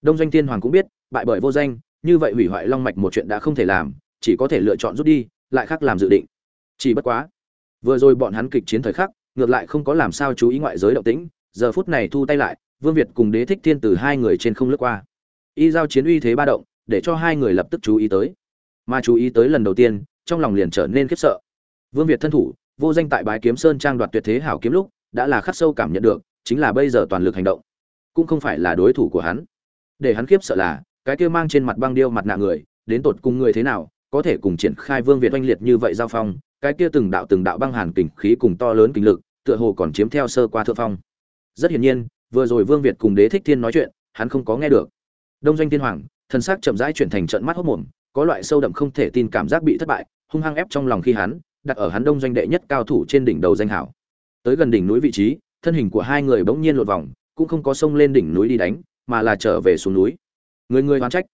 Đông doanh thiên hoàng cũng biết, bại bởi vô danh, như vậy hủy hoại long mạch một chuyện đã không thể làm, chỉ có thể lựa chọn rút đi lại khác làm dự định. Chỉ bất quá, vừa rồi bọn hắn kịch chiến thời khắc, ngược lại không có làm sao chú ý ngoại giới động tĩnh, giờ phút này thu tay lại, vương việt cùng đế thích thiên từ hai người trên không lướt qua. Y giao chiến uy thế ba động, để cho hai người lập tức chú ý tới. Mà chú ý tới lần đầu tiên, trong lòng liền trở nên khiếp sợ. Vương việt thân thủ, vô danh tại bái kiếm sơn trang đoạt tuyệt thế hảo kiếm lúc, đã là khắc sâu cảm nhận được, chính là bây giờ toàn lực hành động. Cũng không phải là đối thủ của hắn. Để hắn khiếp sợ là, cái kia mang trên mặt băng điêu mặt nạ người, đến tột cùng người thế nào có thể cùng triển khai vương việt oanh liệt như vậy giao phong, cái kia từng đạo từng đạo băng hàn kình khí cùng to lớn kinh lực, tựa hồ còn chiếm theo sơ qua thượng phong. Rất hiển nhiên, vừa rồi vương việt cùng đế thích thiên nói chuyện, hắn không có nghe được. Đông doanh thiên hoàng thân xác chậm rãi chuyển thành trận mắt hốc mồm, có loại sâu đậm không thể tin cảm giác bị thất bại, hung hăng ép trong lòng khi hắn, đặt ở hắn đông doanh đệ nhất cao thủ trên đỉnh đầu danh hảo. Tới gần đỉnh núi vị trí, thân hình của hai người bỗng nhiên lột vòng, cũng không có sông lên đỉnh núi đi đánh, mà là trở về xuống núi. Người người hoán trách.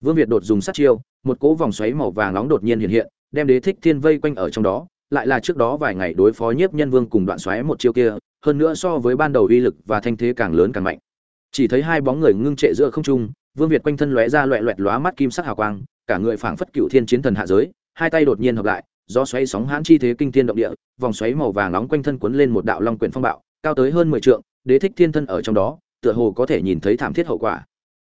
Vương việt đột dùng sát chiêu một cỗ vòng xoáy màu vàng nóng đột nhiên hiện hiện, đem đế thích thiên vây quanh ở trong đó, lại là trước đó vài ngày đối phó nhiếp nhân vương cùng đoạn xoáy một chiêu kia, hơn nữa so với ban đầu uy lực và thanh thế càng lớn càng mạnh. Chỉ thấy hai bóng người ngưng trệ giữa không trung, vương việt quanh thân lóe ra loẹ loẹt lóa mắt kim sắc hào quang, cả người phảng phất cựu thiên chiến thần hạ giới, hai tay đột nhiên hợp lại do xoáy sóng hãn chi thế kinh thiên động địa, vòng xoáy màu vàng nóng quanh thân cuốn lên một đạo long quyển phong bạo, cao tới hơn mười trượng, đế thích thiên thân ở trong đó, tựa hồ có thể nhìn thấy thảm thiết hậu quả.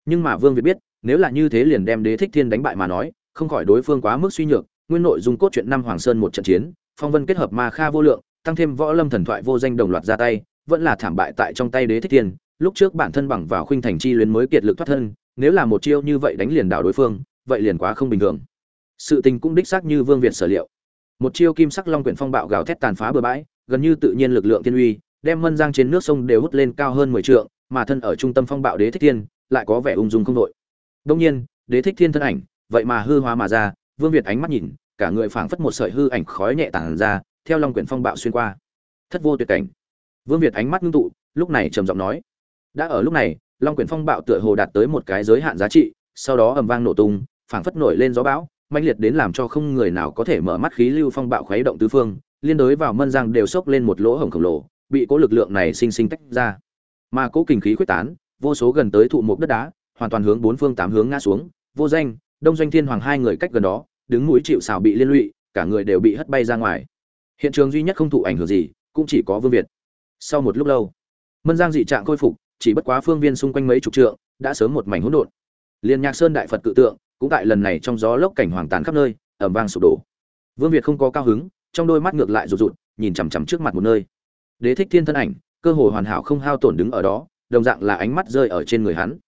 Nhưng mà vương việt biết nếu là như thế liền đem đế thích thiên đánh bại mà nói, không khỏi đối phương quá mức suy nhược, nguyên nội dung cốt truyện năm hoàng sơn một trận chiến, phong vân kết hợp ma kha vô lượng, tăng thêm võ lâm thần thoại vô danh đồng loạt ra tay, vẫn là thảm bại tại trong tay đế thích thiên, lúc trước bản thân bằng vào khuynh thành chi luyến mới kiệt lực thoát thân, nếu là một chiêu như vậy đánh liền đảo đối phương, vậy liền quá không bình thường. Sự tình cũng đích xác như vương việt sở liệu. Một chiêu kim sắc long quyển phong bạo gào thét tàn phá bừa bãi, gần như tự nhiên lực lượng thiên uy, đem mân giang trên nước sông đều hút lên cao hơn mười trượng, mà thân ở trung tâm phong bạo đế thích thiên, lại có vẻ ung dung không đội đông nhiên, đế thích thiên thân ảnh, vậy mà hư hóa mà ra, vương việt ánh mắt nhìn, cả người phảng phất một sợi hư ảnh khói nhẹ tản ra, theo long quyển phong bạo xuyên qua. Thất vô tuyệt cảnh. Vương việt ánh mắt ngưng tụ, lúc này trầm giọng nói. Đã ở lúc này, long quyển phong bạo tựa hồ đạt tới một cái giới hạn giá trị, sau đó ầm vang nổ tung, phảng phất nổi lên gió bão, mãnh liệt đến làm cho không người nào có thể mở mắt khí lưu phong bạo khuấy động tứ phương, liên đối vào mân giang đều sốc lên một lỗ hổng khổng lồ, bị cố lực lượng này sinh sinh tách ra. Mà cố kình khí khuếch tán, vô số gần tới thụ mục đất đá hoàn toàn hướng bốn phương tám hướng ngã xuống. Vô danh, đông doanh thiên hoàng hai người cách gần đó, đứng mũi chịu xào bị liên lụy, cả người đều bị hất bay ra ngoài. Hiện trường duy nhất không thụ ảnh hưởng gì, cũng chỉ có vương việt. Sau một lúc lâu, mân giang dị trạng khôi phục, chỉ bất quá phương viên xung quanh mấy chục trượng, đã sớm một mảnh hỗn độn. Liên nhạc sơn đại phật cự tượng, cũng tại lần này trong gió lốc cảnh hoàng tàn khắp nơi ẩm vang sụp đổ. Vương việt không có cao hứng, trong đôi mắt ngược lại rụt rụt, nhìn chằm chằm trước mặt một nơi. Đế thích thiên thân ảnh, cơ hồ hoàn hảo không hao tổn đứng ở đó, đồng dạng là ánh mắt rơi ở trên người hắn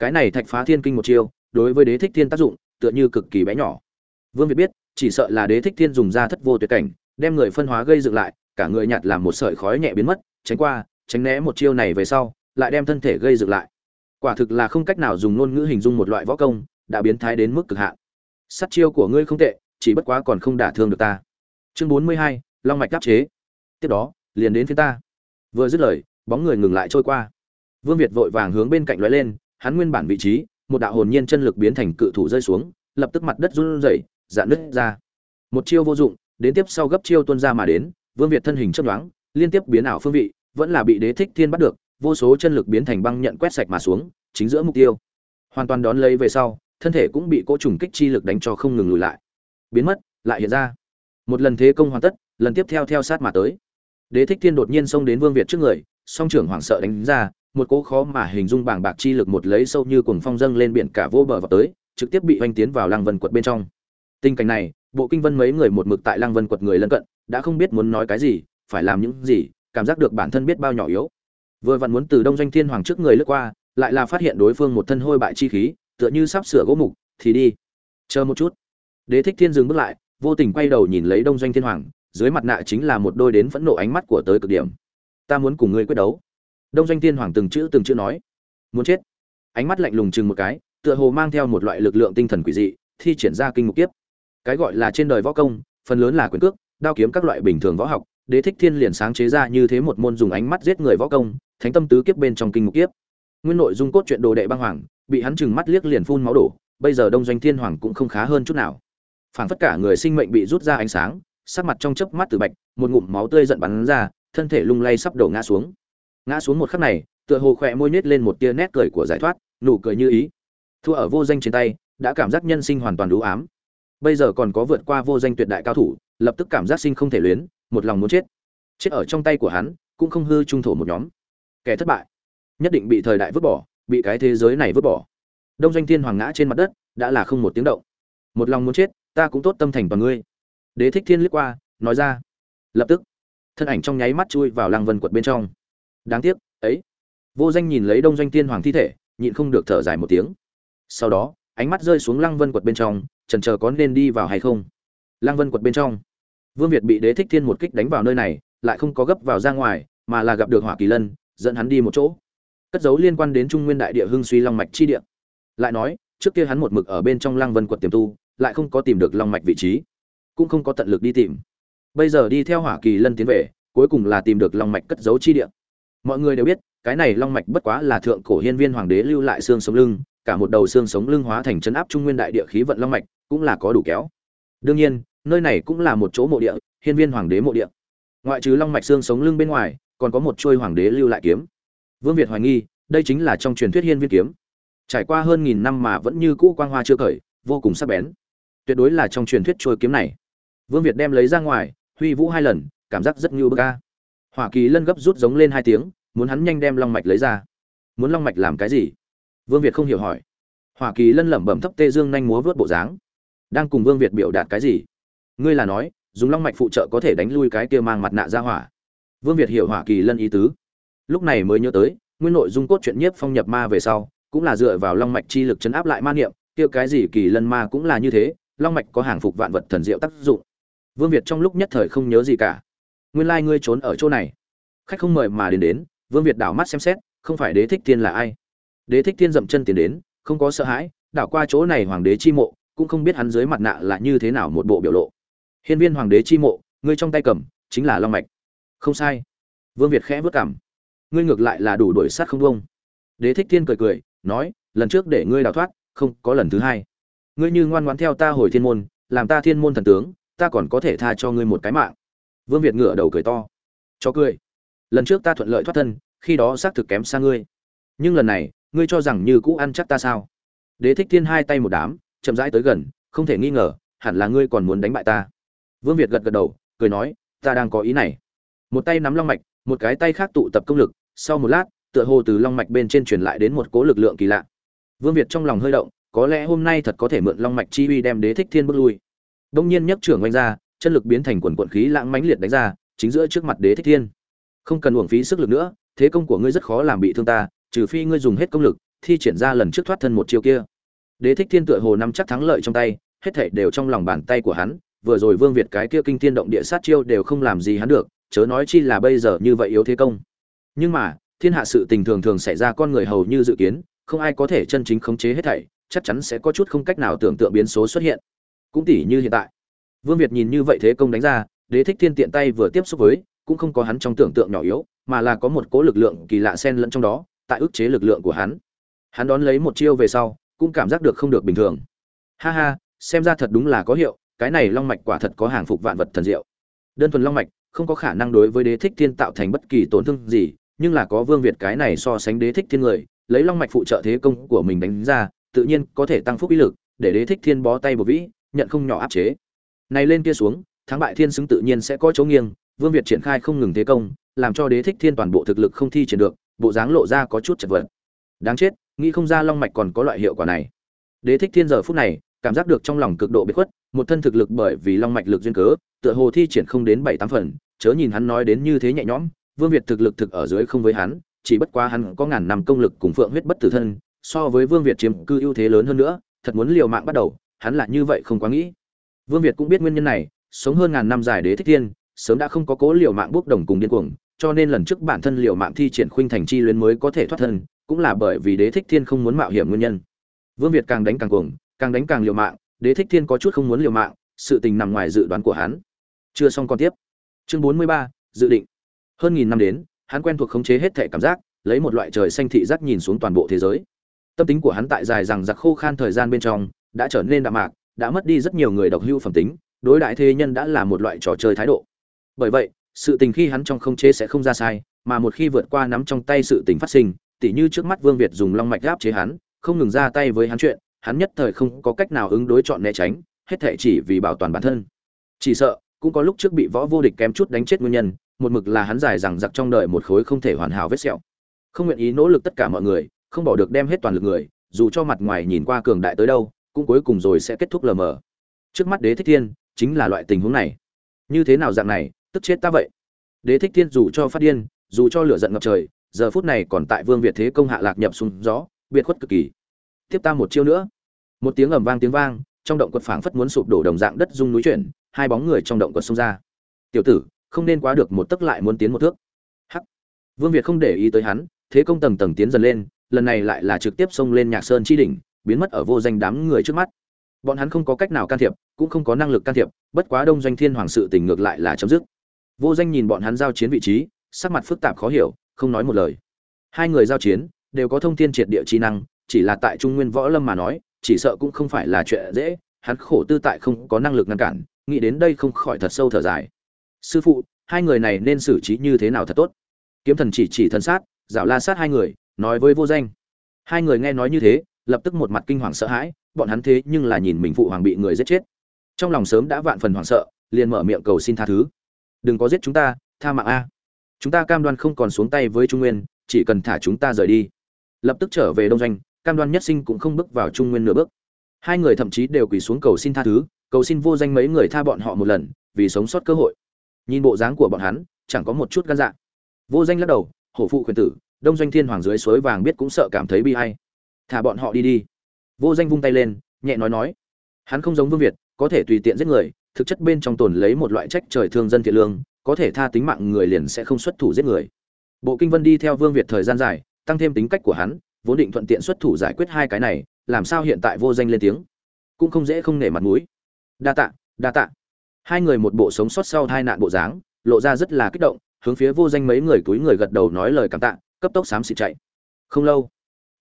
cái này thạch phá thiên kinh một chiêu, đối với đế thích thiên tác dụng, tựa như cực kỳ bé nhỏ. Vương việt biết, chỉ sợ là đế thích thiên dùng ra thất vô tuyệt cảnh, đem người phân hóa gây dựng lại, cả người nhạt làm một sợi khói nhẹ biến mất, tránh qua, tránh né một chiêu này về sau, lại đem thân thể gây dựng lại. Quả thực là không cách nào dùng ngôn ngữ hình dung một loại võ công, đã biến thái đến mức cực hạn. Sát chiêu của ngươi không tệ, chỉ bất quá còn không đả thương được ta. Chương bốn mươi hai, long mạch đáp chế. Tiếp đó, liền đến phía ta. Vừa dứt lời, bóng người ngừng lại trôi qua. Vương việt vội vàng hướng bên cạnh lóe lên hắn nguyên bản vị trí một đạo hồn nhiên chân lực biến thành cự thủ rơi xuống lập tức mặt đất run rẩy dạn nứt ra. Một chiêu vô dụng đến tiếp sau gấp chiêu tuôn ra mà đến vương việt thân hình chớp nhoáng, liên tiếp biến ảo phương vị vẫn là bị đế thích thiên bắt được vô số chân lực biến thành băng nhận quét sạch mà xuống chính giữa mục tiêu. Hoàn toàn đón lấy về sau thân thể cũng bị cỗ trùng kích chi lực đánh cho không ngừng lùi lại. Biến mất lại hiện ra. Một lần thế công hoàn tất lần tiếp theo theo sát mà tới. Đế thích thiên đột nhiên xông đến vương việt trước người song trưởng hoảng sợ đánh ra một cỗ khó mà hình dung bảng bạc chi lực một lấy sâu như cuồng phong dâng lên biển cả vô bờ vào tới, trực tiếp bị oanh tiến vào lăng vân quật bên trong. Tình cảnh này, bộ kinh vân mấy người một mực tại lăng vân quật người lân cận, đã không biết muốn nói cái gì, phải làm những gì, cảm giác được bản thân biết bao nhỏ yếu. Vừa vặn muốn từ đông doanh thiên hoàng trước người lướt qua, lại là phát hiện đối phương một thân hôi bại chi khí, tựa như sắp sửa gỗ mục, thì đi. Chờ một chút. Đế thích thiên dừng bước lại, vô tình quay đầu nhìn lấy đông doanh thiên hoàng, dưới mặt nạ chính là một đôi đến phẫn nộ ánh mắt của tới cực điểm. Ta muốn cùng ngươi quyết đấu đông doanh thiên hoàng từng chữ từng chữ nói, muốn chết. Ánh mắt lạnh lùng chừng một cái, tựa hồ mang theo một loại lực lượng tinh thần quỷ dị, thi triển ra kinh mục kiếp. Cái gọi là trên đời võ công, phần lớn là quyền cước, đao kiếm các loại bình thường võ học, đế thích thiên liền sáng chế ra như thế một môn dùng ánh mắt giết người võ công, thánh tâm tứ kiếp bên trong kinh mục kiếp. Nguyên nội dung cốt truyện đồ đệ băng hoàng, bị hắn chừng mắt liếc liền phun máu đổ, bây giờ đông doanh thiên hoàng cũng không khá hơn chút nào. Phảng phất cả người sinh mệnh bị rút ra ánh sáng, sắc mặt trong chớp mắt từ bạch, một ngụm máu tươi giận bắn ra, thân thể lung lay sắp đổ ngã xuống ngã xuống một khắc này, tựa hồ khỏe môi nết lên một tia nét cười của giải thoát, nụ cười như ý. Thua ở vô danh trên tay, đã cảm giác nhân sinh hoàn toàn đủ ám. Bây giờ còn có vượt qua vô danh tuyệt đại cao thủ, lập tức cảm giác sinh không thể luyến, một lòng muốn chết. Chết ở trong tay của hắn, cũng không hư trung thổ một nhóm. Kẻ thất bại. Nhất định bị thời đại vứt bỏ, bị cái thế giới này vứt bỏ. Đông doanh thiên hoàng ngã trên mặt đất, đã là không một tiếng động. Một lòng muốn chết, ta cũng tốt tâm thành toàn ngươi. Đế thích thiên liếc qua, nói ra. Lập tức, thân ảnh trong nháy mắt chui vào lăng vân quật bên trong đáng tiếc, ấy. Vô danh nhìn lấy đông doanh tiên hoàng thi thể, nhịn không được thở dài một tiếng. Sau đó, ánh mắt rơi xuống lăng vân quật bên trong trần chờ có nên đi vào hay không. Lăng vân quật bên trong, vương việt bị đế thích thiên một kích đánh vào nơi này, lại không có gấp vào ra ngoài, mà là gặp được hỏa kỳ lân, dẫn hắn đi một chỗ. Cất dấu liên quan đến trung nguyên đại địa hưng suy long mạch chi địa. Lại nói, trước kia hắn một mực ở bên trong lăng vân quật tiềm tu, lại không có tìm được long mạch vị trí, cũng không có tận lực đi tìm. Bây giờ đi theo hỏa kỳ lân tiến về, cuối cùng là tìm được long mạch cất dấu chi địa mọi người đều biết cái này long mạch bất quá là thượng cổ hiên viên hoàng đế lưu lại xương sống lưng cả một đầu xương sống lưng hóa thành chấn áp trung nguyên đại địa khí vận long mạch cũng là có đủ kéo. Đương nhiên nơi này cũng là một chỗ mộ địa hiên viên hoàng đế mộ địa. Ngoại trừ long mạch xương sống lưng bên ngoài còn có một chuôi hoàng đế lưu lại kiếm. Vương việt hoài nghi đây chính là trong truyền thuyết hiên viên kiếm. Trải qua hơn nghìn năm mà vẫn như cũ quang hoa chưa khởi, vô cùng sắc bén. Tuyệt đối là trong truyền thuyết trôi kiếm này. Vương việt đem lấy ra ngoài huy vũ hai lần cảm giác rất như bơ ca hỏa kỳ lân gấp rút giống lên hai tiếng, muốn hắn nhanh đem long mạch lấy ra. Muốn long mạch làm cái gì? Vương việt không hiểu hỏi. Hỏa kỳ lân lẩm bẩm thấp tê dương nhanh múa vớt bộ dáng. Đang cùng vương việt biểu đạt cái gì? Ngươi là nói, dùng long mạch phụ trợ có thể đánh lui cái kia mang mặt nạ ra hỏa. Vương việt hiểu Hỏa kỳ lân ý tứ. Lúc này mới nhớ tới, nguyên nội dung cốt truyện nhiếp phong nhập ma về sau, cũng là dựa vào long mạch chi lực chấn áp lại ma niệm, kia cái gì kỳ lân ma cũng là như thế, long mạch có hàng phục vạn vật thần diệu tác dụng. Vương việt trong lúc nhất thời không nhớ gì cả nguyên lai ngươi trốn ở chỗ này. Khách không mời mà đến đến, vương việt đảo mắt xem xét, không phải đế thích thiên là ai? Đế thích thiên dậm chân tiến đến, không có sợ hãi, đảo qua chỗ này hoàng đế chi mộ, cũng không biết hắn dưới mặt nạ là như thế nào một bộ biểu lộ. Hiên viên hoàng đế chi mộ, ngươi trong tay cầm, chính là long mạch. Không sai. Vương việt khẽ vất cảm ngươi ngược lại là đủ đuổi sát không vông đế thích thiên cười cười, nói, lần trước để ngươi đào thoát, không có lần thứ hai. Ngươi như ngoan ngoãn theo ta hồi thiên môn, làm ta thiên môn thần tướng, ta còn có thể tha cho ngươi một cái mạng vương việt ngửa đầu cười to. Cho cười. Lần trước ta thuận lợi thoát thân, khi đó xác thực kém xa ngươi. Nhưng lần này, ngươi cho rằng như cũ ăn chắc ta sao? Đế thích thiên hai tay một đám, chậm rãi tới gần, không thể nghi ngờ, hẳn là ngươi còn muốn đánh bại ta. Vương việt gật gật đầu, cười nói, ta đang có ý này. Một tay nắm long mạch, một cái tay khác tụ tập công lực, sau một lát, tựa hồ từ long mạch bên trên truyền lại đến một cố lực lượng kỳ lạ. Vương việt trong lòng hơi động, có lẽ hôm nay thật có thể mượn long mạch chi uy đem đế thích thiên bước lui. Đông nhiên nhấc trưởng oanh ra chân lực biến thành quần quận khí lãng mãnh liệt đánh ra, chính giữa trước mặt đế thích thiên. Không cần uổng phí sức lực nữa, thế công của ngươi rất khó làm bị thương ta, trừ phi ngươi dùng hết công lực, thi triển ra lần trước thoát thân một chiêu kia. Đế thích thiên tựa hồ nắm chắc thắng lợi trong tay, hết thảy đều trong lòng bàn tay của hắn, vừa rồi vương việt cái kia kinh thiên động địa sát chiêu đều không làm gì hắn được, chớ nói chi là bây giờ như vậy yếu thế công. Nhưng mà, thiên hạ sự tình thường thường xảy ra con người hầu như dự kiến, không ai có thể chân chính khống chế hết thảy, chắc chắn sẽ có chút không cách nào tưởng tượng biến số xuất hiện. Cũng tỷ như hiện tại vương việt nhìn như vậy thế công đánh ra, đế thích thiên tiện tay vừa tiếp xúc với, cũng không có hắn trong tưởng tượng nhỏ yếu, mà là có một cỗ lực lượng kỳ lạ xen lẫn trong đó, tại ức chế lực lượng của hắn. Hắn đón lấy một chiêu về sau, cũng cảm giác được không được bình thường. Ha ha, xem ra thật đúng là có hiệu, cái này long mạch quả thật có hàng phục vạn vật thần diệu. Đơn thuần long mạch, không có khả năng đối với đế thích thiên tạo thành bất kỳ tổn thương gì, nhưng là có vương việt cái này so sánh đế thích thiên người, lấy long mạch phụ trợ thế công của mình đánh ra, tự nhiên có thể tăng phúc ý lực, để đế thích thiên bó tay bổ vĩ, nhận không nhỏ áp chế này lên kia xuống, thắng bại thiên xứng tự nhiên sẽ có chỗ nghiêng, vương việt triển khai không ngừng thế công, làm cho đế thích thiên toàn bộ thực lực không thi triển được, bộ dáng lộ ra có chút chật vật. Đáng chết, nghĩ không ra long mạch còn có loại hiệu quả này. Đế thích thiên giờ phút này, cảm giác được trong lòng cực độ bị khuất, một thân thực lực bởi vì long mạch lực duyên cớ, tựa hồ thi triển không đến bảy tám phần, chớ nhìn hắn nói đến như thế nhẹ nhõm, vương việt thực lực thực ở dưới không với hắn, chỉ bất quá hắn có ngàn năm công lực cùng phượng huyết bất tử thân, so với vương việt chiếm cư ưu thế lớn hơn nữa, thật muốn liều mạng bắt đầu, hắn là như vậy không quá nghĩ vương việt cũng biết nguyên nhân này, sống hơn ngàn năm dài đế thích thiên, sớm đã không có cố liều mạng bước đồng cùng điên cuồng, cho nên lần trước bản thân liều mạng thi triển khuynh thành chi luyến mới có thể thoát thân, cũng là bởi vì đế thích thiên không muốn mạo hiểm nguyên nhân. Vương việt càng đánh càng cuồng, càng đánh càng liều mạng, đế thích thiên có chút không muốn liều mạng, sự tình nằm ngoài dự đoán của hắn. Chưa xong còn tiếp. Chương bốn mươi ba, dự định. Hơn nghìn năm đến, hắn quen thuộc khống chế hết thể cảm giác, lấy một loại trời xanh thị giác nhìn xuống toàn bộ thế giới. Tâm tính của hắn tại dài rằng giặc khô khan thời gian bên trong, đã trở nên đạm mạc đã mất đi rất nhiều người độc hưu phẩm tính, đối đại thế nhân đã là một loại trò chơi thái độ. Bởi vậy, sự tình khi hắn trong không chế sẽ không ra sai, mà một khi vượt qua nắm trong tay sự tình phát sinh, tỉ như trước mắt vương việt dùng long mạch gáp chế hắn, không ngừng ra tay với hắn chuyện, hắn nhất thời không có cách nào ứng đối chọn né tránh, hết thể chỉ vì bảo toàn bản thân. Chỉ sợ, cũng có lúc trước bị võ vô địch kém chút đánh chết nguyên nhân, một mực là hắn dài rằng giặc trong đời một khối không thể hoàn hảo vết sẹo. Không nguyện ý nỗ lực tất cả mọi người, không bỏ được đem hết toàn lực người, dù cho mặt ngoài nhìn qua cường đại tới đâu cũng cuối cùng rồi sẽ kết thúc lờ mờ. Trước mắt đế thích thiên chính là loại tình huống này. Như thế nào dạng này, tức chết ta vậy? Đế thích thiên dù cho phát điên, dù cho lửa giận ngập trời, giờ phút này còn tại vương việt thế công hạ lạc nhập xuống gió, biệt khuất cực kỳ. Tiếp ta một chiêu nữa. Một tiếng ầm vang tiếng vang, trong động quật phảng phất muốn sụp đổ đồng dạng đất rung núi chuyển, hai bóng người trong động quật xông ra. Tiểu tử, không nên quá được một tấc lại muốn tiến một thước. Hắc. Vương việt không để ý tới hắn, thế công tầng tầng tiến dần lên, lần này lại là trực tiếp xông lên nhạc sơn chi đỉnh biến mất ở vô danh đám người trước mắt. Bọn hắn không có cách nào can thiệp, cũng không có năng lực can thiệp, bất quá đông doanh thiên hoàng sự tình ngược lại là chấm dứt. Vô danh nhìn bọn hắn giao chiến vị trí, sắc mặt phức tạp khó hiểu, không nói một lời. Hai người giao chiến, đều có thông thiên triệt địa chi năng, chỉ là tại trung nguyên võ lâm mà nói, chỉ sợ cũng không phải là chuyện dễ, hắn khổ tư tại không có năng lực ngăn cản, nghĩ đến đây không khỏi thật sâu thở dài. Sư phụ, hai người này nên xử trí như thế nào thật tốt? Kiếm thần chỉ chỉ thân sát dạo la sát hai người, nói với vô danh. Hai người nghe nói như thế lập tức một mặt kinh hoàng sợ hãi, bọn hắn thế nhưng là nhìn mình phụ hoàng bị người giết chết. Trong lòng sớm đã vạn phần hoảng sợ, liền mở miệng cầu xin tha thứ. Đừng có giết chúng ta, tha mạng a. Chúng ta cam đoan không còn xuống tay với trung nguyên, chỉ cần thả chúng ta rời đi. Lập tức trở về đông doanh, cam đoan nhất sinh cũng không bước vào trung nguyên nửa bước. Hai người thậm chí đều quỳ xuống cầu xin tha thứ, cầu xin vô danh mấy người tha bọn họ một lần, vì sống sót cơ hội. Nhìn bộ dáng của bọn hắn, chẳng có một chút gan dạ. Vô danh lắc đầu, hổ phụ khuyên tử, đông doanh thiên hoàng dưới suối vàng biết cũng sợ cảm thấy bi hay thả bọn họ đi đi. Vô danh vung tay lên, nhẹ nói nói. Hắn không giống vương việt, có thể tùy tiện giết người, thực chất bên trong tồn lấy một loại trách trời thương dân thiện lương, có thể tha tính mạng người liền sẽ không xuất thủ giết người. Bộ kinh vân đi theo vương việt thời gian dài, tăng thêm tính cách của hắn, vốn định thuận tiện xuất thủ giải quyết hai cái này, làm sao hiện tại vô danh lên tiếng? Cũng không dễ không nể mặt mũi. Đa tạ đa tạ. Hai người một bộ sống sót sau hai nạn bộ dáng, lộ ra rất là kích động, hướng phía vô danh mấy người túi người gật đầu nói lời cảm tạ, cấp tốc xám xịt chạy. Không lâu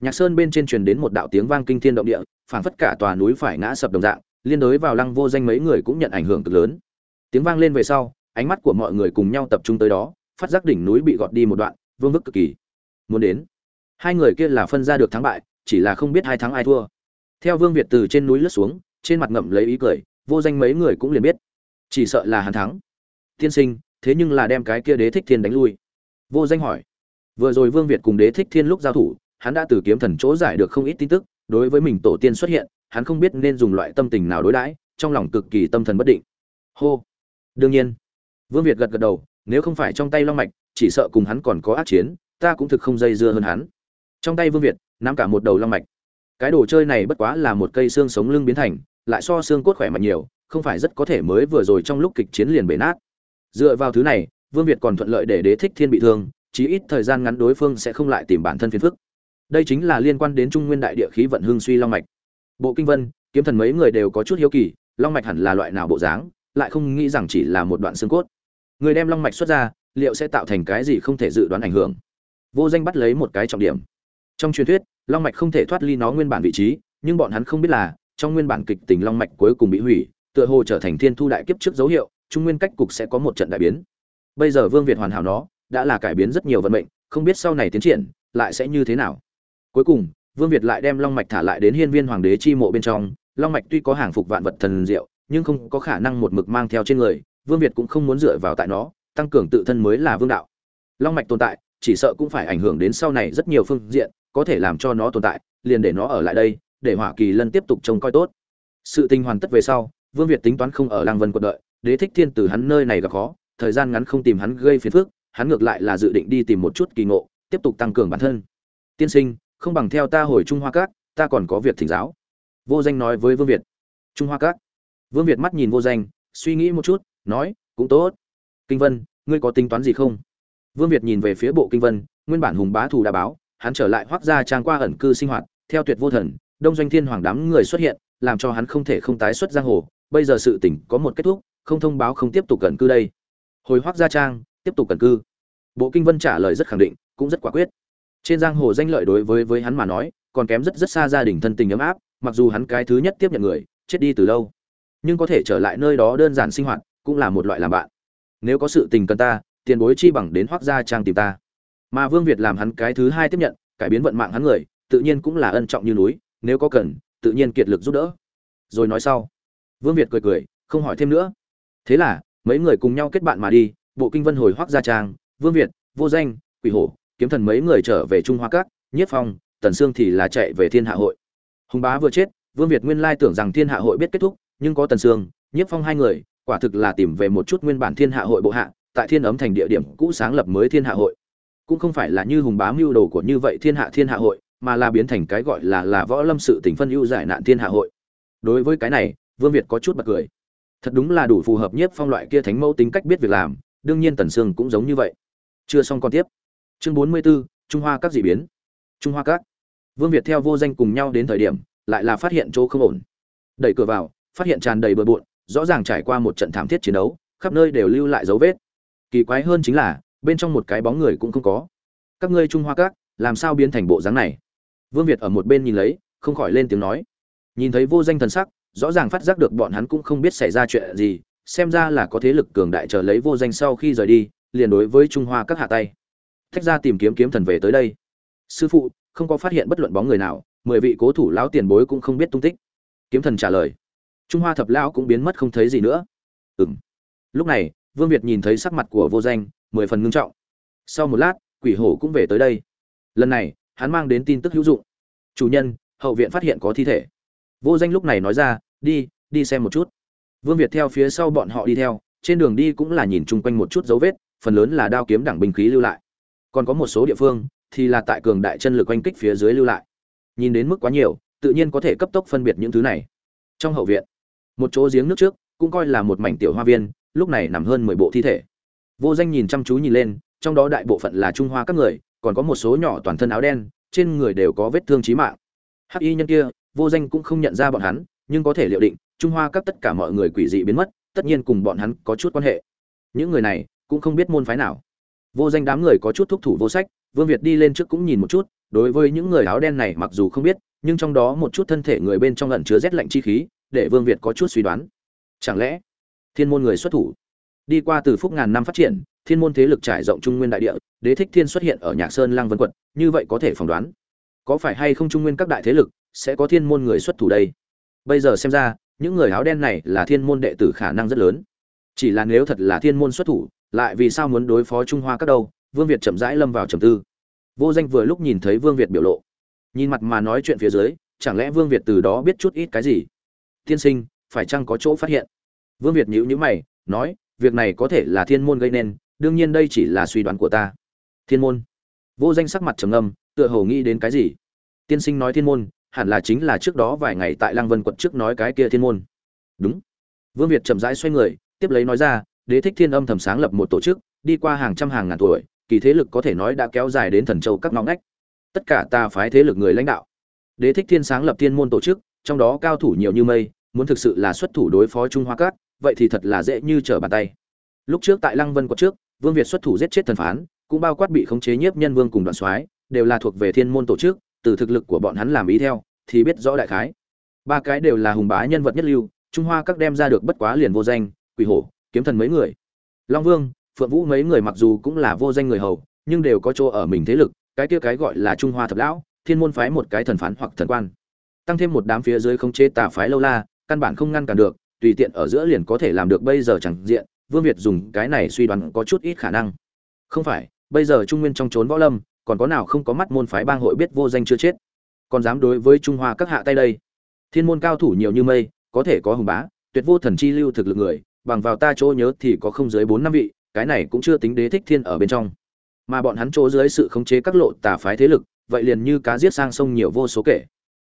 nhạc sơn bên trên truyền đến một đạo tiếng vang kinh thiên động địa, phảng phất cả tòa núi phải ngã sập đồng dạng, liên đối vào lăng vô danh mấy người cũng nhận ảnh hưởng cực lớn. Tiếng vang lên về sau, ánh mắt của mọi người cùng nhau tập trung tới đó, phát giác đỉnh núi bị gọt đi một đoạn, vương vức cực kỳ. Muốn đến. Hai người kia là phân ra được thắng bại, chỉ là không biết hai thắng ai thua. Theo vương việt từ trên núi lướt xuống, trên mặt ngậm lấy ý cười, vô danh mấy người cũng liền biết. Chỉ sợ là hắn thắng. Tiên sinh, thế nhưng là đem cái kia đế thích thiên đánh lui. Vô danh hỏi. Vừa rồi vương việt cùng đế thích thiên lúc giao thủ hắn đã từ kiếm thần chỗ giải được không ít tin tức, đối với mình tổ tiên xuất hiện, hắn không biết nên dùng loại tâm tình nào đối đãi, trong lòng cực kỳ tâm thần bất định. Hô! Đương nhiên. Vương việt gật gật đầu, nếu không phải trong tay long mạch, chỉ sợ cùng hắn còn có ác chiến, ta cũng thực không dây dưa hơn hắn. Trong tay vương việt, nắm cả một đầu long mạch. Cái đồ chơi này bất quá là một cây xương sống lưng biến thành, lại so xương cốt khỏe mạnh nhiều, không phải rất có thể mới vừa rồi trong lúc kịch chiến liền bể nát. Dựa vào thứ này, vương việt còn thuận lợi để đế thích thiên bị thương, chí ít thời gian ngắn đối phương sẽ không lại tìm bản thân phiền phức đây chính là liên quan đến trung nguyên đại địa khí vận hưng suy long mạch. Bộ kinh vân, kiếm thần mấy người đều có chút hiếu kỳ, long mạch hẳn là loại nào bộ dáng, lại không nghĩ rằng chỉ là một đoạn xương cốt. Người đem long mạch xuất ra, liệu sẽ tạo thành cái gì không thể dự đoán ảnh hưởng? Vô danh bắt lấy một cái trọng điểm. Trong truyền thuyết, long mạch không thể thoát ly nó nguyên bản vị trí, nhưng bọn hắn không biết là, trong nguyên bản kịch tình long mạch cuối cùng bị hủy, tựa hồ trở thành thiên thu đại kiếp trước dấu hiệu, trung nguyên cách cục sẽ có một trận đại biến. Bây giờ vương việt hoàn hảo nó, đã là cải biến rất nhiều vận mệnh, không biết sau này tiến triển, lại sẽ như thế nào cuối cùng, vương việt lại đem long mạch thả lại đến hiên viên hoàng đế chi mộ bên trong. Long mạch tuy có hàng phục vạn vật thần diệu, nhưng không có khả năng một mực mang theo trên người, vương việt cũng không muốn dựa vào tại nó, tăng cường tự thân mới là vương đạo. Long mạch tồn tại, chỉ sợ cũng phải ảnh hưởng đến sau này rất nhiều phương diện, có thể làm cho nó tồn tại, liền để nó ở lại đây, để hỏa kỳ lân tiếp tục trông coi tốt. Sự tình hoàn tất về sau, vương việt tính toán không ở lăng vân quận đợi, đế thích thiên từ hắn nơi này gặp khó, thời gian ngắn không tìm hắn gây phiền phức, hắn ngược lại là dự định đi tìm một chút kỳ ngộ, tiếp tục tăng cường bản thân. Tiên sinh không bằng theo ta hồi trung hoa cát ta còn có việc thỉnh giáo. Vô danh nói với vương việt. Trung hoa cát vương việt mắt nhìn vô danh, suy nghĩ một chút, nói, cũng tốt. Kinh vân, ngươi có tính toán gì không? Vương việt nhìn về phía bộ kinh vân, nguyên bản hùng bá thù đã báo, hắn trở lại hoác Gia trang qua ẩn cư sinh hoạt, theo tuyệt vô thần, đông doanh thiên hoàng đám người xuất hiện, làm cho hắn không thể không tái xuất giang hồ. Bây giờ sự tỉnh có một kết thúc, không thông báo không tiếp tục cẩn cư đây. Hồi hoác gia trang, tiếp tục cẩn cư. Bộ kinh vân trả lời rất khẳng định, cũng rất quả quyết trên giang hồ danh lợi đối với với hắn mà nói, còn kém rất rất xa gia đình thân tình ấm áp, mặc dù hắn cái thứ nhất tiếp nhận người, chết đi từ lâu. Nhưng có thể trở lại nơi đó đơn giản sinh hoạt, cũng là một loại làm bạn. Nếu có sự tình cần ta, tiền bối chi bằng đến hoác gia trang tìm ta. Mà vương việt làm hắn cái thứ hai tiếp nhận, cải biến vận mạng hắn người, tự nhiên cũng là ân trọng như núi, nếu có cần, tự nhiên kiệt lực giúp đỡ. Rồi nói sau. Vương việt cười cười, không hỏi thêm nữa. Thế là, mấy người cùng nhau kết bạn mà đi, bộ kinh vân hồi hoác gia trang, vương việt, vô danh, quỷ hổ kiếm thần mấy người trở về trung hoa các nhiếp phong, tần sương thì là chạy về thiên hạ hội. Hùng bá vừa chết, vương việt nguyên lai tưởng rằng thiên hạ hội biết kết thúc, nhưng có tần sương nhiếp phong hai người, quả thực là tìm về một chút nguyên bản thiên hạ hội bộ hạ, tại thiên ấm thành địa điểm cũ sáng lập mới thiên hạ hội. Cũng không phải là như hùng bá mưu đồ của như vậy thiên hạ thiên hạ hội, mà là biến thành cái gọi là là võ lâm sự tỉnh phân ưu giải nạn thiên hạ hội. Đối với cái này, vương việt có chút bật cười. Thật đúng là đủ phù hợp nhất phong loại kia thánh mẫu tính cách biết việc làm, đương nhiên tần sương cũng giống như vậy. Chưa xong còn tiếp chương bốn mươi 44, trung hoa các dị biến. Trung hoa các. Vương việt theo vô danh cùng nhau đến thời điểm lại là phát hiện chỗ không ổn. Đẩy cửa vào phát hiện tràn đầy bừa bộn rõ ràng trải qua một trận thảm thiết chiến đấu khắp nơi đều lưu lại dấu vết. Kỳ quái hơn chính là bên trong một cái bóng người cũng không có. Các ngươi trung hoa các làm sao biến thành bộ dáng này? Vương việt ở một bên nhìn lấy không khỏi lên tiếng nói. Nhìn thấy vô danh thần sắc rõ ràng phát giác được bọn hắn cũng không biết xảy ra chuyện gì xem ra là có thế lực cường đại chờ lấy vô danh sau khi rời đi liền đối với trung hoa các hạ tay thách ra tìm kiếm kiếm thần về tới đây. Sư phụ, không có phát hiện bất luận bóng người nào, mười vị cố thủ lão tiền bối cũng không biết tung tích. Kiếm thần trả lời. Trung hoa thập lão cũng biến mất không thấy gì nữa. Ừm. lúc này, vương việt nhìn thấy sắc mặt của vô danh, mười phần ngưng trọng. Sau một lát, quỷ hổ cũng về tới đây. Lần này, hắn mang đến tin tức hữu dụng. Chủ nhân, hậu viện phát hiện có thi thể. Vô danh lúc này nói ra, đi đi xem một chút. Vương việt theo phía sau bọn họ đi theo, trên đường đi cũng là nhìn chung quanh một chút dấu vết, phần lớn là đao kiếm đẳng binh khí lưu lại còn có một số địa phương thì là tại cường đại chân lực oanh kích phía dưới lưu lại. Nhìn đến mức quá nhiều, tự nhiên có thể cấp tốc phân biệt những thứ này. Trong hậu viện, một chỗ giếng nước trước cũng coi là một mảnh tiểu hoa viên, lúc này nằm hơn mười bộ thi thể. Vô danh nhìn chăm chú nhìn lên, trong đó đại bộ phận là trung hoa các người, còn có một số nhỏ toàn thân áo đen, trên người đều có vết thương chí mạng. Hắc y nhân kia, vô danh cũng không nhận ra bọn hắn, nhưng có thể liệu định, trung hoa các tất cả mọi người quỷ dị biến mất, tất nhiên cùng bọn hắn có chút quan hệ. Những người này cũng không biết môn phái nào vô danh đám người có chút thúc thủ vô sách, vương việt đi lên trước cũng nhìn một chút, đối với những người áo đen này mặc dù không biết, nhưng trong đó một chút thân thể người bên trong lẩn chứa rét lạnh chi khí, để vương việt có chút suy đoán. Chẳng lẽ, thiên môn người xuất thủ? Đi qua từ phúc ngàn năm phát triển, thiên môn thế lực trải rộng trung nguyên đại địa, đế thích thiên xuất hiện ở nhạc sơn lăng vân quận, như vậy có thể phỏng đoán. Có phải hay không trung nguyên các đại thế lực sẽ có thiên môn người xuất thủ đây? Bây giờ xem ra, những người áo đen này là thiên môn đệ tử khả năng rất lớn. Chỉ là nếu thật là thiên môn xuất thủ lại vì sao muốn đối phó trung hoa các đâu? Vương việt chậm rãi lâm vào trầm tư. Vô danh vừa lúc nhìn thấy vương việt biểu lộ. Nhìn mặt mà nói chuyện phía dưới, chẳng lẽ vương việt từ đó biết chút ít cái gì? Tiên sinh, phải chăng có chỗ phát hiện? Vương việt nhíu nhíu mày, nói, việc này có thể là thiên môn gây nên, đương nhiên đây chỉ là suy đoán của ta. Thiên môn? Vô danh sắc mặt trầm ngâm, tựa hồ nghĩ đến cái gì? Tiên sinh nói thiên môn, hẳn là chính là trước đó vài ngày tại lăng vân quận trước nói cái kia thiên môn. Đúng. Vương việt chậm rãi xoay người, tiếp lấy nói ra đế thích thiên âm thầm sáng lập một tổ chức, đi qua hàng trăm hàng ngàn tuổi, kỳ thế lực có thể nói đã kéo dài đến thần châu các ngõ ngách. Tất cả ta phái thế lực người lãnh đạo. Đế thích thiên sáng lập thiên môn tổ chức, trong đó cao thủ nhiều như mây, muốn thực sự là xuất thủ đối phó trung hoa cát vậy thì thật là dễ như trở bàn tay. Lúc trước tại lăng vân quận trước, vương việt xuất thủ giết chết thần phán, cũng bao quát bị khống chế nhiếp nhân vương cùng đoạn soái, đều là thuộc về thiên môn tổ chức, từ thực lực của bọn hắn làm ý theo, thì biết rõ đại khái. Ba cái đều là hùng bá nhân vật nhất lưu, trung hoa các đem ra được bất quá liền vô danh, quỷ hổ kiếm thần mấy người. Long vương, phượng vũ mấy người mặc dù cũng là vô danh người hầu, nhưng đều có chỗ ở mình thế lực, cái kia cái gọi là trung hoa thập lão, thiên môn phái một cái thần phán hoặc thần quan. Tăng thêm một đám phía dưới khống chế tà phái lâu la, căn bản không ngăn cản được, tùy tiện ở giữa liền có thể làm được bây giờ chẳng diện, vương việt dùng cái này suy đoán có chút ít khả năng. Không phải, bây giờ trung nguyên trong trốn võ lâm, còn có nào không có mắt môn phái bang hội biết vô danh chưa chết? Còn dám đối với trung hoa các hạ tay đây? Thiên môn cao thủ nhiều như mây, có thể có hùng bá, tuyệt vô thần chi lưu thực lực người bằng vào ta chỗ nhớ thì có không dưới bốn năm vị, cái này cũng chưa tính đế thích thiên ở bên trong. Mà bọn hắn chỗ dưới sự khống chế các lộ tà phái thế lực, vậy liền như cá giết sang sông nhiều vô số kể.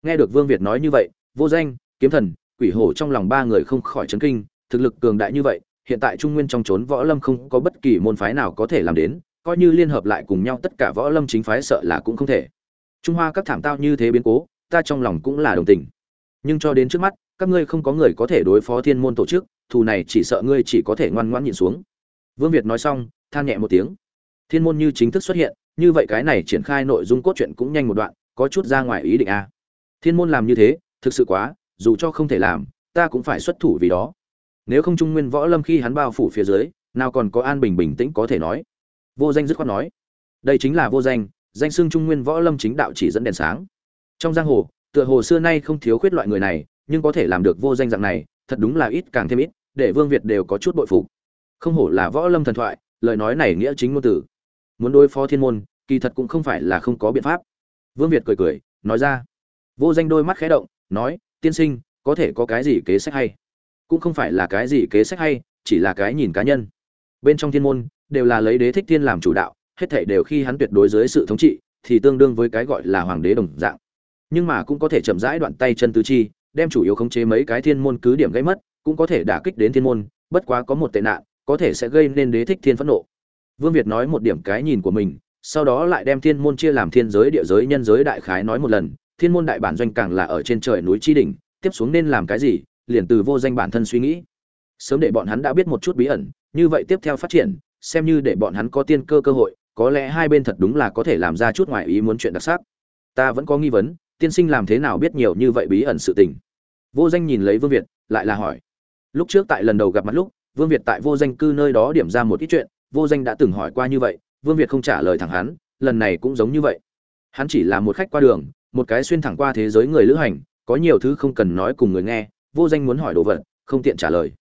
Nghe được vương việt nói như vậy, vô danh, kiếm thần, quỷ hổ trong lòng ba người không khỏi chấn kinh, thực lực cường đại như vậy, hiện tại trung nguyên trong trốn võ lâm không có bất kỳ môn phái nào có thể làm đến, coi như liên hợp lại cùng nhau tất cả võ lâm chính phái sợ là cũng không thể. Trung hoa các thảm tao như thế biến cố, ta trong lòng cũng là đồng tình. Nhưng cho đến trước mắt, các ngươi không có người có thể đối phó thiên môn tổ chức thù này chỉ sợ ngươi chỉ có thể ngoan ngoãn nhìn xuống. Vương việt nói xong, than nhẹ một tiếng. Thiên môn như chính thức xuất hiện, như vậy cái này triển khai nội dung cốt truyện cũng nhanh một đoạn, có chút ra ngoài ý định a thiên môn làm như thế, thực sự quá, dù cho không thể làm, ta cũng phải xuất thủ vì đó. Nếu không trung nguyên võ lâm khi hắn bao phủ phía dưới, nào còn có an bình bình tĩnh có thể nói. Vô danh dứt khoát nói, đây chính là vô danh danh xưng trung nguyên võ lâm chính đạo chỉ dẫn đèn sáng. Trong giang hồ, tựa hồ xưa nay không thiếu khuyết loại người này, nhưng có thể làm được vô danh dạng này thật đúng là ít càng thêm ít, để vương việt đều có chút bội phục. Không hổ là võ lâm thần thoại, lời nói này nghĩa chính ngôn tử muốn đối phó thiên môn, kỳ thật cũng không phải là không có biện pháp. Vương việt cười cười, nói ra. Vô danh đôi mắt khẽ động, nói, tiên sinh, có thể có cái gì kế sách hay? Cũng không phải là cái gì kế sách hay, chỉ là cái nhìn cá nhân. Bên trong thiên môn, đều là lấy đế thích thiên làm chủ đạo, hết thảy đều khi hắn tuyệt đối dưới sự thống trị, thì tương đương với cái gọi là hoàng đế đồng dạng. Nhưng mà cũng có thể chậm rãi đoạn tay chân tứ chi đem chủ yếu khống chế mấy cái thiên môn cứ điểm gây mất, cũng có thể đả kích đến thiên môn, bất quá có một tệ nạn, có thể sẽ gây nên đế thích thiên phẫn nộ. Vương việt nói một điểm cái nhìn của mình, sau đó lại đem thiên môn chia làm thiên giới, địa giới, nhân giới đại khái nói một lần. Thiên môn đại bản doanh càng là ở trên trời núi chi đỉnh, tiếp xuống nên làm cái gì, liền từ vô danh bản thân suy nghĩ. Sớm để bọn hắn đã biết một chút bí ẩn, như vậy tiếp theo phát triển, xem như để bọn hắn có tiên cơ cơ hội, có lẽ hai bên thật đúng là có thể làm ra chút ngoại ý muốn chuyện đặc sắc. Ta vẫn có nghi vấn tiên sinh làm thế nào biết nhiều như vậy bí ẩn sự tình? Vô danh nhìn lấy vương việt, lại là hỏi. Lúc trước tại lần đầu gặp mặt lúc, vương việt tại vô danh cư nơi đó điểm ra một ít chuyện, vô danh đã từng hỏi qua như vậy, vương việt không trả lời thẳng hắn, lần này cũng giống như vậy. Hắn chỉ là một khách qua đường, một cái xuyên thẳng qua thế giới người lữ hành, có nhiều thứ không cần nói cùng người nghe, vô danh muốn hỏi đồ vật, không tiện trả lời.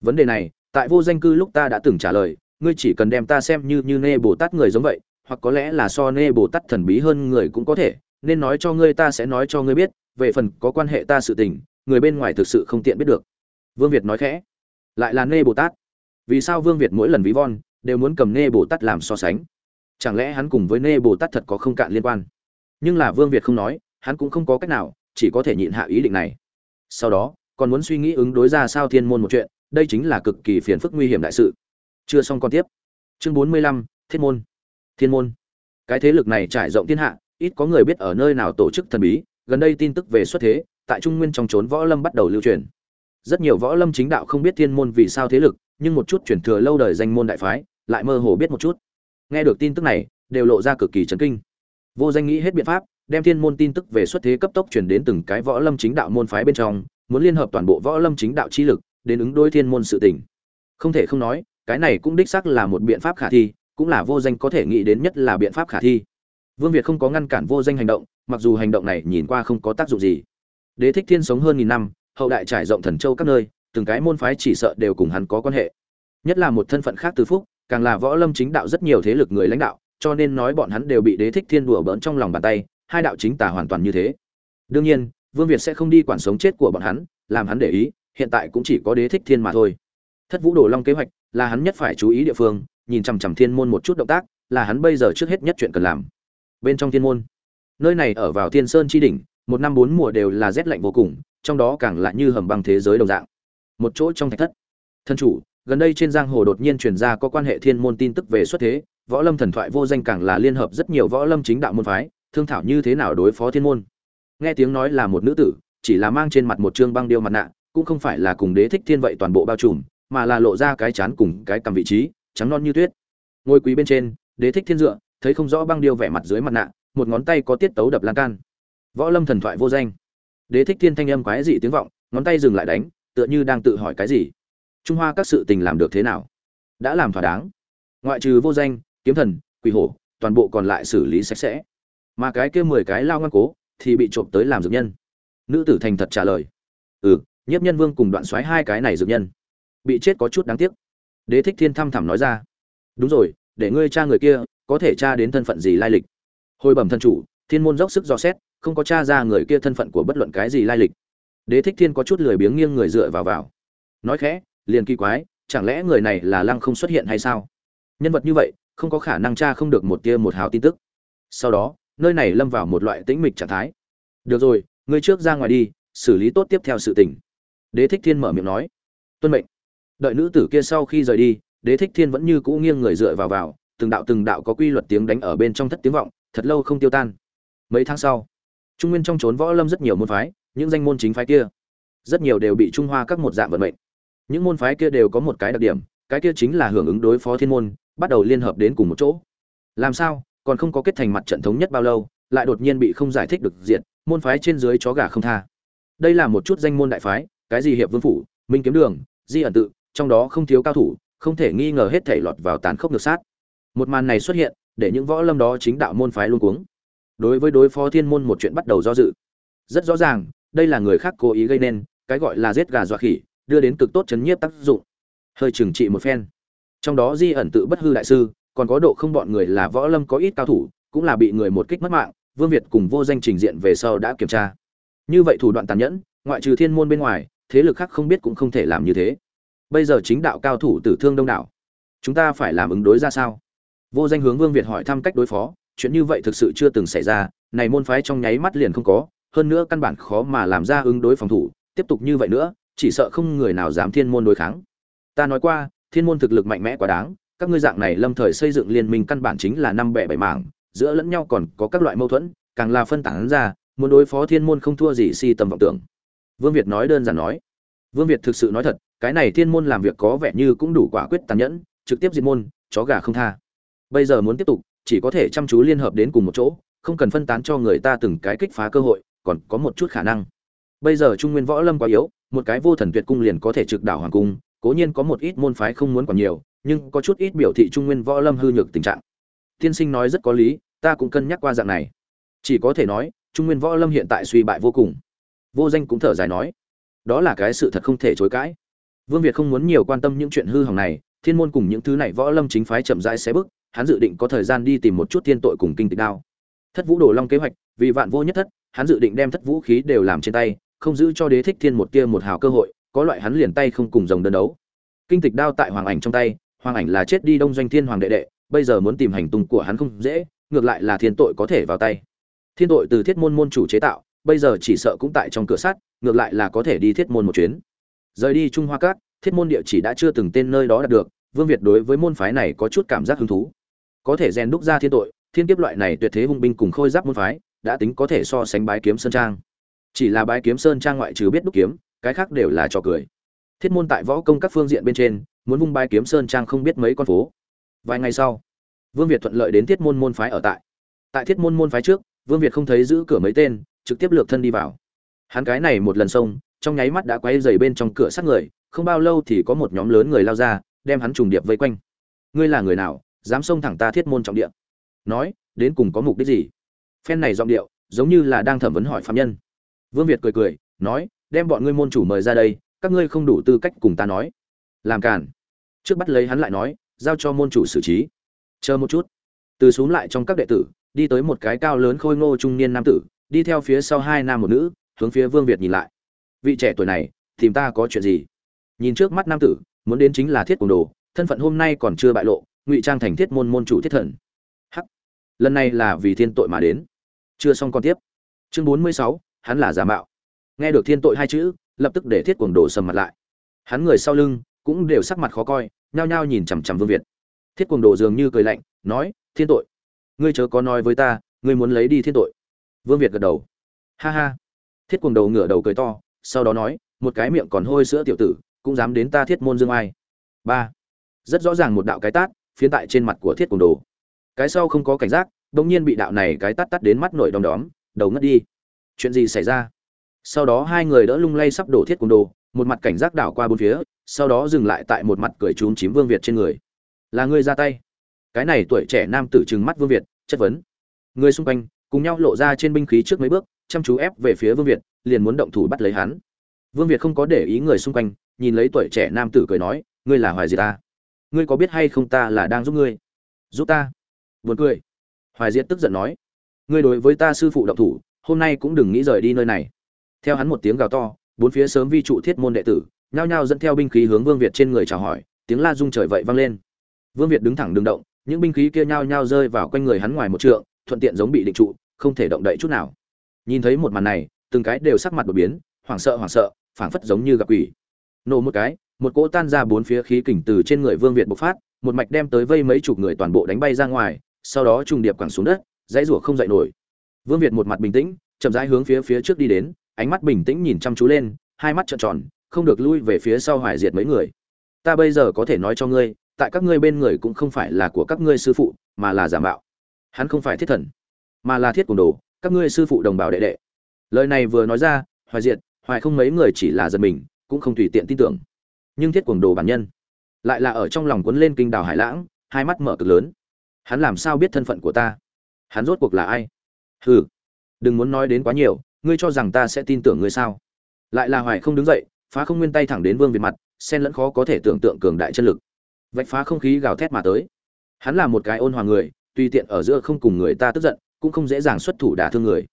Vấn đề này, tại vô danh cư lúc ta đã từng trả lời, ngươi chỉ cần đem ta xem như như nê bồ tát người giống vậy, hoặc có lẽ là so nê bồ tát thần bí hơn người cũng có thể nên nói cho ngươi ta sẽ nói cho ngươi biết, về phần có quan hệ ta sự tình, người bên ngoài thực sự không tiện biết được. Vương việt nói khẽ. Lại là nê bồ tát. Vì sao vương việt mỗi lần ví von, đều muốn cầm nê bồ tát làm so sánh? Chẳng lẽ hắn cùng với nê bồ tát thật có không cạn liên quan? Nhưng là vương việt không nói, hắn cũng không có cách nào, chỉ có thể nhịn hạ ý định này. Sau đó, còn muốn suy nghĩ ứng đối ra sao thiên môn một chuyện, đây chính là cực kỳ phiền phức nguy hiểm đại sự. Chưa xong còn tiếp. Chương bốn mươi lăm thiết môn. Thiên môn. Cái thế lực này trải rộng thiên hạ ít có người biết ở nơi nào tổ chức thần bí, gần đây tin tức về xuất thế, tại trung nguyên trong trốn võ lâm bắt đầu lưu truyền. Rất nhiều võ lâm chính đạo không biết thiên môn vì sao thế lực, nhưng một chút chuyển thừa lâu đời danh môn đại phái, lại mơ hồ biết một chút. Nghe được tin tức này, đều lộ ra cực kỳ chấn kinh. Vô danh nghĩ hết biện pháp, đem thiên môn tin tức về xuất thế cấp tốc truyền đến từng cái võ lâm chính đạo môn phái bên trong, muốn liên hợp toàn bộ võ lâm chính đạo chi lực, đến ứng đối thiên môn sự tình. Không thể không nói, cái này cũng đích xác là một biện pháp khả thi, cũng là vô danh có thể nghĩ đến nhất là biện pháp khả thi vương việt không có ngăn cản vô danh hành động, mặc dù hành động này nhìn qua không có tác dụng gì. Đế thích thiên sống hơn nghìn năm, hậu đại trải rộng thần châu các nơi, từng cái môn phái chỉ sợ đều cùng hắn có quan hệ. Nhất là một thân phận khác từ phúc, càng là võ lâm chính đạo rất nhiều thế lực người lãnh đạo, cho nên nói bọn hắn đều bị đế thích thiên đùa bỡn trong lòng bàn tay, hai đạo chính tả hoàn toàn như thế. Đương nhiên, vương việt sẽ không đi quản sống chết của bọn hắn, làm hắn để ý, hiện tại cũng chỉ có đế thích thiên mà thôi. Thất vũ đồ long kế hoạch, là hắn nhất phải chú ý địa phương, nhìn chằm chằm thiên môn một chút động tác, là hắn bây giờ trước hết nhất chuyện cần làm bên trong thiên môn. Nơi này ở vào thiên sơn chi đỉnh, một năm bốn mùa đều là rét lạnh vô cùng, trong đó càng lại như hầm băng thế giới đồng dạng. Một chỗ trong thạch thất. Thân chủ, gần đây trên giang hồ đột nhiên truyền ra có quan hệ thiên môn tin tức về xuất thế, võ lâm thần thoại vô danh càng là liên hợp rất nhiều võ lâm chính đạo môn phái, thương thảo như thế nào đối phó thiên môn. Nghe tiếng nói là một nữ tử, chỉ là mang trên mặt một trương băng điêu mặt nạ, cũng không phải là cùng đế thích thiên vậy toàn bộ bao trùm, mà là lộ ra cái chán cùng cái cầm vị trí, trắng non như tuyết. Ngôi quý bên trên, đế thích thiên dựa thấy không rõ băng điêu vẻ mặt dưới mặt nạ, một ngón tay có tiết tấu đập lan can. Võ lâm thần thoại vô danh. Đế thích thiên thanh âm quái dị tiếng vọng, ngón tay dừng lại đánh, tựa như đang tự hỏi cái gì. Trung hoa các sự tình làm được thế nào? Đã làm thỏa đáng. Ngoại trừ vô danh, kiếm thần, quỷ hổ, toàn bộ còn lại xử lý sạch sẽ. Mà cái kia mười cái lao ngoan cố thì bị trộm tới làm dược nhân. Nữ tử thành thật trả lời. Ừ nhiếp nhân vương cùng đoạn xoáy hai cái này dược nhân. Bị chết có chút đáng tiếc. Đế thích thiên thăm thẳm nói ra. Đúng rồi, để ngươi cha người kia có thể tra đến thân phận gì lai lịch. Hồi bẩm thân chủ, thiên môn dốc sức dò xét, không có tra ra người kia thân phận của bất luận cái gì lai lịch. Đế thích thiên có chút lười biếng nghiêng người dựa vào vào. Nói khẽ, liền kỳ quái, chẳng lẽ người này là lăng không xuất hiện hay sao? Nhân vật như vậy, không có khả năng tra không được một tia một hào tin tức. Sau đó, nơi này lâm vào một loại tĩnh mịch trạng thái. Được rồi, ngươi trước ra ngoài đi, xử lý tốt tiếp theo sự tình. Đế thích thiên mở miệng nói. Tuân mệnh. Đợi nữ tử kia sau khi rời đi, đế thích thiên vẫn như cũ nghiêng người dựa vào vào từng đạo từng đạo có quy luật tiếng đánh ở bên trong thất tiếng vọng, thật lâu không tiêu tan. Mấy tháng sau, trung nguyên trong trốn võ lâm rất nhiều môn phái, những danh môn chính phái kia, rất nhiều đều bị trung hoa các một dạng vận mệnh. Những môn phái kia đều có một cái đặc điểm, cái kia chính là hưởng ứng đối phó thiên môn, bắt đầu liên hợp đến cùng một chỗ. Làm sao, còn không có kết thành mặt trận thống nhất bao lâu, lại đột nhiên bị không giải thích được diện môn phái trên dưới chó gà không tha. Đây là một chút danh môn đại phái, cái gì hiệp vương phủ, minh kiếm đường, di ẩn tự, trong đó không thiếu cao thủ, không thể nghi ngờ hết thảy lọt vào tàn khốc ngược sát một màn này xuất hiện, để những võ lâm đó chính đạo môn phái luôn cuống. Đối với đối phó thiên môn một chuyện bắt đầu do dự. Rất rõ ràng, đây là người khác cố ý gây nên, cái gọi là giết gà dọa khỉ, đưa đến cực tốt chấn nhiếp tác dụng. Hơi trừng trị một phen. Trong đó di ẩn tự bất hư đại sư, còn có độ không bọn người là võ lâm có ít cao thủ, cũng là bị người một kích mất mạng, vương việt cùng vô danh trình diện về sau đã kiểm tra. Như vậy thủ đoạn tàn nhẫn, ngoại trừ thiên môn bên ngoài, thế lực khác không biết cũng không thể làm như thế. Bây giờ chính đạo cao thủ tử thương đông đảo. Chúng ta phải làm ứng đối ra sao? Vô danh hướng vương việt hỏi thăm cách đối phó, chuyện như vậy thực sự chưa từng xảy ra, này môn phái trong nháy mắt liền không có, hơn nữa căn bản khó mà làm ra ứng đối phòng thủ, tiếp tục như vậy nữa, chỉ sợ không người nào dám thiên môn đối kháng. Ta nói qua, thiên môn thực lực mạnh mẽ quá đáng, các ngươi dạng này lâm thời xây dựng liên minh căn bản chính là năm bẻ bảy mảng, giữa lẫn nhau còn có các loại mâu thuẫn, càng là phân tán ra, muốn đối phó thiên môn không thua gì si tầm vọng tưởng. Vương việt nói đơn giản nói. Vương việt thực sự nói thật, cái này thiên môn làm việc có vẻ như cũng đủ quả quyết tàn nhẫn, trực tiếp diệt môn, chó gà không tha bây giờ muốn tiếp tục, chỉ có thể chăm chú liên hợp đến cùng một chỗ, không cần phân tán cho người ta từng cái kích phá cơ hội, còn có một chút khả năng. Bây giờ trung nguyên võ lâm quá yếu, một cái vô thần tuyệt cung liền có thể trực đảo hoàng cung, cố nhiên có một ít môn phái không muốn còn nhiều, nhưng có chút ít biểu thị trung nguyên võ lâm hư nhược tình trạng. Tiên sinh nói rất có lý, ta cũng cân nhắc qua dạng này. Chỉ có thể nói, trung nguyên võ lâm hiện tại suy bại vô cùng. Vô danh cũng thở dài nói, đó là cái sự thật không thể chối cãi. Vương việt không muốn nhiều quan tâm những chuyện hư hỏng này, thiên môn cùng những thứ này võ lâm chính phái chậm rãi xé bức hắn dự định có thời gian đi tìm một chút thiên tội cùng kinh tịch đao. Thất vũ đồ long kế hoạch, vì vạn vô nhất thất, hắn dự định đem thất vũ khí đều làm trên tay, không giữ cho đế thích thiên một tia một hào cơ hội, có loại hắn liền tay không cùng rồng đơn đấu. Kinh tịch đao tại hoàng ảnh trong tay, hoàng ảnh là chết đi đông doanh thiên hoàng đệ đệ, bây giờ muốn tìm hành tung của hắn không dễ, ngược lại là thiên tội có thể vào tay. Thiên tội từ thiết môn môn chủ chế tạo, bây giờ chỉ sợ cũng tại trong cửa sắt, ngược lại là có thể đi thiết môn một chuyến. Rời đi trung hoa cát thiết môn địa chỉ đã chưa từng tên nơi đó đạt được, vương việt đối với môn phái này có chút cảm giác hứng thú có thể rèn đúc ra thiên tội, thiên kiếp loại này tuyệt thế hung binh cùng khôi giáp môn phái, đã tính có thể so sánh bái kiếm sơn trang. Chỉ là bái kiếm sơn trang ngoại trừ biết đúc kiếm, cái khác đều là trò cười. Thiết môn tại võ công các phương diện bên trên, muốn vung bái kiếm sơn trang không biết mấy con phố. Vài ngày sau, vương việt thuận lợi đến thiết môn môn phái ở tại. Tại thiết môn môn phái trước, vương việt không thấy giữ cửa mấy tên, trực tiếp lược thân đi vào. Hắn cái này một lần xông, trong nháy mắt đã quay dày bên trong cửa sát người, không bao lâu thì có một nhóm lớn người lao ra, đem hắn trùng điệp vây quanh. Ngươi là người nào? Dám xông thẳng ta thiết môn trọng địa. Nói, đến cùng có mục đích gì? Phen này giọng điệu, giống như là đang thẩm vấn hỏi phạm nhân. Vương việt cười cười, nói, đem bọn ngươi môn chủ mời ra đây, các ngươi không đủ tư cách cùng ta nói. Làm cản trước bắt lấy hắn lại nói, giao cho môn chủ xử trí. Chờ một chút. Từ xuống lại trong các đệ tử, đi tới một cái cao lớn khôi ngô trung niên nam tử, đi theo phía sau hai nam một nữ, hướng phía vương việt nhìn lại. Vị trẻ tuổi này, tìm ta có chuyện gì? Nhìn trước mắt nam tử, muốn đến chính là thiết cùng đồ, thân phận hôm nay còn chưa bại lộ ngụy trang thành thiết môn môn chủ thiết thần. Hắc. Lần này là vì thiên tội mà đến. Chưa xong còn tiếp. Chương bốn mươi sáu, hắn là giả mạo. Nghe được thiên tội hai chữ, lập tức để thiết cuồng đồ sầm mặt lại. Hắn người sau lưng cũng đều sắc mặt khó coi, nhao nhao nhìn chằm chằm vương việt. Thiết cuồng đồ dường như cười lạnh, nói, thiên tội. Ngươi chớ có nói với ta, ngươi muốn lấy đi thiên tội. Vương việt gật đầu. Ha ha. Thiết cuồng đầu ngửa đầu cười to, sau đó nói, một cái miệng còn hôi sữa tiểu tử, cũng dám đến ta thiết môn dương ai. Ba. Rất rõ ràng một đạo cái tát phiến tại trên mặt của thiết cùng đồ. Cái sau không có cảnh giác bỗng nhiên bị đạo này cái tát tát đến mắt nổi đom đóm, đầu ngất đi. Chuyện gì xảy ra? Sau đó hai người đỡ lung lay sắp đổ thiết cùng đồ, một mặt cảnh giác đảo qua bốn phía, sau đó dừng lại tại một mặt cười trốn chím vương việt trên người. Là ngươi ra tay. Cái này tuổi trẻ nam tử trừng mắt vương việt, chất vấn. Người xung quanh, cùng nhau lộ ra trên binh khí trước mấy bước, chăm chú ép về phía vương việt, liền muốn động thủ bắt lấy hắn. Vương việt không có để ý người xung quanh, nhìn lấy tuổi trẻ nam tử cười nói, ngươi là hoài gì ta? Ngươi có biết hay không ta là đang giúp ngươi? Giúp ta? Buồn cười. Hoài diệt tức giận nói. Ngươi đối với ta sư phụ động thủ, hôm nay cũng đừng nghĩ rời đi nơi này. Theo hắn một tiếng gào to, bốn phía sớm vi trụ thiết môn đệ tử, nhao nhao dẫn theo binh khí hướng vương việt trên người chào hỏi, tiếng la rung trời vậy vang lên. Vương việt đứng thẳng đường động, những binh khí kia nhao nhao rơi vào quanh người hắn ngoài một trượng, thuận tiện giống bị định trụ, không thể động đậy chút nào. Nhìn thấy một màn này, từng cái đều sắc mặt đột biến, hoảng sợ hoảng sợ, phảng phất giống như gặp quỷ. Nổ một cái một cỗ tan ra bốn phía khí kình từ trên người vương việt bộc phát, một mạch đem tới vây mấy chục người toàn bộ đánh bay ra ngoài, sau đó trùng điệp quẳng xuống đất, dãy rủa không dậy nổi. Vương việt một mặt bình tĩnh, chậm rãi hướng phía phía trước đi đến, ánh mắt bình tĩnh nhìn chăm chú lên, hai mắt trợn tròn, không được lui về phía sau hoài diệt mấy người. Ta bây giờ có thể nói cho ngươi, tại các ngươi bên người cũng không phải là của các ngươi sư phụ, mà là giả mạo. Hắn không phải thiết thần, mà là thiết cùng đồ, các ngươi sư phụ đồng bào đệ đệ. Lời này vừa nói ra, hoài diệt, hoài không mấy người chỉ là giật mình, cũng không tùy tiện tin tưởng nhưng thiết cuồng đồ bản nhân lại là ở trong lòng cuốn lên kinh đào hải lãng, hai mắt mở cực lớn. Hắn làm sao biết thân phận của ta? Hắn rốt cuộc là ai? Hừ, đừng muốn nói đến quá nhiều, ngươi cho rằng ta sẽ tin tưởng ngươi sao? Lại là hoài không đứng dậy, phá không nguyên tay thẳng đến vương việt mặt sen lẫn khó có thể tưởng tượng cường đại chân lực. Vạch phá không khí gào thét mà tới. Hắn là một cái ôn hòa người, tùy tiện ở giữa không cùng người ta tức giận, cũng không dễ dàng xuất thủ đả thương người.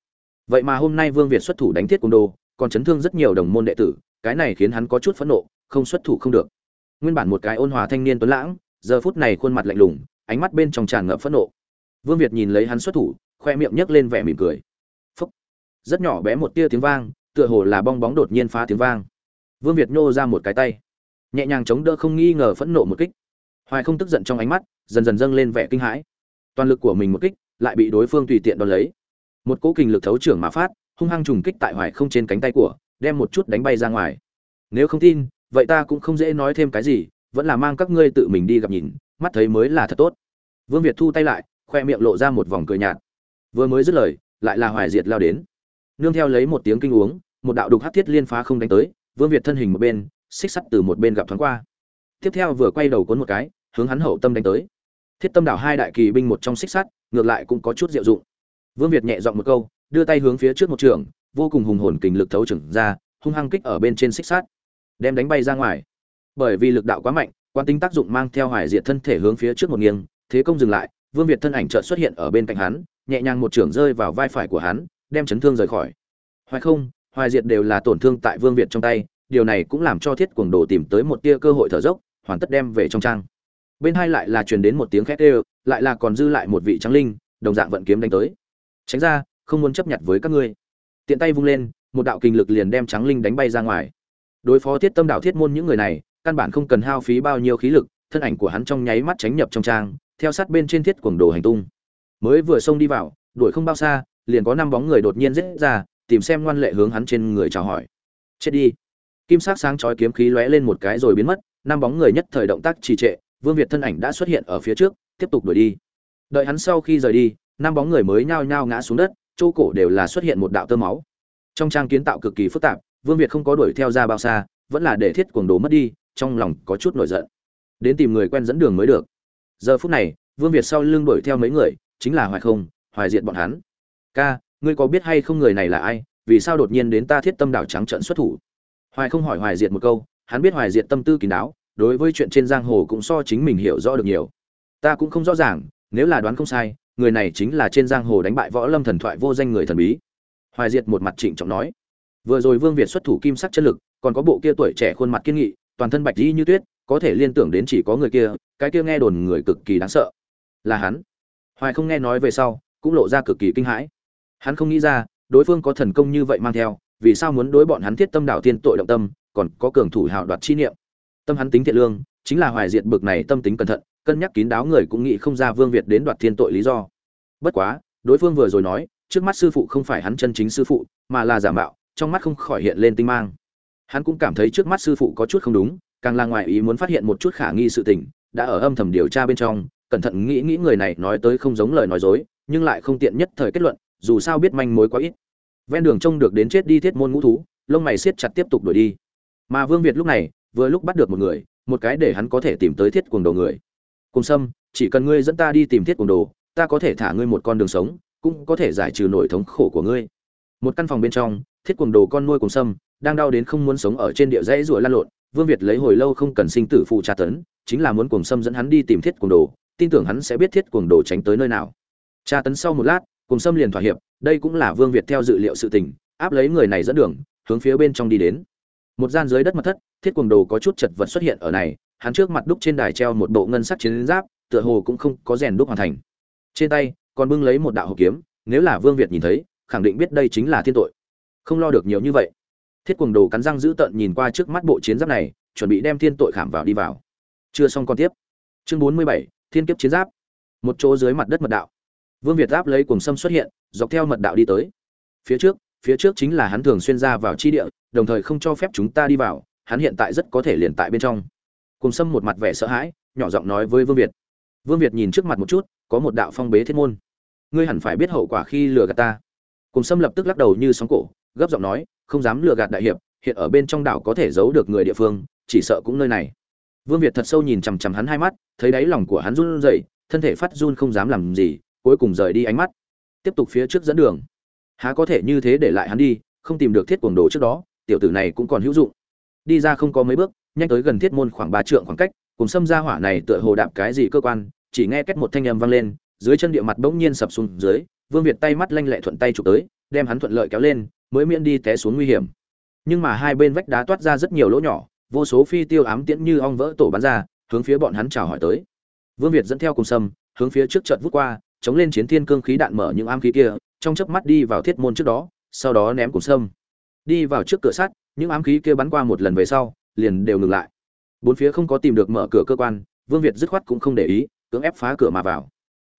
Vậy mà hôm nay vương việt xuất thủ đánh thiết côn đồ, còn chấn thương rất nhiều đồng môn đệ tử, cái này khiến hắn có chút phẫn nộ không xuất thủ không được. Nguyên bản một cái ôn hòa thanh niên tuấn lãng, giờ phút này khuôn mặt lạnh lùng, ánh mắt bên trong tràn ngập phẫn nộ. Vương việt nhìn lấy hắn xuất thủ, khoe miệng nhấc lên vẻ mỉm cười. Phúc. Rất nhỏ bé một tia tiếng vang, tựa hồ là bong bóng đột nhiên phá tiếng vang. Vương việt nhô ra một cái tay. Nhẹ nhàng chống đỡ không nghi ngờ phẫn nộ một kích. Hoài không tức giận trong ánh mắt, dần dần dâng lên vẻ kinh hãi. Toàn lực của mình một kích, lại bị đối phương tùy tiện đón lấy. Một cỗ kình lực thấu trưởng mà phát, hung hăng trùng kích tại hoài không trên cánh tay của, đem một chút đánh bay ra ngoài. Nếu không tin vậy ta cũng không dễ nói thêm cái gì, vẫn là mang các ngươi tự mình đi gặp nhìn, mắt thấy mới là thật tốt. Vương việt thu tay lại, khoe miệng lộ ra một vòng cười nhạt. Vừa mới dứt lời, lại là hoài diệt lao đến. Nương theo lấy một tiếng kinh uống, một đạo đục hát thiết liên phá không đánh tới, vương việt thân hình một bên, xích sắt từ một bên gặp thoáng qua. Tiếp theo vừa quay đầu cuốn một cái, hướng hắn hậu tâm đánh tới. Thiết tâm đảo hai đại kỳ binh một trong xích sắt, ngược lại cũng có chút diệu dụng. Vương việt nhẹ giọng một câu, đưa tay hướng phía trước một trường, vô cùng hùng hồn kình lực thấu trưởng ra, hung hăng kích ở bên trên xích sắt đem đánh bay ra ngoài. Bởi vì lực đạo quá mạnh quan tính tác dụng mang theo hoài diệt thân thể hướng phía trước một nghiêng, thế công dừng lại, vương việt thân ảnh chợt xuất hiện ở bên cạnh hắn, nhẹ nhàng một trưởng rơi vào vai phải của hắn, đem chấn thương rời khỏi. Hoài không, hoài diệt đều là tổn thương tại vương việt trong tay, điều này cũng làm cho thiết cuồng đồ tìm tới một tia cơ hội thở dốc, hoàn tất đem về trong trang. Bên hai lại là truyền đến một tiếng khét ê lại là còn dư lại một vị trắng linh, đồng dạng vận kiếm đánh tới. Tránh ra, không muốn chấp nhận với các ngươi. Tiện tay vung lên, một đạo kinh lực liền đem trắng linh đánh bay ra ngoài đối phó thiết tâm đạo thiết môn những người này, căn bản không cần hao phí bao nhiêu khí lực, thân ảnh của hắn trong nháy mắt tránh nhập trong trang, theo sát bên trên thiết cuồng đồ hành tung. Mới vừa xông đi vào, đuổi không bao xa, liền có năm bóng người đột nhiên rết ra, tìm xem ngoan lệ hướng hắn trên người chào hỏi. Chết đi. Kim sắc sáng chói kiếm khí lóe lên một cái rồi biến mất, năm bóng người nhất thời động tác trì trệ, vương việt thân ảnh đã xuất hiện ở phía trước, tiếp tục đuổi đi. Đợi hắn sau khi rời đi, năm bóng người mới nhao nhao ngã xuống đất, chỗ cổ đều là xuất hiện một đạo tơ máu. Trong trang kiến tạo cực kỳ phức tạp vương việt không có đuổi theo ra bao xa, vẫn là để thiết cuồng đồ mất đi, trong lòng có chút nổi giận. Đến tìm người quen dẫn đường mới được. Giờ phút này, vương việt sau lưng đuổi theo mấy người, chính là hoài không, hoài diệt bọn hắn. Ca, ngươi có biết hay không người này là ai? Vì sao đột nhiên đến ta thiết tâm đảo trắng trận xuất thủ? Hoài không hỏi hoài diệt một câu, hắn biết hoài diệt tâm tư kín đáo, đối với chuyện trên giang hồ cũng so chính mình hiểu rõ được nhiều. Ta cũng không rõ ràng, nếu là đoán không sai, người này chính là trên giang hồ đánh bại võ lâm thần thoại vô danh người thần bí. Hoài diệt một mặt trịnh trọng nói vừa rồi vương việt xuất thủ kim sắc chân lực, còn có bộ kia tuổi trẻ khuôn mặt kiên nghị, toàn thân bạch dĩ như tuyết, có thể liên tưởng đến chỉ có người kia, cái kia nghe đồn người cực kỳ đáng sợ. Là hắn. Hoài không nghe nói về sau, cũng lộ ra cực kỳ kinh hãi. Hắn không nghĩ ra, đối phương có thần công như vậy mang theo, vì sao muốn đối bọn hắn thiết tâm đảo tiên tội động tâm, còn có cường thủ hào đoạt chi niệm. Tâm hắn tính thiện lương, chính là hoài diệt bực này tâm tính cẩn thận, cân nhắc kín đáo người cũng nghĩ không ra vương việt đến đoạt thiên tội lý do. Bất quá, đối phương vừa rồi nói, trước mắt sư phụ không phải hắn chân chính sư phụ, mà là giả mạo trong mắt không khỏi hiện lên tinh mang. Hắn cũng cảm thấy trước mắt sư phụ có chút không đúng, càng là ngoài ý muốn phát hiện một chút khả nghi sự tình, đã ở âm thầm điều tra bên trong, cẩn thận nghĩ nghĩ người này nói tới không giống lời nói dối, nhưng lại không tiện nhất thời kết luận, dù sao biết manh mối quá ít. Ven đường trông được đến chết đi thiết môn ngũ thú, lông mày siết chặt tiếp tục đuổi đi. Mà vương việt lúc này, vừa lúc bắt được một người, một cái để hắn có thể tìm tới thiết cuồng đồ người. Cùng sâm, chỉ cần ngươi dẫn ta đi tìm thiết cuồng đồ, ta có thể thả ngươi một con đường sống, cũng có thể giải trừ nỗi thống khổ của ngươi. Một căn phòng bên trong thiết cuồng đồ con nuôi cùng sâm, đang đau đến không muốn sống ở trên địa dãy ruồi lan lộn. Vương việt lấy hồi lâu không cần sinh tử phụ tra tấn, chính là muốn cùng sâm dẫn hắn đi tìm thiết cuồng đồ, tin tưởng hắn sẽ biết thiết cuồng đồ tránh tới nơi nào. Tra tấn sau một lát cùng sâm liền thỏa hiệp, đây cũng là vương việt theo dự liệu sự tình, áp lấy người này dẫn đường, hướng phía bên trong đi đến. Một gian dưới đất mặt thất, thiết cuồng đồ có chút chật vật xuất hiện ở này, hắn trước mặt đúc trên đài treo một bộ ngân sắc chiến giáp, tựa hồ cũng không có rèn đúc hoàn thành. Trên tay, còn bưng lấy một đạo hộp kiếm, nếu là vương việt nhìn thấy, khẳng định biết đây chính là thiên tội không lo được nhiều như vậy. Thiết cuồng đồ cắn răng giữ tợn nhìn qua trước mắt bộ chiến giáp này, chuẩn bị đem thiên tội khảm vào đi vào. Chưa xong còn tiếp. Chương bốn mươi bảy, thiên kiếp chiến giáp. Một chỗ dưới mặt đất mật đạo. Vương việt giáp lấy cùng sâm xuất hiện, dọc theo mật đạo đi tới. Phía trước phía trước chính là hắn thường xuyên ra vào chi địa, đồng thời không cho phép chúng ta đi vào, hắn hiện tại rất có thể liền tại bên trong. Cùng sâm một mặt vẻ sợ hãi, nhỏ giọng nói với vương việt. Vương việt nhìn trước mặt một chút, có một đạo phong bế thiết môn. Ngươi hẳn phải biết hậu quả khi lừa gạt ta. Cùng sâm lập tức lắc đầu như sóng cổ gấp giọng nói, không dám lừa gạt đại hiệp, hiện ở bên trong đảo có thể giấu được người địa phương, chỉ sợ cũng nơi này. Vương việt thật sâu nhìn chằm chằm hắn hai mắt, thấy đáy lòng của hắn run rẩy, thân thể phát run không dám làm gì, cuối cùng rời đi ánh mắt. Tiếp tục phía trước dẫn đường. Há có thể như thế để lại hắn đi, không tìm được thiết cuồng đồ trước đó, tiểu tử này cũng còn hữu dụng. Đi ra không có mấy bước, nhanh tới gần thiết môn khoảng ba trượng khoảng cách, cùng xâm ra hỏa này tựa hồ đạp cái gì cơ quan, chỉ nghe kết một thanh âm vang lên, dưới chân địa mặt bỗng nhiên sập xuống dưới, vương việt tay mắt lanh lẹ thuận tay chụp tới, đem hắn thuận lợi kéo lên mới miễn đi té xuống nguy hiểm. Nhưng mà hai bên vách đá toát ra rất nhiều lỗ nhỏ, vô số phi tiêu ám tiễn như ong vỡ tổ bắn ra, hướng phía bọn hắn chào hỏi tới. Vương việt dẫn theo cùng sâm, hướng phía trước trận vút qua, chống lên chiến thiên cương khí đạn mở những ám khí kia, trong chớp mắt đi vào thiết môn trước đó, sau đó ném cùng sâm. Đi vào trước cửa sắt, những ám khí kia bắn qua một lần về sau, liền đều ngừng lại. Bốn phía không có tìm được mở cửa cơ quan, vương việt dứt khoát cũng không để ý, cưỡng ép phá cửa mà vào.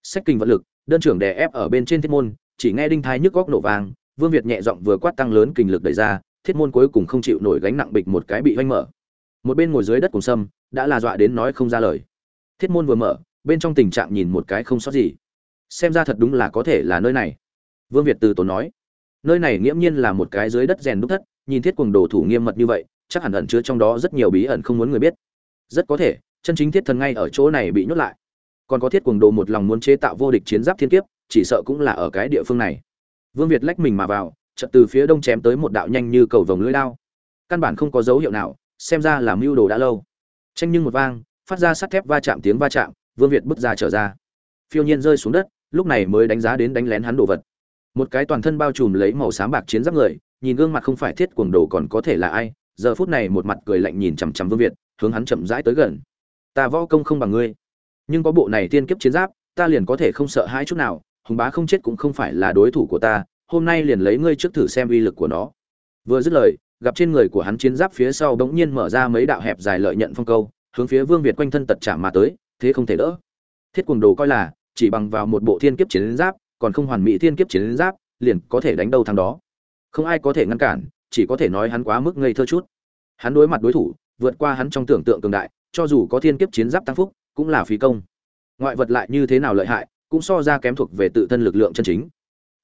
Sách kinh vật lực, đơn trưởng đè ép ở bên trên thiết môn, chỉ nghe đinh thai nhức góc nổ vàng vương việt nhẹ giọng vừa quát tăng lớn kình lực đẩy ra, thiết môn cuối cùng không chịu nổi gánh nặng bịch một cái bị hoanh mở. Một bên ngồi dưới đất cùng sâm, đã là dọa đến nói không ra lời. Thiết môn vừa mở, bên trong tình trạng nhìn một cái không sót gì. Xem ra thật đúng là có thể là nơi này. Vương việt từ tốn nói. Nơi này nghiễm nhiên là một cái dưới đất rèn đúc thất, nhìn thiết quần đồ thủ nghiêm mật như vậy, chắc hẳn ẩn chứa trong đó rất nhiều bí ẩn không muốn người biết. Rất có thể, chân chính thiết thần ngay ở chỗ này bị nhốt lại. Còn có thiết quần đồ một lòng muốn chế tạo vô địch chiến giáp thiên kiếp, chỉ sợ cũng là ở cái địa phương này vương việt lách mình mà vào, chợt từ phía đông chém tới một đạo nhanh như cầu vồng lưỡi đao. căn bản không có dấu hiệu nào, xem ra là mưu đồ đã lâu. Tranh nhưng một vang, phát ra sắt thép va chạm tiếng va chạm, vương việt bước ra trở ra. Phiêu nhiên rơi xuống đất, lúc này mới đánh giá đến đánh lén hắn đồ vật. Một cái toàn thân bao trùm lấy màu xám bạc chiến giáp người, nhìn gương mặt không phải thiết cuồng đồ còn có thể là ai, giờ phút này một mặt cười lạnh nhìn chằm chằm vương việt, hướng hắn chậm rãi tới gần. Ta võ công không bằng ngươi, nhưng có bộ này tiên kiếp chiến giáp, ta liền có thể không sợ hãi chút nào hùng bá không chết cũng không phải là đối thủ của ta, hôm nay liền lấy ngươi trước thử xem uy lực của nó. Vừa dứt lời, gặp trên người của hắn chiến giáp phía sau bỗng nhiên mở ra mấy đạo hẹp dài lợi nhận phong câu, hướng phía vương việt quanh thân tật chạm mà tới, thế không thể đỡ. Thiết quần đồ coi là, chỉ bằng vào một bộ thiên kiếp chiến giáp, còn không hoàn mỹ thiên kiếp chiến giáp, liền có thể đánh đâu thằng đó. Không ai có thể ngăn cản, chỉ có thể nói hắn quá mức ngây thơ chút. Hắn đối mặt đối thủ, vượt qua hắn trong tưởng tượng cường đại, cho dù có thiên kiếp chiến giáp tăng phúc, cũng là phí công. Ngoại vật lại như thế nào lợi hại cũng so ra kém thuộc về tự thân lực lượng chân chính.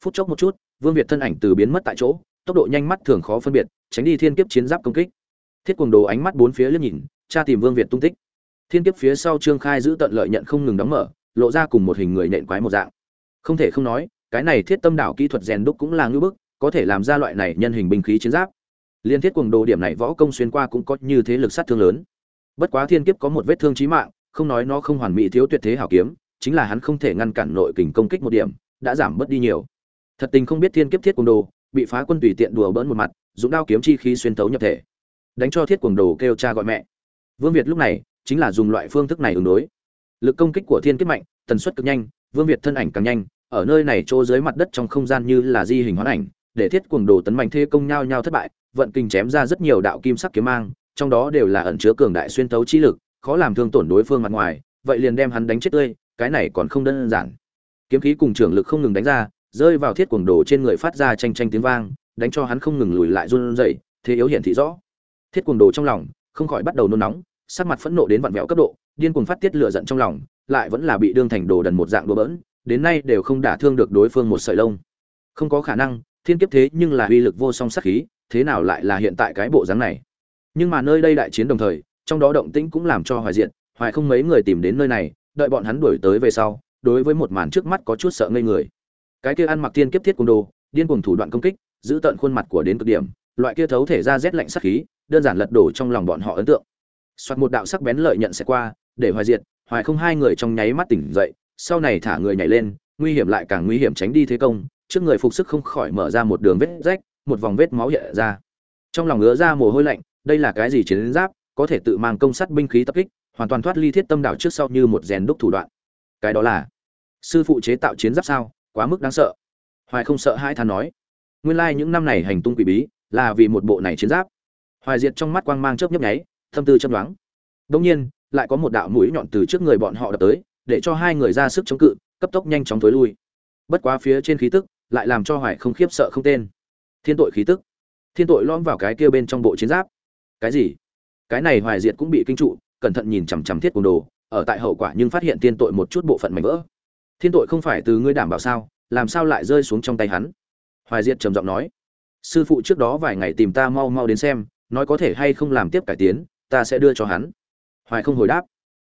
Phút chốc một chút, vương việt thân ảnh từ biến mất tại chỗ, tốc độ nhanh mắt thường khó phân biệt, tránh đi thiên kiếp chiến giáp công kích. Thiết quần đồ ánh mắt bốn phía liếc nhìn, tra tìm vương việt tung tích. Thiên kiếp phía sau trương khai giữ tận lợi nhận không ngừng đóng mở, lộ ra cùng một hình người nện quái một dạng. Không thể không nói, cái này thiết tâm đảo kỹ thuật rèn đúc cũng là ngưỡng bức, có thể làm ra loại này nhân hình binh khí chiến giáp. Liên thiết cuồng đồ điểm này võ công xuyên qua cũng có như thế lực sát thương lớn. Bất quá thiên kiếp có một vết thương chí mạng, không nói nó không hoàn mỹ thiếu tuyệt thế hảo kiếm chính là hắn không thể ngăn cản nội kình công kích một điểm, đã giảm bớt đi nhiều. Thật tình không biết thiên kiếp thiết cuồng đồ, bị phá quân tùy tiện đùa bỡn một mặt, dùng đao kiếm chi khí xuyên thấu nhập thể. Đánh cho thiết cuồng đồ kêu cha gọi mẹ. Vương việt lúc này, chính là dùng loại phương thức này ứng đối. Lực công kích của thiên kiếp mạnh, tần suất cực nhanh, vương việt thân ảnh càng nhanh, ở nơi này chỗ dưới mặt đất trong không gian như là di hình hoán ảnh, để thiết cuồng đồ tấn mạnh thế công nhau nhau thất bại, vận kình chém ra rất nhiều đạo kim sắc kiếm mang, trong đó đều là ẩn chứa cường đại xuyên thấu chi lực, khó làm thương tổn đối phương mặt ngoài, vậy liền đem hắn đánh chết tươi cái này còn không đơn giản. Kiếm khí cùng trưởng lực không ngừng đánh ra, rơi vào thiết cuồng đồ trên người phát ra tranh tranh tiếng vang, đánh cho hắn không ngừng lùi lại run rẩy, thế yếu hiển thị rõ. Thiết cuồng đồ trong lòng không khỏi bắt đầu nôn nóng, sắc mặt phẫn nộ đến vặn vẹo cấp độ, điên cuồng phát tiết lửa giận trong lòng, lại vẫn là bị đương thành đồ đần một dạng đùa bỡn, đến nay đều không đả thương được đối phương một sợi lông. Không có khả năng, thiên kiếp thế nhưng là uy lực vô song sát khí, thế nào lại là hiện tại cái bộ dáng này? Nhưng mà nơi đây đại chiến đồng thời, trong đó động tĩnh cũng làm cho hoài diện hoài không mấy người tìm đến nơi này đợi bọn hắn đuổi tới về sau, đối với một màn trước mắt có chút sợ ngây người. Cái kia ăn mặc tiên kiếp thiết cung đồ, điên cuồng thủ đoạn công kích, giữ tận khuôn mặt của đến cực điểm, loại kia thấu thể ra rét lạnh sắc khí, đơn giản lật đổ trong lòng bọn họ ấn tượng. Soạt một đạo sắc bén lợi nhận sẽ qua, để hoài diệt, hoài không hai người trong nháy mắt tỉnh dậy, sau này thả người nhảy lên, nguy hiểm lại càng nguy hiểm tránh đi thế công, trước người phục sức không khỏi mở ra một đường vết rách, một vòng vết máu hiện ra. Trong lòng ngứa ra mồ hôi lạnh, đây là cái gì chiến giáp, có thể tự mang công sắt binh khí tập kích hoàn toàn thoát ly thiết tâm đảo trước sau như một rèn đúc thủ đoạn. Cái đó là, sư phụ chế tạo chiến giáp sao? Quá mức đáng sợ. Hoài không sợ hai thán nói. Nguyên lai những năm này hành tung quỷ bí là vì một bộ này chiến giáp. Hoài diệt trong mắt quang mang chớp nhấp nháy thâm tư châm đoán đông nhiên, lại có một đạo mũi nhọn từ trước người bọn họ đập tới, để cho hai người ra sức chống cự, cấp tốc nhanh chóng tối lui. Bất quá phía trên khí tức lại làm cho hoài không khiếp sợ không tên. Thiên tội khí tức. Thiên tội lõm vào cái kia bên trong bộ chiến giáp. Cái gì? Cái này hoài diệt cũng bị kinh trụ cẩn thận nhìn chằm chằm thiết cùng đồ, ở tại hậu quả nhưng phát hiện thiên tội một chút bộ phận mảnh vỡ. Thiên tội không phải từ ngươi đảm bảo sao, làm sao lại rơi xuống trong tay hắn? Hoài diệt trầm giọng nói. Sư phụ trước đó vài ngày tìm ta mau mau đến xem, nói có thể hay không làm tiếp cải tiến, ta sẽ đưa cho hắn. Hoài không hồi đáp.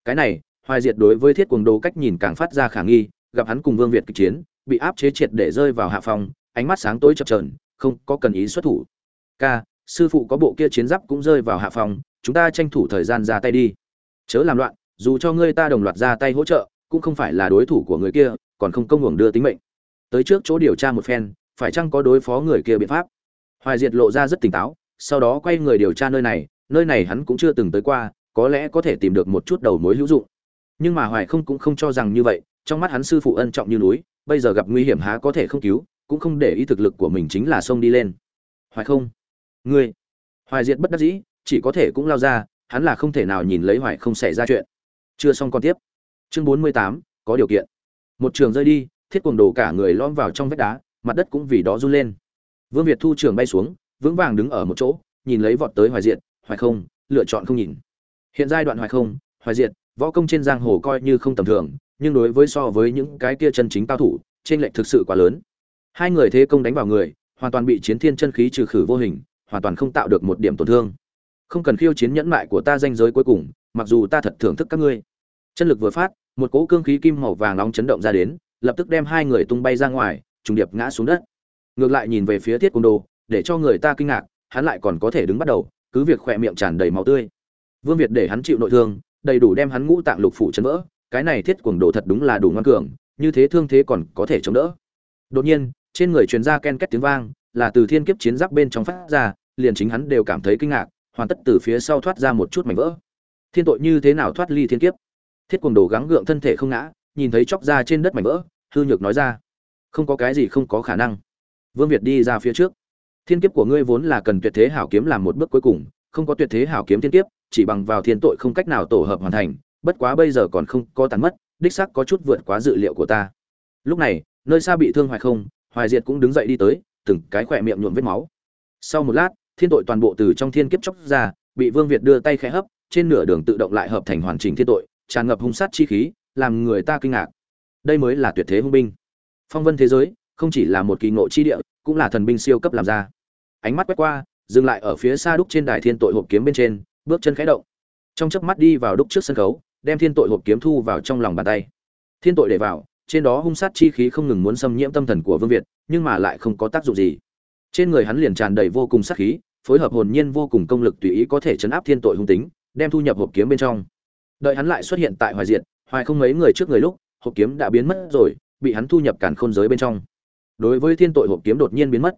Cái này, hoài diệt đối với thiết cuồng đồ cách nhìn càng phát ra khả nghi, gặp hắn cùng vương việt kịch chiến, bị áp chế triệt để rơi vào hạ phòng, ánh mắt sáng tối chập trờn không có cần ý xuất thủ. Ca, sư phụ có bộ kia chiến giáp cũng rơi vào hạ phòng chúng ta tranh thủ thời gian ra tay đi. Chớ làm loạn, dù cho ngươi ta đồng loạt ra tay hỗ trợ, cũng không phải là đối thủ của người kia, còn không công hưởng đưa tính mệnh. Tới trước chỗ điều tra một phen, phải chăng có đối phó người kia biện pháp? Hoài diệt lộ ra rất tỉnh táo, sau đó quay người điều tra nơi này nơi này hắn cũng chưa từng tới qua, có lẽ có thể tìm được một chút đầu mối hữu dụng. Nhưng mà hoài không cũng không cho rằng như vậy, trong mắt hắn sư phụ ân trọng như núi, bây giờ gặp nguy hiểm há có thể không cứu, cũng không để ý thực lực của mình chính là xông đi lên. Hoài không? Ngươi? Hoài diệt bất đắc dĩ chỉ có thể cũng lao ra, hắn là không thể nào nhìn lấy hoài không xảy ra chuyện. Chưa xong còn tiếp. Chương bốn mươi tám, có điều kiện. Một trường rơi đi, thiết cuồng đồ cả người lõm vào trong vách đá, mặt đất cũng vì đó run lên. Vương việt thu trường bay xuống, vững vàng đứng ở một chỗ, nhìn lấy vọt tới hoài diện hoài không, lựa chọn không nhìn. Hiện giai đoạn hoài không, hoài diện võ công trên giang hồ coi như không tầm thường, nhưng đối với so với những cái kia chân chính cao thủ trên lệch thực sự quá lớn. Hai người thế công đánh vào người, hoàn toàn bị chiến thiên chân khí trừ khử vô hình, hoàn toàn không tạo được một điểm tổn thương không cần khiêu chiến nhẫn mại của ta danh giới cuối cùng, mặc dù ta thật thưởng thức các ngươi. Chân lực vừa phát, một cỗ cương khí kim màu vàng nóng chấn động ra đến, lập tức đem hai người tung bay ra ngoài, trùng điệp ngã xuống đất. Ngược lại nhìn về phía thiết côn đồ, để cho người ta kinh ngạc, hắn lại còn có thể đứng bắt đầu, cứ việc khỏe miệng tràn đầy máu tươi. Vương việt để hắn chịu nội thương, đầy đủ đem hắn ngũ tạng lục phủ chấn vỡ, cái này thiết cuồng đồ thật đúng là đủ ngoan cường, như thế thương thế còn có thể chống đỡ. Đột nhiên, trên người truyền ra ken két tiếng vang, là từ thiên kiếp chiến giáp bên trong phát ra, liền chính hắn đều cảm thấy kinh ngạc hoàn tất từ phía sau thoát ra một chút mảnh vỡ. Thiên tội như thế nào thoát ly thiên kiếp? Thiết quần đồ gắng gượng thân thể không ngã, nhìn thấy chóc ra trên đất mảnh vỡ, hư nhược nói ra, không có cái gì không có khả năng. Vương việt đi ra phía trước. Thiên kiếp của ngươi vốn là cần tuyệt thế hảo kiếm làm một bước cuối cùng, không có tuyệt thế hảo kiếm thiên kiếp, chỉ bằng vào thiên tội không cách nào tổ hợp hoàn thành, bất quá bây giờ còn không có tàn mất, đích sắc có chút vượt quá dự liệu của ta. Lúc này, nơi xa bị thương hoài không, hoài diệt cũng đứng dậy đi tới, từng cái khỏe miệng nhuộm vết máu. Sau một lát thiên tội toàn bộ từ trong thiên kiếp chóc ra, bị vương việt đưa tay khẽ hấp, trên nửa đường tự động lại hợp thành hoàn chỉnh thiên tội, tràn ngập hung sát chi khí, làm người ta kinh ngạc. Đây mới là tuyệt thế hung binh. Phong vân thế giới, không chỉ là một kỳ ngộ chi địa, cũng là thần binh siêu cấp làm ra. Ánh mắt quét qua, dừng lại ở phía xa đúc trên đài thiên tội hộp kiếm bên trên, bước chân khẽ động. Trong chớp mắt đi vào đúc trước sân khấu, đem thiên tội hộp kiếm thu vào trong lòng bàn tay. Thiên tội để vào, trên đó hung sát chi khí không ngừng muốn xâm nhiễm tâm thần của vương việt, nhưng mà lại không có tác dụng gì trên người hắn liền tràn đầy vô cùng sát khí, phối hợp hồn nhiên vô cùng công lực tùy ý có thể chấn áp thiên tội hung tính, đem thu nhập hộp kiếm bên trong. Đợi hắn lại xuất hiện tại hoài diện hoài không mấy người trước người lúc, hộp kiếm đã biến mất rồi, bị hắn thu nhập cản khôn giới bên trong. Đối với thiên tội hộp kiếm đột nhiên biến mất,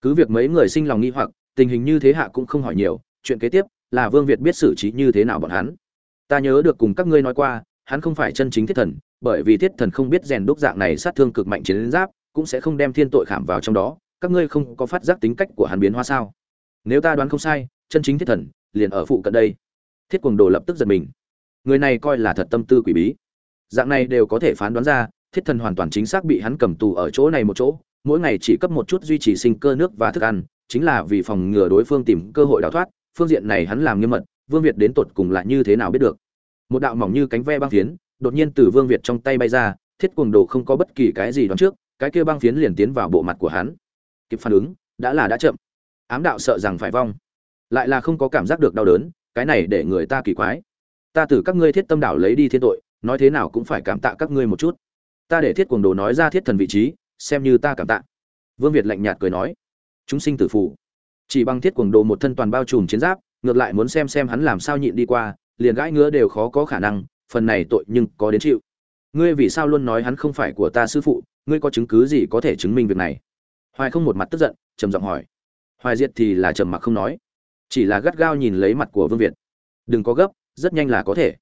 cứ việc mấy người sinh lòng nghi hoặc, tình hình như thế hạ cũng không hỏi nhiều, chuyện kế tiếp là vương việt biết xử trí như thế nào bọn hắn. Ta nhớ được cùng các ngươi nói qua, hắn không phải chân chính thiết thần, bởi vì thiết thần không biết rèn đúc dạng này sát thương cực mạnh chiến giáp, cũng sẽ không đem thiên tội khảm vào trong đó các ngươi không có phát giác tính cách của hắn biến hóa sao? Nếu ta đoán không sai, chân chính thiết thần liền ở phụ cận đây. Thiết quần đồ lập tức giật mình. Người này coi là thật tâm tư quỷ bí. Dạng này đều có thể phán đoán ra, thiết thần hoàn toàn chính xác bị hắn cầm tù ở chỗ này một chỗ. Mỗi ngày chỉ cấp một chút duy trì sinh cơ nước và thức ăn, chính là vì phòng ngừa đối phương tìm cơ hội đào thoát. Phương diện này hắn làm nghiêm mật, vương việt đến tột cùng là như thế nào biết được? Một đạo mỏng như cánh ve băng phiến, đột nhiên từ vương việt trong tay bay ra, thiết cuồng đồ không có bất kỳ cái gì đoán trước, cái kia băng phiến liền tiến vào bộ mặt của hắn kịp phản ứng, đã là đã chậm. Ám đạo sợ rằng phải vong. Lại là không có cảm giác được đau đớn, cái này để người ta kỳ quái. Ta từ các ngươi thiết tâm đảo lấy đi thiên tội, nói thế nào cũng phải cảm tạ các ngươi một chút. Ta để thiết cuồng đồ nói ra thiết thần vị trí, xem như ta cảm tạ. Vương việt lạnh nhạt cười nói. Chúng sinh tử phụ chỉ bằng thiết cuồng đồ một thân toàn bao trùm chiến giáp, ngược lại muốn xem xem hắn làm sao nhịn đi qua, liền gãi ngứa đều khó có khả năng, phần này tội nhưng có đến chịu. Ngươi vì sao luôn nói hắn không phải của ta sư phụ, ngươi có chứng cứ gì có thể chứng minh việc này? Hoài không một mặt tức giận, trầm giọng hỏi. Hoài diệt thì là trầm mặc không nói. Chỉ là gắt gao nhìn lấy mặt của vương việt. Đừng có gấp, rất nhanh là có thể.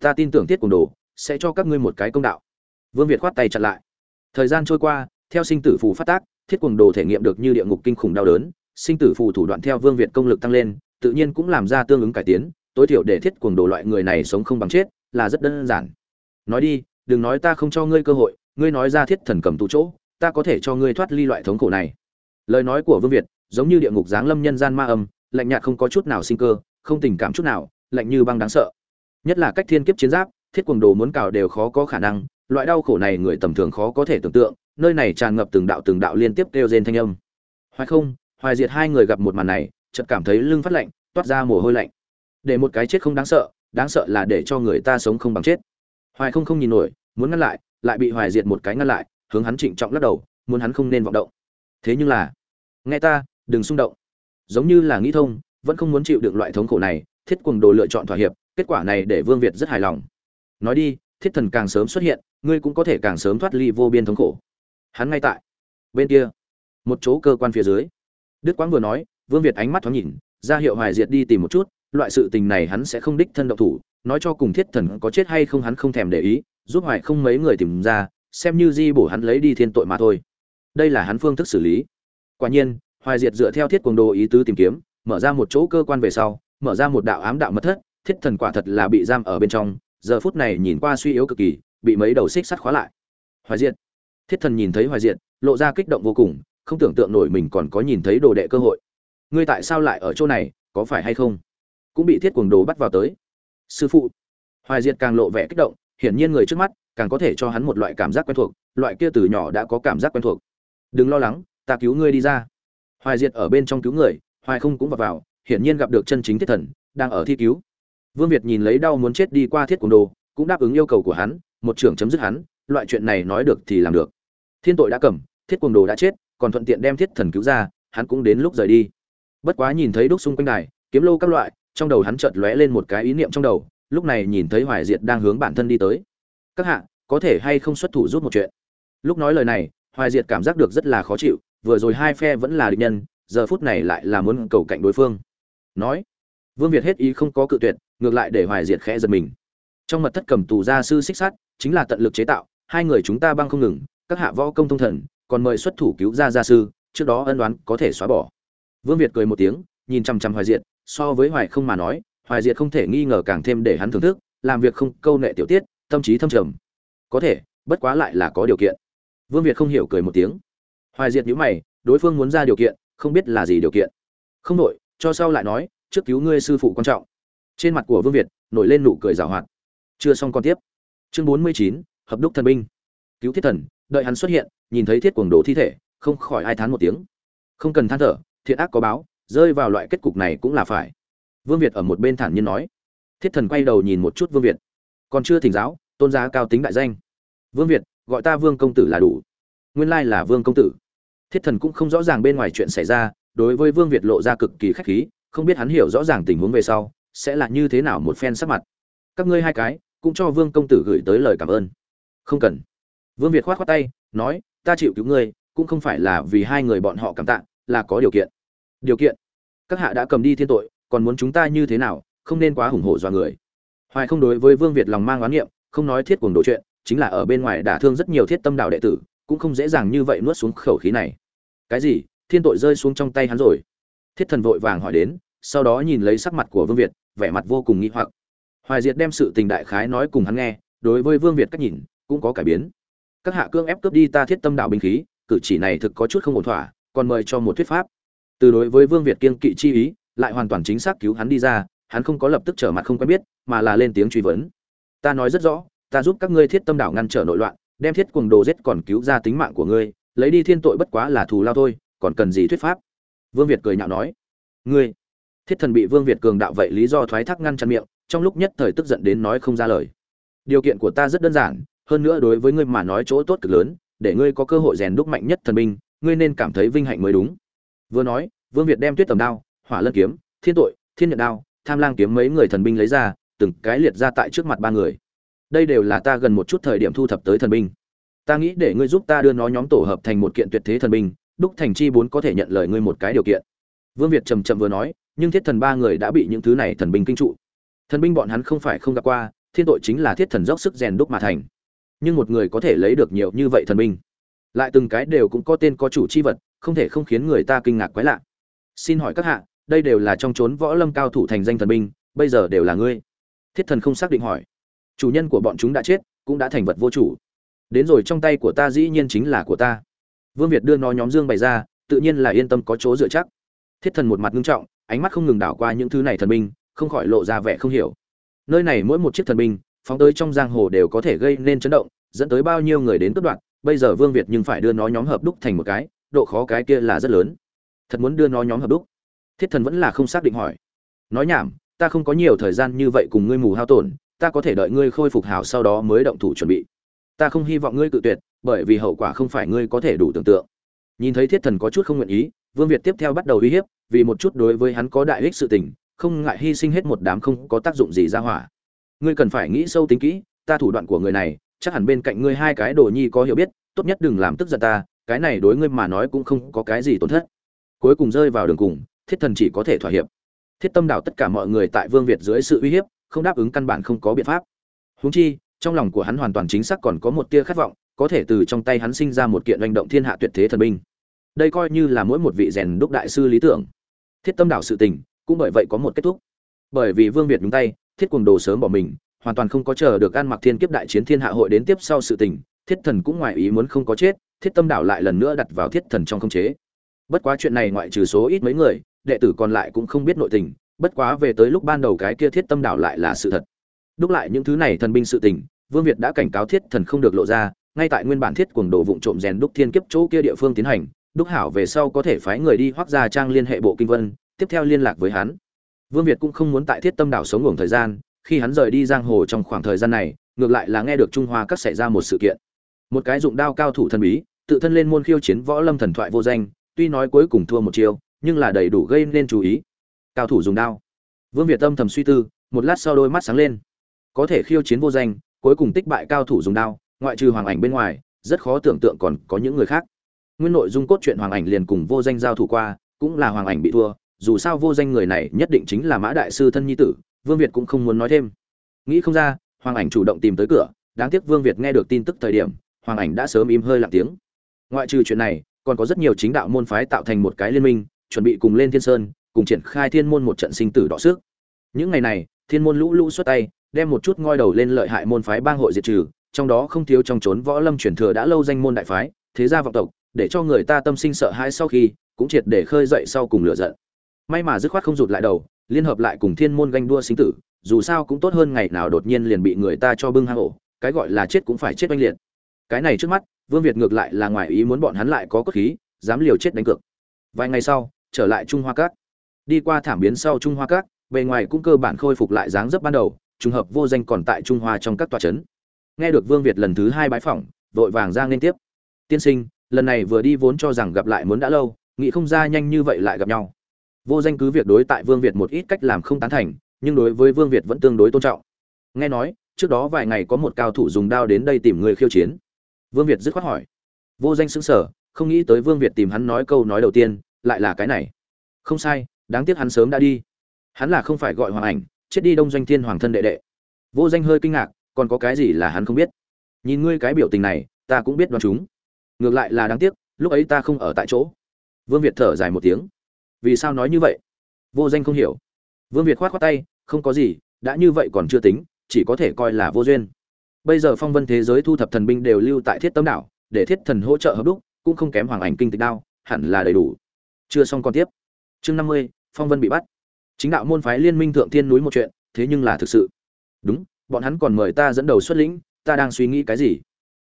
Ta tin tưởng tiết cùng đồ, sẽ cho các ngươi một cái công đạo. Vương việt khoát tay chặn lại. Thời gian trôi qua, theo sinh tử phù phát tác, thiết quần đồ thể nghiệm được như địa ngục kinh khủng đau đớn, sinh tử phù thủ đoạn theo vương việt công lực tăng lên, tự nhiên cũng làm ra tương ứng cải tiến, tối thiểu để thiết quần đồ loại người này sống không bằng chết, là rất đơn giản. Nói đi, đừng nói ta không cho ngươi cơ hội, ngươi nói ra thiết thần cầm tù chỗ ta có thể cho ngươi thoát ly loại thống khổ này. Lời nói của vương việt, giống như địa ngục giáng lâm nhân gian ma âm, lạnh nhạt không có chút nào sinh cơ, không tình cảm chút nào, lạnh như băng đáng sợ. Nhất là cách thiên kiếp chiến giáp, thiết quần đồ muốn cào đều khó có khả năng, loại đau khổ này người tầm thường khó có thể tưởng tượng, nơi này tràn ngập từng đạo từng đạo liên tiếp kêu rên thanh âm. Hoài không, hoài diệt hai người gặp một màn này, chợt cảm thấy lưng phát lạnh, toát ra mồ hôi lạnh. Để một cái chết không đáng sợ đáng sợ là để cho người ta sống không bằng chết. Hoài không không nhìn nổi, muốn ngăn lại lại bị hoài diệt một cái ngăn lại hướng hắn trịnh trọng lắc đầu, muốn hắn không nên vọng động. Thế nhưng là, nghe ta, đừng xung động. Giống như là nghĩ thông, vẫn không muốn chịu được loại thống khổ này, thiết quần đồ lựa chọn thỏa hiệp, kết quả này để vương việt rất hài lòng. Nói đi, thiết thần càng sớm xuất hiện, ngươi cũng có thể càng sớm thoát ly vô biên thống khổ. Hắn ngay tại, bên kia, một chỗ cơ quan phía dưới. Đức quang vừa nói, vương việt ánh mắt thoáng nhìn, ra hiệu hoài diệt đi tìm một chút, loại sự tình này hắn sẽ không đích thân động thủ, nói cho cùng thiết thần có chết hay không hắn không thèm để ý, giúp hoài không mấy người tìm ra xem như di bổ hắn lấy đi thiên tội mà thôi. Đây là hắn phương thức xử lý. Quả nhiên, hoài diệt dựa theo thiết quần đồ ý tứ tìm kiếm, mở ra một chỗ cơ quan về sau, mở ra một đạo ám đạo mật thất, thiết thần quả thật là bị giam ở bên trong, giờ phút này nhìn qua suy yếu cực kỳ, bị mấy đầu xích sắt khóa lại. Hoài diệt. Thiết thần nhìn thấy hoài diệt, lộ ra kích động vô cùng, không tưởng tượng nổi mình còn có nhìn thấy đồ đệ cơ hội. Ngươi tại sao lại ở chỗ này, có phải hay không? Cũng bị thiết cuồng đồ bắt vào tới. Sư phụ. Hoài diệt càng lộ vẻ kích động, hiển nhiên người trước mắt càng có thể cho hắn một loại cảm giác quen thuộc, loại kia từ nhỏ đã có cảm giác quen thuộc. Đừng lo lắng, ta cứu ngươi đi ra. Hoài diệt ở bên trong cứu người, hoài không cũng vào vào, hiển nhiên gặp được chân chính thiết thần, đang ở thi cứu. Vương việt nhìn lấy đau muốn chết đi qua thiết cuồng đồ, cũng đáp ứng yêu cầu của hắn, một trưởng chấm dứt hắn, loại chuyện này nói được thì làm được. Thiên tội đã cầm, thiết cuồng đồ đã chết, còn thuận tiện đem thiết thần cứu ra, hắn cũng đến lúc rời đi. Bất quá nhìn thấy đúc xung quanh đài, kiếm lô các loại, trong đầu hắn chợt lóe lên một cái ý niệm trong đầu, lúc này nhìn thấy hoài diệt đang hướng bản thân đi tới các hạ, có thể hay không xuất thủ giúp một chuyện? Lúc nói lời này, hoài diệt cảm giác được rất là khó chịu, vừa rồi hai phe vẫn là địch nhân, giờ phút này lại là muốn cầu cạnh đối phương. Nói, vương việt hết ý không có cự tuyệt, ngược lại để hoài diệt khẽ giật mình. Trong mật thất cầm tù gia sư xích sát chính là tận lực chế tạo, hai người chúng ta băng không ngừng, các hạ võ công thông thần, còn mời xuất thủ cứu gia gia sư, trước đó ân đoán có thể xóa bỏ. Vương việt cười một tiếng, nhìn chăm chăm hoài diệt, so với hoài không mà nói, hoài diệt không thể nghi ngờ càng thêm để hắn thưởng thức, làm việc không câu nệ tiểu tiết tâm trí thâm trầm. Có thể, bất quá lại là có điều kiện. Vương việt không hiểu cười một tiếng. Hoài diệt nhữ mày, đối phương muốn ra điều kiện, không biết là gì điều kiện. Không nội cho sau lại nói, trước cứu ngươi sư phụ quan trọng. Trên mặt của vương việt, nổi lên nụ cười giảo hoạt. Chưa xong còn tiếp. Chương bốn mươi chín, hợp đúc thần binh. Cứu thiết thần, đợi hắn xuất hiện, nhìn thấy thiết cuồng đồ thi thể, không khỏi ai thán một tiếng. Không cần than thở, thiện ác có báo, rơi vào loại kết cục này cũng là phải. Vương việt ở một bên thản nhiên nói. Thiết thần quay đầu nhìn một chút vương việt còn chưa thỉnh giáo, tôn giá cao tính đại danh. Vương việt, gọi ta vương công tử là đủ. Nguyên lai là vương công tử. Thiết thần cũng không rõ ràng bên ngoài chuyện xảy ra, đối với vương việt lộ ra cực kỳ khách khí, không biết hắn hiểu rõ ràng tình huống về sau, sẽ là như thế nào một phen sắc mặt. Các ngươi hai cái, cũng cho vương công tử gửi tới lời cảm ơn. Không cần. Vương việt khoát khoát tay, nói, ta chịu cứu ngươi, cũng không phải là vì hai người bọn họ cảm tạ, là có điều kiện. Điều kiện? Các hạ đã cầm đi thiên tội, còn muốn chúng ta như thế nào, không nên quá hùng hổ dọa người hoài không đối với vương việt lòng mang oán niệm không nói thiết cuồng đồ chuyện, chính là ở bên ngoài đả thương rất nhiều thiết tâm đạo đệ tử, cũng không dễ dàng như vậy nuốt xuống khẩu khí này. Cái gì? Thiên tội rơi xuống trong tay hắn rồi. Thiết thần vội vàng hỏi đến, sau đó nhìn lấy sắc mặt của vương việt, vẻ mặt vô cùng nghi hoặc. Hoài diệt đem sự tình đại khái nói cùng hắn nghe, đối với vương việt cách nhìn, cũng có cải biến. Các hạ cương ép cướp đi ta thiết tâm đạo binh khí, cử chỉ này thực có chút không ổn thỏa, còn mời cho một thuyết pháp. Từ đối với vương việt kiên kỵ chi ý, lại hoàn toàn chính xác cứu hắn đi ra hắn không có lập tức trở mặt không quen biết, mà là lên tiếng truy vấn. Ta nói rất rõ, ta giúp các ngươi thiết tâm đảo ngăn trở nội loạn, đem thiết cuồng đồ giết còn cứu ra tính mạng của ngươi, lấy đi thiên tội bất quá là thù lao thôi, còn cần gì thuyết pháp? Vương việt cười nhạo nói. Ngươi, thiết thần bị vương việt cường đạo vậy lý do thoái thác ngăn chặn miệng, trong lúc nhất thời tức giận đến nói không ra lời. Điều kiện của ta rất đơn giản, hơn nữa đối với ngươi mà nói chỗ tốt cực lớn, để ngươi có cơ hội rèn đúc mạnh nhất thần binh, ngươi nên cảm thấy vinh hạnh mới đúng. Vừa nói, vương việt đem tuyết tầm đao, hỏa lân kiếm, thiên tội, thiên nhận đao tham lang kiếm mấy người thần binh lấy ra, từng cái liệt ra tại trước mặt ba người. Đây đều là ta gần một chút thời điểm thu thập tới thần binh. Ta nghĩ để ngươi giúp ta đưa nó nhóm tổ hợp thành một kiện tuyệt thế thần binh, đúc thành chi bốn có thể nhận lời ngươi một cái điều kiện. Vương việt trầm trầm vừa nói, nhưng thiết thần ba người đã bị những thứ này thần binh kinh trụ. Thần binh bọn hắn không phải không gặp qua, thiên tội chính là thiết thần dốc sức rèn đúc mà thành. Nhưng một người có thể lấy được nhiều như vậy thần binh, lại từng cái đều cũng có tên có chủ chi vật, không thể không khiến người ta kinh ngạc quái lạ. Xin hỏi các hạ đây đều là trong chốn võ lâm cao thủ thành danh thần binh, bây giờ đều là ngươi. Thiết thần không xác định hỏi. Chủ nhân của bọn chúng đã chết, cũng đã thành vật vô chủ. Đến rồi trong tay của ta dĩ nhiên chính là của ta. Vương việt đưa nó nhóm dương bày ra, tự nhiên là yên tâm có chỗ dựa chắc. Thiết thần một mặt ngưng trọng, ánh mắt không ngừng đảo qua những thứ này thần binh, không khỏi lộ ra vẻ không hiểu. Nơi này mỗi một chiếc thần binh, phóng tới trong giang hồ đều có thể gây nên chấn động, dẫn tới bao nhiêu người đến cướp đoạn bây giờ vương việt nhưng phải đưa nó nhóm hợp đúc thành một cái, độ khó cái kia là rất lớn. Thật muốn đưa nó nhóm hợp đúc thiết thần vẫn là không xác định hỏi. Nói nhảm, ta không có nhiều thời gian như vậy cùng ngươi mù hao tổn, ta có thể đợi ngươi khôi phục hảo sau đó mới động thủ chuẩn bị. Ta không hy vọng ngươi cự tuyệt, bởi vì hậu quả không phải ngươi có thể đủ tưởng tượng. Nhìn thấy thiết thần có chút không nguyện ý, vương việt tiếp theo bắt đầu uy hiếp, vì một chút đối với hắn có đại ích sự tình, không ngại hy sinh hết một đám không có tác dụng gì ra hỏa. Ngươi cần phải nghĩ sâu tính kỹ, ta thủ đoạn của người này, chắc hẳn bên cạnh ngươi hai cái đồ nhi có hiểu biết, tốt nhất đừng làm tức giận ta, cái này đối ngươi mà nói cũng không có cái gì tổn thất. Cuối cùng rơi vào đường cùng thiết thần chỉ có thể thỏa hiệp. Thiết tâm đảo tất cả mọi người tại vương việt dưới sự uy hiếp, không đáp ứng căn bản không có biện pháp. Húng chi, trong lòng của hắn hoàn toàn chính xác còn có một tia khát vọng, có thể từ trong tay hắn sinh ra một kiện hành động thiên hạ tuyệt thế thần binh. Đây coi như là mỗi một vị rèn đúc đại sư lý tưởng. Thiết tâm đảo sự tình, cũng bởi vậy có một kết thúc. Bởi vì vương việt nhúng tay, thiết quần đồ sớm bỏ mình, hoàn toàn không có chờ được ăn mặc thiên kiếp đại chiến thiên hạ hội đến tiếp sau sự tình, thiết thần cũng ngoài ý muốn không có chết, thiết tâm đảo lại lần nữa đặt vào thiết thần trong không chế. Bất quá chuyện này ngoại trừ số ít mấy người đệ tử còn lại cũng không biết nội tình, bất quá về tới lúc ban đầu cái kia thiết tâm đảo lại là sự thật. Đúc lại những thứ này thần binh sự tình, vương việt đã cảnh cáo thiết thần không được lộ ra, ngay tại nguyên bản thiết cuồng đồ vụng trộm rèn đúc thiên kiếp chỗ kia địa phương tiến hành, đúc hảo về sau có thể phái người đi hoác ra trang liên hệ bộ kinh vân, tiếp theo liên lạc với hắn. Vương việt cũng không muốn tại thiết tâm đảo sống ngủ thời gian, khi hắn rời đi giang hồ trong khoảng thời gian này, ngược lại là nghe được trung hoa các xảy ra một sự kiện. Một cái dụng đao cao thủ thần bí, tự thân lên môn khiêu chiến võ lâm thần thoại vô danh, tuy nói cuối cùng thua một chiêu nhưng là đầy đủ gây nên chú ý. Cao thủ dùng đao. Vương việt tâm thầm suy tư, một lát sau đôi mắt sáng lên. Có thể khiêu chiến vô danh, cuối cùng tích bại cao thủ dùng đao, ngoại trừ hoàng ảnh bên ngoài, rất khó tưởng tượng còn có những người khác. Nguyên nội dung cốt truyện hoàng ảnh liền cùng vô danh giao thủ qua, cũng là hoàng ảnh bị thua, dù sao vô danh người này nhất định chính là mã đại sư thân nhi tử, vương việt cũng không muốn nói thêm. Nghĩ không ra, hoàng ảnh chủ động tìm tới cửa, đáng tiếc vương việt nghe được tin tức thời điểm, hoàng ảnh đã sớm im hơi lặng tiếng. Ngoại trừ chuyện này, còn có rất nhiều chính đạo môn phái tạo thành một cái liên minh chuẩn bị cùng lên thiên sơn, cùng triển khai thiên môn một trận sinh tử đọ sức. Những ngày này, thiên môn lũ lũ xuất tay, đem một chút ngoi đầu lên lợi hại môn phái bang hội diệt trừ, trong đó không thiếu trong trốn võ lâm truyền thừa đã lâu danh môn đại phái, thế gia vọng tộc, để cho người ta tâm sinh sợ hãi sau khi, cũng triệt để khơi dậy sau cùng lửa giận. May mà dứt khoát không rụt lại đầu, liên hợp lại cùng thiên môn ganh đua sinh tử, dù sao cũng tốt hơn ngày nào đột nhiên liền bị người ta cho bưng hang ổ, cái gọi là chết cũng phải chết oanh liệt. Cái này trước mắt, vương việt ngược lại là ngoài ý muốn bọn hắn lại có cốt khí, dám liều chết đánh cược. Vài ngày sau trở lại trung hoa cát đi qua thảm biến sau trung hoa cát bề ngoài cũng cơ bản khôi phục lại dáng dấp ban đầu, trùng hợp vô danh còn tại trung hoa trong các tòa trấn nghe được vương việt lần thứ hai bái phỏng, vội vàng ra liên tiếp. Tiên sinh, lần này vừa đi vốn cho rằng gặp lại muốn đã lâu, nghĩ không ra nhanh như vậy lại gặp nhau. Vô danh cứ việc đối tại vương việt một ít cách làm không tán thành, nhưng đối với vương việt vẫn tương đối tôn trọng. Nghe nói, trước đó vài ngày có một cao thủ dùng đao đến đây tìm người khiêu chiến. Vương việt dứt khoát hỏi. Vô danh sững sở không nghĩ tới vương việt tìm hắn nói câu nói đầu tiên lại là cái này. Không sai, đáng tiếc hắn sớm đã đi. Hắn là không phải gọi hoàng ảnh, chết đi đông doanh thiên hoàng thân đệ đệ. Vô danh hơi kinh ngạc, còn có cái gì là hắn không biết? Nhìn ngươi cái biểu tình này, ta cũng biết đoán chúng. Ngược lại là đáng tiếc, lúc ấy ta không ở tại chỗ. Vương việt thở dài một tiếng. Vì sao nói như vậy? Vô danh không hiểu. Vương việt khoát khoát tay, không có gì, đã như vậy còn chưa tính, chỉ có thể coi là vô duyên. Bây giờ phong vân thế giới thu thập thần binh đều lưu tại thiết tâm đảo, để thiết thần hỗ trợ hợp đúc, cũng không kém hoàng ảnh kinh tịch đao, hẳn là đầy đủ chưa xong còn tiếp. Chương năm mươi, phong vân bị bắt. Chính đạo môn phái liên minh thượng thiên núi một chuyện, thế nhưng là thực sự. Đúng, bọn hắn còn mời ta dẫn đầu xuất lĩnh, ta đang suy nghĩ cái gì?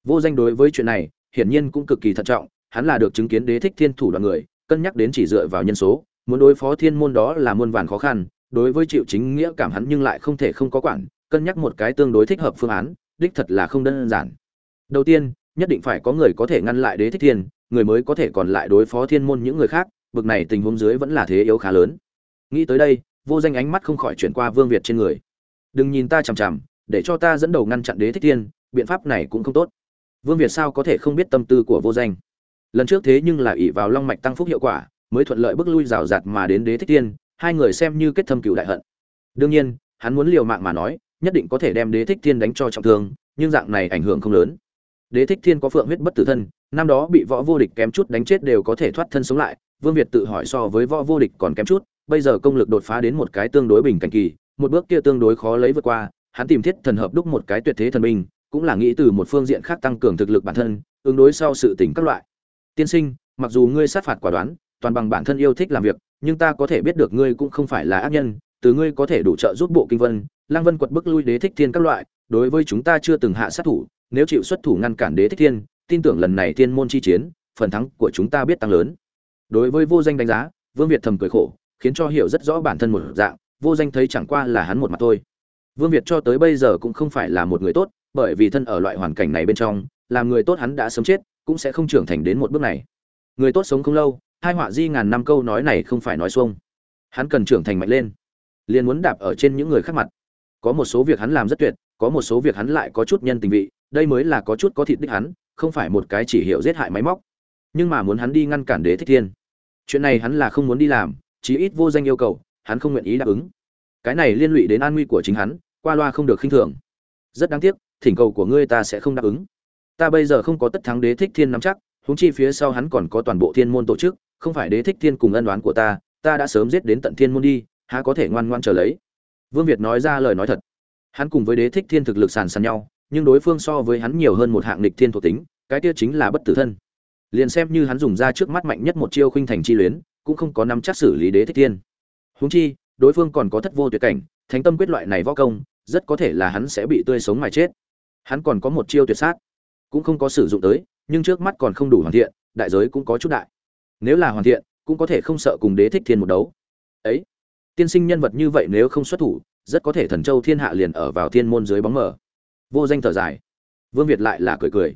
Vô danh đối với chuyện này, hiển nhiên cũng cực kỳ thận trọng, hắn là được chứng kiến đế thích thiên thủ đoàn người, cân nhắc đến chỉ dựa vào nhân số, muốn đối phó thiên môn đó là muôn vàn khó khăn, đối với chịu chính nghĩa cảm hắn nhưng lại không thể không có quản, cân nhắc một cái tương đối thích hợp phương án, đích thật là không đơn giản. Đầu tiên, nhất định phải có người có thể ngăn lại đế thích thiên, người mới có thể còn lại đối phó thiên môn những người khác bực này tình huống dưới vẫn là thế yếu khá lớn. Nghĩ tới đây, vô danh ánh mắt không khỏi chuyển qua vương việt trên người. Đừng nhìn ta chằm chằm, để cho ta dẫn đầu ngăn chặn đế thích thiên, biện pháp này cũng không tốt. Vương việt sao có thể không biết tâm tư của vô danh? Lần trước thế nhưng là ỷ vào long mạch tăng phúc hiệu quả, mới thuận lợi bước lui rào rạt mà đến đế thích thiên, hai người xem như kết thâm cựu đại hận. Đương nhiên, hắn muốn liều mạng mà nói, nhất định có thể đem đế thích thiên đánh cho trọng thương, nhưng dạng này ảnh hưởng không lớn. Đế thích thiên có phượng huyết bất tử thân, năm đó bị võ vô địch kém chút đánh chết đều có thể thoát thân sống lại vương việt tự hỏi so với võ vô địch còn kém chút, bây giờ công lực đột phá đến một cái tương đối bình cảnh kỳ, một bước kia tương đối khó lấy vượt qua, hắn tìm thiết thần hợp đúc một cái tuyệt thế thần binh, cũng là nghĩ từ một phương diện khác tăng cường thực lực bản thân, ứng đối sau sự tình các loại. Tiên sinh, mặc dù ngươi sát phạt quả đoán, toàn bằng bản thân yêu thích làm việc, nhưng ta có thể biết được ngươi cũng không phải là ác nhân, từ ngươi có thể đủ trợ giúp bộ kinh vân lang vân quật bức lui đế thích thiên các loại, đối với chúng ta chưa từng hạ sát thủ, nếu chịu xuất thủ ngăn cản đế thích thiên, tin tưởng lần này thiên môn chi chiến, phần thắng của chúng ta biết tăng lớn đối với vô danh đánh giá, vương việt thầm cười khổ, khiến cho hiểu rất rõ bản thân một dạng, vô danh thấy chẳng qua là hắn một mặt thôi. Vương việt cho tới bây giờ cũng không phải là một người tốt, bởi vì thân ở loại hoàn cảnh này bên trong, làm người tốt hắn đã sớm chết, cũng sẽ không trưởng thành đến một bước này. Người tốt sống không lâu, hai họa di ngàn năm câu nói này không phải nói xuông. Hắn cần trưởng thành mạnh lên, liền muốn đạp ở trên những người khác mặt. Có một số việc hắn làm rất tuyệt, có một số việc hắn lại có chút nhân tình vị, đây mới là có chút có thịt đích hắn, không phải một cái chỉ hiệu giết hại máy móc. Nhưng mà muốn hắn đi ngăn cản đế thích thiên chuyện này hắn là không muốn đi làm, chí ít vô danh yêu cầu, hắn không nguyện ý đáp ứng. Cái này liên lụy đến an nguy của chính hắn, qua loa không được khinh thường. Rất đáng tiếc, thỉnh cầu của ngươi ta sẽ không đáp ứng. Ta bây giờ không có tất thắng đế thích thiên nắm chắc, huống chi phía sau hắn còn có toàn bộ thiên môn tổ chức, không phải đế thích thiên cùng ân đoán của ta ta đã sớm giết đến tận thiên môn đi, há có thể ngoan ngoan trở lấy. Vương việt nói ra lời nói thật. Hắn cùng với đế thích thiên thực lực sàn sàn nhau, nhưng đối phương so với hắn nhiều hơn một hạng địch thiên thuộc tính, cái kia chính là bất tử thân liền xem như hắn dùng ra trước mắt mạnh nhất một chiêu khinh thành chi luyến, cũng không có nắm chắc xử lý đế thích thiên. Huống chi, đối phương còn có thất vô tuyệt cảnh, thánh tâm quyết loại này võ công, rất có thể là hắn sẽ bị tươi sống mà chết. Hắn còn có một chiêu tuyệt sát, cũng không có sử dụng tới, nhưng trước mắt còn không đủ hoàn thiện, đại giới cũng có chút đại. Nếu là hoàn thiện, cũng có thể không sợ cùng đế thích thiên một đấu. Ấy, tiên sinh nhân vật như vậy nếu không xuất thủ, rất có thể thần châu thiên hạ liền ở vào thiên môn dưới bóng mờ. Vô danh thở dài. Vương việt lại là cười cười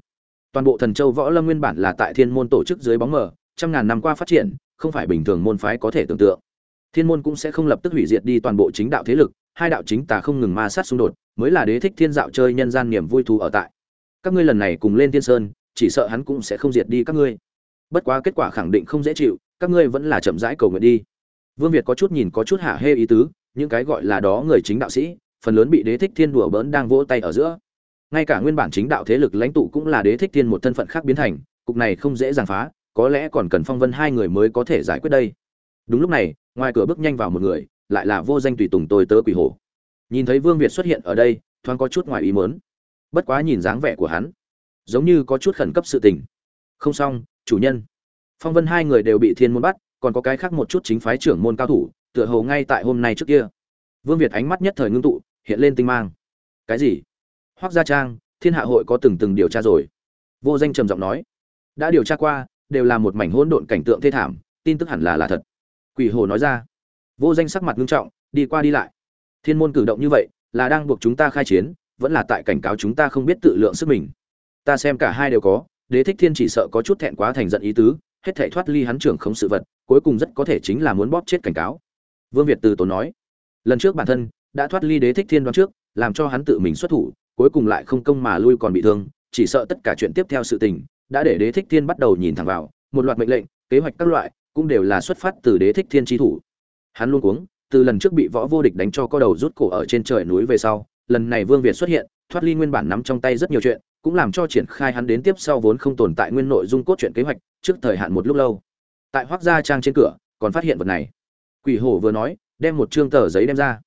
toàn bộ thần châu võ lâm nguyên bản là tại thiên môn tổ chức dưới bóng mờ, trăm ngàn năm qua phát triển, không phải bình thường môn phái có thể tưởng tượng. Thiên môn cũng sẽ không lập tức hủy diệt đi toàn bộ chính đạo thế lực, hai đạo chính tà không ngừng ma sát xung đột, mới là đế thích thiên dạo chơi nhân gian niềm vui thú ở tại. Các ngươi lần này cùng lên thiên sơn, chỉ sợ hắn cũng sẽ không diệt đi các ngươi. Bất quá kết quả khẳng định không dễ chịu, các ngươi vẫn là chậm rãi cầu nguyện đi. Vương việt có chút nhìn có chút hả hê ý tứ, những cái gọi là đó người chính đạo sĩ, phần lớn bị đế thích thiên đùa bỡn đang vỗ tay ở giữa ngay cả nguyên bản chính đạo thế lực lãnh tụ cũng là đế thích thiên một thân phận khác biến thành, cục này không dễ dàng phá, có lẽ còn cần phong vân hai người mới có thể giải quyết đây. Đúng lúc này, ngoài cửa bước nhanh vào một người, lại là vô danh tùy tùng tôi tớ quỷ hổ. Nhìn thấy vương việt xuất hiện ở đây, thoáng có chút ngoài ý mớn bất quá nhìn dáng vẻ của hắn, giống như có chút khẩn cấp sự tình. Không xong, chủ nhân. Phong vân hai người đều bị thiên môn bắt, còn có cái khác một chút chính phái trưởng môn cao thủ, tựa hồ ngay tại hôm nay trước kia. Vương việt ánh mắt nhất thời ngưng tụ, hiện lên tinh mang. Cái gì? Hoác gia trang, thiên hạ hội có từng từng điều tra rồi. Vô danh trầm giọng nói, đã điều tra qua, đều là một mảnh hỗn độn cảnh tượng thê thảm, tin tức hẳn là là thật. Quỷ hồ nói ra. Vô danh sắc mặt nghiêm trọng, đi qua đi lại. Thiên môn cử động như vậy, là đang buộc chúng ta khai chiến, vẫn là tại cảnh cáo chúng ta không biết tự lượng sức mình. Ta xem cả hai đều có, đế thích thiên chỉ sợ có chút thẹn quá thành giận ý tứ, hết thể thoát ly hắn trưởng không sự vật, cuối cùng rất có thể chính là muốn bóp chết cảnh cáo. Vương việt từ tốn nói, lần trước bản thân đã thoát ly đế thích thiên đoán trước, làm cho hắn tự mình xuất thủ cuối cùng lại không công mà lui còn bị thương, chỉ sợ tất cả chuyện tiếp theo sự tình đã để đế thích thiên bắt đầu nhìn thẳng vào, một loạt mệnh lệnh, kế hoạch các loại cũng đều là xuất phát từ đế thích thiên tri thủ. Hắn luôn cuống, từ lần trước bị võ vô địch đánh cho co đầu rút cổ ở trên trời núi về sau, lần này vương việt xuất hiện, thoát ly nguyên bản nắm trong tay rất nhiều chuyện, cũng làm cho triển khai hắn đến tiếp sau vốn không tồn tại nguyên nội dung cốt truyện kế hoạch, trước thời hạn một lúc lâu. Tại hoác gia trang trên cửa, còn phát hiện vật này. Quỷ hổ vừa nói, đem một chương tờ giấy đem ra.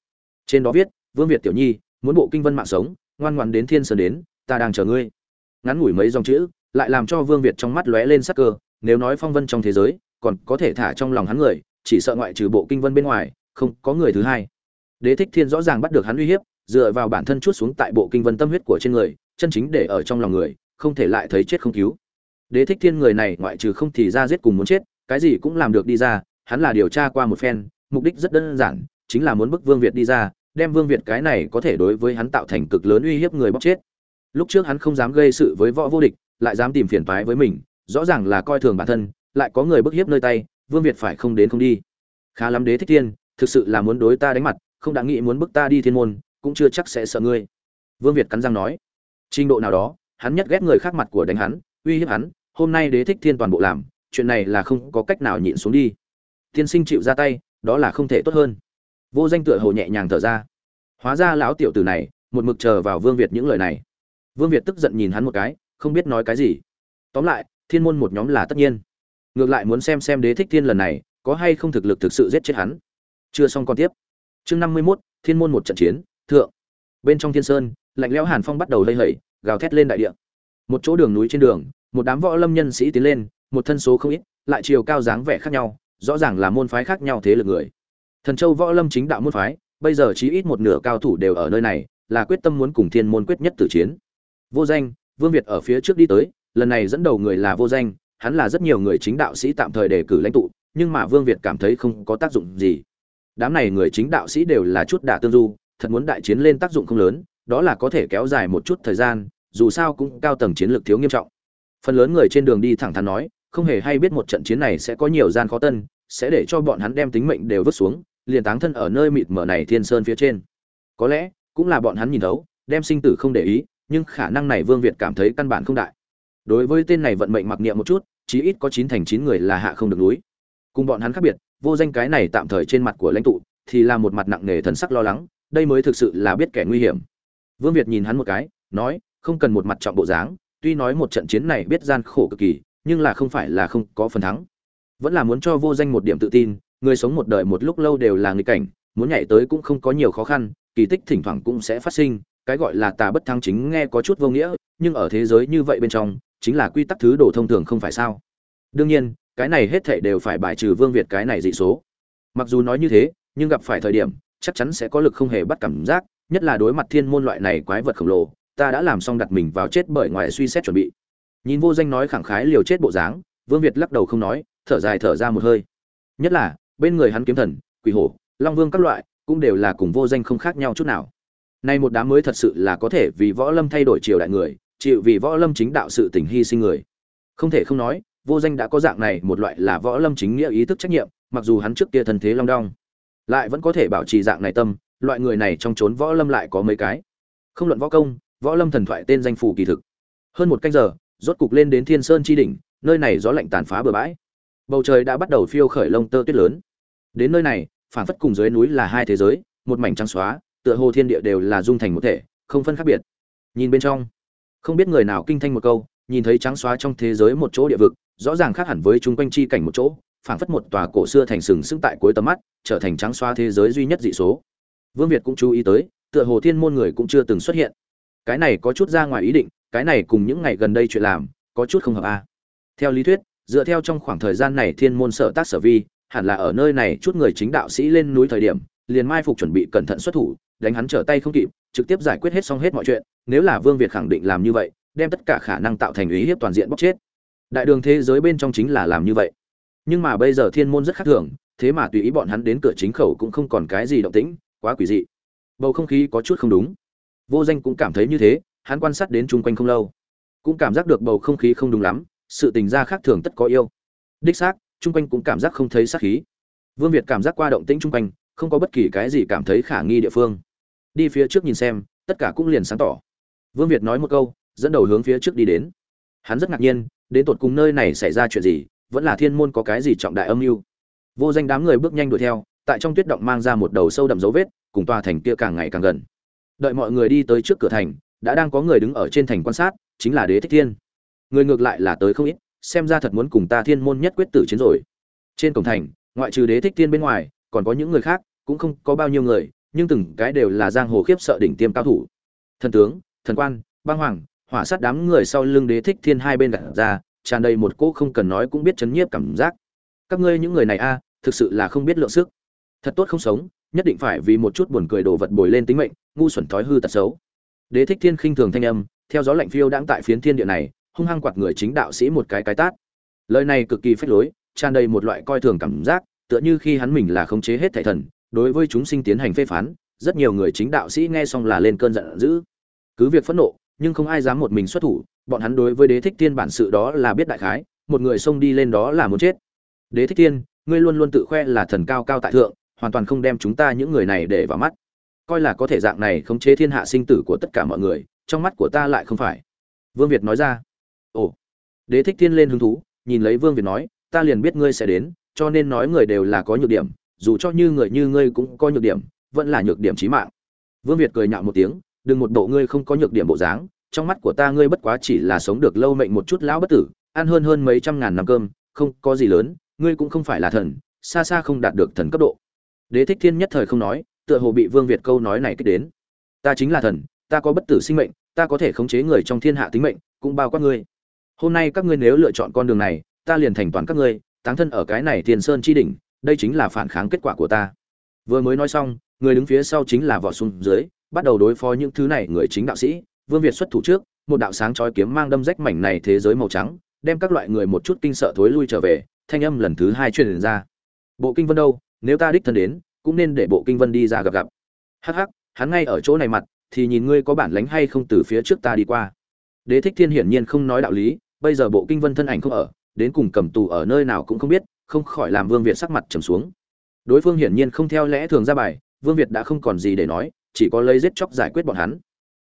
Trên đó viết, vương việt tiểu nhi, muốn bộ kinh vân mạng sống ngoan ngoan đến thiên sơn đến, ta đang chờ ngươi. Ngắn ngủi mấy dòng chữ, lại làm cho vương việt trong mắt lóe lên sắc cơ, nếu nói phong vân trong thế giới, còn có thể thả trong lòng hắn người, chỉ sợ ngoại trừ bộ kinh vân bên ngoài, không có người thứ hai. Đế thích thiên rõ ràng bắt được hắn uy hiếp, dựa vào bản thân chút xuống tại bộ kinh vân tâm huyết của trên người, chân chính để ở trong lòng người, không thể lại thấy chết không cứu. Đế thích thiên người này ngoại trừ không thì ra giết cùng muốn chết, cái gì cũng làm được đi ra, hắn là điều tra qua một phen, mục đích rất đơn giản, chính là muốn bức vương việt đi ra đem vương việt cái này có thể đối với hắn tạo thành cực lớn uy hiếp người bóc chết. Lúc trước hắn không dám gây sự với võ vô địch, lại dám tìm phiền toái với mình, rõ ràng là coi thường bản thân, lại có người bức hiếp nơi tay, vương việt phải không đến không đi. Khá lắm đế thích thiên, thực sự là muốn đối ta đánh mặt, không đã nghĩ muốn bức ta đi thiên môn, cũng chưa chắc sẽ sợ ngươi. Vương việt cắn răng nói. Trình độ nào đó, hắn nhất ghét người khác mặt của đánh hắn, uy hiếp hắn, hôm nay đế thích thiên toàn bộ làm, chuyện này là không có cách nào nhịn xuống đi. Tiên sinh chịu ra tay, đó là không thể tốt hơn vô danh tựa hồ nhẹ nhàng thở ra. Hóa ra lão tiểu tử này, một mực chờ vào vương việt những lời này. Vương việt tức giận nhìn hắn một cái, không biết nói cái gì. Tóm lại, thiên môn một nhóm là tất nhiên. Ngược lại muốn xem xem đế thích thiên lần này, có hay không thực lực thực sự giết chết hắn. Chưa xong còn tiếp. Chương năm mươi mốt, thiên môn một trận chiến, thượng. Bên trong thiên sơn, lạnh lẽo hàn phong bắt đầu lây hẩy gào thét lên đại địa. Một chỗ đường núi trên đường, một đám võ lâm nhân sĩ tiến lên, một thân số không ít, lại chiều cao dáng vẻ khác nhau, rõ ràng là môn phái khác nhau thế lực người thần châu võ lâm chính đạo môn phái, bây giờ chí ít một nửa cao thủ đều ở nơi này, là quyết tâm muốn cùng thiên môn quyết nhất tử chiến. Vô danh, vương việt ở phía trước đi tới, lần này dẫn đầu người là vô danh, hắn là rất nhiều người chính đạo sĩ tạm thời đề cử lãnh tụ, nhưng mà vương việt cảm thấy không có tác dụng gì. Đám này người chính đạo sĩ đều là chút đả tương du, thật muốn đại chiến lên tác dụng không lớn, đó là có thể kéo dài một chút thời gian, dù sao cũng cao tầng chiến lược thiếu nghiêm trọng. Phần lớn người trên đường đi thẳng thắn nói, không hề hay biết một trận chiến này sẽ có nhiều gian khó tân, sẽ để cho bọn hắn đem tính mệnh đều vứt xuống liền táng thân ở nơi mịt mờ này thiên sơn phía trên. Có lẽ, cũng là bọn hắn nhìn thấu, đem sinh tử không để ý, nhưng khả năng này vương việt cảm thấy căn bản không đại. Đối với tên này vận mệnh mặc niệm một chút, chí ít có chín thành chín người là hạ không được núi. Cùng bọn hắn khác biệt, vô danh cái này tạm thời trên mặt của lãnh tụ, thì là một mặt nặng nề thần sắc lo lắng, đây mới thực sự là biết kẻ nguy hiểm. Vương việt nhìn hắn một cái, nói, không cần một mặt trọng bộ dáng, tuy nói một trận chiến này biết gian khổ cực kỳ, nhưng là không phải là không có phần thắng. Vẫn là muốn cho vô danh một điểm tự tin người sống một đời một lúc lâu đều là nghịch cảnh, muốn nhảy tới cũng không có nhiều khó khăn, kỳ tích thỉnh thoảng cũng sẽ phát sinh, cái gọi là tà bất thắng chính nghe có chút vô nghĩa, nhưng ở thế giới như vậy bên trong, chính là quy tắc thứ đồ thông thường không phải sao. Đương nhiên, cái này hết thảy đều phải bài trừ vương việt cái này dị số. Mặc dù nói như thế, nhưng gặp phải thời điểm, chắc chắn sẽ có lực không hề bắt cảm giác, nhất là đối mặt thiên môn loại này quái vật khổng lồ, ta đã làm xong đặt mình vào chết bởi ngoài suy xét chuẩn bị. Nhìn vô danh nói khẳng khái liều chết bộ dáng, vương việt lắc đầu không nói, thở dài thở ra một hơi. Nhất là bên người hắn kiếm thần, quỷ hổ, long vương các loại, cũng đều là cùng vô danh không khác nhau chút nào. Nay một đám mới thật sự là có thể vì võ lâm thay đổi triều đại người, chịu vì võ lâm chính đạo sự tình hy sinh người. Không thể không nói, vô danh đã có dạng này một loại là võ lâm chính nghĩa ý thức trách nhiệm, mặc dù hắn trước kia thân thế long đong, lại vẫn có thể bảo trì dạng này tâm, loại người này trong trốn võ lâm lại có mấy cái. Không luận võ công, võ lâm thần thoại tên danh phủ kỳ thực. Hơn một canh giờ, rốt cục lên đến thiên sơn chi đỉnh, nơi này gió lạnh tàn phá bừa bãi. Bầu trời đã bắt đầu phiêu khởi lông tơ tuyết lớn đến nơi này phản phất cùng dưới núi là hai thế giới, một mảnh trắng xóa, tựa hồ thiên địa đều là dung thành một thể, không phân khác biệt. Nhìn bên trong, không biết người nào kinh thanh một câu, nhìn thấy trắng xóa trong thế giới một chỗ địa vực, rõ ràng khác hẳn với chung quanh chi cảnh một chỗ, phảng phất một tòa cổ xưa thành sừng sững tại cuối tầm mắt, trở thành trắng xóa thế giới duy nhất dị số. Vương việt cũng chú ý tới, tựa hồ thiên môn người cũng chưa từng xuất hiện. Cái này có chút ra ngoài ý định, cái này cùng những ngày gần đây chuyện làm, có chút không hợp a. Theo lý thuyết, dựa theo trong khoảng thời gian này thiên môn sở tác sở vi hẳn là ở nơi này chút người chính đạo sĩ lên núi thời điểm, liền mai phục chuẩn bị cẩn thận xuất thủ, đánh hắn trở tay không kịp, trực tiếp giải quyết hết xong hết mọi chuyện. Nếu là vương việt khẳng định làm như vậy, đem tất cả khả năng tạo thành ý hiếp toàn diện bóc chết. Đại đường thế giới bên trong chính là làm như vậy. Nhưng mà bây giờ thiên môn rất khác thường, thế mà tùy ý bọn hắn đến cửa chính khẩu cũng không còn cái gì động tĩnh, quá quỷ dị. Bầu không khí có chút không đúng. Vô danh cũng cảm thấy như thế, hắn quan sát đến chung quanh không lâu, cũng cảm giác được bầu không khí không đúng lắm, sự tình gia khác thường tất có yêu. Đích xác chung quanh cũng cảm giác không thấy sát khí. Vương việt cảm giác qua động tĩnh chung quanh, không có bất kỳ cái gì cảm thấy khả nghi địa phương. Đi phía trước nhìn xem, tất cả cũng liền sáng tỏ. Vương việt nói một câu, dẫn đầu hướng phía trước đi đến. Hắn rất ngạc nhiên, đến tột cùng nơi này xảy ra chuyện gì, vẫn là thiên môn có cái gì trọng đại âm mưu. Vô danh đám người bước nhanh đuổi theo, tại trong tuyết động mang ra một đầu sâu đậm dấu vết, cùng tòa thành kia càng ngày càng gần. Đợi mọi người đi tới trước cửa thành, đã đang có người đứng ở trên thành quan sát, chính là đế thích thiên. Người ngược lại là tới không ít xem ra thật muốn cùng ta thiên môn nhất quyết tử chiến rồi. Trên cổng thành, ngoại trừ đế thích thiên bên ngoài, còn có những người khác, cũng không có bao nhiêu người, nhưng từng cái đều là giang hồ khiếp sợ đỉnh tiêm cao thủ. Thần tướng, thần quan, băng hoàng, hỏa sát đám người sau lưng đế thích thiên hai bên gạt ra, tràn đầy một cỗ không cần nói cũng biết chấn nhiếp cảm giác. Các ngươi những người này a, thực sự là không biết lượng sức. Thật tốt không sống, nhất định phải vì một chút buồn cười đồ vật bồi lên tính mệnh, ngu xuẩn thói hư tật xấu. Đế thích thiên khinh thường thanh âm, theo gió lạnh phiêu đang tại phiến thiên địa này hung hăng quạt người chính đạo sĩ một cái cái tát. Lời này cực kỳ phách lối, tràn đầy một loại coi thường cảm giác, tựa như khi hắn mình là khống chế hết thảy thần, đối với chúng sinh tiến hành phê phán, rất nhiều người chính đạo sĩ nghe xong là lên cơn giận dữ. Cứ việc phẫn nộ, nhưng không ai dám một mình xuất thủ, bọn hắn đối với đế thích thiên bản sự đó là biết đại khái, một người xông đi lên đó là muốn chết. Đế thích thiên, ngươi luôn luôn tự khoe là thần cao cao tại thượng, hoàn toàn không đem chúng ta những người này để vào mắt. Coi là có thể dạng này khống chế thiên hạ sinh tử của tất cả mọi người, trong mắt của ta lại không phải. Vương việt nói ra ồ. Đế thích thiên lên hứng thú, nhìn lấy vương việt nói, ta liền biết ngươi sẽ đến, cho nên nói người đều là có nhược điểm, dù cho như người như ngươi cũng có nhược điểm, vẫn là nhược điểm chí mạng. Vương việt cười nhạo một tiếng, đừng một bộ ngươi không có nhược điểm bộ dáng, trong mắt của ta ngươi bất quá chỉ là sống được lâu mệnh một chút lão bất tử, ăn hơn hơn mấy trăm ngàn năm cơm, không có gì lớn, ngươi cũng không phải là thần, xa xa không đạt được thần cấp độ. Đế thích thiên nhất thời không nói, tựa hồ bị vương việt câu nói này kích đến. Ta chính là thần, ta có bất tử sinh mệnh, ta có thể khống chế người trong thiên hạ tính mệnh, cũng bao quát ngươi hôm nay các ngươi nếu lựa chọn con đường này, ta liền thành toàn các ngươi, táng thân ở cái này thiền sơn chi đỉnh, đây chính là phản kháng kết quả của ta. Vừa mới nói xong, người đứng phía sau chính là vỏ xuống dưới, bắt đầu đối phó những thứ này người chính đạo sĩ. Vương việt xuất thủ trước, một đạo sáng chói kiếm mang đâm rách mảnh này thế giới màu trắng, đem các loại người một chút kinh sợ thối lui trở về, thanh âm lần thứ hai truyền ra. Bộ kinh vân đâu? Nếu ta đích thân đến, cũng nên để bộ kinh vân đi ra gặp gặp. Hắc hắc, hắn ngay ở chỗ này mặt, thì nhìn ngươi có bản lánh hay không từ phía trước ta đi qua. Đế thích thiên hiển nhiên không nói đạo lý bây giờ bộ kinh vân thân ảnh không ở, đến cùng cầm tù ở nơi nào cũng không biết, không khỏi làm vương việt sắc mặt trầm xuống. Đối phương hiển nhiên không theo lẽ thường ra bài, vương việt đã không còn gì để nói, chỉ có lấy giết chóc giải quyết bọn hắn.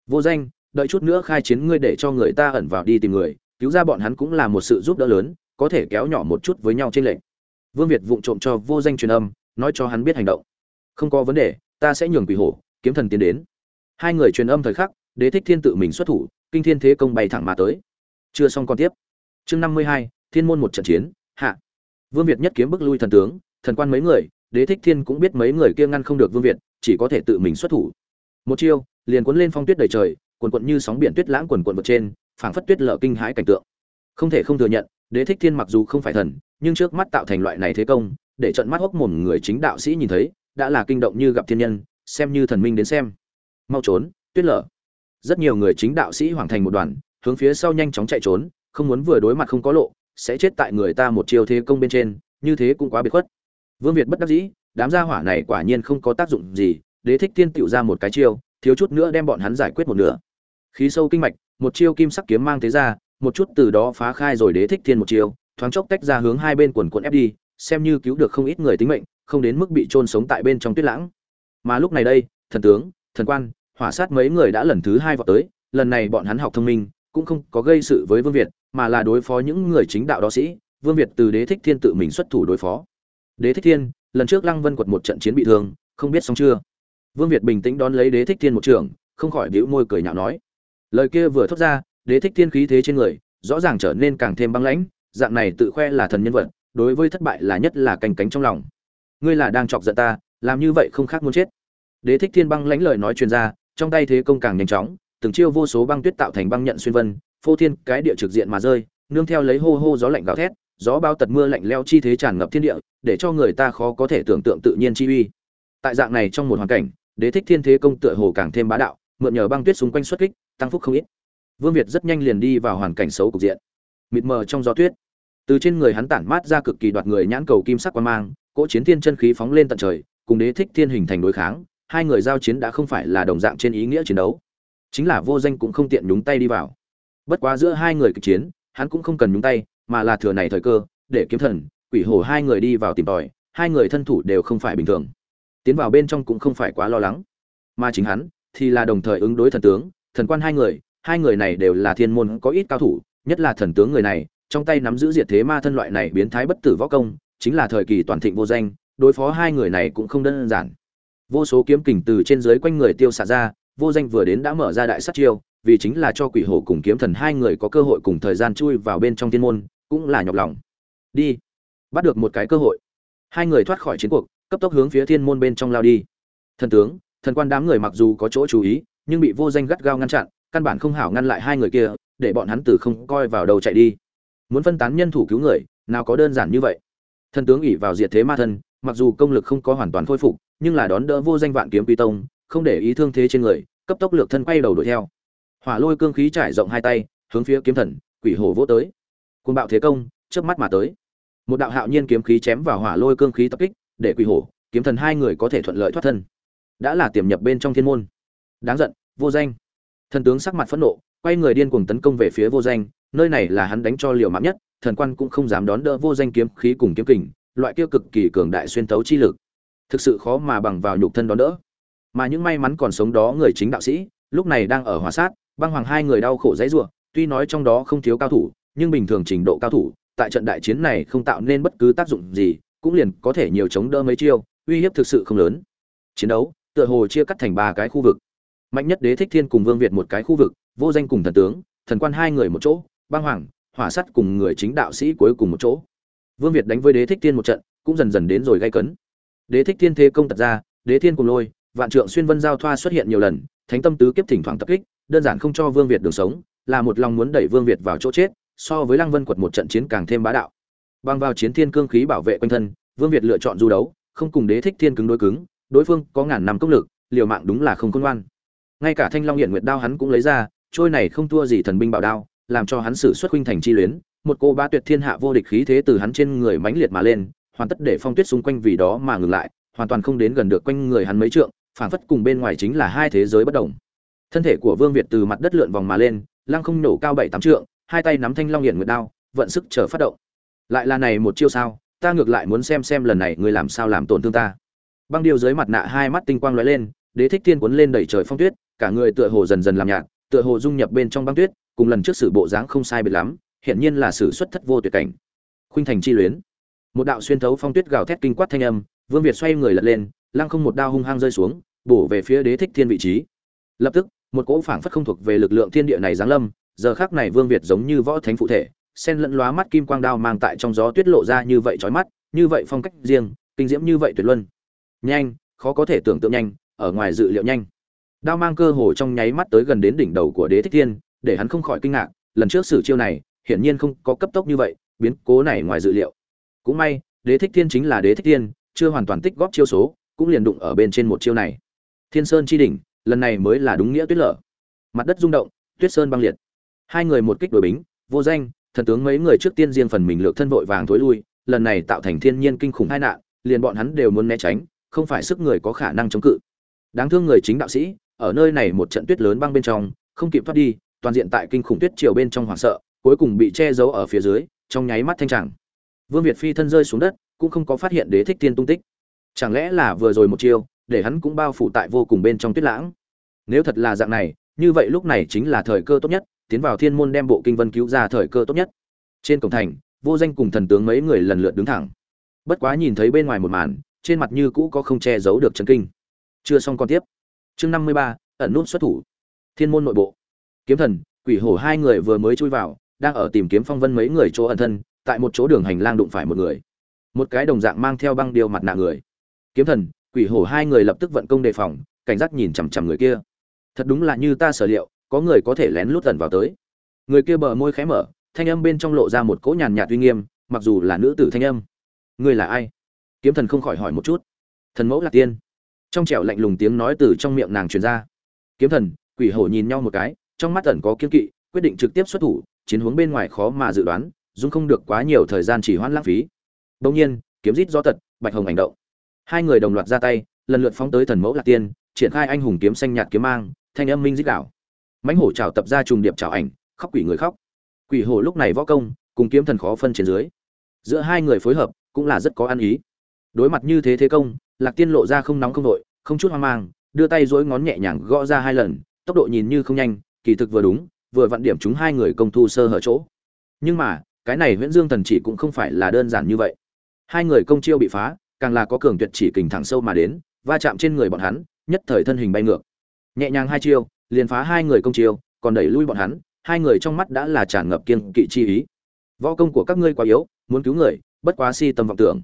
Vô danh, đợi chút nữa khai chiến ngươi để cho người ta ẩn vào đi tìm người, cứu ra bọn hắn cũng là một sự giúp đỡ lớn, có thể kéo nhỏ một chút với nhau trên lệnh vương việt vụng trộm cho vô danh truyền âm, nói cho hắn biết hành động. Không có vấn đề, ta sẽ nhường quỷ hổ, kiếm thần tiến đến. Hai người truyền âm thời khắc, đế thích thiên tự mình xuất thủ, kinh thiên thế công bay thẳng mà tới chưa xong còn tiếp. Chương năm mươi hai, thiên môn một trận chiến, hạ. Vương việt nhất kiếm bức lui thần tướng, thần quan mấy người, đế thích thiên cũng biết mấy người kia ngăn không được vương việt, chỉ có thể tự mình xuất thủ. Một chiêu, liền cuốn lên phong tuyết đầy trời quần quận như sóng biển tuyết lãng quần quận vượt trên, phảng phất tuyết lở kinh hãi cảnh tượng. Không thể không thừa nhận, đế thích thiên mặc dù không phải thần, nhưng trước mắt tạo thành loại này thế công, để trận mắt hốc mồm người chính đạo sĩ nhìn thấy, đã là kinh động như gặp thiên nhân, xem như thần minh đến xem. Mau trốn, tuyết lở. Rất nhiều người chính đạo sĩ hoàng thành một đoàn hướng phía sau nhanh chóng chạy trốn, không muốn vừa đối mặt không có lộ, sẽ chết tại người ta một chiêu thế công bên trên, như thế cũng quá biệt khuất. Vương việt bất đắc dĩ, đám gia hỏa này quả nhiên không có tác dụng gì, đế thích tiên tựu ra một cái chiêu, thiếu chút nữa đem bọn hắn giải quyết một nửa. Khí sâu kinh mạch, một chiêu kim sắc kiếm mang thế ra, một chút từ đó phá khai rồi đế thích thiên một chiêu, thoáng chốc tách ra hướng hai bên quần quận ép đi, xem như cứu được không ít người tính mệnh, không đến mức bị trôn sống tại bên trong tuyết lãng. Mà lúc này đây, thần tướng, thần quan, hỏa sát mấy người đã lần thứ hai vào tới, lần này bọn hắn học thông minh cũng không có gây sự với vương việt, mà là đối phó những người chính đạo đó sĩ, vương việt từ đế thích thiên tự mình xuất thủ đối phó. Đế thích thiên, lần trước lăng vân quật một trận chiến bị thương, không biết xong chưa? Vương việt bình tĩnh đón lấy đế thích thiên một trường, không khỏi bĩu môi cười nhạo nói. Lời kia vừa thốt ra, đế thích thiên khí thế trên người, rõ ràng trở nên càng thêm băng lãnh, dạng này tự khoe là thần nhân vật, đối với thất bại là nhất là canh cánh trong lòng. Ngươi là đang chọc giận ta, làm như vậy không khác muốn chết. Đế thích thiên băng lãnh lời nói truyền ra, trong tay thế công càng nhanh chóng từng chiêu vô số băng tuyết tạo thành băng nhận xuyên vân, phô thiên cái địa trực diện mà rơi, nương theo lấy hô hô gió lạnh gào thét, gió bao tật mưa lạnh leo chi thế tràn ngập thiên địa, để cho người ta khó có thể tưởng tượng tự nhiên chi uy. Tại dạng này trong một hoàn cảnh, đế thích thiên thế công tựa hồ càng thêm bá đạo, mượn nhờ băng tuyết xung quanh xuất kích, tăng phúc không ít. Vương việt rất nhanh liền đi vào hoàn cảnh xấu cục diện. Mịt mờ trong gió tuyết. Từ trên người hắn tản mát ra cực kỳ đoạt người nhãn cầu kim sắc quan mang, cỗ chiến thiên chân khí phóng lên tận trời, cùng đế thích thiên hình thành đối kháng, hai người giao chiến đã không phải là đồng dạng trên ý nghĩa chiến đấu chính là vô danh cũng không tiện nhúng tay đi vào. Bất quá giữa hai người kịch chiến, hắn cũng không cần nhúng tay, mà là thừa này thời cơ, để kiếm thần, quỷ hổ hai người đi vào tìm tòi, hai người thân thủ đều không phải bình thường. Tiến vào bên trong cũng không phải quá lo lắng. Mà chính hắn, thì là đồng thời ứng đối thần tướng, thần quan hai người hai người này đều là thiên môn có ít cao thủ, nhất là thần tướng người này, trong tay nắm giữ diệt thế ma thân loại này biến thái bất tử võ công, chính là thời kỳ toàn thịnh vô danh, đối phó hai người này cũng không đơn giản. Vô số kiếm kình từ trên dưới quanh người tiêu xạ ra vô danh vừa đến đã mở ra đại sát chiêu, vì chính là cho quỷ hổ cùng kiếm thần hai người có cơ hội cùng thời gian chui vào bên trong thiên môn, cũng là nhọc lòng. Đi, bắt được một cái cơ hội. Hai người thoát khỏi chiến cuộc, cấp tốc hướng phía thiên môn bên trong lao đi. Thần tướng, thần quan đám người mặc dù có chỗ chú ý, nhưng bị vô danh gắt gao ngăn chặn, căn bản không hảo ngăn lại hai người kia, để bọn hắn từ không coi vào đầu chạy đi. Muốn phân tán nhân thủ cứu người, nào có đơn giản như vậy. Thần tướng ỉ vào diệt thế ma thân, mặc dù công lực không có hoàn toàn khôi phục, nhưng là đón đỡ vô danh vạn kiếm quy tông không để ý thương thế trên người, cấp tốc lược thân quay đầu đuổi theo. Hỏa lôi cương khí trải rộng hai tay, hướng phía kiếm thần, quỷ hổ vỗ tới. Côn bạo thế công trước mắt mà tới. Một đạo hạo nhiên kiếm khí chém vào hỏa lôi cương khí tập kích, để quỷ hổ, kiếm thần hai người có thể thuận lợi thoát thân. Đã là tiềm nhập bên trong thiên môn. Đáng giận, vô danh. Thần tướng sắc mặt phẫn nộ, quay người điên cuồng tấn công về phía vô danh, nơi này là hắn đánh cho liều mạng nhất, thần quan cũng không dám đón đỡ vô danh kiếm khí cùng kiếm kình, loại kia cực kỳ cường đại xuyên thấu chi lực. Thực sự khó mà bằng vào nhục thân đón đỡ mà những may mắn còn sống đó người chính đạo sĩ, lúc này đang ở hòa sát, băng hoàng hai người đau khổ dãy rủa, tuy nói trong đó không thiếu cao thủ, nhưng bình thường trình độ cao thủ, tại trận đại chiến này không tạo nên bất cứ tác dụng gì, cũng liền có thể nhiều chống đỡ mấy chiêu, uy hiếp thực sự không lớn. Chiến đấu, tựa hồ chia cắt thành ba cái khu vực. Mạnh nhất đế thích thiên cùng vương việt một cái khu vực, vô danh cùng thần tướng, thần quan hai người một chỗ, băng hoàng, hỏa sắt cùng người chính đạo sĩ cuối cùng một chỗ. Vương việt đánh với đế thích thiên một trận, cũng dần dần đến rồi gây cấn. Đế thích thiên thế công tật ra, đế thiên cùng lôi vạn trượng xuyên vân giao thoa xuất hiện nhiều lần, thánh tâm tứ kiếp thỉnh thoảng tập kích, đơn giản không cho vương việt đường sống, là một lòng muốn đẩy vương việt vào chỗ chết, so với lăng vân quật một trận chiến càng thêm bá đạo. Bằng vào chiến thiên cương khí bảo vệ quanh thân, vương việt lựa chọn du đấu, không cùng đế thích thiên cứng đối cứng, đối phương có ngàn năm công lực, liều mạng đúng là không khôn ngoan. Ngay cả thanh long hiện nguyệt đao hắn cũng lấy ra, trôi này không thua gì thần binh bảo đao, làm cho hắn sử xuất huynh thành chi luyến, một cô ba tuyệt thiên hạ vô địch khí thế từ hắn trên người mãnh liệt mà lên, hoàn tất để phong tuyết xung quanh vì đó mà ngừng lại, hoàn toàn không đến gần được quanh người hắn mấy trượng phảng phất cùng bên ngoài chính là hai thế giới bất đồng. Thân thể của vương việt từ mặt đất lượn vòng mà lên, lăng không nổ cao bảy tám trượng, hai tay nắm thanh long hiển nguyệt đao, vận sức chờ phát động. Lại là này một chiêu sao, ta ngược lại muốn xem xem lần này ngươi làm sao làm tổn thương ta. Băng điêu dưới mặt nạ hai mắt tinh quang lóe lên, đế thích thiên cuốn lên đẩy trời phong tuyết, cả người tựa hồ dần dần làm nhạt, tựa hồ dung nhập bên trong băng tuyết, cùng lần trước sự bộ dáng không sai biệt lắm hiện nhiên là sự xuất thất vô tuyệt cảnh. Khuynh thành chi luyến. Một đạo xuyên thấu phong tuyết gào thét kinh quát thanh âm, vương việt xoay người lật lên lăng không một đao hung hăng rơi xuống, bổ về phía đế thích thiên vị trí. Lập tức, một cỗ phảng phất không thuộc về lực lượng thiên địa này giáng lâm, giờ khác này vương việt giống như võ thánh phụ thể, sen lẫn lóa mắt kim quang đao mang tại trong gió tuyết lộ ra như vậy chói mắt, như vậy phong cách riêng, kinh diễm như vậy tuyệt luân. Nhanh, khó có thể tưởng tượng nhanh, ở ngoài dự liệu nhanh. Đao mang cơ hồ trong nháy mắt tới gần đến đỉnh đầu của đế thích thiên, để hắn không khỏi kinh ngạc, lần trước sử chiêu này, hiển nhiên không có cấp tốc như vậy, biến cố này ngoài dự liệu. Cũng may, đế thích thiên chính là đế thích thiên, chưa hoàn toàn tích góp chiêu số cũng liền đụng ở bên trên một chiêu này. Thiên sơn chi đỉnh, lần này mới là đúng nghĩa tuyết lở. Mặt đất rung động, tuyết sơn băng liệt. Hai người một kích đổi bính, vô danh, thần tướng mấy người trước tiên riêng phần mình lược thân vội vàng thối lui, lần này tạo thành thiên nhiên kinh khủng hai nạn, liền bọn hắn đều muốn né tránh, không phải sức người có khả năng chống cự. Đáng thương người chính đạo sĩ, ở nơi này một trận tuyết lớn băng bên trong, không kịp thoát đi, toàn diện tại kinh khủng tuyết chiều bên trong hoảng sợ, cuối cùng bị che giấu ở phía dưới, trong nháy mắt thanh tràng. Vương việt phi thân rơi xuống đất, cũng không có phát hiện đế thích thiên tung tích chẳng lẽ là vừa rồi một chiêu, để hắn cũng bao phủ tại vô cùng bên trong tuyết lãng? Nếu thật là dạng này, như vậy lúc này chính là thời cơ tốt nhất, tiến vào thiên môn đem bộ kinh vân cứu ra thời cơ tốt nhất. Trên cổng thành, vô danh cùng thần tướng mấy người lần lượt đứng thẳng. Bất quá nhìn thấy bên ngoài một màn, trên mặt như cũ có không che giấu được chấn kinh. Chưa xong còn tiếp. Chương năm mươi ba, ẩn nút xuất thủ. Thiên môn nội bộ. Kiếm thần, quỷ hổ hai người vừa mới chui vào, đang ở tìm kiếm phong vân mấy người chỗ ẩn thân, tại một chỗ đường hành lang đụng phải một người. Một cái đồng dạng mang theo băng điều mặt nạ người kiếm thần, quỷ hổ hai người lập tức vận công đề phòng, cảnh giác nhìn chằm chằm người kia. Thật đúng là như ta sở liệu, có người có thể lén lút tần vào tới. Người kia bờ môi khẽ mở, thanh âm bên trong lộ ra một cỗ nhàn nhạt uy nghiêm, mặc dù là nữ tử thanh âm. Ngươi là ai? Kiếm thần không khỏi hỏi một chút. Thần mẫu là tiên. Trong trẻo lạnh lùng tiếng nói từ trong miệng nàng truyền ra. Kiếm thần, quỷ hổ nhìn nhau một cái, trong mắt ẩn có kiên kỵ, quyết định trực tiếp xuất thủ, chiến hướng bên ngoài khó mà dự đoán dung không được quá nhiều thời gian chỉ hoãn lãng phí. Đông nhiên, kiếm rít do tật, bạch hồng hành động hai người đồng loạt ra tay, lần lượt phóng tới thần mẫu lạc tiên, triển khai anh hùng kiếm xanh nhạt kiếm mang, thanh âm minh dích đảo mãnh hổ trào tập ra trùng điệp trào ảnh, khóc quỷ người khóc. Quỷ hổ lúc này võ công, cùng kiếm thần khó phân trên dưới. Giữa hai người phối hợp, cũng là rất có ăn ý. Đối mặt như thế thế công, lạc tiên lộ ra không nóng không đội không chút hoang mang, đưa tay dỗi ngón nhẹ nhàng gõ ra hai lần, tốc độ nhìn như không nhanh, kỳ thực vừa đúng, vừa vặn điểm chúng hai người công thu sơ hở chỗ. Nhưng mà, cái này nguyễn dương thần chỉ cũng không phải là đơn giản như vậy. Hai người công chiêu bị phá càng là có cường tuyệt chỉ kình thẳng sâu mà đến, va chạm trên người bọn hắn, nhất thời thân hình bay ngược. Nhẹ nhàng hai chiêu, liền phá hai người công chiêu, còn đẩy lui bọn hắn, hai người trong mắt đã là tràn ngập kiên kỵ chi ý. Võ công của các ngươi quá yếu, muốn cứu người, bất quá si tâm vọng tưởng.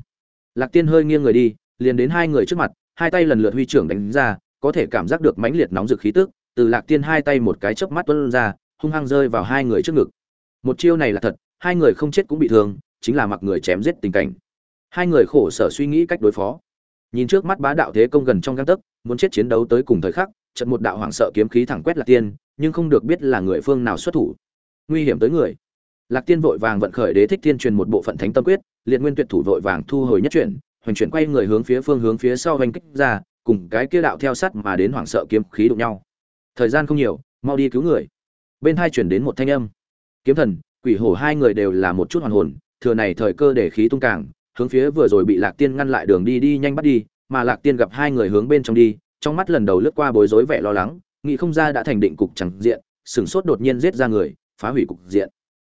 Lạc tiên hơi nghiêng người đi, liền đến hai người trước mặt, hai tay lần lượt huy trưởng đánh ra, có thể cảm giác được mãnh liệt nóng rực khí tức, từ lạc tiên hai tay một cái chớp mắt tuôn ra, hung hăng rơi vào hai người trước ngực. Một chiêu này là thật, hai người không chết cũng bị thương, chính là mặc người chém giết tình cảnh hai người khổ sở suy nghĩ cách đối phó. Nhìn trước mắt bá đạo thế công gần trong găng tấc, muốn chết chiến đấu tới cùng thời khắc, trận một đạo hoảng sợ kiếm khí thẳng quét lạc tiên, nhưng không được biết là người phương nào xuất thủ. Nguy hiểm tới người. Lạc tiên vội vàng vận khởi đế thích tiên truyền một bộ phận thánh tâm quyết, liệt nguyên tuyệt thủ vội vàng thu hồi nhất chuyển, hoành chuyển quay người hướng phía phương hướng phía sau hành kích ra, cùng cái kia đạo theo sắt mà đến hoảng sợ kiếm khí đụng nhau. Thời gian không nhiều, mau đi cứu người. Bên hai chuyển đến một thanh âm. Kiếm thần, quỷ hổ hai người đều là một chút hoàn hồn, thừa này thời cơ để khí tung càng hướng phía vừa rồi bị lạc tiên ngăn lại đường đi đi nhanh bắt đi, mà lạc tiên gặp hai người hướng bên trong đi, trong mắt lần đầu lướt qua bối rối vẻ lo lắng, nghĩ không ra đã thành định cục chẳng diện, sửng sốt đột nhiên giết ra người, phá hủy cục diện.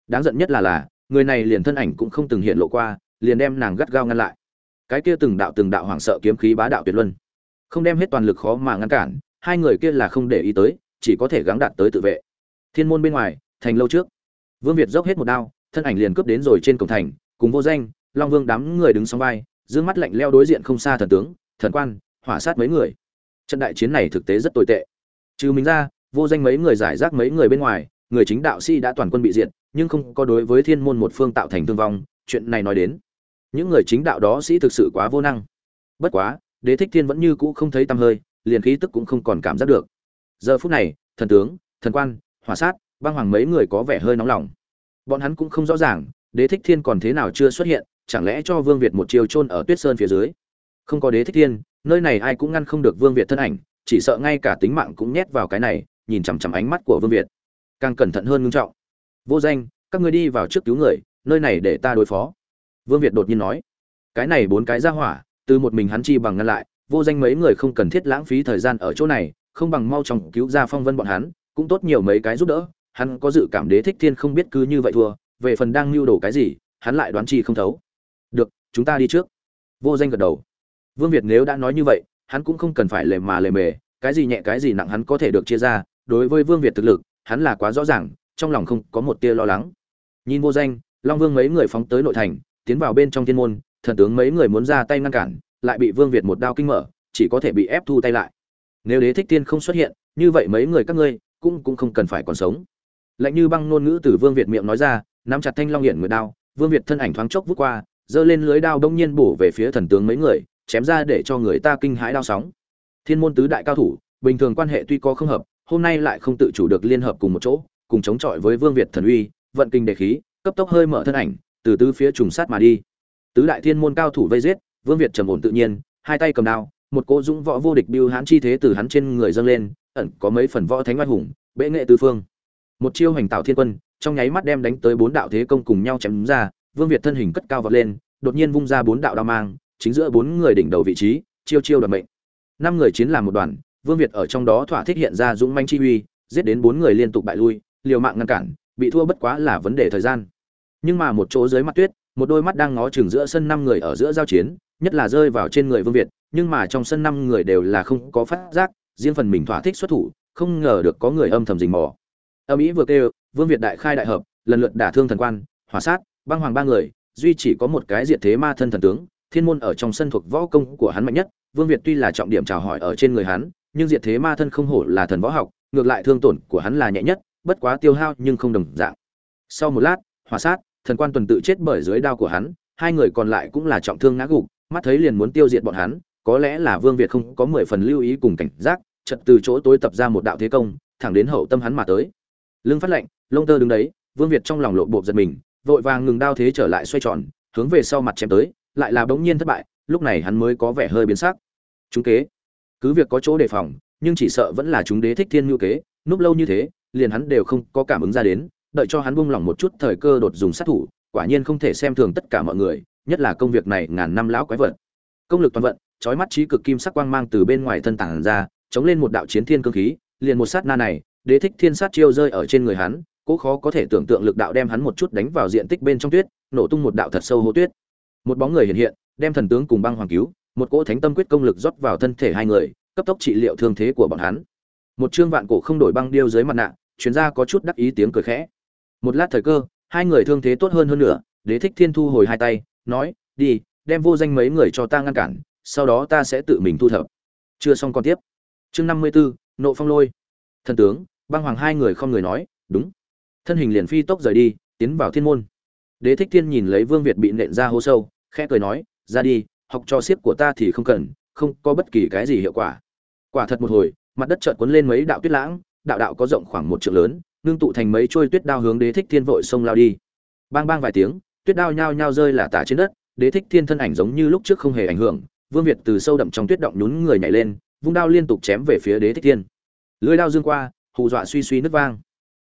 Đáng giận nhất là là, người này liền thân ảnh cũng không từng hiện lộ qua, liền đem nàng gắt gao ngăn lại. Cái kia từng đạo từng đạo hoảng sợ kiếm khí bá đạo tuyệt luân. Không đem hết toàn lực khó mà ngăn cản, hai người kia là không để ý tới, chỉ có thể gắng đạt tới tự vệ. Thiên môn bên ngoài, thành lâu trước. Vương việt dốc hết một đao, thân ảnh liền cướp đến rồi trên cổng thành, cùng vô danh long vương đám người đứng song vai, dương mắt lạnh leo đối diện không xa thần tướng, thần quan, hỏa sát mấy người. Trận đại chiến này thực tế rất tồi tệ. Trừ mình ra, vô danh mấy người giải rác mấy người bên ngoài, người chính đạo sĩ đã toàn quân bị diệt, nhưng không có đối với thiên môn một phương tạo thành thương vong, chuyện này nói đến. Những người chính đạo đó sĩ thực sự quá vô năng. Bất quá, đế thích thiên vẫn như cũ không thấy tăm hơi, liền khí tức cũng không còn cảm giác được. Giờ phút này, thần tướng, thần quan, hỏa sát, băng hoàng mấy người có vẻ hơi nóng lòng. Bọn hắn cũng không rõ ràng, đế thích thiên còn thế nào chưa xuất hiện chẳng lẽ cho vương việt một chiều chôn ở tuyết sơn phía dưới? Không có đế thích thiên, nơi này ai cũng ngăn không được vương việt thân ảnh, chỉ sợ ngay cả tính mạng cũng nhét vào cái này, nhìn chằm chằm ánh mắt của vương việt. Càng cẩn thận hơn ngưng trọng. Vô danh, các ngươi đi vào trước cứu người, nơi này để ta đối phó. Vương việt đột nhiên nói. Cái này bốn cái ra hỏa, từ một mình hắn chi bằng ngăn lại, vô danh mấy người không cần thiết lãng phí thời gian ở chỗ này, không bằng mau chóng cứu ra phong vân bọn hắn, cũng tốt nhiều mấy cái giúp đỡ. Hắn có dự cảm đế thích thiên không biết cứ như vậy thua, về phần đang lưu đồ cái gì, hắn lại đoán chi không thấu chúng ta đi trước. Vô danh gật đầu. Vương việt nếu đã nói như vậy, hắn cũng không cần phải lề mà lề mề, cái gì nhẹ cái gì nặng hắn có thể được chia ra, đối với vương việt thực lực, hắn là quá rõ ràng, trong lòng không có một tia lo lắng. Nhìn vô danh, long vương mấy người phóng tới nội thành, tiến vào bên trong thiên môn, thần tướng mấy người muốn ra tay ngăn cản, lại bị vương việt một đao kinh mở, chỉ có thể bị ép thu tay lại. Nếu đế thích tiên không xuất hiện, như vậy mấy người các ngươi cũng cũng không cần phải còn sống. Lạnh như băng ngôn ngữ từ vương việt miệng nói ra, nắm chặt thanh long hiển nguyệt đao, vương việt thân ảnh thoáng chốc vút qua giơ lên lưới đao đông nhiên bổ về phía thần tướng mấy người, chém ra để cho người ta kinh hãi đao sóng. Thiên môn tứ đại cao thủ, bình thường quan hệ tuy có không hợp, hôm nay lại không tự chủ được liên hợp cùng một chỗ, cùng chống chọi với vương việt thần uy, vận kinh đề khí, cấp tốc hơi mở thân ảnh, từ tứ phía trùng sát mà đi. Tứ đại thiên môn cao thủ vây giết, vương việt trầm ổn tự nhiên, hai tay cầm đao, một cỗ dũng võ vô địch biêu hãn chi thế từ hắn trên người dâng lên, ẩn có mấy phần võ thánh oai hùng, bệ nghệ tứ phương. Một chiêu hành tạo thiên quân, trong nháy mắt đem đánh tới bốn đạo thế công cùng nhau chém ra vương việt thân hình cất cao vọt lên, đột nhiên vung ra bốn đạo đao mang, chính giữa bốn người đỉnh đầu vị trí, chiêu chiêu đoạt mệnh. Năm người chiến làm một đoàn, vương việt ở trong đó thỏa thích hiện ra dũng manh chi uy, giết đến bốn người liên tục bại lui, liều mạng ngăn cản, bị thua bất quá là vấn đề thời gian. Nhưng mà một chỗ dưới mặt tuyết, một đôi mắt đang ngó chừng giữa sân năm người ở giữa giao chiến, nhất là rơi vào trên người vương việt, nhưng mà trong sân năm người đều là không có phát giác, riêng phần mình thỏa thích xuất thủ, không ngờ được có người âm thầm rình mò. Âm ý vừa kêu, vương việt đại khai đại hợp, lần lượt đả thương thần quan, hỏa sát băng hoàng ba người, duy chỉ có một cái diệt thế ma thân thần tướng, thiên môn ở trong sân thuộc võ công của hắn mạnh nhất, vương việt tuy là trọng điểm chào hỏi ở trên người hắn, nhưng diệt thế ma thân không hổ là thần võ học, ngược lại thương tổn của hắn là nhẹ nhất, bất quá tiêu hao nhưng không đồng dạng. Sau một lát hòa sát, thần quan tuần tự chết bởi dưới đao của hắn, hai người còn lại cũng là trọng thương ngã gục, mắt thấy liền muốn tiêu diệt bọn hắn, có lẽ là vương việt không có mười phần lưu ý cùng cảnh giác chật từ chỗ tối tập ra một đạo thế công, thẳng đến hậu tâm hắn mà tới. Lưng phát lệnh lông tơ đứng đấy, vương việt trong lòng lộ bộ giật mình vội vàng ngừng đao thế trở lại xoay tròn, hướng về sau mặt chém tới, lại là bỗng nhiên thất bại, lúc này hắn mới có vẻ hơi biến sắc. Chúng kế. Cứ việc có chỗ đề phòng, nhưng chỉ sợ vẫn là chúng đế thích thiên ngưu kế, núp lâu như thế, liền hắn đều không có cảm ứng ra đến, đợi cho hắn buông lỏng một chút thời cơ đột dùng sát thủ, quả nhiên không thể xem thường tất cả mọi người, nhất là công việc này ngàn năm lão quái vật. Công lực toàn vận, chói mắt trí cực kim sắc quang mang từ bên ngoài thân tảng ra, chống lên một đạo chiến thiên cương khí, liền một sát na này, đế thích thiên sát chiêu rơi ở trên người hắn cố khó có thể tưởng tượng lực đạo đem hắn một chút đánh vào diện tích bên trong tuyết nổ tung một đạo thật sâu hố tuyết. Một bóng người hiện hiện đem thần tướng cùng băng hoàng cứu một cỗ thánh tâm quyết công lực rót vào thân thể hai người cấp tốc trị liệu thương thế của bọn hắn. Một trương vạn cổ không đổi băng điêu dưới mặt nạ chuyên gia có chút đắc ý tiếng cười khẽ. Một lát thời cơ hai người thương thế tốt hơn hơn nữa đế thích thiên thu hồi hai tay nói đi đem vô danh mấy người cho ta ngăn cản sau đó ta sẽ tự mình thu thập. Chưa xong còn tiếp. Chương năm mươi 54, nộ phong lôi. Thần tướng băng hoàng hai người không người nói đúng thân hình liền phi tốc rời đi, tiến vào thiên môn. Đế thích thiên nhìn lấy vương việt bị nện ra hố sâu, khẽ cười nói, ra đi, học cho siếp của ta thì không cần, không có bất kỳ cái gì hiệu quả. Quả thật một hồi, mặt đất chợt cuốn lên mấy đạo tuyết lãng, đạo đạo có rộng khoảng một trượng lớn nương tụ thành mấy trôi tuyết đao hướng đế thích thiên vội xông lao đi. Bang bang vài tiếng, tuyết đao nhao nhao rơi là tả trên đất, đế thích thiên thân ảnh giống như lúc trước không hề ảnh hưởng, vương việt từ sâu đậm trong tuyết động nhún người nhảy lên, vung đao liên tục chém về phía đế thích thiên. Lưỡi đao dương qua, hù dọa suy suy nứt vang.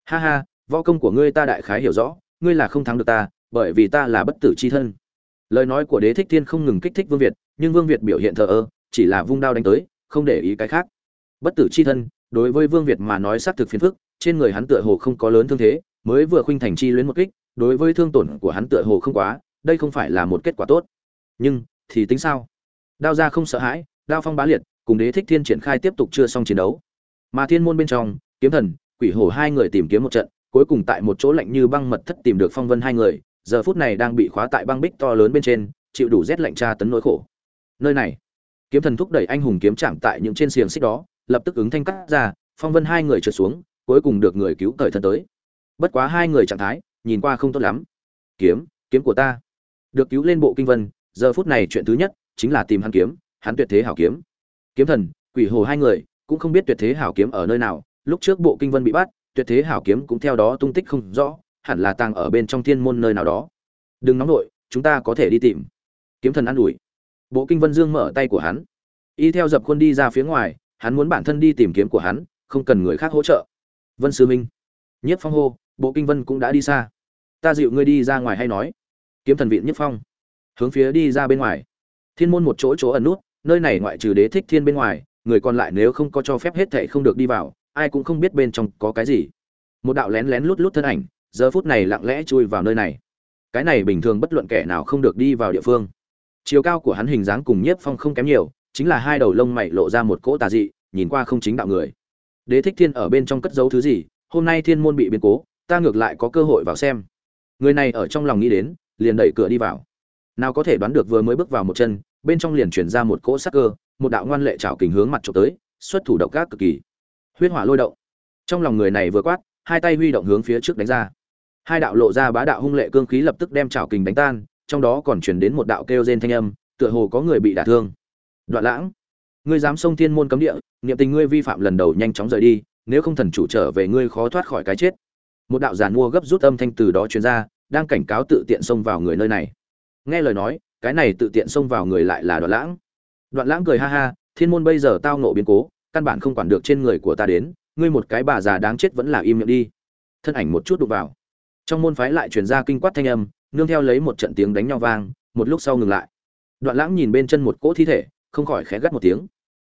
Ha ha võ công của ngươi ta đại khái hiểu rõ, ngươi là không thắng được ta, bởi vì ta là bất tử chi thân. Lời nói của đế thích thiên không ngừng kích thích vương việt, nhưng vương việt biểu hiện thờ ơ, chỉ là vung đao đánh tới, không để ý cái khác. Bất tử chi thân, đối với vương việt mà nói xác thực phiền phức, trên người hắn tựa hồ không có lớn thương thế, mới vừa khuynh thành chi luyến một kích, đối với thương tổn của hắn tựa hồ không quá, đây không phải là một kết quả tốt. Nhưng, thì tính sao? Đao ra không sợ hãi, đao phong bá liệt, cùng đế thích thiên triển khai tiếp tục chưa xong chiến đấu. Mà thiên môn bên trong, kiếm thần, quỷ hổ hai người tìm kiếm một trận cuối cùng tại một chỗ lạnh như băng mật thất tìm được phong vân hai người, giờ phút này đang bị khóa tại băng bích to lớn bên trên, chịu đủ rét lạnh tra tấn nỗi khổ. Nơi này, kiếm thần thúc đẩy anh hùng kiếm chạm tại những trên xiềng xích đó, lập tức ứng thanh cắt ra, phong vân hai người trượt xuống, cuối cùng được người cứu cởi thân tới. Bất quá hai người trạng thái, nhìn qua không tốt lắm. Kiếm kiếm của ta. Được cứu lên bộ kinh vân, giờ phút này chuyện thứ nhất, chính là tìm hắn kiếm, hắn tuyệt thế hảo kiếm. Kiếm thần, quỷ hồ hai người, cũng không biết tuyệt thế hảo kiếm ở nơi nào, lúc trước bộ kinh vân bị bắt tuyệt thế hảo kiếm cũng theo đó tung tích không rõ, hẳn là tàng ở bên trong thiên môn nơi nào đó. Đừng nóng nổi chúng ta có thể đi tìm. Kiếm thần ăn đuổi ủi. Bộ kinh vân dương mở tay của hắn. Y theo dập khuôn đi ra phía ngoài, hắn muốn bản thân đi tìm kiếm của hắn, không cần người khác hỗ trợ. Vân sư minh. Nhất phong hô, bộ kinh vân cũng đã đi xa. Ta dịu ngươi đi ra ngoài hay nói? Kiếm thần viện nhất phong. Hướng phía đi ra bên ngoài. Thiên môn một chỗ chỗ ẩn nút, nơi này ngoại trừ đế thích thiên bên ngoài, người còn lại nếu không có cho phép hết thảy không được đi vào ai cũng không biết bên trong có cái gì. Một đạo lén lén lút lút thân ảnh, giờ phút này lặng lẽ chui vào nơi này. Cái này bình thường bất luận kẻ nào không được đi vào địa phương. Chiều cao của hắn hình dáng cùng nhiếp phong không kém nhiều, chính là hai đầu lông mày lộ ra một cỗ tà dị, nhìn qua không chính đạo người. Đế thích thiên ở bên trong cất giấu thứ gì? Hôm nay thiên môn bị biến cố, ta ngược lại có cơ hội vào xem. Người này ở trong lòng nghĩ đến, liền đẩy cửa đi vào. Nào có thể đoán được vừa mới bước vào một chân, bên trong liền chuyển ra một cỗ sắc cơ, một đạo ngoan lệ trào kình hướng mặt trộm tới, xuất thủ độc ác cực kỳ huyết hỏa lôi động. Trong lòng người này vừa quát, hai tay huy động hướng phía trước đánh ra. Hai đạo lộ ra bá đạo hung lệ cương khí lập tức đem trào kình đánh tan, trong đó còn chuyển đến một đạo kêu rên thanh âm, tựa hồ có người bị đả thương. Đoạn lãng, ngươi dám xông thiên môn cấm địa, niệm tình ngươi vi phạm lần đầu nhanh chóng rời đi, nếu không thần chủ trở về ngươi khó thoát khỏi cái chết. Một đạo giàn mua gấp rút âm thanh từ đó truyền ra, đang cảnh cáo tự tiện xông vào người nơi này. Nghe lời nói, cái này tự tiện xông vào người lại là đoạn lãng. Đoạn lãng cười ha ha, thiên môn bây giờ tao nộ biến cố căn bản không quản được trên người của ta đến, ngươi một cái bà già đáng chết vẫn là im miệng đi. Thân ảnh một chút đụng vào. Trong môn phái lại truyền ra kinh quát thanh âm, nương theo lấy một trận tiếng đánh nhau vang, một lúc sau ngừng lại. Đoạn lãng nhìn bên chân một cỗ thi thể, không khỏi khẽ gắt một tiếng.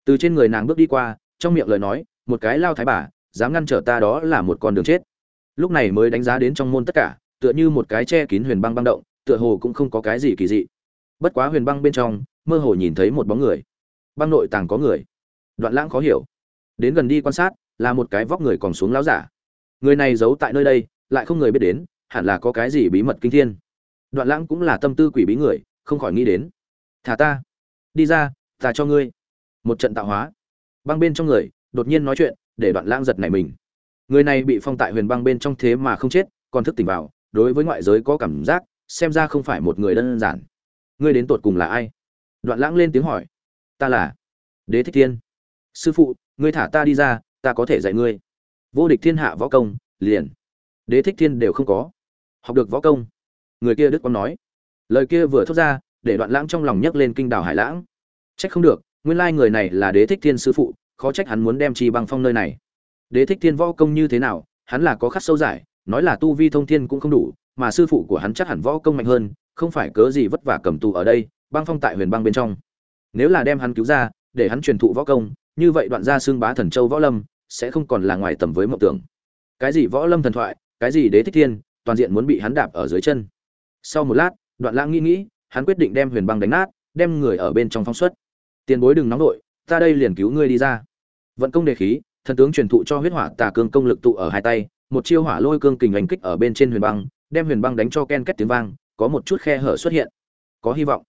Từ trên người nàng bước đi qua, trong miệng lời nói, một cái lao thái bà, dám ngăn trở ta đó là một con đường chết. Lúc này mới đánh giá đến trong môn tất cả, tựa như một cái che kín huyền băng băng động, tựa hồ cũng không có cái gì kỳ dị. Bất quá huyền băng bên trong, mơ hồ nhìn thấy một bóng người. Băng nội tàng có người đoạn lãng khó hiểu. Đến gần đi quan sát, là một cái vóc người còn xuống láo giả. Người này giấu tại nơi đây, lại không người biết đến, hẳn là có cái gì bí mật kinh thiên. Đoạn lãng cũng là tâm tư quỷ bí người, không khỏi nghĩ đến. Thả ta. Đi ra, ta cho ngươi. Một trận tạo hóa. Băng bên trong người, đột nhiên nói chuyện, để đoạn lãng giật này mình. Người này bị phong tại huyền băng bên trong thế mà không chết, còn thức tỉnh vào, đối với ngoại giới có cảm giác, xem ra không phải một người đơn giản. Ngươi đến tột cùng là ai? Đoạn lãng lên tiếng hỏi. Ta là đế thích thiên sư phụ, ngươi thả ta đi ra, ta có thể dạy ngươi. Vô địch thiên hạ võ công, liền. Đế thích thiên đều không có. Học được võ công. Người kia đức quang nói. Lời kia vừa thốt ra, để đoạn lãng trong lòng nhấc lên kinh đảo hải lãng. Trách không được, nguyên lai người này là đế thích thiên sư phụ, khó trách hắn muốn đem chi băng phong nơi này. Đế thích thiên võ công như thế nào, hắn là có khắc sâu giải, nói là tu vi thông thiên cũng không đủ, mà sư phụ của hắn chắc hẳn võ công mạnh hơn, không phải cớ gì vất vả cầm tù ở đây, băng phong tại huyền băng bên trong. Nếu là đem hắn cứu ra, để hắn truyền thụ võ công như vậy đoạn gia xương bá thần châu võ lâm sẽ không còn là ngoài tầm với mộng tưởng. Cái gì võ lâm thần thoại cái gì đế thích thiên toàn diện muốn bị hắn đạp ở dưới chân. Sau một lát đoạn lãng nghĩ nghĩ hắn quyết định đem huyền băng đánh nát đem người ở bên trong phóng xuất. Tiền bối đừng nóng nổi, ta đây liền cứu ngươi đi ra. Vận công đề khí thần tướng truyền thụ cho huyết hỏa tà cương công lực tụ ở hai tay một chiêu hỏa lôi cương kình hành kích ở bên trên huyền băng đem huyền băng đánh cho ken kết tiếng vang có một chút khe hở xuất hiện. Có hy vọng.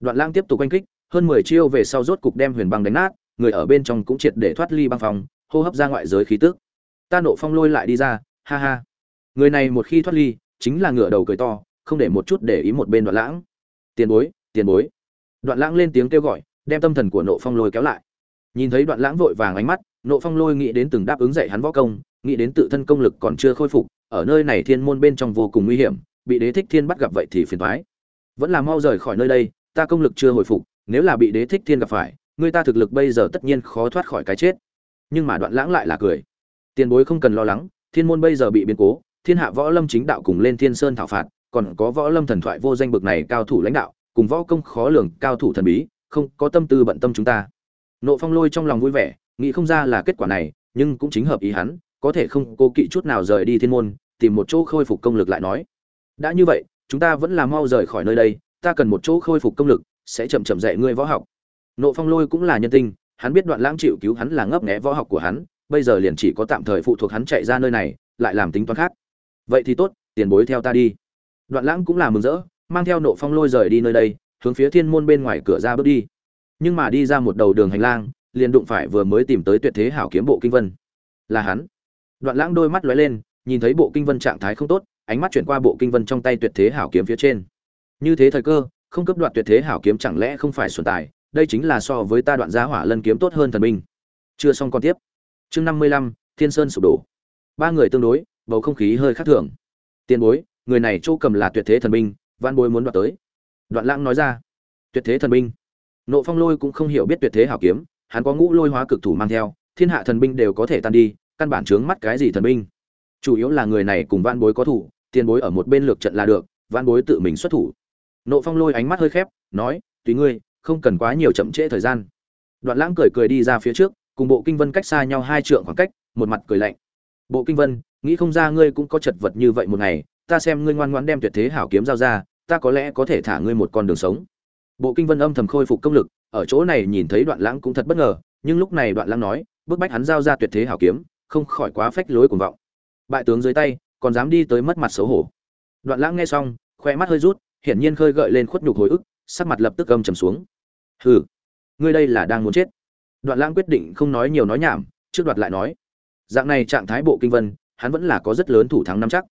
Đoạn lang tiếp tục oanh kích hơn mười chiêu về sau rốt cục đem huyền băng đánh nát người ở bên trong cũng triệt để thoát ly băng phòng hô hấp ra ngoại giới khí tức. Ta nộ phong lôi lại đi ra, ha ha. Người này một khi thoát ly, chính là ngựa đầu cười to, không để một chút để ý một bên đoạn lãng. Tiền bối tiền bối. Đoạn lãng lên tiếng kêu gọi, đem tâm thần của nộ phong lôi kéo lại. Nhìn thấy đoạn lãng vội vàng ánh mắt, nộ phong lôi nghĩ đến từng đáp ứng dạy hắn võ công, nghĩ đến tự thân công lực còn chưa khôi phục, ở nơi này thiên môn bên trong vô cùng nguy hiểm, bị đế thích thiên bắt gặp vậy thì phiền thoái vẫn là mau rời khỏi nơi đây, ta công lực chưa hồi phục, nếu là bị đế thích thiên gặp phải người ta thực lực bây giờ tất nhiên khó thoát khỏi cái chết. Nhưng mà đoạn lãng lại là cười. Tiền bối không cần lo lắng, thiên môn bây giờ bị biến cố, thiên hạ võ lâm chính đạo cùng lên thiên sơn thảo phạt, còn có võ lâm thần thoại vô danh bực này cao thủ lãnh đạo, cùng võ công khó lường cao thủ thần bí, không có tâm tư bận tâm chúng ta. Nộ phong lôi trong lòng vui vẻ, nghĩ không ra là kết quả này, nhưng cũng chính hợp ý hắn, có thể không cố kỵ chút nào rời đi thiên môn, tìm một chỗ khôi phục công lực lại nói. Đã như vậy, chúng ta vẫn là mau rời khỏi nơi đây, ta cần một chỗ khôi phục công lực, sẽ chậm chậm dạy ngươi võ học nộ phong lôi cũng là nhân tinh, hắn biết đoạn lãng chịu cứu hắn là ngấp nghé võ học của hắn, bây giờ liền chỉ có tạm thời phụ thuộc hắn chạy ra nơi này, lại làm tính toán khác. Vậy thì tốt, tiền bối theo ta đi. Đoạn lãng cũng là mừng rỡ, mang theo nộ phong lôi rời đi nơi đây, hướng phía thiên môn bên ngoài cửa ra bước đi. Nhưng mà đi ra một đầu đường hành lang, liền đụng phải vừa mới tìm tới tuyệt thế hảo kiếm bộ kinh vân. Là hắn. Đoạn lãng đôi mắt lóe lên, nhìn thấy bộ kinh vân trạng thái không tốt, ánh mắt chuyển qua bộ kinh vân trong tay tuyệt thế hảo kiếm phía trên. Như thế thời cơ, không cấp đoạt tuyệt thế hảo kiếm chẳng lẽ không phải xuân tài đây chính là so với ta đoạn giá hỏa lân kiếm tốt hơn thần binh. Chưa xong còn tiếp. Chương năm mươi lăm, thiên sơn sụp đổ. Ba người tương đối, bầu không khí hơi khác thường. Tiền bối, người này chỗ cầm là tuyệt thế thần binh văn bối muốn đoạt tới. Đoạn lãng nói ra. Tuyệt thế thần binh. Nộ phong lôi cũng không hiểu biết tuyệt thế hảo kiếm, hắn có ngũ lôi hóa cực thủ mang theo, thiên hạ thần binh đều có thể tan đi, căn bản chướng mắt cái gì thần binh. Chủ yếu là người này cùng văn bối có thủ, tiền bối ở một bên lược trận là được văn bối tự mình xuất thủ. Nộ phong lôi ánh mắt hơi khép, nói, tùy ngươi không cần quá nhiều chậm trễ thời gian. Đoạn lãng cười cười đi ra phía trước, cùng bộ kinh vân cách xa nhau hai trượng khoảng cách, một mặt cười lạnh. Bộ kinh vân, nghĩ không ra ngươi cũng có chật vật như vậy một ngày, ta xem ngươi ngoan ngoãn đem tuyệt thế hảo kiếm giao ra, ta có lẽ có thể thả ngươi một con đường sống. Bộ kinh vân âm thầm khôi phục công lực, ở chỗ này nhìn thấy đoạn lãng cũng thật bất ngờ, nhưng lúc này đoạn lãng nói, bức bách hắn giao ra tuyệt thế hảo kiếm, không khỏi quá phách lối cuồng vọng. Bại tướng dưới tay, còn dám đi tới mất mặt xấu hổ. Đoạn lãng nghe xong khoe mắt hơi rút, hiển nhiên khơi gợi lên khuất nhục hồi ức sắc mặt lập tức gầm trầm xuống. Hừ, ngươi đây là đang muốn chết. Đoạn lãng quyết định không nói nhiều nói nhảm, trước đoạt lại nói. Dạng này trạng thái bộ kinh vân, hắn vẫn là có rất lớn thủ thắng nắm chắc.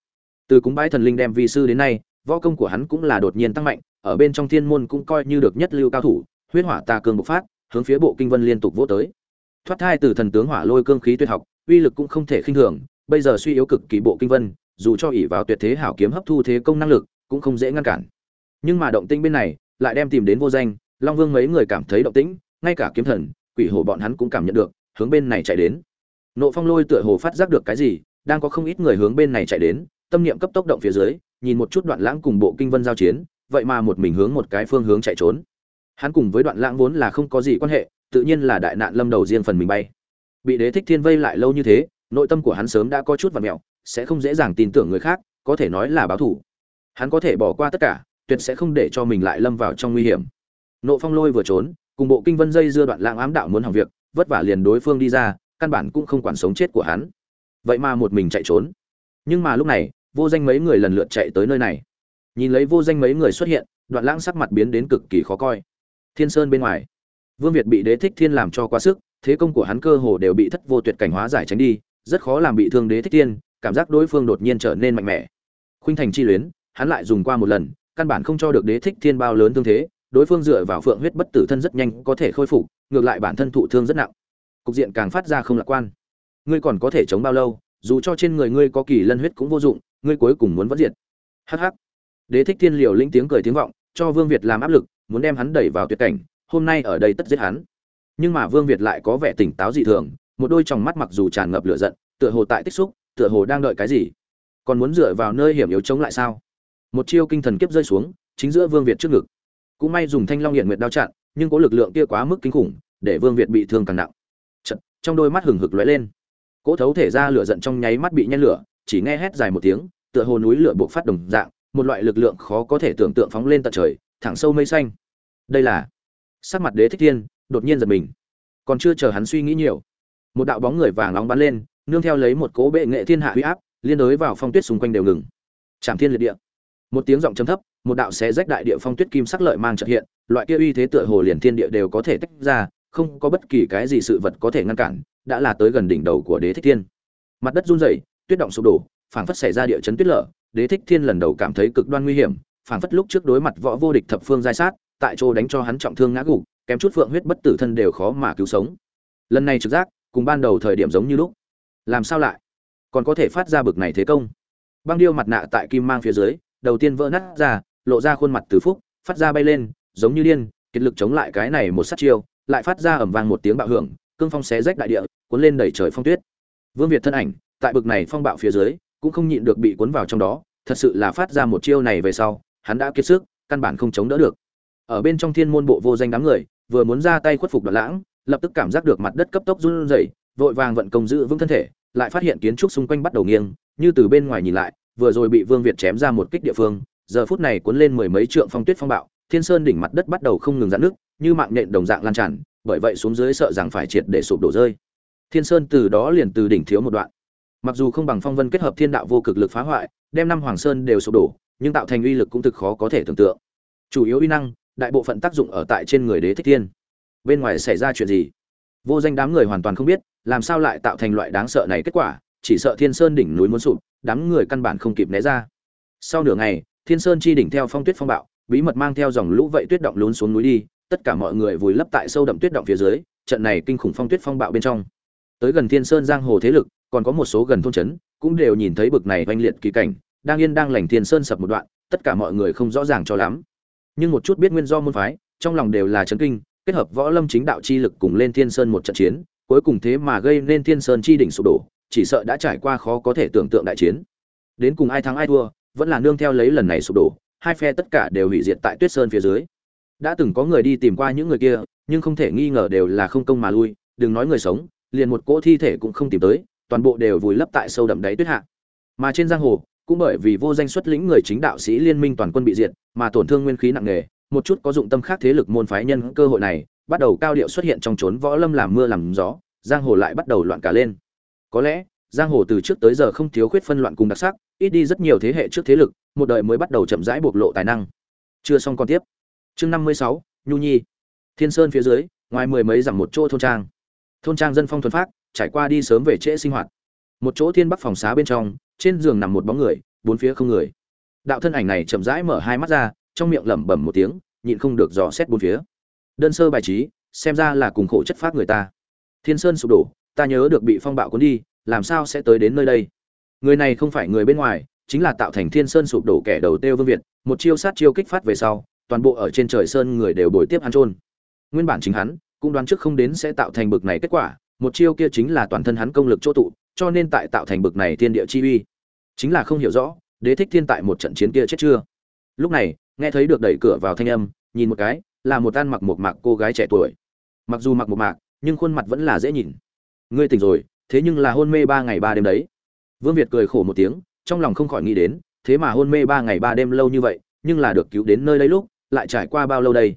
Từ cúng bái thần linh đem vi sư đến nay, võ công của hắn cũng là đột nhiên tăng mạnh, ở bên trong thiên môn cũng coi như được nhất lưu cao thủ, huyết hỏa tà cường bộc phát, hướng phía bộ kinh vân liên tục vỗ tới. Thoát thai từ thần tướng hỏa lôi cương khí tuyệt học, uy lực cũng không thể khinh thường, bây giờ suy yếu cực kỳ bộ kinh vân, dù cho ỷ vào tuyệt thế hảo kiếm hấp thu thế công năng lực, cũng không dễ ngăn cản. Nhưng mà động tinh bên này lại đem tìm đến vô danh, long vương mấy người cảm thấy động tĩnh, ngay cả kiếm thần, quỷ hổ bọn hắn cũng cảm nhận được, hướng bên này chạy đến. Nộ phong lôi tựa hồ phát giác được cái gì, đang có không ít người hướng bên này chạy đến, tâm niệm cấp tốc động phía dưới, nhìn một chút đoạn lãng cùng bộ kinh vân giao chiến, vậy mà một mình hướng một cái phương hướng chạy trốn. Hắn cùng với đoạn lãng vốn là không có gì quan hệ, tự nhiên là đại nạn lâm đầu riêng phần mình bay. Bị đế thích thiên vây lại lâu như thế, nội tâm của hắn sớm đã có chút vặt mẹo, sẽ không dễ dàng tin tưởng người khác, có thể nói là báo thủ hắn có thể bỏ qua tất cả tuyệt sẽ không để cho mình lại lâm vào trong nguy hiểm. Nộ phong lôi vừa trốn, cùng bộ kinh vân dây dưa đoạn lãng ám đạo muốn hỏng việc, vất vả liền đối phương đi ra, căn bản cũng không quản sống chết của hắn. Vậy mà một mình chạy trốn. Nhưng mà lúc này, vô danh mấy người lần lượt chạy tới nơi này. Nhìn lấy vô danh mấy người xuất hiện, đoạn lãng sắc mặt biến đến cực kỳ khó coi. Thiên sơn bên ngoài. Vương việt bị đế thích thiên làm cho quá sức, thế công của hắn cơ hồ đều bị thất vô tuyệt cảnh hóa giải tránh đi, rất khó làm bị thương đế thích thiên, cảm giác đối phương đột nhiên trở nên mạnh mẽ. Khuynh thành chi luyến, hắn lại dùng qua một lần căn bản không cho được đế thích thiên bao lớn thương thế, đối phương dựa vào phượng huyết bất tử thân rất nhanh có thể khôi phục, ngược lại bản thân thụ thương rất nặng. Cục diện càng phát ra không lạc quan. Ngươi còn có thể chống bao lâu, dù cho trên người ngươi có kỳ lân huyết cũng vô dụng, ngươi cuối cùng muốn vẫn diệt. Hh đế thích thiên liều linh tiếng cười tiếng vọng, cho vương việt làm áp lực, muốn đem hắn đẩy vào tuyệt cảnh, hôm nay ở đây tất giết hắn. Nhưng mà vương việt lại có vẻ tỉnh táo dị thường, một đôi tròng mắt mặc dù tràn ngập lửa giận, tựa hồ tại tích xúc, tựa hồ đang đợi cái gì. Còn muốn dựa vào nơi hiểm yếu chống lại sao? Một chiêu kinh thần kiếp rơi xuống chính giữa vương việt trước ngực. Cũng may dùng thanh long hiện nguyệt đao chặn nhưng có lực lượng kia quá mức kinh khủng để vương việt bị thương càng nặng. Chật, trong đôi mắt hừng hực lóe lên. Cỗ thấu thể ra lửa giận trong nháy mắt bị nhen lửa chỉ nghe hét dài một tiếng tựa hồ núi lửa buộc phát đồng dạng một loại lực lượng khó có thể tưởng tượng phóng lên tận trời thẳng sâu mây xanh. Đây là sắc mặt đế thích thiên đột nhiên giật mình. Còn chưa chờ hắn suy nghĩ nhiều một đạo bóng người vàng nóng bắn lên nương theo lấy một cỗ bệ nghệ thiên hạ huy áp liên đối vào phong tuyết xung quanh đều ngừng. Trảm thiên liệt địa một tiếng giọng trầm thấp, một đạo xé rách đại địa phong tuyết kim sắc lợi mang trợ hiện, loại kia uy thế tựa hồ liền thiên địa đều có thể tách ra, không có bất kỳ cái gì sự vật có thể ngăn cản, đã là tới gần đỉnh đầu của đế thích thiên. Mặt đất run rẩy, tuyết động sụp đổ, phảng phất xảy ra địa chấn tuyết lở, đế thích thiên lần đầu cảm thấy cực đoan nguy hiểm, phảng phất lúc trước đối mặt võ vô địch thập phương giai sát, tại chỗ đánh cho hắn trọng thương ngã gục, kém chút phượng huyết bất tử thân đều khó mà cứu sống. Lần này trực giác, cùng ban đầu thời điểm giống như lúc. Làm sao lại? Còn có thể phát ra bực này thế công? Băng điêu mặt nạ tại kim mang phía dưới đầu tiên vỡ nát ra, lộ ra khuôn mặt từ phúc, phát ra bay lên, giống như điên, kiệt lực chống lại cái này một sát chiêu, lại phát ra ầm vang một tiếng bạo hưởng, cương phong xé rách đại địa, cuốn lên đẩy trời phong tuyết. Vương việt thân ảnh, tại bực này phong bạo phía dưới, cũng không nhịn được bị cuốn vào trong đó, thật sự là phát ra một chiêu này về sau, hắn đã kiệt sức, căn bản không chống đỡ được. Ở bên trong thiên môn bộ vô danh đám người, vừa muốn ra tay khuất phục đoạn lãng, lập tức cảm giác được mặt đất cấp tốc run rẩy, vội vàng vận công giữ vững thân thể, lại phát hiện kiến trúc xung quanh bắt đầu nghiêng, như từ bên ngoài nhìn lại vừa rồi bị vương việt chém ra một kích địa phương, giờ phút này cuốn lên mười mấy trượng phong tuyết phong bạo, thiên sơn đỉnh mặt đất bắt đầu không ngừng giãn nước, như mạng nhện đồng dạng lan tràn, bởi vậy xuống dưới sợ rằng phải triệt để sụp đổ rơi. Thiên sơn từ đó liền từ đỉnh thiếu một đoạn. Mặc dù không bằng phong vân kết hợp thiên đạo vô cực lực phá hoại, đem năm hoàng sơn đều sụp đổ, nhưng tạo thành uy lực cũng thực khó có thể tưởng tượng. Chủ yếu uy năng, đại bộ phận tác dụng ở tại trên người đế thích thiên. Bên ngoài xảy ra chuyện gì? Vô danh đám người hoàn toàn không biết, làm sao lại tạo thành loại đáng sợ này kết quả, chỉ sợ thiên sơn đỉnh núi muốn sụp đám người căn bản không kịp né ra. Sau nửa ngày, thiên sơn chi đỉnh theo phong tuyết phong bạo, bí mật mang theo dòng lũ vậy tuyết động lún xuống núi đi, tất cả mọi người vùi lấp tại sâu đậm tuyết động phía dưới, trận này kinh khủng phong tuyết phong bạo bên trong. Tới gần thiên sơn giang hồ thế lực, còn có một số gần thôn trấn, cũng đều nhìn thấy bực này oanh liệt kỳ cảnh, đang yên đang lành thiên sơn sập một đoạn, tất cả mọi người không rõ ràng cho lắm. Nhưng một chút biết nguyên do môn phái, trong lòng đều là chấn kinh, kết hợp võ lâm chính đạo chi lực cùng lên thiên sơn một trận chiến, cuối cùng thế mà gây nên thiên sơn chi đỉnh sụp đổ chỉ sợ đã trải qua khó có thể tưởng tượng đại chiến. Đến cùng ai thắng ai thua, vẫn là nương theo lấy lần này sụp đổ, hai phe tất cả đều hủy diệt tại tuyết sơn phía dưới. Đã từng có người đi tìm qua những người kia, nhưng không thể nghi ngờ đều là không công mà lui, đừng nói người sống, liền một cỗ thi thể cũng không tìm tới, toàn bộ đều vùi lấp tại sâu đậm đáy tuyết hạ. Mà trên giang hồ, cũng bởi vì vô danh xuất lĩnh người chính đạo sĩ liên minh toàn quân bị diệt, mà tổn thương nguyên khí nặng nề, một chút có dụng tâm khác thế lực môn phái nhân cơ hội này, bắt đầu cao điệu xuất hiện trong trốn võ lâm làm mưa làm gió, giang hồ lại bắt đầu loạn cả lên có lẽ, giang hồ từ trước tới giờ không thiếu khuyết phân loạn cùng đặc sắc, ít đi rất nhiều thế hệ trước thế lực, một đời mới bắt đầu chậm rãi bộc lộ tài năng. Chưa xong còn tiếp. Chương năm mươi sáu, nhu nhi. Thiên sơn phía dưới, ngoài mười mấy dặm một chỗ thôn trang. Thôn trang dân phong thuần phát trải qua đi sớm về trễ sinh hoạt. Một chỗ thiên bắc phòng xá bên trong, trên giường nằm một bóng người, bốn phía không người. Đạo thân ảnh này chậm rãi mở hai mắt ra, trong miệng lẩm bẩm một tiếng, nhịn không được dò xét bốn phía. Đơn sơ bài trí, xem ra là cùng khổ chất phát người ta. Thiên sơn sụp đổ ta nhớ được bị phong bạo cuốn đi, làm sao sẽ tới đến nơi đây? Người này không phải người bên ngoài, chính là tạo thành thiên sơn sụp đổ kẻ đầu tiêu vương việt, một chiêu sát chiêu kích phát về sau, toàn bộ ở trên trời sơn người đều bồi tiếp ăn trôn nguyên bản chính hắn, cũng đoán trước không đến sẽ tạo thành bực này kết quả, một chiêu kia chính là toàn thân hắn công lực chỗ tụ, cho nên tại tạo thành bực này thiên địa chi uy. Chính là không hiểu rõ, đế thích thiên tại một trận chiến kia chết chưa? Lúc này, nghe thấy được đẩy cửa vào thanh âm, nhìn một cái, là một tan mặc một mạc cô gái trẻ tuổi. Mặc dù mặc một mạc, nhưng khuôn mặt vẫn là dễ nhìn ngươi tỉnh rồi, thế nhưng là hôn mê ba ngày ba đêm đấy. Vương việt cười khổ một tiếng, trong lòng không khỏi nghĩ đến, thế mà hôn mê ba ngày ba đêm lâu như vậy, nhưng là được cứu đến nơi đây lúc, lại trải qua bao lâu đây?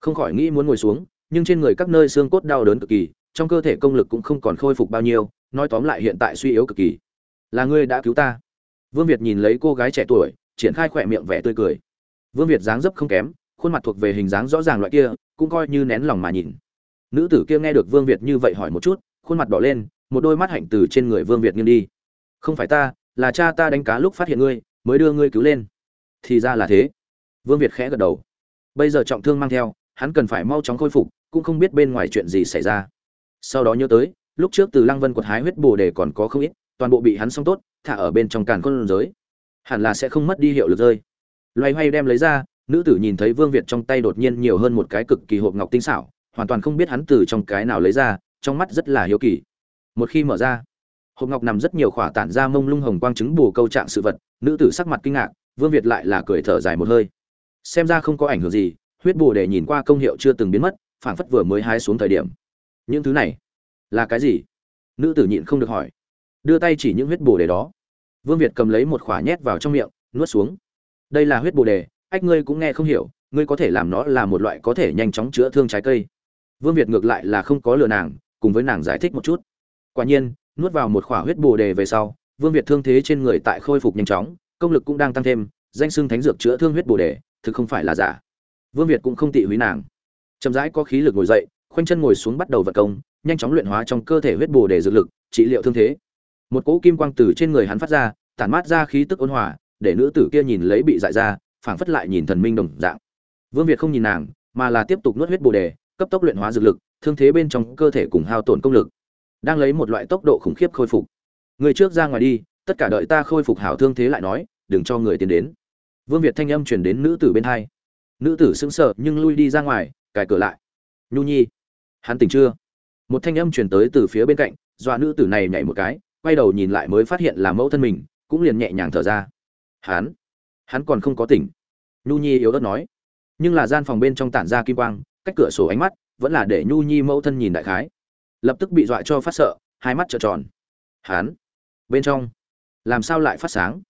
Không khỏi nghĩ muốn ngồi xuống, nhưng trên người các nơi xương cốt đau đớn cực kỳ, trong cơ thể công lực cũng không còn khôi phục bao nhiêu, nói tóm lại hiện tại suy yếu cực kỳ. Là ngươi đã cứu ta. Vương việt nhìn lấy cô gái trẻ tuổi, triển khai khỏe miệng vẻ tươi cười. Vương việt dáng dấp không kém, khuôn mặt thuộc về hình dáng rõ ràng loại kia, cũng coi như nén lòng mà nhìn. Nữ tử kia nghe được vương việt như vậy hỏi một chút khuôn mặt đỏ lên, một đôi mắt hạnh từ trên người vương việt nghiêng đi. Không phải ta, là cha ta đánh cá lúc phát hiện ngươi, mới đưa ngươi cứu lên. Thì ra là thế. Vương việt khẽ gật đầu. Bây giờ trọng thương mang theo, hắn cần phải mau chóng khôi phục, cũng không biết bên ngoài chuyện gì xảy ra. Sau đó nhớ tới, lúc trước từ lăng vân quật hái huyết bồ đề còn có không ít, toàn bộ bị hắn xong tốt, thả ở bên trong càn con giới. Hẳn là sẽ không mất đi hiệu lực rơi. Loay hoay đem lấy ra, nữ tử nhìn thấy vương việt trong tay đột nhiên nhiều hơn một cái cực kỳ hộp ngọc tinh xảo, hoàn toàn không biết hắn từ trong cái nào lấy ra trong mắt rất là hiếu kỳ. Một khi mở ra, hộp ngọc nằm rất nhiều khỏa tản ra mông lung hồng quang chứng bù câu trạng sự vật, nữ tử sắc mặt kinh ngạc, vương việt lại là cười thở dài một hơi. Xem ra không có ảnh hưởng gì, huyết bù để nhìn qua công hiệu chưa từng biến mất, phảng phất vừa mới hái xuống thời điểm. Những thứ này, là cái gì? Nữ tử nhịn không được hỏi. Đưa tay chỉ những huyết bồ đề đó. Vương việt cầm lấy một khỏa nhét vào trong miệng, nuốt xuống. Đây là huyết bồ đề ách ngươi cũng nghe không hiểu, ngươi có thể làm nó là một loại có thể nhanh chóng chữa thương trái cây. Vương việt ngược lại là không có lừa nàng cùng với nàng giải thích một chút. Quả nhiên, nuốt vào một khỏa huyết bồ đề về sau, vương việt thương thế trên người tại khôi phục nhanh chóng, công lực cũng đang tăng thêm, danh xưng thánh dược chữa thương huyết bồ đề, thực không phải là giả. Vương việt cũng không tị húy nàng. Chậm rãi có khí lực ngồi dậy, khoanh chân ngồi xuống bắt đầu vận công, nhanh chóng luyện hóa trong cơ thể huyết bồ đề dược lực, trị liệu thương thế. Một cỗ kim quang từ trên người hắn phát ra, tản mát ra khí tức ôn hòa, để nữ tử kia nhìn lấy bị dại ra, phảng phất lại nhìn thần minh đồng dạng. Vương việt không nhìn nàng, mà là tiếp tục nuốt huyết bồ đề cấp tốc luyện hóa dược lực, thương thế bên trong cơ thể cùng hao tổn công lực, đang lấy một loại tốc độ khủng khiếp khôi phục. Người trước ra ngoài đi, tất cả đợi ta khôi phục hảo thương thế lại nói, đừng cho người tiến đến. Vương việt thanh âm truyền đến nữ tử bên hai. Nữ tử sững sờ nhưng lui đi ra ngoài, cài cửa lại. Nhu nhi, hắn tỉnh chưa? Một thanh âm truyền tới từ phía bên cạnh, dọa nữ tử này nhảy một cái, quay đầu nhìn lại mới phát hiện là mẫu thân mình, cũng liền nhẹ nhàng thở ra. Hắn hắn còn không có tỉnh. Nhu nhi yếu ớt nói. Nhưng là gian phòng bên trong tản ra kim quang cách cửa sổ ánh mắt vẫn là để nhu nhi mẫu thân nhìn đại khái. Lập tức bị dọa cho phát sợ, hai mắt trợn tròn. Hắn bên trong, làm sao lại phát sáng?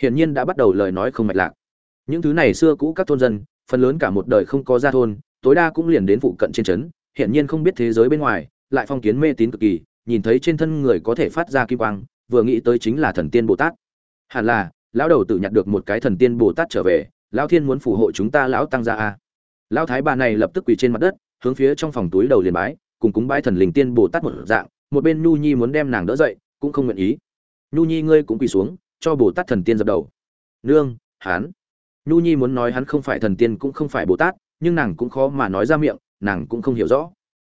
Hiển nhiên đã bắt đầu lời nói không mạch lạc. Những thứ này xưa cũ các thôn dân, phần lớn cả một đời không có ra thôn, tối đa cũng liền đến phụ cận trên trấn, hiển nhiên không biết thế giới bên ngoài, lại phong kiến mê tín cực kỳ, nhìn thấy trên thân người có thể phát ra kim quang, vừa nghĩ tới chính là thần tiên bồ tát. Hẳn là, lão đầu tự nhặt được một cái thần tiên bồ tát trở về, lão thiên muốn phù hộ chúng ta lão tăng gia a lão thái bà này lập tức quỳ trên mặt đất, hướng phía trong phòng túi đầu liền bái, cùng cúng bái thần linh tiên bồ tát một dạng, một bên nhu nhi muốn đem nàng đỡ dậy, cũng không nguyện ý. Nhu nhi ngươi cũng quỳ xuống, cho bồ tát thần tiên dập đầu. Nương hán nhu nhi muốn nói hắn không phải thần tiên cũng không phải bồ tát, nhưng nàng cũng khó mà nói ra miệng, nàng cũng không hiểu rõ.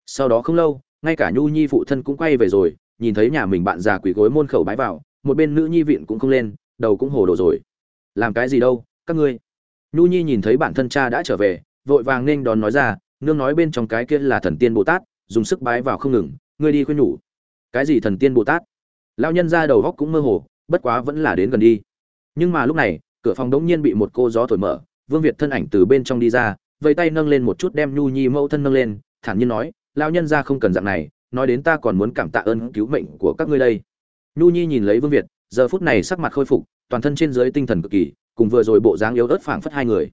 Sau đó không lâu, ngay cả nhu nhi phụ thân cũng quay về rồi, nhìn thấy nhà mình bạn già quỳ gối môn khẩu bái vào, một bên nữ nhi viện cũng không lên, đầu cũng hồ đồ rồi. Làm cái gì đâu, các ngươi? Nhu nhi nhìn thấy bản thân cha đã trở về vội vàng nên đón nói ra, nương nói bên trong cái kia là thần tiên bồ tát, dùng sức bái vào không ngừng, ngươi đi khuyên nhủ. Cái gì thần tiên bồ tát? Lao nhân ra đầu góc cũng mơ hồ, bất quá vẫn là đến gần đi. Nhưng mà lúc này, cửa phòng đống nhiên bị một cô gió thổi mở, vương việt thân ảnh từ bên trong đi ra vây tay nâng lên một chút đem nhu nhi mẫu thân nâng lên, thản nhiên nói lao nhân ra không cần dạng này, nói đến ta còn muốn cảm tạ ơn cứu mệnh của các ngươi đây. Nhu nhi nhìn lấy vương việt, giờ phút này sắc mặt khôi phục, toàn thân trên dưới tinh thần cực kỳ, cùng vừa rồi bộ dáng yếu ớt phảng phất hai người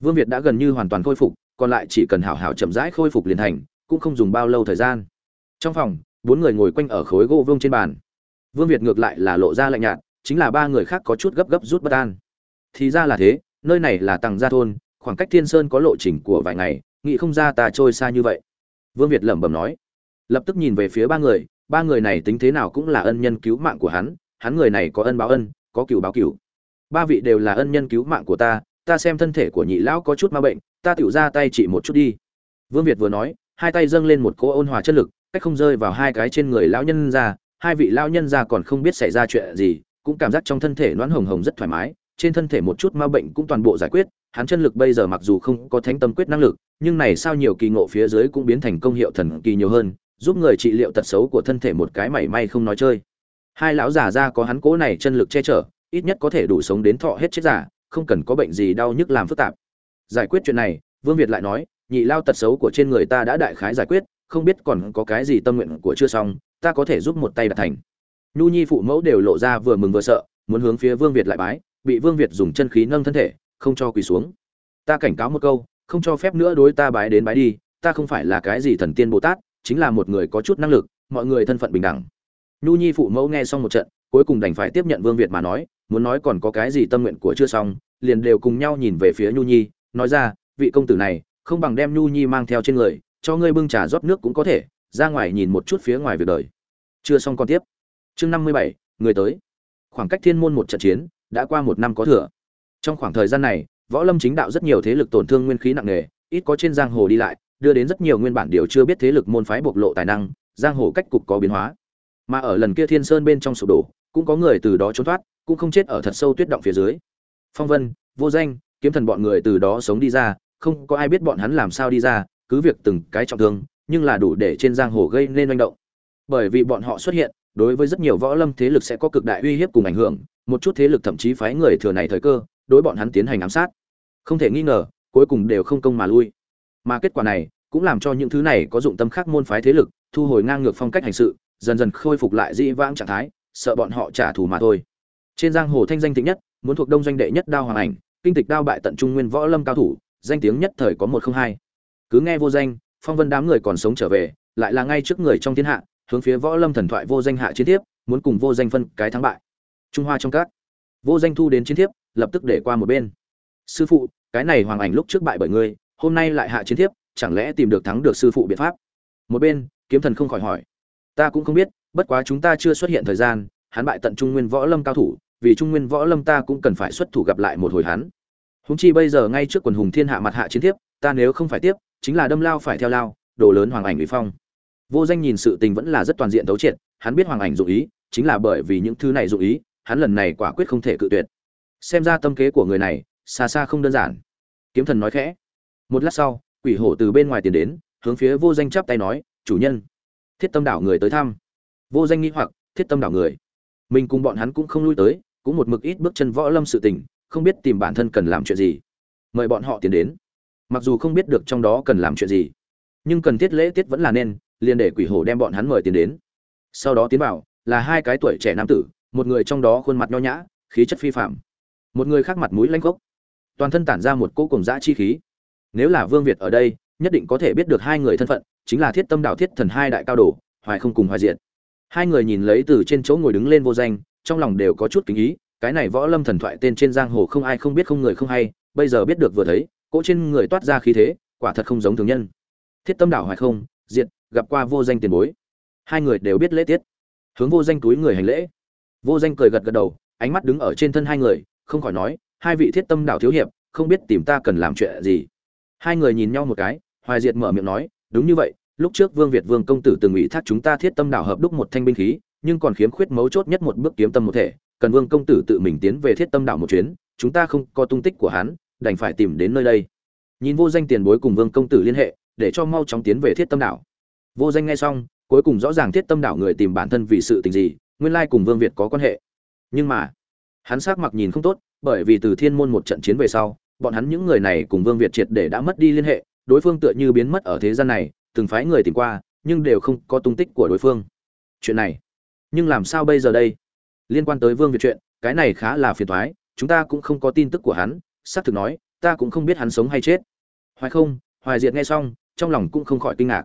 vương việt đã gần như hoàn toàn khôi phục, còn lại chỉ cần hảo hảo chậm rãi khôi phục liền thành, cũng không dùng bao lâu thời gian. Trong phòng, bốn người ngồi quanh ở khối gỗ vương trên bàn. Vương việt ngược lại là lộ ra lạnh nhạt, chính là ba người khác có chút gấp gấp rút bất an. Thì ra là thế, nơi này là tầng gia thôn, khoảng cách thiên sơn có lộ trình của vài ngày, nghĩ không ra ta trôi xa như vậy. Vương việt lẩm bẩm nói. Lập tức nhìn về phía ba người ba người này tính thế nào cũng là ân nhân cứu mạng của hắn hắn người này có ân báo ân, có cửu báo cửu. Ba vị đều là ân nhân cứu mạng của ta ta xem thân thể của nhị lão có chút ma bệnh, ta tựu ra tay trị một chút đi. Vương việt vừa nói, hai tay dâng lên một cỗ ôn hòa chất lực, cách không rơi vào hai cái trên người lão nhân ra, hai vị lão nhân ra còn không biết xảy ra chuyện gì, cũng cảm giác trong thân thể loãng hồng hồng rất thoải mái, trên thân thể một chút ma bệnh cũng toàn bộ giải quyết, hắn chân lực bây giờ mặc dù không có thánh tâm quyết năng lực, nhưng này sao nhiều kỳ ngộ phía dưới cũng biến thành công hiệu thần kỳ nhiều hơn, giúp người trị liệu tật xấu của thân thể một cái mảy may không nói chơi. Hai lão già ra có hắn cố này chân lực che chở, ít nhất có thể đủ sống đến thọ hết chết giả không cần có bệnh gì đau nhức làm phức tạp. Giải quyết chuyện này, vương việt lại nói, nhị lao tật xấu của trên người ta đã đại khái giải quyết, không biết còn có cái gì tâm nguyện của chưa xong, ta có thể giúp một tay đạt thành. Nhu nhi phụ mẫu đều lộ ra vừa mừng vừa sợ, muốn hướng phía vương việt lại bái, bị vương việt dùng chân khí nâng thân thể, không cho quỳ xuống. Ta cảnh cáo một câu, không cho phép nữa đối ta bái đến bái đi, ta không phải là cái gì thần tiên bồ tát, chính là một người có chút năng lực, mọi người thân phận bình đẳng. Nhu nhi phụ mẫu nghe xong một trận, cuối cùng đành phải tiếp nhận vương việt mà nói muốn nói còn có cái gì tâm nguyện của chưa xong, liền đều cùng nhau nhìn về phía nhu nhi, nói ra, vị công tử này, không bằng đem nhu nhi mang theo trên người, cho ngươi bưng trà rót nước cũng có thể, ra ngoài nhìn một chút phía ngoài việc đời. Chưa xong còn tiếp. Chương năm mươi bảy, người tới. Khoảng cách thiên môn một trận chiến, đã qua một năm có thừa. Trong khoảng thời gian này, võ lâm chính đạo rất nhiều thế lực tổn thương nguyên khí nặng nề, ít có trên giang hồ đi lại, đưa đến rất nhiều nguyên bản điều chưa biết thế lực môn phái bộc lộ tài năng, giang hồ cách cục có biến hóa. Mà ở lần kia thiên sơn bên trong sụp đổ cũng có người từ đó trốn thoát, cũng không chết ở thật sâu tuyết động phía dưới. Phong vân, vô danh, kiếm thần bọn người từ đó sống đi ra, không có ai biết bọn hắn làm sao đi ra, cứ việc từng cái trọng thương, nhưng là đủ để trên giang hồ gây nên manh động. Bởi vì bọn họ xuất hiện, đối với rất nhiều võ lâm thế lực sẽ có cực đại uy hiếp cùng ảnh hưởng, một chút thế lực thậm chí phái người thừa này thời cơ, đối bọn hắn tiến hành ám sát. Không thể nghi ngờ, cuối cùng đều không công mà lui. Mà kết quả này, cũng làm cho những thứ này có dụng tâm khác môn phái thế lực, thu hồi ngang ngược phong cách hành sự, dần dần khôi phục lại dĩ vãng trạng thái sợ bọn họ trả thù mà thôi. Trên giang hồ thanh danh thịnh nhất, muốn thuộc đông doanh đệ nhất đao hoàng ảnh, kinh tịch đao bại tận trung nguyên võ lâm cao thủ, danh tiếng nhất thời có một không hai. Cứ nghe vô danh, phong vân đám người còn sống trở về, lại là ngay trước người trong thiên hạ, hướng phía võ lâm thần thoại vô danh hạ chiến tiếp muốn cùng vô danh phân cái thắng bại. Trung hoa trong các, vô danh thu đến chiến thiếp, lập tức để qua một bên. Sư phụ, cái này hoàng ảnh lúc trước bại bởi ngươi, hôm nay lại hạ chiến thiếp, chẳng lẽ tìm được thắng được sư phụ biện pháp? Một bên, kiếm thần không khỏi hỏi. Ta cũng không biết bất quá chúng ta chưa xuất hiện thời gian, hắn bại tận trung nguyên võ lâm cao thủ, vì trung nguyên võ lâm ta cũng cần phải xuất thủ gặp lại một hồi hắn. Húng chi bây giờ ngay trước quần hùng thiên hạ mặt hạ chiến tiếp ta nếu không phải tiếp, chính là đâm lao phải theo lao, đồ lớn hoàng ảnh uy phong. Vô danh nhìn sự tình vẫn là rất toàn diện tấu triệt, hắn biết hoàng ảnh dụ ý, chính là bởi vì những thứ này dụ ý, hắn lần này quả quyết không thể cự tuyệt. Xem ra tâm kế của người này, xa xa không đơn giản. Kiếm thần nói khẽ. Một lát sau, quỷ hổ từ bên ngoài tiến đến, hướng phía vô danh chắp tay nói, chủ nhân, thiết tâm đảo người tới thăm vô danh nghĩ hoặc, thiết tâm đảo người. Mình cùng bọn hắn cũng không lui tới, cũng một mực ít bước chân võ lâm sự tình, không biết tìm bản thân cần làm chuyện gì. Mời bọn họ tiến đến. Mặc dù không biết được trong đó cần làm chuyện gì, nhưng cần thiết lễ tiết vẫn là nên, liền để quỷ hổ đem bọn hắn mời tiến đến. Sau đó tiến vào, là hai cái tuổi trẻ nam tử, một người trong đó khuôn mặt nho nhã, khí chất phi phạm một người khác mặt mũi lanh gốc. Toàn thân tản ra một cỗ cùng dã chi khí. Nếu là vương việt ở đây, nhất định có thể biết được hai người thân phận, chính là thiết tâm đạo thiết thần hai đại cao đồ, hoài không cùng hoài diện hai người nhìn lấy từ trên chỗ ngồi đứng lên vô danh, trong lòng đều có chút kính ý, cái này võ lâm thần thoại tên trên giang hồ không ai không biết không người không hay, bây giờ biết được vừa thấy, cỗ trên người toát ra khí thế, quả thật không giống thường nhân. Thiết tâm đảo hoài không diện gặp qua vô danh tiền bối. Hai người đều biết lễ tiết. Hướng vô danh túi người hành lễ. Vô danh cười gật gật đầu, ánh mắt đứng ở trên thân hai người, không khỏi nói, hai vị thiết tâm đảo thiếu hiệp, không biết tìm ta cần làm chuyện gì. Hai người nhìn nhau một cái, hoài diệt mở miệng nói, đúng như vậy lúc trước vương việt vương công tử từng ủy thác chúng ta thiết tâm đảo hợp đúc một thanh binh khí, nhưng còn khiếm khuyết mấu chốt nhất một bước kiếm tâm một thể, cần vương công tử tự mình tiến về thiết tâm đảo một chuyến, chúng ta không có tung tích của hắn, đành phải tìm đến nơi đây. Nhìn vô danh tiền bối cùng vương công tử liên hệ, để cho mau chóng tiến về thiết tâm đảo. Vô danh nghe xong, cuối cùng rõ ràng thiết tâm đảo người tìm bản thân vì sự tình gì, nguyên lai cùng vương việt có quan hệ. Nhưng mà, hắn sắc mặt nhìn không tốt, bởi vì từ thiên môn một trận chiến về sau, bọn hắn những người này cùng vương việt triệt để đã mất đi liên hệ, đối phương tựa như biến mất ở thế gian này từng phái người tìm qua, nhưng đều không có tung tích của đối phương. Chuyện này, nhưng làm sao bây giờ đây? Liên quan tới vương việt chuyện, cái này khá là phiền thoái chúng ta cũng không có tin tức của hắn, xác thực nói, ta cũng không biết hắn sống hay chết. Hoài không, hoài diệt nghe xong, trong lòng cũng không khỏi kinh ngạc.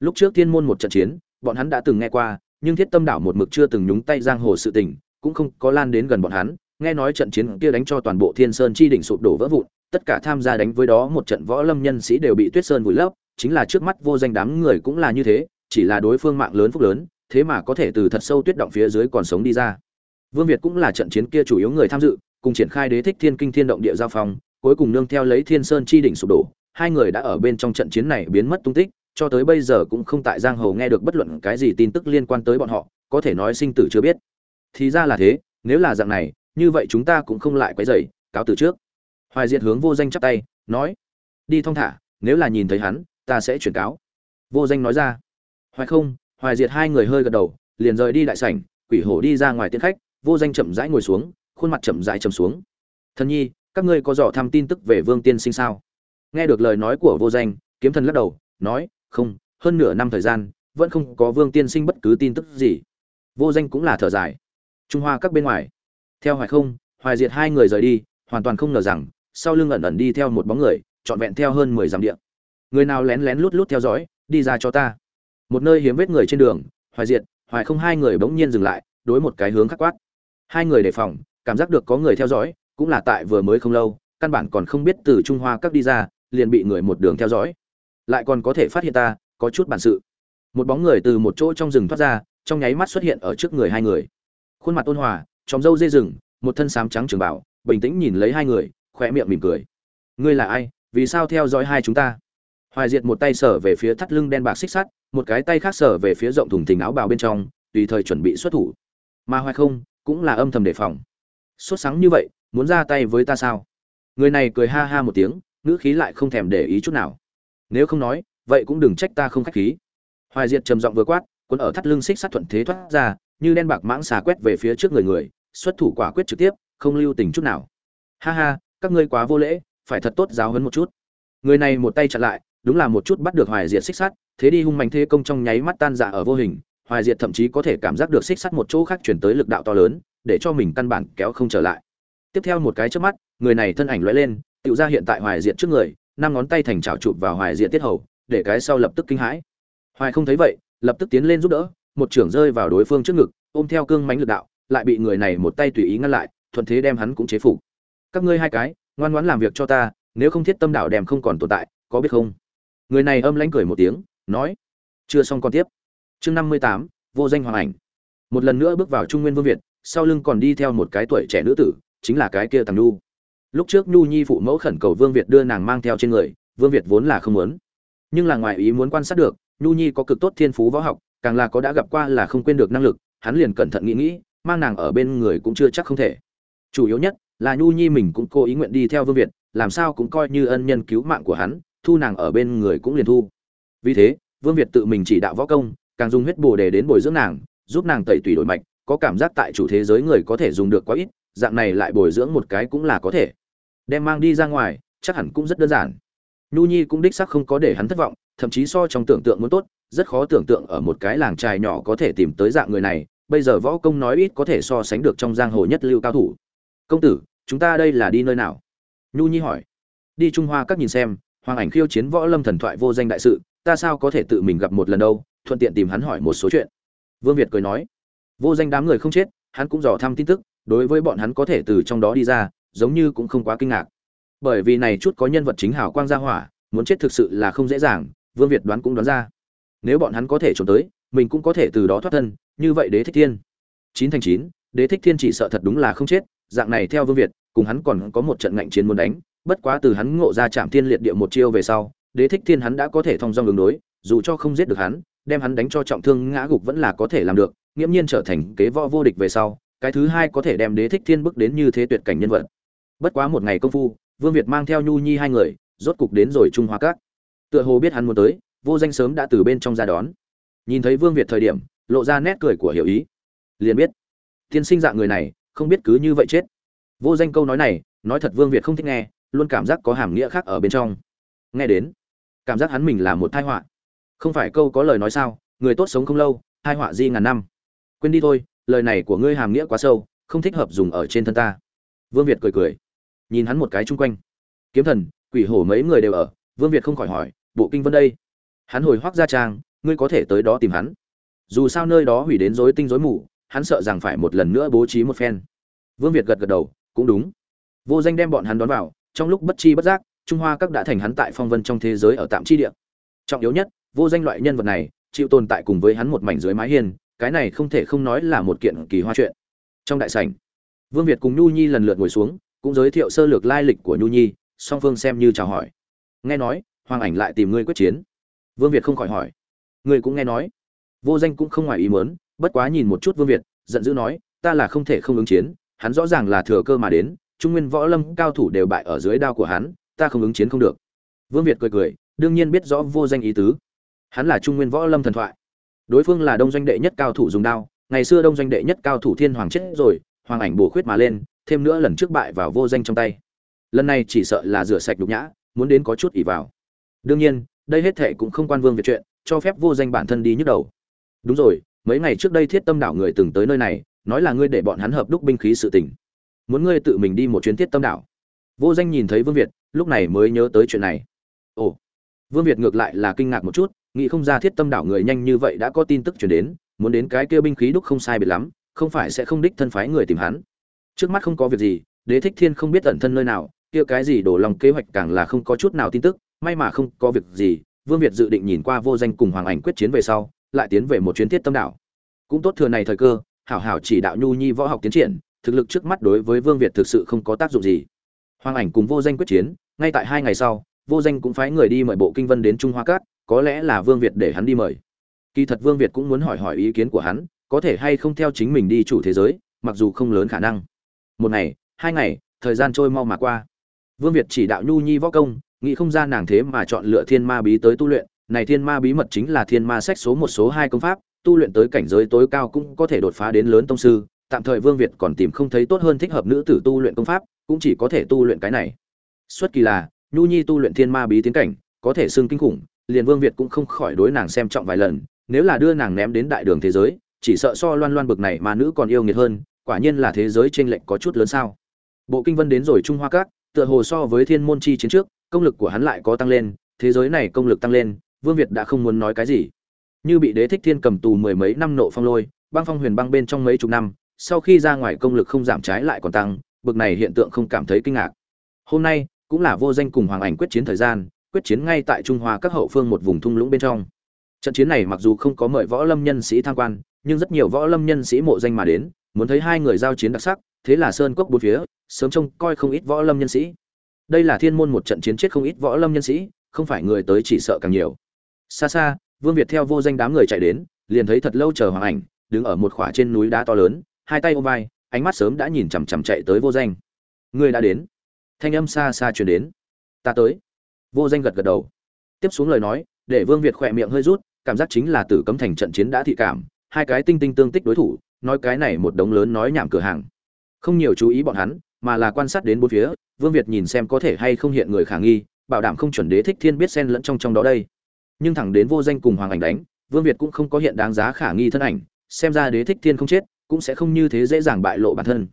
Lúc trước thiên môn một trận chiến, bọn hắn đã từng nghe qua, nhưng thiết tâm đảo một mực chưa từng nhúng tay giang hồ sự tình, cũng không có lan đến gần bọn hắn, nghe nói trận chiến kia đánh cho toàn bộ thiên sơn chi đỉnh sụp đổ vỡ vụn, tất cả tham gia đánh với đó một trận võ lâm nhân sĩ đều bị tuyết sơn vùi lấp chính là trước mắt vô danh đám người cũng là như thế, chỉ là đối phương mạng lớn phúc lớn, thế mà có thể từ thật sâu tuyết động phía dưới còn sống đi ra. Vương việt cũng là trận chiến kia chủ yếu người tham dự, cùng triển khai đế thích thiên kinh thiên động địa giao phong, cuối cùng nương theo lấy thiên sơn chi đỉnh sụp đổ, hai người đã ở bên trong trận chiến này biến mất tung tích, cho tới bây giờ cũng không tại giang hồ nghe được bất luận cái gì tin tức liên quan tới bọn họ, có thể nói sinh tử chưa biết. Thì ra là thế, nếu là dạng này, như vậy chúng ta cũng không lại quấy rầy, cáo từ trước. Hoài diệt hướng vô danh chắp tay, nói, đi thong thả, nếu là nhìn thấy hắn ta sẽ chuyển cáo. Vô danh nói ra. Hoài không, hoài diệt hai người hơi gật đầu, liền rời đi đại sảnh, quỷ hổ đi ra ngoài tiễn khách, vô danh chậm rãi ngồi xuống, khuôn mặt chậm rãi trầm xuống. Thần nhi, các ngươi có dò thăm tin tức về vương tiên sinh sao? Nghe được lời nói của vô danh, kiếm thần lắc đầu, nói, không, hơn nửa năm thời gian, vẫn không có vương tiên sinh bất cứ tin tức gì. Vô danh cũng là thở dài. Trung hoa các bên ngoài. Theo hoài không, hoài diệt hai người rời đi, hoàn toàn không ngờ rằng, sau lưng ẩn ẩn đi theo một bóng người, trọn vẹn theo hơn mười dặm địa người nào lén lén lút lút theo dõi, đi ra cho ta. Một nơi hiếm vết người trên đường, hoài diệt, hoài không hai người bỗng nhiên dừng lại, đối một cái hướng khắc quát. Hai người đề phòng, cảm giác được có người theo dõi, cũng là tại vừa mới không lâu, căn bản còn không biết từ trung hoa các đi ra, liền bị người một đường theo dõi. Lại còn có thể phát hiện ta, có chút bản sự. Một bóng người từ một chỗ trong rừng thoát ra, trong nháy mắt xuất hiện ở trước người hai người. Khuôn mặt ôn hòa chóng râu dê rừng, một thân sám trắng trường bảo bình tĩnh nhìn lấy hai người khỏe miệng mỉm cười. Ngươi là ai? Vì sao theo dõi hai chúng ta? Hoài diệt một tay sở về phía thắt lưng đen bạc xích sắt, một cái tay khác sở về phía rộng thùng thình áo bào bên trong, tùy thời chuẩn bị xuất thủ. Mà hoài không cũng là âm thầm đề phòng. Sốt sáng như vậy, muốn ra tay với ta sao? Người này cười ha ha một tiếng, ngữ khí lại không thèm để ý chút nào. Nếu không nói, vậy cũng đừng trách ta không khách khí. Hoài diệt trầm giọng vừa quát, cuốn ở thắt lưng xích sắt thuận thế thoát ra, như đen bạc mãng xà quét về phía trước người người, xuất thủ quả quyết trực tiếp, không lưu tình chút nào. Ha ha, các ngươi quá vô lễ, phải thật tốt giáo hấn một chút. Người này một tay chặn lại đúng là một chút bắt được hoài diệt xích sắt, thế đi hung mạnh thế công trong nháy mắt tan dạ ở vô hình, hoài diệt thậm chí có thể cảm giác được xích sắt một chỗ khác chuyển tới lực đạo to lớn, để cho mình căn bản kéo không trở lại. Tiếp theo một cái trước mắt, người này thân ảnh lóe lên tự ra hiện tại hoài diệt trước người, năm ngón tay thành chảo chụp vào hoài diệt tiết hầu, để cái sau lập tức kinh hãi. Hoài không thấy vậy, lập tức tiến lên giúp đỡ, một trưởng rơi vào đối phương trước ngực, ôm theo cương mánh lực đạo, lại bị người này một tay tùy ý ngăn lại, thuận thế đem hắn cũng chế phục. Các ngươi hai cái, ngoan ngoãn làm việc cho ta, nếu không thiết tâm đạo đèm không còn tồn tại, có biết không? Người này âm lãnh cười một tiếng, nói, chưa xong còn tiếp. Chương năm mươi tám, vô danh hoàng ảnh. Một lần nữa bước vào trung nguyên vương việt, sau lưng còn đi theo một cái tuổi trẻ nữ tử, chính là cái kia tàng nhu lúc trước nhu nhi phụ mẫu khẩn cầu vương việt đưa nàng mang theo trên người, vương việt vốn là không muốn. Nhưng là ngoài ý muốn quan sát được nhu nhi có cực tốt thiên phú võ học, càng là có đã gặp qua là không quên được năng lực, hắn liền cẩn thận nghĩ nghĩ, mang nàng ở bên người cũng chưa chắc không thể. Chủ yếu nhất là nhu nhi mình cũng cố ý nguyện đi theo vương việt, làm sao cũng coi như ân nhân cứu mạng của hắn thu nàng ở bên người cũng liền thu. Vì thế, vương việt tự mình chỉ đạo võ công, càng dùng huyết bồ đề đến bồi dưỡng nàng, giúp nàng tẩy tùy đổi mạch, có cảm giác tại chủ thế giới người có thể dùng được quá ít, dạng này lại bồi dưỡng một cái cũng là có thể. Đem mang đi ra ngoài, chắc hẳn cũng rất đơn giản. Nhu nhi cũng đích xác không có để hắn thất vọng, thậm chí so trong tưởng tượng muốn tốt, rất khó tưởng tượng ở một cái làng trài nhỏ có thể tìm tới dạng người này, bây giờ võ công nói ít có thể so sánh được trong giang hồ nhất lưu cao thủ. Công tử, chúng ta đây là đi nơi nào? Nhu nhi hỏi. Đi trung hoa các nhìn xem hoàng ảnh khiêu chiến võ lâm thần thoại vô danh đại sự, ta sao có thể tự mình gặp một lần đâu, thuận tiện tìm hắn hỏi một số chuyện. Vương việt cười nói, vô danh đám người không chết, hắn cũng dò thăm tin tức, đối với bọn hắn có thể từ trong đó đi ra, giống như cũng không quá kinh ngạc. Bởi vì này chút có nhân vật chính hảo quang gia hỏa, muốn chết thực sự là không dễ dàng, vương việt đoán cũng đoán ra. Nếu bọn hắn có thể trốn tới, mình cũng có thể từ đó thoát thân, như vậy đế thích thiên. Chín thành chín, đế thích thiên chỉ sợ thật đúng là không chết, dạng này theo vương việt, cùng hắn còn có một trận ngạnh chiến muốn đánh bất quá từ hắn ngộ ra chạm thiên liệt địa một chiêu về sau, đế thích thiên hắn đã có thể thông dong đường đối, dù cho không giết được hắn, đem hắn đánh cho trọng thương ngã gục vẫn là có thể làm được, nghiễm nhiên trở thành kế võ vô địch về sau, cái thứ hai có thể đem đế thích thiên bước đến như thế tuyệt cảnh nhân vật. Bất quá một ngày công phu, vương việt mang theo nhu nhi hai người, rốt cục đến rồi trung hoa cát tựa hồ biết hắn muốn tới, vô danh sớm đã từ bên trong ra đón. Nhìn thấy vương việt thời điểm, lộ ra nét cười của hiểu ý. Liền biết, tiên sinh dạng người này, không biết cứ như vậy chết. Vô danh câu nói này, nói thật vương việt không thích nghe luôn cảm giác có hàm nghĩa khác ở bên trong. Nghe đến, cảm giác hắn mình là một thai họa. Không phải câu có lời nói sao, người tốt sống không lâu thai họa di ngàn năm. Quên đi thôi, lời này của ngươi hàm nghĩa quá sâu, không thích hợp dùng ở trên thân ta. Vương việt cười cười, nhìn hắn một cái chung quanh. Kiếm thần, quỷ hổ mấy người đều ở, vương việt không khỏi hỏi, bộ kinh vân đây? Hắn hồi hoác ra trang, ngươi có thể tới đó tìm hắn. Dù sao nơi đó hủy đến rối tinh rối mù, hắn sợ rằng phải một lần nữa bố trí một phen. Vương việt gật gật đầu, cũng đúng. Vô danh đem bọn hắn đón vào trong lúc bất chi bất giác, trung hoa các đã thành hắn tại phong vân trong thế giới ở tạm chi địa. Trọng yếu nhất, vô danh loại nhân vật này, chịu tồn tại cùng với hắn một mảnh dưới mái hiên, cái này không thể không nói là một kiện kỳ hoa chuyện. Trong đại sảnh, vương việt cùng nhu nhi lần lượt ngồi xuống, cũng giới thiệu sơ lược lai lịch của nhu nhi, song phương xem như chào hỏi. Nghe nói, hoàng ảnh lại tìm ngươi quyết chiến. Vương việt không khỏi hỏi. Ngươi cũng nghe nói. Vô danh cũng không ngoài ý muốn, bất quá nhìn một chút vương việt, giận dữ nói, ta là không thể không ứng chiến, hắn rõ ràng là thừa cơ mà đến trung nguyên võ lâm cao thủ đều bại ở dưới đao của hắn, ta không ứng chiến không được. Vương việt cười cười, đương nhiên biết rõ vô danh ý tứ. Hắn là trung nguyên võ lâm thần thoại. Đối phương là đông doanh đệ nhất cao thủ dùng đao, ngày xưa đông doanh đệ nhất cao thủ thiên hoàng chết rồi, hoàng ảnh bổ khuyết mà lên, thêm nữa lần trước bại vào vô danh trong tay. Lần này chỉ sợ là rửa sạch đục nhã, muốn đến có chút ỉ vào. Đương nhiên, đây hết thệ cũng không quan vương Việt chuyện, cho phép vô danh bản thân đi nhức đầu. Đúng rồi, mấy ngày trước đây thiết tâm đảo người từng tới nơi này, nói là ngươi để bọn hắn hợp đúc binh khí sự tình muốn ngươi tự mình đi một chuyến thiết tâm đảo. Vô danh nhìn thấy vương việt, lúc này mới nhớ tới chuyện này. Ồ, vương việt ngược lại là kinh ngạc một chút, nghĩ không ra thiết tâm đảo người nhanh như vậy đã có tin tức chuyển đến, muốn đến cái kia binh khí đúc không sai biệt lắm, không phải sẽ không đích thân phái người tìm hắn. Trước mắt không có việc gì, đế thích thiên không biết ẩn thân nơi nào, kia cái gì đổ lòng kế hoạch càng là không có chút nào tin tức, may mà không có việc gì, vương việt dự định nhìn qua vô danh cùng hoàng ảnh quyết chiến về sau, lại tiến về một chuyến thiết tâm đảo. Cũng tốt thừa này thời cơ, hảo hảo chỉ đạo nhu nhi võ học tiến triển thực lực trước mắt đối với vương việt thực sự không có tác dụng gì. Hoàng ảnh cùng vô danh quyết chiến, ngay tại hai ngày sau, vô danh cũng phái người đi mời bộ kinh vân đến trung hoa cát có lẽ là vương việt để hắn đi mời. Kỳ thật vương việt cũng muốn hỏi hỏi ý kiến của hắn, có thể hay không theo chính mình đi chủ thế giới, mặc dù không lớn khả năng. Một ngày, hai ngày, thời gian trôi mau mà qua. Vương việt chỉ đạo nhu nhi võ công, nghĩ không ra nàng thế mà chọn lựa thiên ma bí tới tu luyện, này thiên ma bí mật chính là thiên ma sách số một số hai công pháp, tu luyện tới cảnh giới tối cao cũng có thể đột phá đến lớn tông sư tạm thời vương việt còn tìm không thấy tốt hơn thích hợp nữ tử tu luyện công pháp, cũng chỉ có thể tu luyện cái này. Xuất kỳ là, nhu nhi tu luyện thiên ma bí tiến cảnh, có thể xưng kinh khủng, liền vương việt cũng không khỏi đối nàng xem trọng vài lần, nếu là đưa nàng ném đến đại đường thế giới, chỉ sợ so loan loan bực này mà nữ còn yêu nghiệt hơn, quả nhiên là thế giới trên lệnh có chút lớn sao. Bộ kinh vân đến rồi trung hoa các, tựa hồ so với thiên môn chi chiến trước, công lực của hắn lại có tăng lên, thế giới này công lực tăng lên, vương việt đã không muốn nói cái gì. Như bị đế thích thiên cầm tù mười mấy năm nộ phong lôi, băng phong huyền băng bên trong mấy chục năm sau khi ra ngoài công lực không giảm trái lại còn tăng, bực này hiện tượng không cảm thấy kinh ngạc. Hôm nay, cũng là vô danh cùng hoàng ảnh quyết chiến thời gian, quyết chiến ngay tại trung hoa các hậu phương một vùng thung lũng bên trong. Trận chiến này mặc dù không có mời võ lâm nhân sĩ tham quan, nhưng rất nhiều võ lâm nhân sĩ mộ danh mà đến, muốn thấy hai người giao chiến đặc sắc, thế là sơn cốc bốn phía, sớm trông coi không ít võ lâm nhân sĩ. Đây là thiên môn một trận chiến chết không ít võ lâm nhân sĩ, không phải người tới chỉ sợ càng nhiều. Xa xa, vương việt theo vô danh đám người chạy đến, liền thấy thật lâu chờ hoàng ảnh, đứng ở một khỏa trên núi đá to lớn hai tay ôm vai, ánh mắt sớm đã nhìn chằm chằm chạy tới vô danh. Người đã đến. Thanh âm xa xa truyền đến. Ta tới. Vô danh gật gật đầu. Tiếp xuống lời nói, để vương việt khỏe miệng hơi rút, cảm giác chính là tử cấm thành trận chiến đã thị cảm, hai cái tinh tinh tương tích đối thủ, nói cái này một đống lớn nói nhảm cửa hàng. Không nhiều chú ý bọn hắn, mà là quan sát đến bốn phía, vương việt nhìn xem có thể hay không hiện người khả nghi, bảo đảm không chuẩn đế thích thiên biết xen lẫn trong trong đó đây. Nhưng thẳng đến vô danh cùng hoàng ảnh đánh, vương việt cũng không có hiện đáng giá khả nghi thân ảnh, xem ra đế thích thiên không chết cũng sẽ không như thế dễ dàng bại lộ bản thân.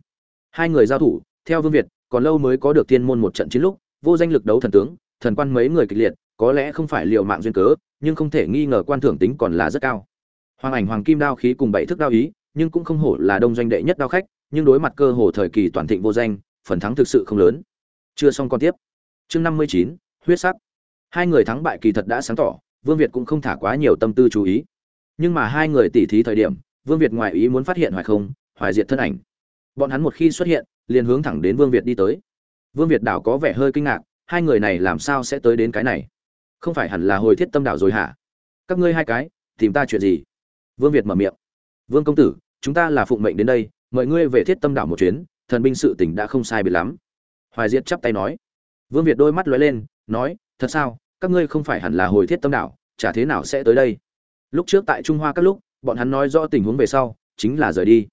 Hai người giao thủ, theo vương việt, còn lâu mới có được thiên môn một trận chiến lúc, vô danh lực đấu thần tướng, thần quan mấy người kịch liệt, có lẽ không phải liệu mạng duyên cớ, nhưng không thể nghi ngờ quan thưởng tính còn là rất cao. Hoàng ảnh hoàng kim đao khí cùng bảy thức đao ý, nhưng cũng không hổ là đông doanh đệ nhất đao khách, nhưng đối mặt cơ hồ thời kỳ toàn thịnh vô danh, phần thắng thực sự không lớn. Chưa xong còn tiếp. Chương năm mươi chín, huyết sắc. Hai người thắng bại kỳ thật đã sáng tỏ, vương việt cũng không thả quá nhiều tâm tư chú ý. Nhưng mà hai người tỉ thí thời điểm vương việt ngoài ý muốn phát hiện hoài không, hoài diệt thân ảnh. Bọn hắn một khi xuất hiện, liền hướng thẳng đến vương việt đi tới. Vương việt đảo có vẻ hơi kinh ngạc, hai người này làm sao sẽ tới đến cái này? Không phải hẳn là hồi thiết tâm đảo rồi hả? Các ngươi hai cái, tìm ta chuyện gì? Vương việt mở miệng. Vương công tử, chúng ta là phụng mệnh đến đây, mời ngươi về thiết tâm đảo một chuyến, thần binh sự tình đã không sai biệt lắm. Hoài diệt chắp tay nói. Vương việt đôi mắt lóe lên, nói, thật sao? Các ngươi không phải hẳn là hồi thiết tâm đảo, chả thế nào sẽ tới đây? Lúc trước tại trung hoa các lúc bọn hắn nói rõ tình huống về sau, chính là rời đi.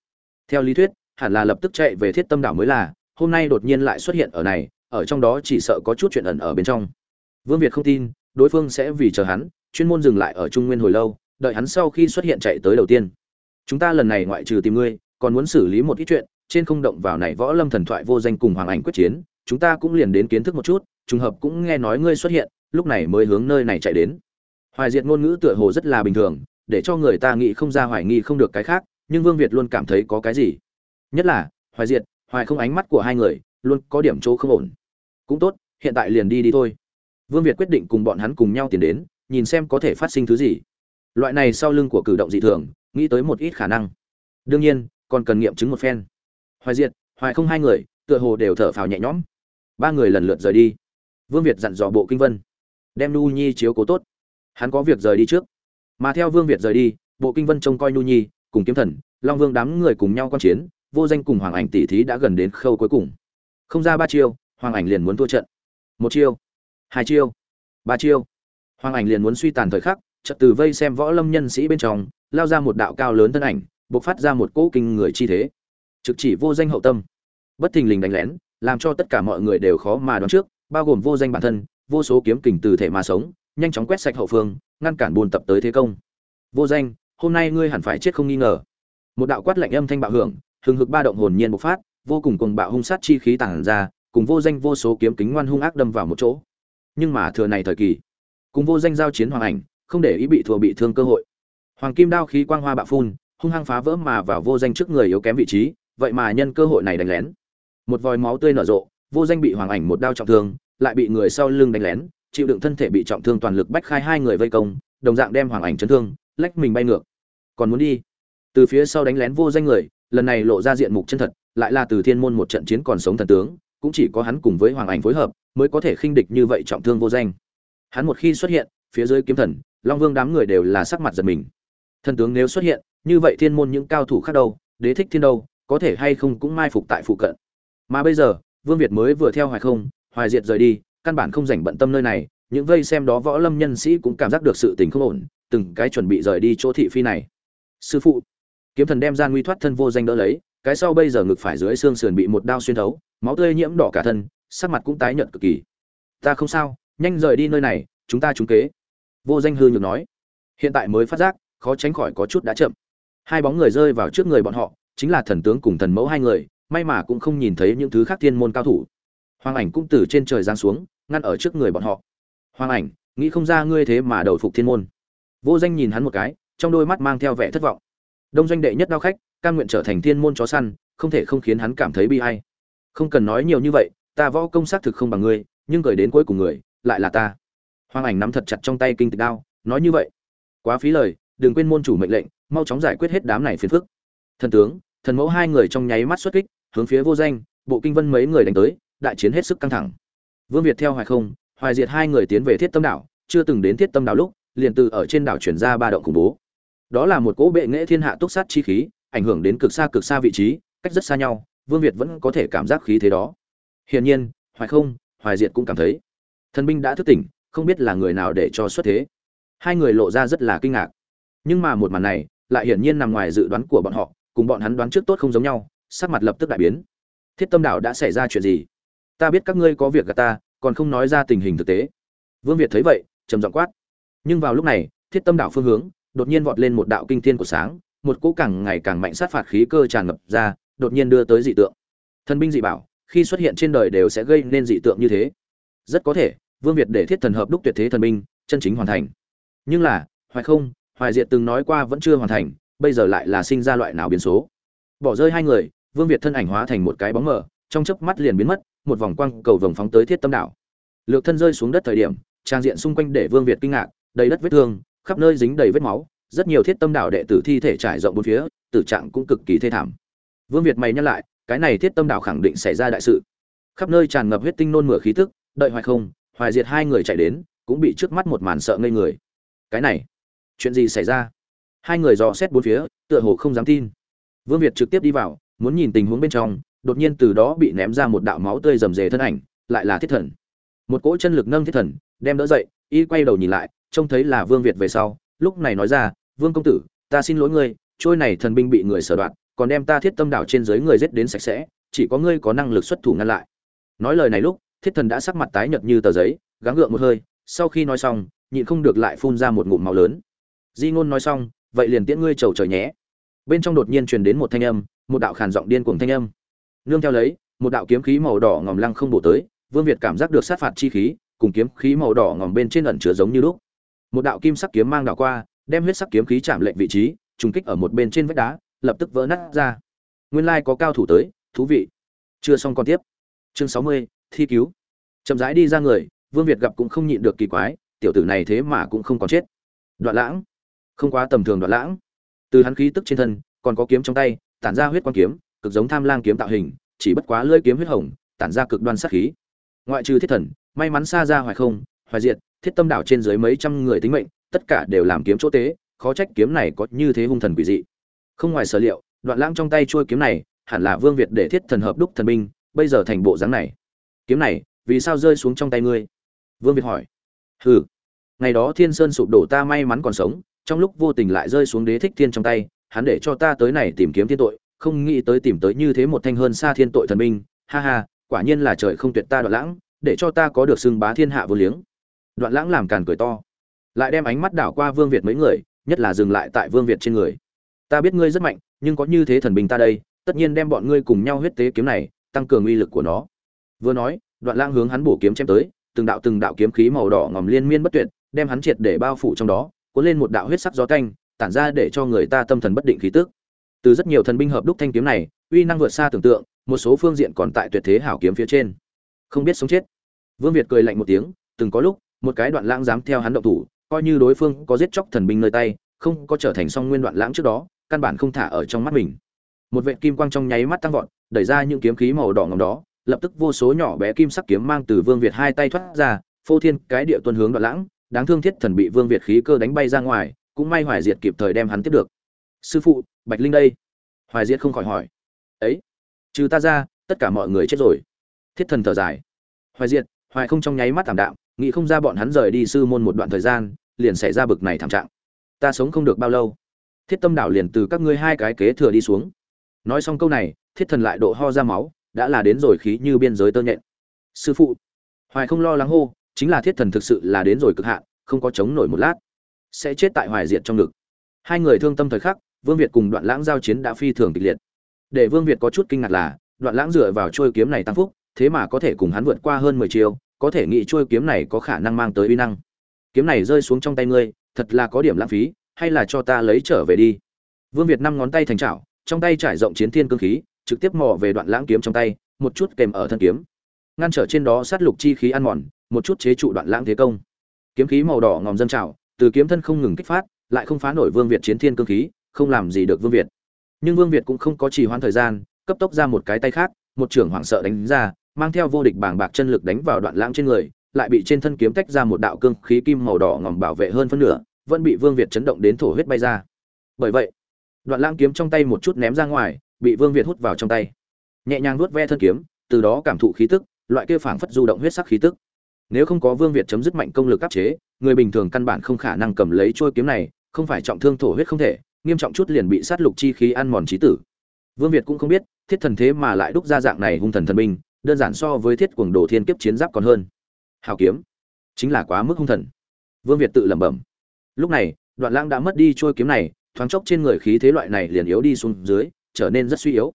Theo lý thuyết, hẳn là lập tức chạy về thiết tâm đảo mới là, hôm nay đột nhiên lại xuất hiện ở này, ở trong đó chỉ sợ có chút chuyện ẩn ở bên trong. Vương việt không tin, đối phương sẽ vì chờ hắn, chuyên môn dừng lại ở trung nguyên hồi lâu, đợi hắn sau khi xuất hiện chạy tới đầu tiên. Chúng ta lần này ngoại trừ tìm ngươi, còn muốn xử lý một ít chuyện, trên không động vào này võ lâm thần thoại vô danh cùng hoàng ảnh quyết chiến, chúng ta cũng liền đến kiến thức một chút, trùng hợp cũng nghe nói ngươi xuất hiện, lúc này mới hướng nơi này chạy đến. Hoài diệt ngôn ngữ tựa hồ rất là bình thường để cho người ta nghĩ không ra, hoài nghi không được cái khác, nhưng vương việt luôn cảm thấy có cái gì? Nhất là, hoài diệt, hoài không ánh mắt của hai người, luôn có điểm chỗ không ổn. Cũng tốt, hiện tại liền đi đi thôi. Vương việt quyết định cùng bọn hắn cùng nhau tiến đến, nhìn xem có thể phát sinh thứ gì. Loại này sau lưng của cử động dị thường, nghĩ tới một ít khả năng. Đương nhiên, còn cần nghiệm chứng một phen. Hoài diệt, hoài không hai người, tựa hồ đều thở phào nhẹ nhõm. Ba người lần lượt rời đi. Vương việt dặn dò bộ kinh vân, đem nu nhi chiếu cố tốt. Hắn có việc rời đi trước mà theo vương việt rời đi, bộ kinh vân trông coi nu nhi, cùng kiếm thần, long vương đám người cùng nhau q u a n chiến, vô danh cùng hoàng ảnh tỷ thí đã gần đến khâu cuối cùng. Không ra ba chiêu, hoàng ảnh liền muốn thua trận. Một chiêu, hai chiêu, ba chiêu. Hoàng ảnh liền muốn suy tàn thời khắc trận từ vây xem võ lâm nhân sĩ bên trong, lao ra một đạo cao lớn thân ảnh b ộ c phát ra một cỗ kinh người chi thế. Trực chỉ vô danh hậu tâm. Bất thình lình đánh lén, làm cho tất cả mọi người đều khó mà đoán trước, bao gồm vô danh bản thân, vô số kiếm kình từ thể mà sống nhanh chóng quét sạch hậu phương, ngăn cản buôn tập tới thế công. Vô danh, hôm nay ngươi hẳn phải chết không nghi ngờ. Một đạo quát lạnh âm thanh bạo hưởng, hừng hực ba động hồn nhiên bộc phát, vô cùng cuồng bạo hung sát chi khí tản ra, cùng vô danh vô số kiếm kính ngoan hung ác đâm vào một chỗ. Nhưng mà thừa này thời kỳ, cùng vô danh giao chiến hoàng ảnh, không để ý bị thua bị thương cơ hội. Hoàng kim đao khí quang hoa bạo phun, hung hăng phá vỡ mà vào vô danh trước người yếu kém vị trí, vậy mà nhân cơ hội này đánh lén. Một vòi máu tươi nở rộ, vô danh bị hoàng ảnh một đao trọng thương, lại bị người sau lưng đánh lén chịu đựng thân thể bị trọng thương toàn lực bách khai hai người vây công, đồng dạng đem hoàng ảnh chấn thương, lách mình bay ngược. Còn muốn đi? Từ phía sau đánh lén vô danh người, lần này lộ ra diện mục chân thật, lại là từ thiên môn một trận chiến còn sống thần tướng, cũng chỉ có hắn cùng với hoàng ảnh phối hợp, mới có thể khinh địch như vậy trọng thương vô danh. Hắn một khi xuất hiện, phía dưới kiếm thần, long vương đám người đều là sắc mặt giật mình. Thần tướng nếu xuất hiện, như vậy thiên môn những cao thủ khác đâu, đế thích thiên đâu, có thể hay không cũng mai phục tại phụ cận. Mà bây giờ, vương việt mới vừa theo hoài không, hoài diệt rời đi căn bản không dành bận tâm nơi này, những vây xem đó võ lâm nhân sĩ cũng cảm giác được sự tình không ổn, từng cái chuẩn bị rời đi chỗ thị phi này. Sư phụ, kiếm thần đem gian nguy thoát thân vô danh đỡ lấy, cái sau bây giờ ngực phải dưới xương sườn bị một đao xuyên thấu, máu tươi nhiễm đỏ cả thân, sắc mặt cũng tái nhợt cực kỳ. Ta không sao, nhanh rời đi nơi này, chúng ta trúng kế. Vô danh hư nhược nói. Hiện tại mới phát giác, khó tránh khỏi có chút đã chậm. Hai bóng người rơi vào trước người bọn họ, chính là thần tướng cùng thần mẫu hai người, may mà cũng không nhìn thấy những thứ khác thiên môn cao thủ. Hoàng ảnh cũng từ trên trời giáng xuống ngăn ở trước người bọn họ. Hoàng ảnh, nghĩ không ra ngươi thế mà đầu phục thiên môn. Vô danh nhìn hắn một cái, trong đôi mắt mang theo vẻ thất vọng. Đông doanh đệ nhất đao khách, cam nguyện trở thành thiên môn chó săn, không thể không khiến hắn cảm thấy bi ai. Không cần nói nhiều như vậy, ta võ công xác thực không bằng ngươi, nhưng gửi đến cuối cùng người, lại là ta. Hoàng ảnh nắm thật chặt trong tay kinh tịch đao, nói như vậy. Quá phí lời, đừng quên môn chủ mệnh lệnh, mau chóng giải quyết hết đám này phiền phức. Thần tướng, thần mẫu hai người trong nháy mắt xuất kích, hướng phía vô danh, bộ kinh vân mấy người đánh tới, đại chiến hết sức căng thẳng vương việt theo hoài không, hoài diệt hai người tiến về thiết tâm đảo, chưa từng đến thiết tâm đảo lúc, liền từ ở trên đảo chuyển ra ba động khủng bố. Đó là một cỗ bệ nghệ thiên hạ túc sát chi khí, ảnh hưởng đến cực xa cực xa vị trí, cách rất xa nhau, vương việt vẫn có thể cảm giác khí thế đó. Hiển nhiên, hoài không, hoài diệt cũng cảm thấy. Thần binh đã thức tỉnh, không biết là người nào để cho xuất thế. Hai người lộ ra rất là kinh ngạc. Nhưng mà một màn này, lại hiển nhiên nằm ngoài dự đoán của bọn họ, cùng bọn hắn đoán trước tốt không giống nhau, sắc mặt lập tức đại biến. Thiết tâm đảo đã xảy ra chuyện gì? Ta biết các ngươi có việc gặp ta, còn không nói ra tình hình thực tế. Vương việt thấy vậy, trầm giọng quát. Nhưng vào lúc này, thiết tâm đảo phương hướng, đột nhiên vọt lên một đạo kinh thiên của sáng, một cỗ càng ngày càng mạnh sát phạt khí cơ tràn ngập ra, đột nhiên đưa tới dị tượng. Thần binh dị bảo, khi xuất hiện trên đời đều sẽ gây nên dị tượng như thế. Rất có thể, vương việt để thiết thần hợp đúc tuyệt thế thần binh, chân chính hoàn thành. Nhưng là, hoài không, hoài diệt từng nói qua vẫn chưa hoàn thành, bây giờ lại là sinh ra loại nào biến số. Bỏ rơi hai người, vương việt thân ảnh hóa thành một cái bóng mờ trong chớp mắt liền biến mất, một vòng quang cầu vồng phóng tới thiết tâm đảo. Lược thân rơi xuống đất thời điểm, trang diện xung quanh để vương việt kinh ngạc, đầy đất vết thương, khắp nơi dính đầy vết máu, rất nhiều thiết tâm đảo đệ tử thi thể trải rộng bốn phía, tử trạng cũng cực kỳ thê thảm. Vương việt mày nhăn lại, cái này thiết tâm đảo khẳng định xảy ra đại sự. Khắp nơi tràn ngập huyết tinh nôn mửa khí tức, đợi hoài không, hoài diệt hai người chạy đến, cũng bị trước mắt một màn sợ ngây người. Cái này, chuyện gì xảy ra? Hai người dò xét bốn phía, tựa hồ không dám tin. Vương việt trực tiếp đi vào, muốn nhìn tình huống bên trong đột nhiên từ đó bị ném ra một đạo máu tươi rầm rề thân ảnh, lại là thiết thần. Một cỗ chân lực nâng thiết thần, đem đỡ dậy, y quay đầu nhìn lại, trông thấy là vương việt về sau, lúc này nói ra, vương công tử, ta xin lỗi ngươi, trôi này thần binh bị người sở đoạn còn đem ta thiết tâm đảo trên dưới người giết đến sạch sẽ, chỉ có ngươi có năng lực xuất thủ ngăn lại. Nói lời này lúc, thiết thần đã sắc mặt tái nhợt như tờ giấy, gắng gượng một hơi, sau khi nói xong, nhịn không được lại phun ra một ngụm máu lớn. Di ngôn nói xong, vậy liền tiễn ngươi trầu trời nhé. Bên trong đột nhiên truyền đến một thanh âm, một đạo khàn giọng điên cuồng thanh âm nương theo lấy, một đạo kiếm khí màu đỏ ngòm lăng không bổ tới, vương việt cảm giác được sát phạt chi khí, cùng kiếm khí màu đỏ ngòm bên trên ẩn chứa giống như lúc. Một đạo kim sắc kiếm mang đảo qua, đem huyết sắc kiếm khí chạm lệnh vị trí, trùng kích ở một bên trên vách đá, lập tức vỡ nát ra. Nguyên lai có cao thủ tới, thú vị. Chưa xong còn tiếp. Chương sáu mươi, thi cứu. Chậm rãi đi ra người, vương việt gặp cũng không nhịn được kỳ quái, tiểu tử này thế mà cũng không còn chết. Đoạn lãng. Không quá tầm thường đoạn lãng. Từ hắn khí tức trên thân, còn có kiếm trong tay, tản ra huyết quang kiếm cực giống tham lang kiếm tạo hình, chỉ bất quá lưỡi kiếm huyết hồng, tản ra cực đoan sát khí. Ngoại trừ thiết thần, may mắn xa ra hoài không, hoài diệt, thiết tâm đảo trên dưới mấy trăm người tính mệnh, tất cả đều làm kiếm chỗ tế, khó trách kiếm này có như thế hung thần quỷ dị. Không ngoài sở liệu, đoạn lãng trong tay chuôi kiếm này, hẳn là vương việt để thiết thần hợp đúc thần binh, bây giờ thành bộ dáng này. Kiếm này, vì sao rơi xuống trong tay ngươi? Vương việt hỏi. Hừ. Ngày đó thiên sơn sụp đổ ta may mắn còn sống, trong lúc vô tình lại rơi xuống đế thích thiên trong tay, hắn để cho ta tới này tìm kiếm thiên tội không nghĩ tới tìm tới như thế một thanh hơn xa thiên tội thần minh, ha ha quả nhiên là trời không tuyệt ta đoạn lãng để cho ta có được xưng bá thiên hạ vô liếng. Đoạn lãng làm càn cười to lại đem ánh mắt đảo qua vương việt mấy người nhất là dừng lại tại vương việt trên người. Ta biết ngươi rất mạnh nhưng có như thế thần binh ta đây tất nhiên đem bọn ngươi cùng nhau huyết tế kiếm này tăng cường uy lực của nó. Vừa nói đoạn lãng hướng hắn bổ kiếm chém tới từng đạo từng đạo kiếm khí màu đỏ ngòm liên miên bất tuyệt đem hắn triệt để bao phủ trong đó cuốn lên một đạo huyết sắc gió canh tản ra để cho người ta tâm thần bất định khí tức từ rất nhiều thần binh hợp đúc thanh kiếm này, uy năng vượt xa tưởng tượng, một số phương diện còn tại tuyệt thế hảo kiếm phía trên. Không biết sống chết. Vương việt cười lạnh một tiếng, từng có lúc, một cái đoạn lãng dám theo hắn động thủ, coi như đối phương có giết chóc thần binh nơi tay, không có trở thành song nguyên đoạn lãng trước đó, căn bản không thả ở trong mắt mình. Một vệ kim quang trong nháy mắt tăng vọt, đẩy ra những kiếm khí màu đỏ ngầm đó, lập tức vô số nhỏ bé kim sắc kiếm mang từ vương việt hai tay thoát ra, phô thiên cái địa tuân hướng đoạn lãng, đáng thương thiết thần bị vương việt khí cơ đánh bay ra ngoài, cũng may hoài diệt kịp thời đem hắn tiếp được. Sư phụ bạch linh đây. Hoài diệt không khỏi hỏi. Ấy, trừ ta ra, tất cả mọi người chết rồi. Thiết thần thở dài. Hoài diệt, hoài không trong nháy mắt thảm đạm, nghĩ không ra bọn hắn rời đi sư môn một đoạn thời gian, liền xảy ra bực này thảm trạng. Ta sống không được bao lâu. Thiết tâm đảo liền từ các ngươi hai cái kế thừa đi xuống. Nói xong câu này, thiết thần lại độ ho ra máu, đã là đến rồi khí như biên giới tơ nhện. Sư phụ. Hoài không lo lắng hô, chính là thiết thần thực sự là đến rồi cực hạn, không có chống nổi một lát. Sẽ chết tại hoài diệt trong ngực. Hai người thương tâm thời khắc vương việt cùng đoạn lãng giao chiến đã phi thường kịch liệt. Để vương việt có chút kinh ngạc là đoạn lãng dựa vào trôi kiếm này tăng phúc thế mà có thể cùng hắn vượt qua hơn mười chiêu, có thể nghĩ trôi kiếm này có khả năng mang tới uy năng. Kiếm này rơi xuống trong tay ngươi thật là có điểm lãng phí hay là cho ta lấy trở về đi. Vương việt năm ngón tay thành chảo, trong tay trải rộng chiến thiên cương khí trực tiếp mò về đoạn lãng kiếm trong tay một chút kèm ở thân kiếm. Ngăn trở trên đó sát lục chi khí ăn mòn một chút chế trụ đoạn lãng thế công. Kiếm khí màu đỏ ngòm dâng trào từ kiếm thân không ngừng kích phát lại không phá nổi vương việt chiến thiên cương khí không làm gì được vương việt. Nhưng vương việt cũng không có trì hoãn thời gian, cấp tốc ra một cái tay khác, một trưởng hoảng sợ đánh ra, mang theo vô địch bảng bạc chân lực đánh vào đoạn lãng trên người, lại bị trên thân kiếm tách ra một đạo cương khí kim màu đỏ ngòm bảo vệ hơn phân nửa, vẫn bị vương việt chấn động đến thổ huyết bay ra. Bởi vậy, đoạn lãng kiếm trong tay một chút ném ra ngoài, bị vương việt hút vào trong tay. Nhẹ nhàng vuốt ve thân kiếm, từ đó cảm thụ khí tức, loại kia phảng phất du động huyết sắc khí tức. Nếu không có vương việt chấm dứt mạnh công lực áp chế, người bình thường căn bản không khả năng cầm lấy trôi kiếm này, không phải trọng thương thổ huyết không thể nghiêm trọng chút liền bị sát lục chi khí ăn mòn trí tử. Vương việt cũng không biết, thiết thần thế mà lại đúc ra dạng này hung thần thần binh, đơn giản so với thiết cuồng đồ thiên kiếp chiến giáp còn hơn. Hào kiếm. Chính là quá mức hung thần. Vương việt tự lẩm bẩm. Lúc này, đoạn lãng đã mất đi trôi kiếm này, thoáng chốc trên người khí thế loại này liền yếu đi xuống dưới, trở nên rất suy yếu.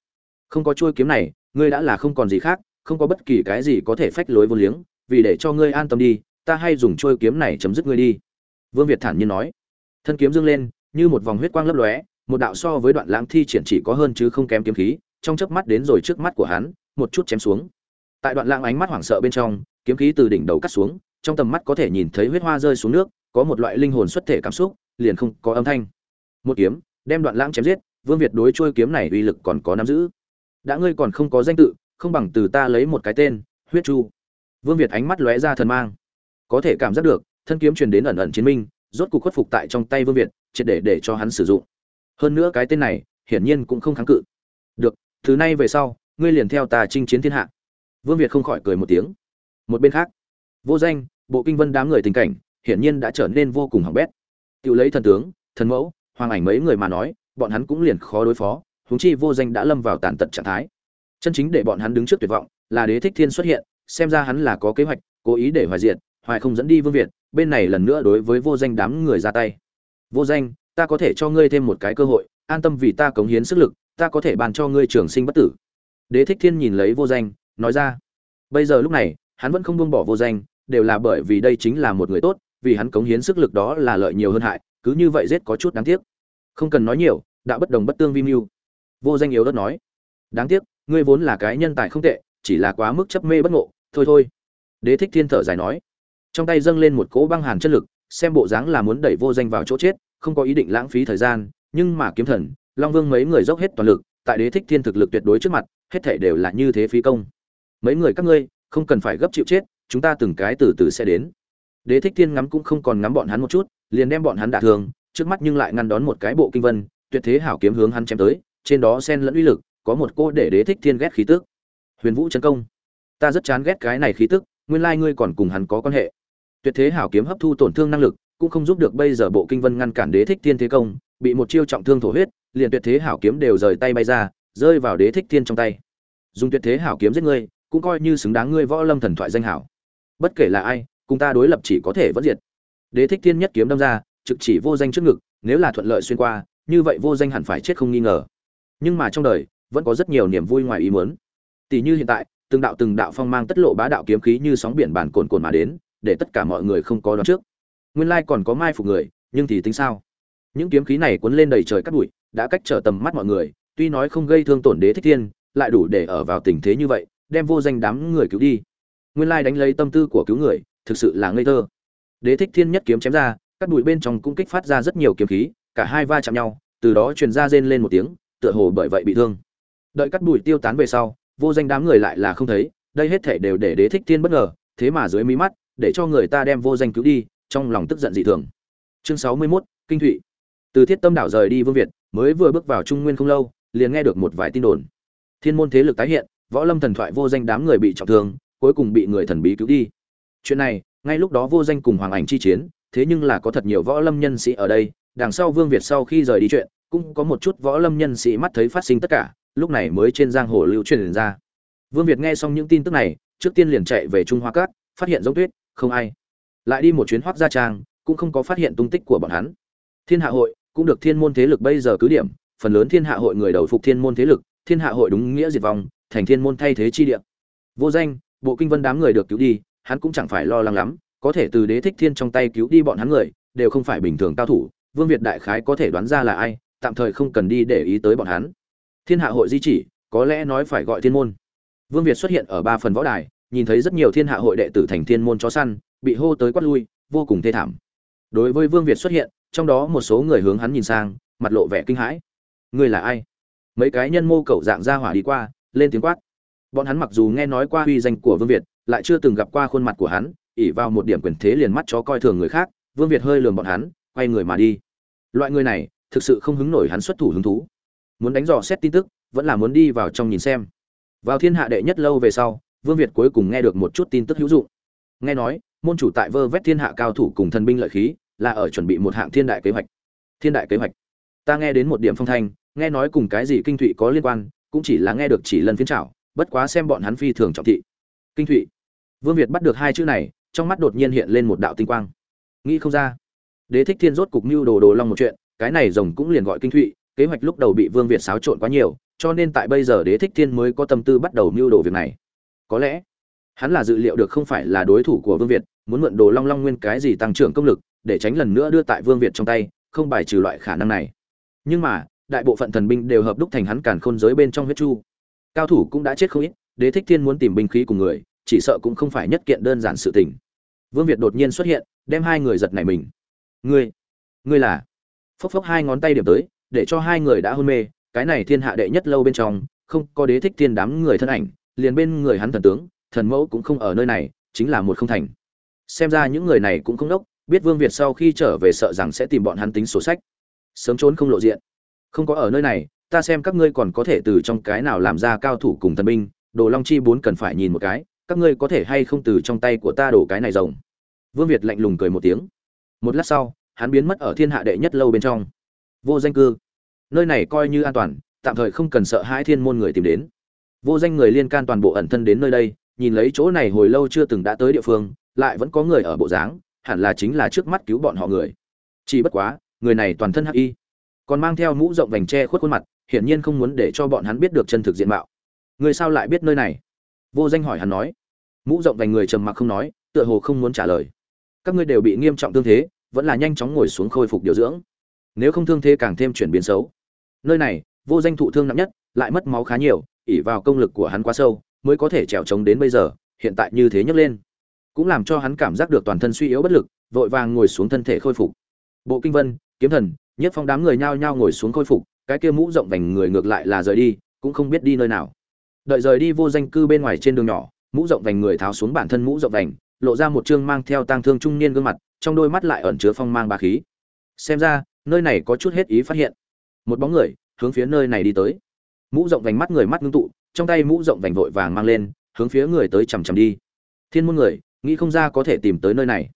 Không có trôi kiếm này, ngươi đã là không còn gì khác, không có bất kỳ cái gì có thể phách lối vô liếng, vì để cho ngươi an tâm đi, ta hay dùng trôi kiếm này chấm dứt ngươi đi. Vương việt thản nhiên nói. Thân kiếm dâng lên như một vòng huyết quang lấp lóe, một đạo so với đoạn lãng thi triển chỉ có hơn chứ không kém kiếm khí, trong chớp mắt đến rồi trước mắt của hắn, một chút chém xuống. Tại đoạn lãng ánh mắt hoảng sợ bên trong, kiếm khí từ đỉnh đầu cắt xuống, trong tầm mắt có thể nhìn thấy huyết hoa rơi xuống nước, có một loại linh hồn xuất thể cảm xúc, liền không có âm thanh. Một kiếm, đem đoạn lãng chém giết, vương việt đối chuôi kiếm này uy lực còn có nắm giữ. Đã ngươi còn không có danh tự, không bằng từ ta lấy một cái tên, huyết chu. Vương việt ánh mắt lóe ra thần mang. Có thể cảm giác được, thân kiếm truyền đến ẩn ẩn chiến minh, rốt cuộc khuất phục tại trong tay vương việt triệt để để cho hắn sử dụng. Hơn nữa cái tên này, hiển nhiên cũng không kháng cự. Được thứ nay về sau, ngươi liền theo ta chinh chiến thiên hạ. Vương việt không khỏi cười một tiếng. Một bên khác, vô danh, bộ kinh vân đám người tình cảnh, hiển nhiên đã trở nên vô cùng hỏng bét. Tiểu lấy thần tướng, thần mẫu, hoàng ảnh mấy người mà nói, bọn hắn cũng liền khó đối phó, huống chi vô danh đã lâm vào tàn tật trạng thái. Chân chính để bọn hắn đứng trước tuyệt vọng là đế thích thiên xuất hiện, xem ra hắn là có kế hoạch, cố ý để hoài diện hoài không dẫn đi vương việt, bên này lần nữa đối với vô danh đám người ra tay vô danh, ta có thể cho ngươi thêm một cái cơ hội, an tâm vì ta cống hiến sức lực, ta có thể bàn cho ngươi trường sinh bất tử. Đế thích thiên nhìn lấy vô danh, nói ra, bây giờ lúc này, hắn vẫn không buông bỏ vô danh, đều là bởi vì đây chính là một người tốt, vì hắn cống hiến sức lực đó là lợi nhiều hơn hại, cứ như vậy giết có chút đáng tiếc. Không cần nói nhiều, đã bất đồng bất tương vi mưu. Vô danh yếu đất nói, đáng tiếc, ngươi vốn là cái nhân tài không tệ, chỉ là quá mức chấp mê bất ngộ, thôi thôi. Đế thích thiên thở dài nói, trong tay dâng lên một cỗ băng hàn chất lực xem bộ dáng là muốn đẩy vô danh vào chỗ chết, không có ý định lãng phí thời gian, nhưng mà kiếm thần, long vương mấy người dốc hết toàn lực, tại đế thích thiên thực lực tuyệt đối trước mặt, hết thể đều là như thế phí công. Mấy người các ngươi, không cần phải gấp chịu chết, chúng ta từng cái từ từ sẽ đến. Đế thích thiên ngắm cũng không còn ngắm bọn hắn một chút, liền đem bọn hắn đả thương, trước mắt nhưng lại ngăn đón một cái bộ kinh vân, tuyệt thế hảo kiếm hướng hắn chém tới, trên đó sen lẫn uy lực, có một cô để đế thích thiên ghét khí tức. Huyền vũ chân công, ta rất chán ghét cái này khí tức, nguyên lai ngươi còn cùng hắn có quan hệ tuyệt thế hảo kiếm hấp thu tổn thương năng lực, cũng không giúp được bây giờ bộ kinh vân ngăn cản đế thích thiên thế công, bị một chiêu trọng thương thổ huyết, liền tuyệt thế hảo kiếm đều rời tay bay ra, rơi vào đế thích thiên trong tay. Dùng tuyệt thế hảo kiếm giết ngươi, cũng coi như xứng đáng ngươi võ lâm thần thoại danh hảo. Bất kể là ai, cùng ta đối lập chỉ có thể vẫn diệt. Đế thích thiên nhất kiếm đâm ra, trực chỉ vô danh trước ngực, nếu là thuận lợi xuyên qua, như vậy vô danh hẳn phải chết không nghi ngờ. Nhưng mà trong đời, vẫn có rất nhiều niềm vui ngoài ý muốn. Tỷ như hiện tại, từng đạo từng đạo phong mang tất lộ bá đạo kiếm khí như sóng biển bản cồn cồn mà đến để tất cả mọi người không có đoán trước. Nguyên lai còn có mai phục người, nhưng thì tính sao? Những kiếm khí này cuốn lên đầy trời cắt bụi, đã cách trở tầm mắt mọi người, tuy nói không gây thương tổn đế thích thiên, lại đủ để ở vào tình thế như vậy, đem vô danh đám người cứu đi. Nguyên lai đánh lấy tâm tư của cứu người, thực sự là ngây thơ. Đế thích thiên nhất kiếm chém ra cắt bụi bên trong cũng kích phát ra rất nhiều kiếm khí, cả hai va chạm nhau, từ đó truyền ra rên lên một tiếng, tựa hồ bởi vậy bị thương. Đợi cắt bụi tiêu tán về sau, vô danh đám người lại là không thấy, đây hết thể đều để đế thích thiên bất ngờ, thế mà dưới mí mắt để cho người ta đem vô danh cứu đi trong lòng tức giận dị thường. Chương sáu mươi 61, kinh thụy. Từ thiết tâm đảo rời đi vương việt mới vừa bước vào trung nguyên không lâu liền nghe được một vài tin đồn. Thiên môn thế lực tái hiện võ lâm thần thoại vô danh đám người bị trọng thương cuối cùng bị người thần bí cứu đi. Chuyện này ngay lúc đó vô danh cùng hoàng ảnh chi chiến thế nhưng là có thật nhiều võ lâm nhân sĩ ở đây đằng sau vương việt sau khi rời đi chuyện cũng có một chút võ lâm nhân sĩ mắt thấy phát sinh tất cả lúc này mới trên giang hồ lưu truyền ra. Vương việt nghe xong những tin tức này trước tiên liền chạy về trung hoa cát phát hiện giống tuyết không ai. Lại đi một chuyến hoác gia trang, cũng không có phát hiện tung tích của bọn hắn. Thiên hạ hội cũng được thiên môn thế lực bây giờ cứ điểm, phần lớn thiên hạ hội người đầu phục thiên môn thế lực, thiên hạ hội đúng nghĩa diệt vong, thành thiên môn thay thế chi địa. Vô danh, bộ kinh vân đám người được cứu đi, hắn cũng chẳng phải lo lắng lắm, có thể từ đế thích thiên trong tay cứu đi bọn hắn người, đều không phải bình thường cao thủ, vương việt đại khái có thể đoán ra là ai, tạm thời không cần đi để ý tới bọn hắn. Thiên hạ hội di chỉ, có lẽ nói phải gọi thiên môn. Vương việt xuất hiện ở ba phần võ đài nhìn thấy rất nhiều thiên hạ hội đệ tử thành thiên môn chó săn, bị hô tới quát lui, vô cùng thê thảm. Đối với vương việt xuất hiện, trong đó một số người hướng hắn nhìn sang, mặt lộ vẻ kinh hãi. Ngươi là ai? Mấy cái nhân mô cẩu dạng ra hỏa đi qua, lên tiếng quát. Bọn hắn mặc dù nghe nói qua uy danh của vương việt, lại chưa từng gặp qua khuôn mặt của hắn ỉ vào một điểm quyền thế liền mắt chó coi thường người khác, vương việt hơi lườm bọn hắn, quay người mà đi. Loại người này, thực sự không hứng nổi hắn xuất thủ hứng thú. Muốn đánh dò xét tin tức, vẫn là muốn đi vào trong nhìn xem. Vào thiên hạ đệ nhất lâu về sau vương việt cuối cùng nghe được một chút tin tức hữu dụng. Nghe nói, môn chủ tại vơ vét thiên hạ cao thủ cùng thần binh lợi khí, là ở chuẩn bị một hạng thiên đại kế hoạch. Thiên đại kế hoạch. Ta nghe đến một điểm phong thanh, nghe nói cùng cái gì kinh thụy có liên quan, cũng chỉ là nghe được chỉ lần phiến trảo, bất quá xem bọn hắn phi thường trọng thị. Kinh thụy. Vương việt bắt được hai chữ này, trong mắt đột nhiên hiện lên một đạo tinh quang. Nghĩ không ra. Đế thích thiên rốt cục mưu đồ đồ long một chuyện, cái này rồng cũng liền gọi kinh thụy, kế hoạch lúc đầu bị vương việt xáo trộn quá nhiều, cho nên tại bây giờ đế thích thiên mới có tâm tư bắt đầu mưu đồ việc này có lẽ, hắn là dự liệu được không phải là đối thủ của vương việt, muốn mượn đồ long long nguyên cái gì tăng trưởng công lực, để tránh lần nữa đưa tại vương việt trong tay, không bài trừ loại khả năng này. Nhưng mà, đại bộ phận thần binh đều hợp đúc thành hắn càn khôn giới bên trong huyết chu. Cao thủ cũng đã chết không ít, đế thích thiên muốn tìm binh khí cùng người, chỉ sợ cũng không phải nhất kiện đơn giản sự tình. Vương việt đột nhiên xuất hiện, đem hai người giật nảy mình. Ngươi ngươi là? Phốc phốc hai ngón tay điểm tới, để cho hai người đã hôn mê, cái này thiên hạ đệ nhất lâu bên trong, không có đế thích thiên đám người thân ảnh liền bên người hắn thần tướng, thần mẫu cũng không ở nơi này, chính là một không thành. Xem ra những người này cũng không đốc, biết vương việt sau khi trở về sợ rằng sẽ tìm bọn hắn tính sổ sách. Sớm trốn không lộ diện. Không có ở nơi này, ta xem các ngươi còn có thể từ trong cái nào làm ra cao thủ cùng thần binh, đồ long chi bốn cần phải nhìn một cái, các ngươi có thể hay không từ trong tay của ta đổ cái này rồng? Vương việt lạnh lùng cười một tiếng. Một lát sau, hắn biến mất ở thiên hạ đệ nhất lâu bên trong. Vô danh cư. Nơi này coi như an toàn, tạm thời không cần sợ hai thiên môn người tìm đến vô danh người liên can toàn bộ ẩn thân đến nơi đây, nhìn lấy chỗ này hồi lâu chưa từng đã tới địa phương, lại vẫn có người ở bộ dáng, hẳn là chính là trước mắt cứu bọn họ người. Chỉ bất quá, người này toàn thân hắc y, còn mang theo mũ rộng vành tre khuất khuôn mặt, hiển nhiên không muốn để cho bọn hắn biết được chân thực diện mạo. Người sao lại biết nơi này? Vô danh hỏi hắn nói. Mũ rộng vành người trầm mặc không nói, tựa hồ không muốn trả lời. Các ngươi đều bị nghiêm trọng tương thế, vẫn là nhanh chóng ngồi xuống khôi phục điều dưỡng. Nếu không thương thế càng thêm chuyển biến xấu. Nơi này, vô danh thụ thương nặng nhất, lại mất máu khá nhiều ỉ vào công lực của hắn quá sâu, mới có thể trèo trống đến bây giờ, hiện tại như thế nhấc lên. Cũng làm cho hắn cảm giác được toàn thân suy yếu bất lực, vội vàng ngồi xuống thân thể khôi phục. Bộ kinh vân, kiếm thần, nhất phong đám người nhao nhao ngồi xuống khôi phục, cái kia mũ rộng vành người ngược lại là rời đi, cũng không biết đi nơi nào. Đợi rời đi vô danh cư bên ngoài trên đường nhỏ, mũ rộng vành người tháo xuống bản thân mũ rộng vành, lộ ra một chương mang theo tang thương trung niên gương mặt, trong đôi mắt lại ẩn chứa phong mang ba khí. Xem ra, nơi này có chút hết ý phát hiện. Một bóng người hướng phía nơi này đi tới mũ rộng vành mắt người mắt ngưng tụ, trong tay mũ rộng vành vội vàng mang lên, hướng phía người tới chằm chằm đi. Thiên môn người, nghĩ không ra có thể tìm tới nơi này.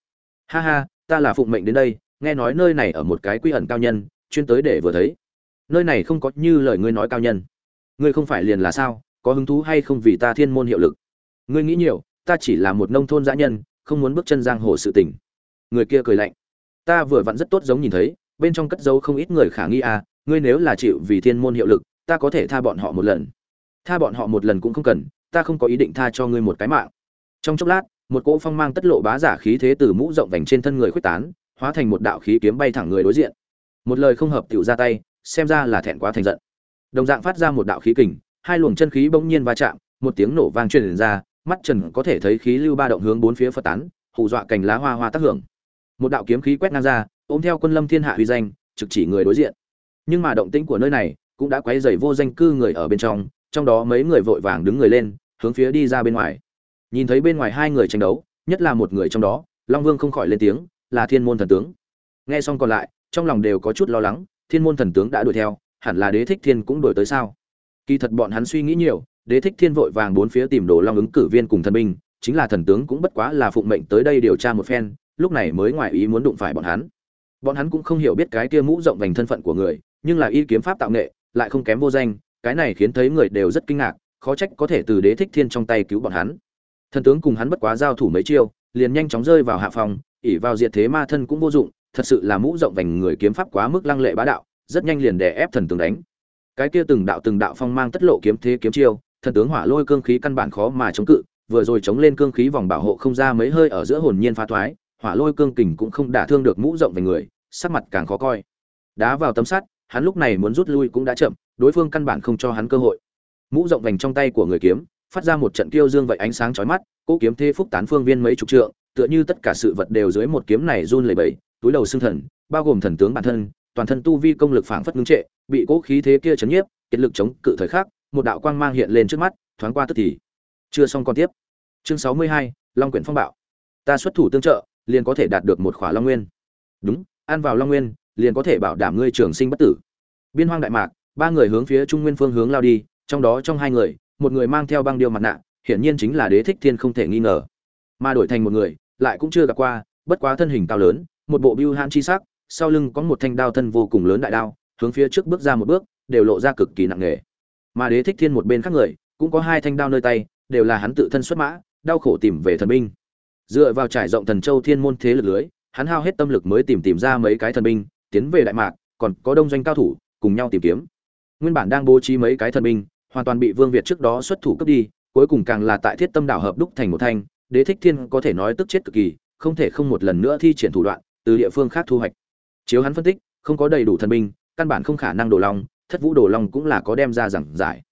Ha ha, ta là phụng mệnh đến đây, nghe nói nơi này ở một cái quy ẩn cao nhân, chuyên tới để vừa thấy. Nơi này không có như lời ngươi nói cao nhân. Ngươi không phải liền là sao, có hứng thú hay không vì ta thiên môn hiệu lực? Ngươi nghĩ nhiều, ta chỉ là một nông thôn dã nhân, không muốn bước chân giang hồ sự tình. Người kia cười lạnh. Ta vừa vặn rất tốt giống nhìn thấy, bên trong cất dấu không ít người khả nghi à ngươi nếu là chịu vì thiên môn hiệu lực ta có thể tha bọn họ một lần. Tha bọn họ một lần cũng không cần, ta không có ý định tha cho ngươi một cái mạng. Trong chốc lát, một cỗ phong mang tất lộ bá giả khí thế từ mũ rộng vành trên thân người khuếch tán, hóa thành một đạo khí kiếm bay thẳng người đối diện. Một lời không hợp tựu ra tay, xem ra là thẹn quá thành giận. Đồng dạng phát ra một đạo khí kình, hai luồng chân khí bỗng nhiên va chạm, một tiếng nổ vang truyền ra, mắt trần có thể thấy khí lưu ba động hướng bốn phía phật tán, hù dọa cành lá hoa hoa tác hưởng. Một đạo kiếm khí quét ngang ra, ôm theo quân lâm thiên hạ huy danh, trực chỉ người đối diện. Nhưng mà động tĩnh của nơi này cũng đã quấy rầy vô danh cư người ở bên trong trong đó mấy người vội vàng đứng người lên, hướng phía đi ra bên ngoài. Nhìn thấy bên ngoài hai người tranh đấu, nhất là một người trong đó, long vương không khỏi lên tiếng, là thiên môn thần tướng. Nghe xong còn lại, trong lòng đều có chút lo lắng, thiên môn thần tướng đã đuổi theo, hẳn là đế thích thiên cũng đuổi tới sao? Kỳ thật bọn hắn suy nghĩ nhiều, đế thích thiên vội vàng bốn phía tìm đồ long ứng cử viên cùng thần binh, chính là thần tướng cũng bất quá là phụng mệnh tới đây điều tra một phen, lúc này mới ngoài ý muốn đụng phải bọn hắn. Bọn hắn cũng không hiểu biết cái kia mũ rộng vành thân phận của người, nhưng là y kiếm pháp tạo nghệ lại không kém vô danh, cái này khiến thấy người đều rất kinh ngạc, khó trách có thể từ đế thích thiên trong tay cứu bọn hắn. Thần tướng cùng hắn bất quá giao thủ mấy chiêu, liền nhanh chóng rơi vào hạ phòng, ỷ vào diệt thế ma thân cũng vô dụng, thật sự là mũ rộng vành người kiếm pháp quá mức lăng lệ bá đạo, rất nhanh liền đè ép thần tướng đánh. Cái kia từng đạo từng đạo phong mang tất lộ kiếm thế kiếm chiêu, thần tướng hỏa lôi cương khí căn bản khó mà chống cự, vừa rồi chống lên cương khí vòng bảo hộ không ra mấy hơi ở giữa hồn nhiên phá thoái, hỏa lôi cương kình cũng không đả thương được mũ rộng về người, sắc mặt càng khó coi. Đá vào tấm sắt hắn lúc này muốn rút lui cũng đã chậm, đối phương căn bản không cho hắn cơ hội. Mũ rộng vành trong tay của người kiếm, phát ra một trận kiêu dương vậy ánh sáng chói mắt, cỗ kiếm thế phúc tán phương viên mấy chục trượng, tựa như tất cả sự vật đều dưới một kiếm này run lẩy bẩy, túi đầu xương thần, bao gồm thần tướng bản thân, toàn thân tu vi công lực phảng phất ngưng trệ, bị cỗ khí thế kia chấn nhiếp, kiệt lực chống cự thời khắc, một đạo quang mang hiện lên trước mắt, thoáng qua tức thì. Chưa xong còn tiếp. Chương sáu mươi hai, long quyển phong bạo. Ta xuất thủ tương trợ, liền có thể đạt được một khỏa long nguyên. Đúng, ăn vào long nguyên liền có thể bảo đảm ngươi trường sinh bất tử. Biên hoang đại mạc, ba người hướng phía trung nguyên phương hướng lao đi, trong đó trong hai người, một người mang theo băng điêu mặt nạ, hiển nhiên chính là đế thích thiên không thể nghi ngờ. Mà đổi thành một người, lại cũng chưa gặp qua, bất quá thân hình cao lớn, một bộ bưu hãn chi sắc, sau lưng có một thanh đao thân vô cùng lớn đại đao, hướng phía trước bước ra một bước, đều lộ ra cực kỳ nặng nề. Mà đế thích thiên một bên khác người, cũng có hai thanh đao nơi tay, đều là hắn tự thân xuất mã, đau khổ tìm về thần binh. Dựa vào trải rộng thần châu thiên môn thế lực lưới, hắn hao hết tâm lực mới tìm tìm ra mấy cái thần binh tiến về đại mạc, còn có đông doanh cao thủ, cùng nhau tìm kiếm. Nguyên bản đang bố trí mấy cái thần binh, hoàn toàn bị vương việt trước đó xuất thủ cướp đi, cuối cùng càng là tại thiết tâm đảo hợp đúc thành một thanh, đế thích thiên có thể nói tức chết cực kỳ, không thể không một lần nữa thi triển thủ đoạn, từ địa phương khác thu hoạch. Chiếu hắn phân tích, không có đầy đủ thần binh, căn bản không khả năng đổ long thất vũ đổ long cũng là có đem ra giảng giải.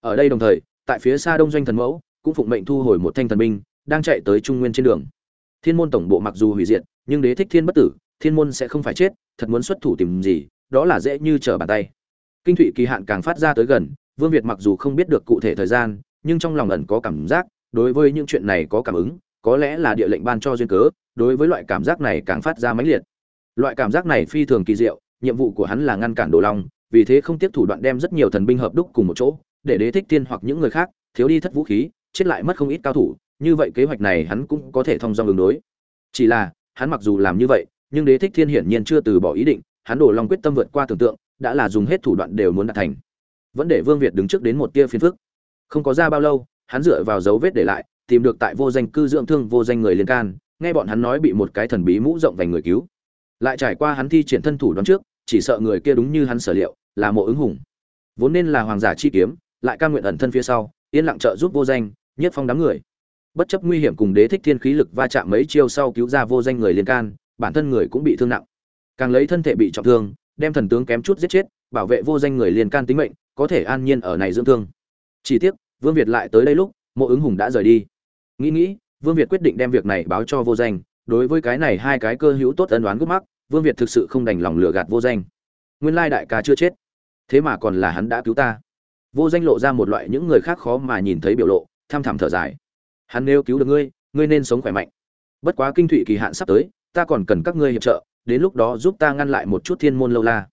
Ở đây đồng thời, tại phía xa đông doanh thần mẫu, cũng phụng mệnh thu hồi một thanh thần binh, đang chạy tới trung nguyên trên đường. Thiên môn tổng bộ mặc dù hủy diệt, nhưng đế thích thiên bất tử thiên môn sẽ không phải chết, thật muốn xuất thủ tìm gì, đó là dễ như trở bàn tay. Kinh thụy kỳ hạn càng phát ra tới gần, vương việt mặc dù không biết được cụ thể thời gian, nhưng trong lòng ẩn có cảm giác, đối với những chuyện này có cảm ứng, có lẽ là địa lệnh ban cho duyên cớ, đối với loại cảm giác này càng phát ra mãnh liệt. Loại cảm giác này phi thường kỳ diệu, nhiệm vụ của hắn là ngăn cản đồ long, vì thế không tiếp thủ đoạn đem rất nhiều thần binh hợp đúc cùng một chỗ, để đế thích tiên hoặc những người khác, thiếu đi thất vũ khí, chết lại mất không ít cao thủ, như vậy kế hoạch này hắn cũng có thể thông dong đường đối. Chỉ là, hắn mặc dù làm như vậy nhưng đế thích thiên hiển nhiên chưa từ bỏ ý định, hắn đổ lòng quyết tâm vượt qua tưởng tượng, đã là dùng hết thủ đoạn đều muốn đạt thành. Vẫn để vương việt đứng trước đến một tia phiền phức. Không có ra bao lâu, hắn dựa vào dấu vết để lại, tìm được tại vô danh cư dưỡng thương vô danh người liên can, nghe bọn hắn nói bị một cái thần bí mũ rộng vành người cứu. Lại trải qua hắn thi triển thân thủ đoán trước, chỉ sợ người kia đúng như hắn sở liệu, là mộ ứng hùng. Vốn nên là hoàng giả chi kiếm, lại ca nguyện ẩn thân phía sau, yên lặng trợ giúp vô danh, nhất phong đám người. Bất chấp nguy hiểm cùng đế thích thiên khí lực va chạm mấy chiêu sau cứu ra vô danh người liên can bản thân người cũng bị thương nặng. Càng lấy thân thể bị trọng thương, đem thần tướng kém chút giết chết, bảo vệ vô danh người liên can tính mệnh, có thể an nhiên ở này dưỡng thương. Chỉ tiếc, vương việt lại tới đây lúc, mộ ứng hùng đã rời đi. Nghĩ nghĩ, vương việt quyết định đem việc này báo cho vô danh, đối với cái này hai cái cơ hữu tốt ân đoán gốc mắc, vương việt thực sự không đành lòng lừa gạt vô danh. Nguyên lai đại ca chưa chết, thế mà còn là hắn đã cứu ta. Vô danh lộ ra một loại những người khác khó mà nhìn thấy biểu lộ, tham thảm thở dài. Hắn nếu cứu được ngươi ngươi nên sống khỏe mạnh. Bất quá kinh thụy kỳ hạn sắp tới ta còn cần các ngươi hiệp trợ, đến lúc đó giúp ta ngăn lại một chút thiên môn lâu la.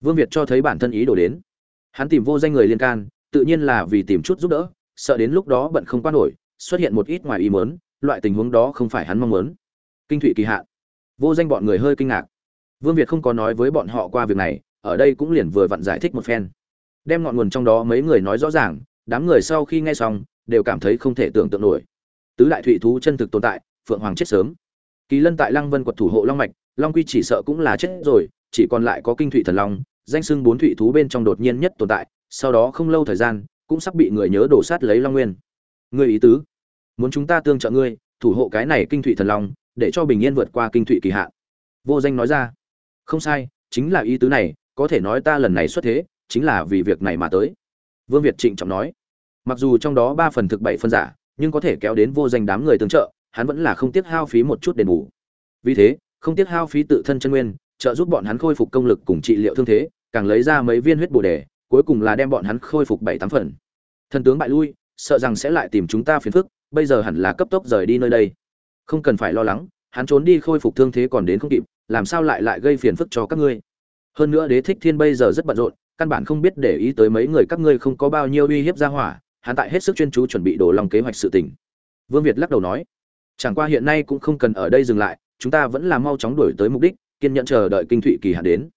Vương việt cho thấy bản thân ý đồ đến. Hắn tìm vô danh người liên can, tự nhiên là vì tìm chút giúp đỡ, sợ đến lúc đó bận không qua nổi, xuất hiện một ít ngoài ý mớn loại tình huống đó không phải hắn mong muốn. Kinh thụy kỳ hạn vô danh bọn người hơi kinh ngạc. Vương việt không có nói với bọn họ qua việc này, ở đây cũng liền vừa vặn giải thích một phen. Đem ngọn nguồn trong đó mấy người nói rõ ràng, đám người sau khi nghe xong, đều cảm thấy không thể tưởng tượng nổi. Tứ đại thụy thú chân thực tồn tại, phượng hoàng chết sớm kỳ lân tại lăng vân quật thủ hộ long mạch, long quy chỉ sợ cũng là chết rồi, chỉ còn lại có kinh thụy thần long, danh sưng bốn thụy thú bên trong đột nhiên nhất tồn tại, sau đó không lâu thời gian, cũng sắp bị người nhớ đổ sát lấy long nguyên. Người ý tứ, muốn chúng ta tương trợ ngươi, thủ hộ cái này kinh thụy thần long, để cho bình yên vượt qua kinh thụy kỳ hạn vô danh nói ra. Không sai, chính là ý tứ này, có thể nói ta lần này xuất thế, chính là vì việc này mà tới. Vương việt trịnh trọng nói. Mặc dù trong đó ba phần thực bảy phân giả, nhưng có thể kéo đến vô danh đám người tương trợ hắn vẫn là không tiếc hao phí một chút đền bù. Vì thế, không tiếc hao phí tự thân chân nguyên, trợ giúp bọn hắn khôi phục công lực cùng trị liệu thương thế, càng lấy ra mấy viên huyết bổ đề, cuối cùng là đem bọn hắn khôi phục bảy tám phần. Thần tướng bại lui, sợ rằng sẽ lại tìm chúng ta phiền phức, bây giờ hẳn là cấp tốc rời đi nơi đây. Không cần phải lo lắng, hắn trốn đi khôi phục thương thế còn đến không kịp, làm sao lại lại gây phiền phức cho các ngươi? Hơn nữa đế thích thiên bây giờ rất bận rộn, căn bản không biết để ý tới mấy người các ngươi không có bao nhiêu uy hiếp ra hỏa, hắn tại hết sức chuyên chú chuẩn bị đồ lòng kế hoạch sự tình. Vương việt lắc đầu nói chẳng qua hiện nay cũng không cần ở đây dừng lại, chúng ta vẫn là mau chóng đuổi tới mục đích, kiên nhẫn chờ đợi kinh thụy kỳ hạn đến.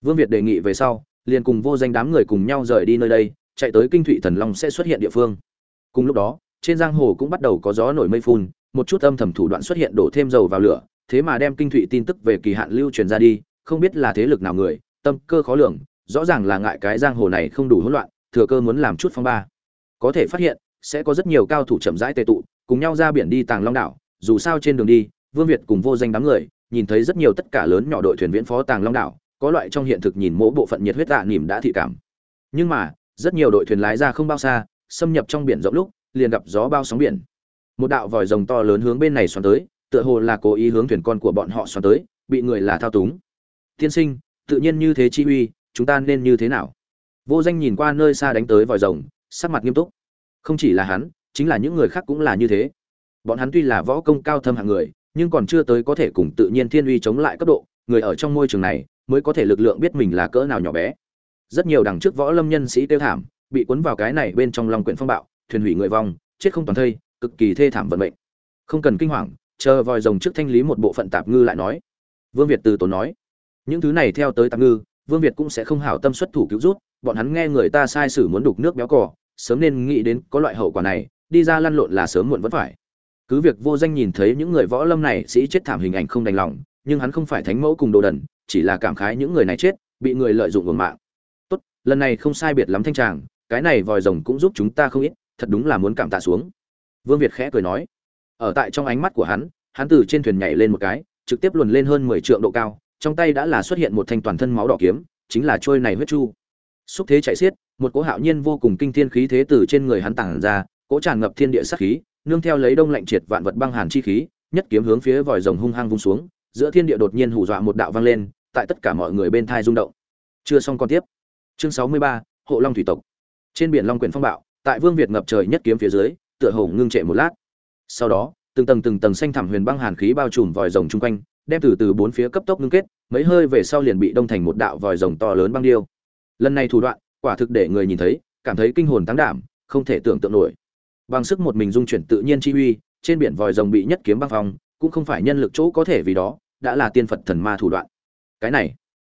Vương việt đề nghị về sau, liền cùng vô danh đám người cùng nhau rời đi nơi đây, chạy tới kinh thụy thần long sẽ xuất hiện địa phương. Cùng lúc đó, trên giang hồ cũng bắt đầu có gió nổi mây phun, một chút âm thầm thủ đoạn xuất hiện đổ thêm dầu vào lửa, thế mà đem kinh thụy tin tức về kỳ hạn lưu truyền ra đi, không biết là thế lực nào người, tâm cơ khó lường, rõ ràng là ngại cái giang hồ này không đủ hỗn loạn, thừa cơ muốn làm chút phong ba. Có thể phát hiện, sẽ có rất nhiều cao thủ chậm rãi tề tụ, cùng nhau ra biển đi tàng long đảo dù sao trên đường đi, vương việt cùng vô danh đám người, nhìn thấy rất nhiều tất cả lớn nhỏ đội thuyền viễn phó tàng long đảo, có loại trong hiện thực nhìn mỗi bộ phận nhiệt huyết tạ nỉm đã thị cảm. Nhưng mà, rất nhiều đội thuyền lái ra không bao xa, xâm nhập trong biển rộng lúc, liền gặp gió bao sóng biển. Một đạo vòi rồng to lớn hướng bên này xoắn tới, tựa hồ là cố ý hướng thuyền con của bọn họ xoắn tới, bị người là thao túng. Tiên sinh, tự nhiên như thế chi uy, chúng ta nên như thế nào? Vô danh nhìn qua nơi xa đánh tới vòi rồng, sắc mặt nghiêm túc. Không chỉ là hắn, chính là những người khác cũng là như thế bọn hắn tuy là võ công cao thâm hạng người, nhưng còn chưa tới có thể cùng tự nhiên thiên uy chống lại cấp độ, người ở trong môi trường này mới có thể lực lượng biết mình là cỡ nào nhỏ bé. Rất nhiều đằng trước võ lâm nhân sĩ tiêu thảm, bị cuốn vào cái này bên trong lòng quyển phong bạo, thuyền hủy người vong, chết không toàn thây, cực kỳ thê thảm vận mệnh. Không cần kinh hoàng, chờ vòi rồng trước thanh lý một bộ phận tạp ngư lại nói. Vương việt từ tốn nói, những thứ này theo tới tạp ngư, vương việt cũng sẽ không hảo tâm xuất thủ cứu rút bọn hắn nghe người ta sai sử muốn đục nước béo cò, sớm nên nghĩ đến có loại hậu quả này, đi ra lăn lộn là sớm muộn vẫn phải cứ việc vô danh nhìn thấy những người võ lâm này sĩ chết thảm hình ảnh không đành lòng, nhưng hắn không phải thánh mẫu cùng đồ đần, chỉ là cảm khái những người này chết, bị người lợi dụng hưởng mạng. Tốt, lần này không sai biệt lắm thanh tràng, cái này vòi rồng cũng giúp chúng ta không ít, thật đúng là muốn cảm tạ xuống. Vương việt khẽ cười nói. Ở tại trong ánh mắt của hắn hắn từ trên thuyền nhảy lên một cái, trực tiếp luồn lên hơn mười trượng độ cao, trong tay đã là xuất hiện một thanh toàn thân máu đỏ kiếm, chính là trôi này huyết chu. Xúc thế chạy xiết, một cỗ hạo nhiên vô cùng kinh thiên khí thế từ trên người hắn tàng ra, cỗ tràn ngập thiên địa sát khí nương theo lấy đông lạnh triệt vạn vật băng hàn chi khí, nhất kiếm hướng phía vòi rồng hung hăng vung xuống, giữa thiên địa đột nhiên hù dọa một đạo vang lên, tại tất cả mọi người bên thai rung động. Chưa xong con tiếp. Chương sáu mươi ba, hộ long thủy tộc. Trên biển long quyển phong bạo, tại vương việt ngập trời nhất kiếm phía dưới, tựa hồ ngưng trệ một lát. Sau đó, từng tầng từng tầng xanh thẳm huyền băng hàn khí bao trùm vòi rồng chung quanh, đem từ từ bốn phía cấp tốc ngưng kết, mấy hơi về sau liền bị đông thành một đạo vòi rồng to lớn băng điêu. Lần này thủ đoạn, quả thực để người nhìn thấy, cảm thấy kinh hồn tăng đảm, không thể tưởng tượng nổi bằng sức một mình dung chuyển tự nhiên chi uy, trên biển vòi rồng bị nhất kiếm băng phong, cũng không phải nhân lực chỗ có thể vì đó, đã là tiên phật thần ma thủ đoạn. Cái này,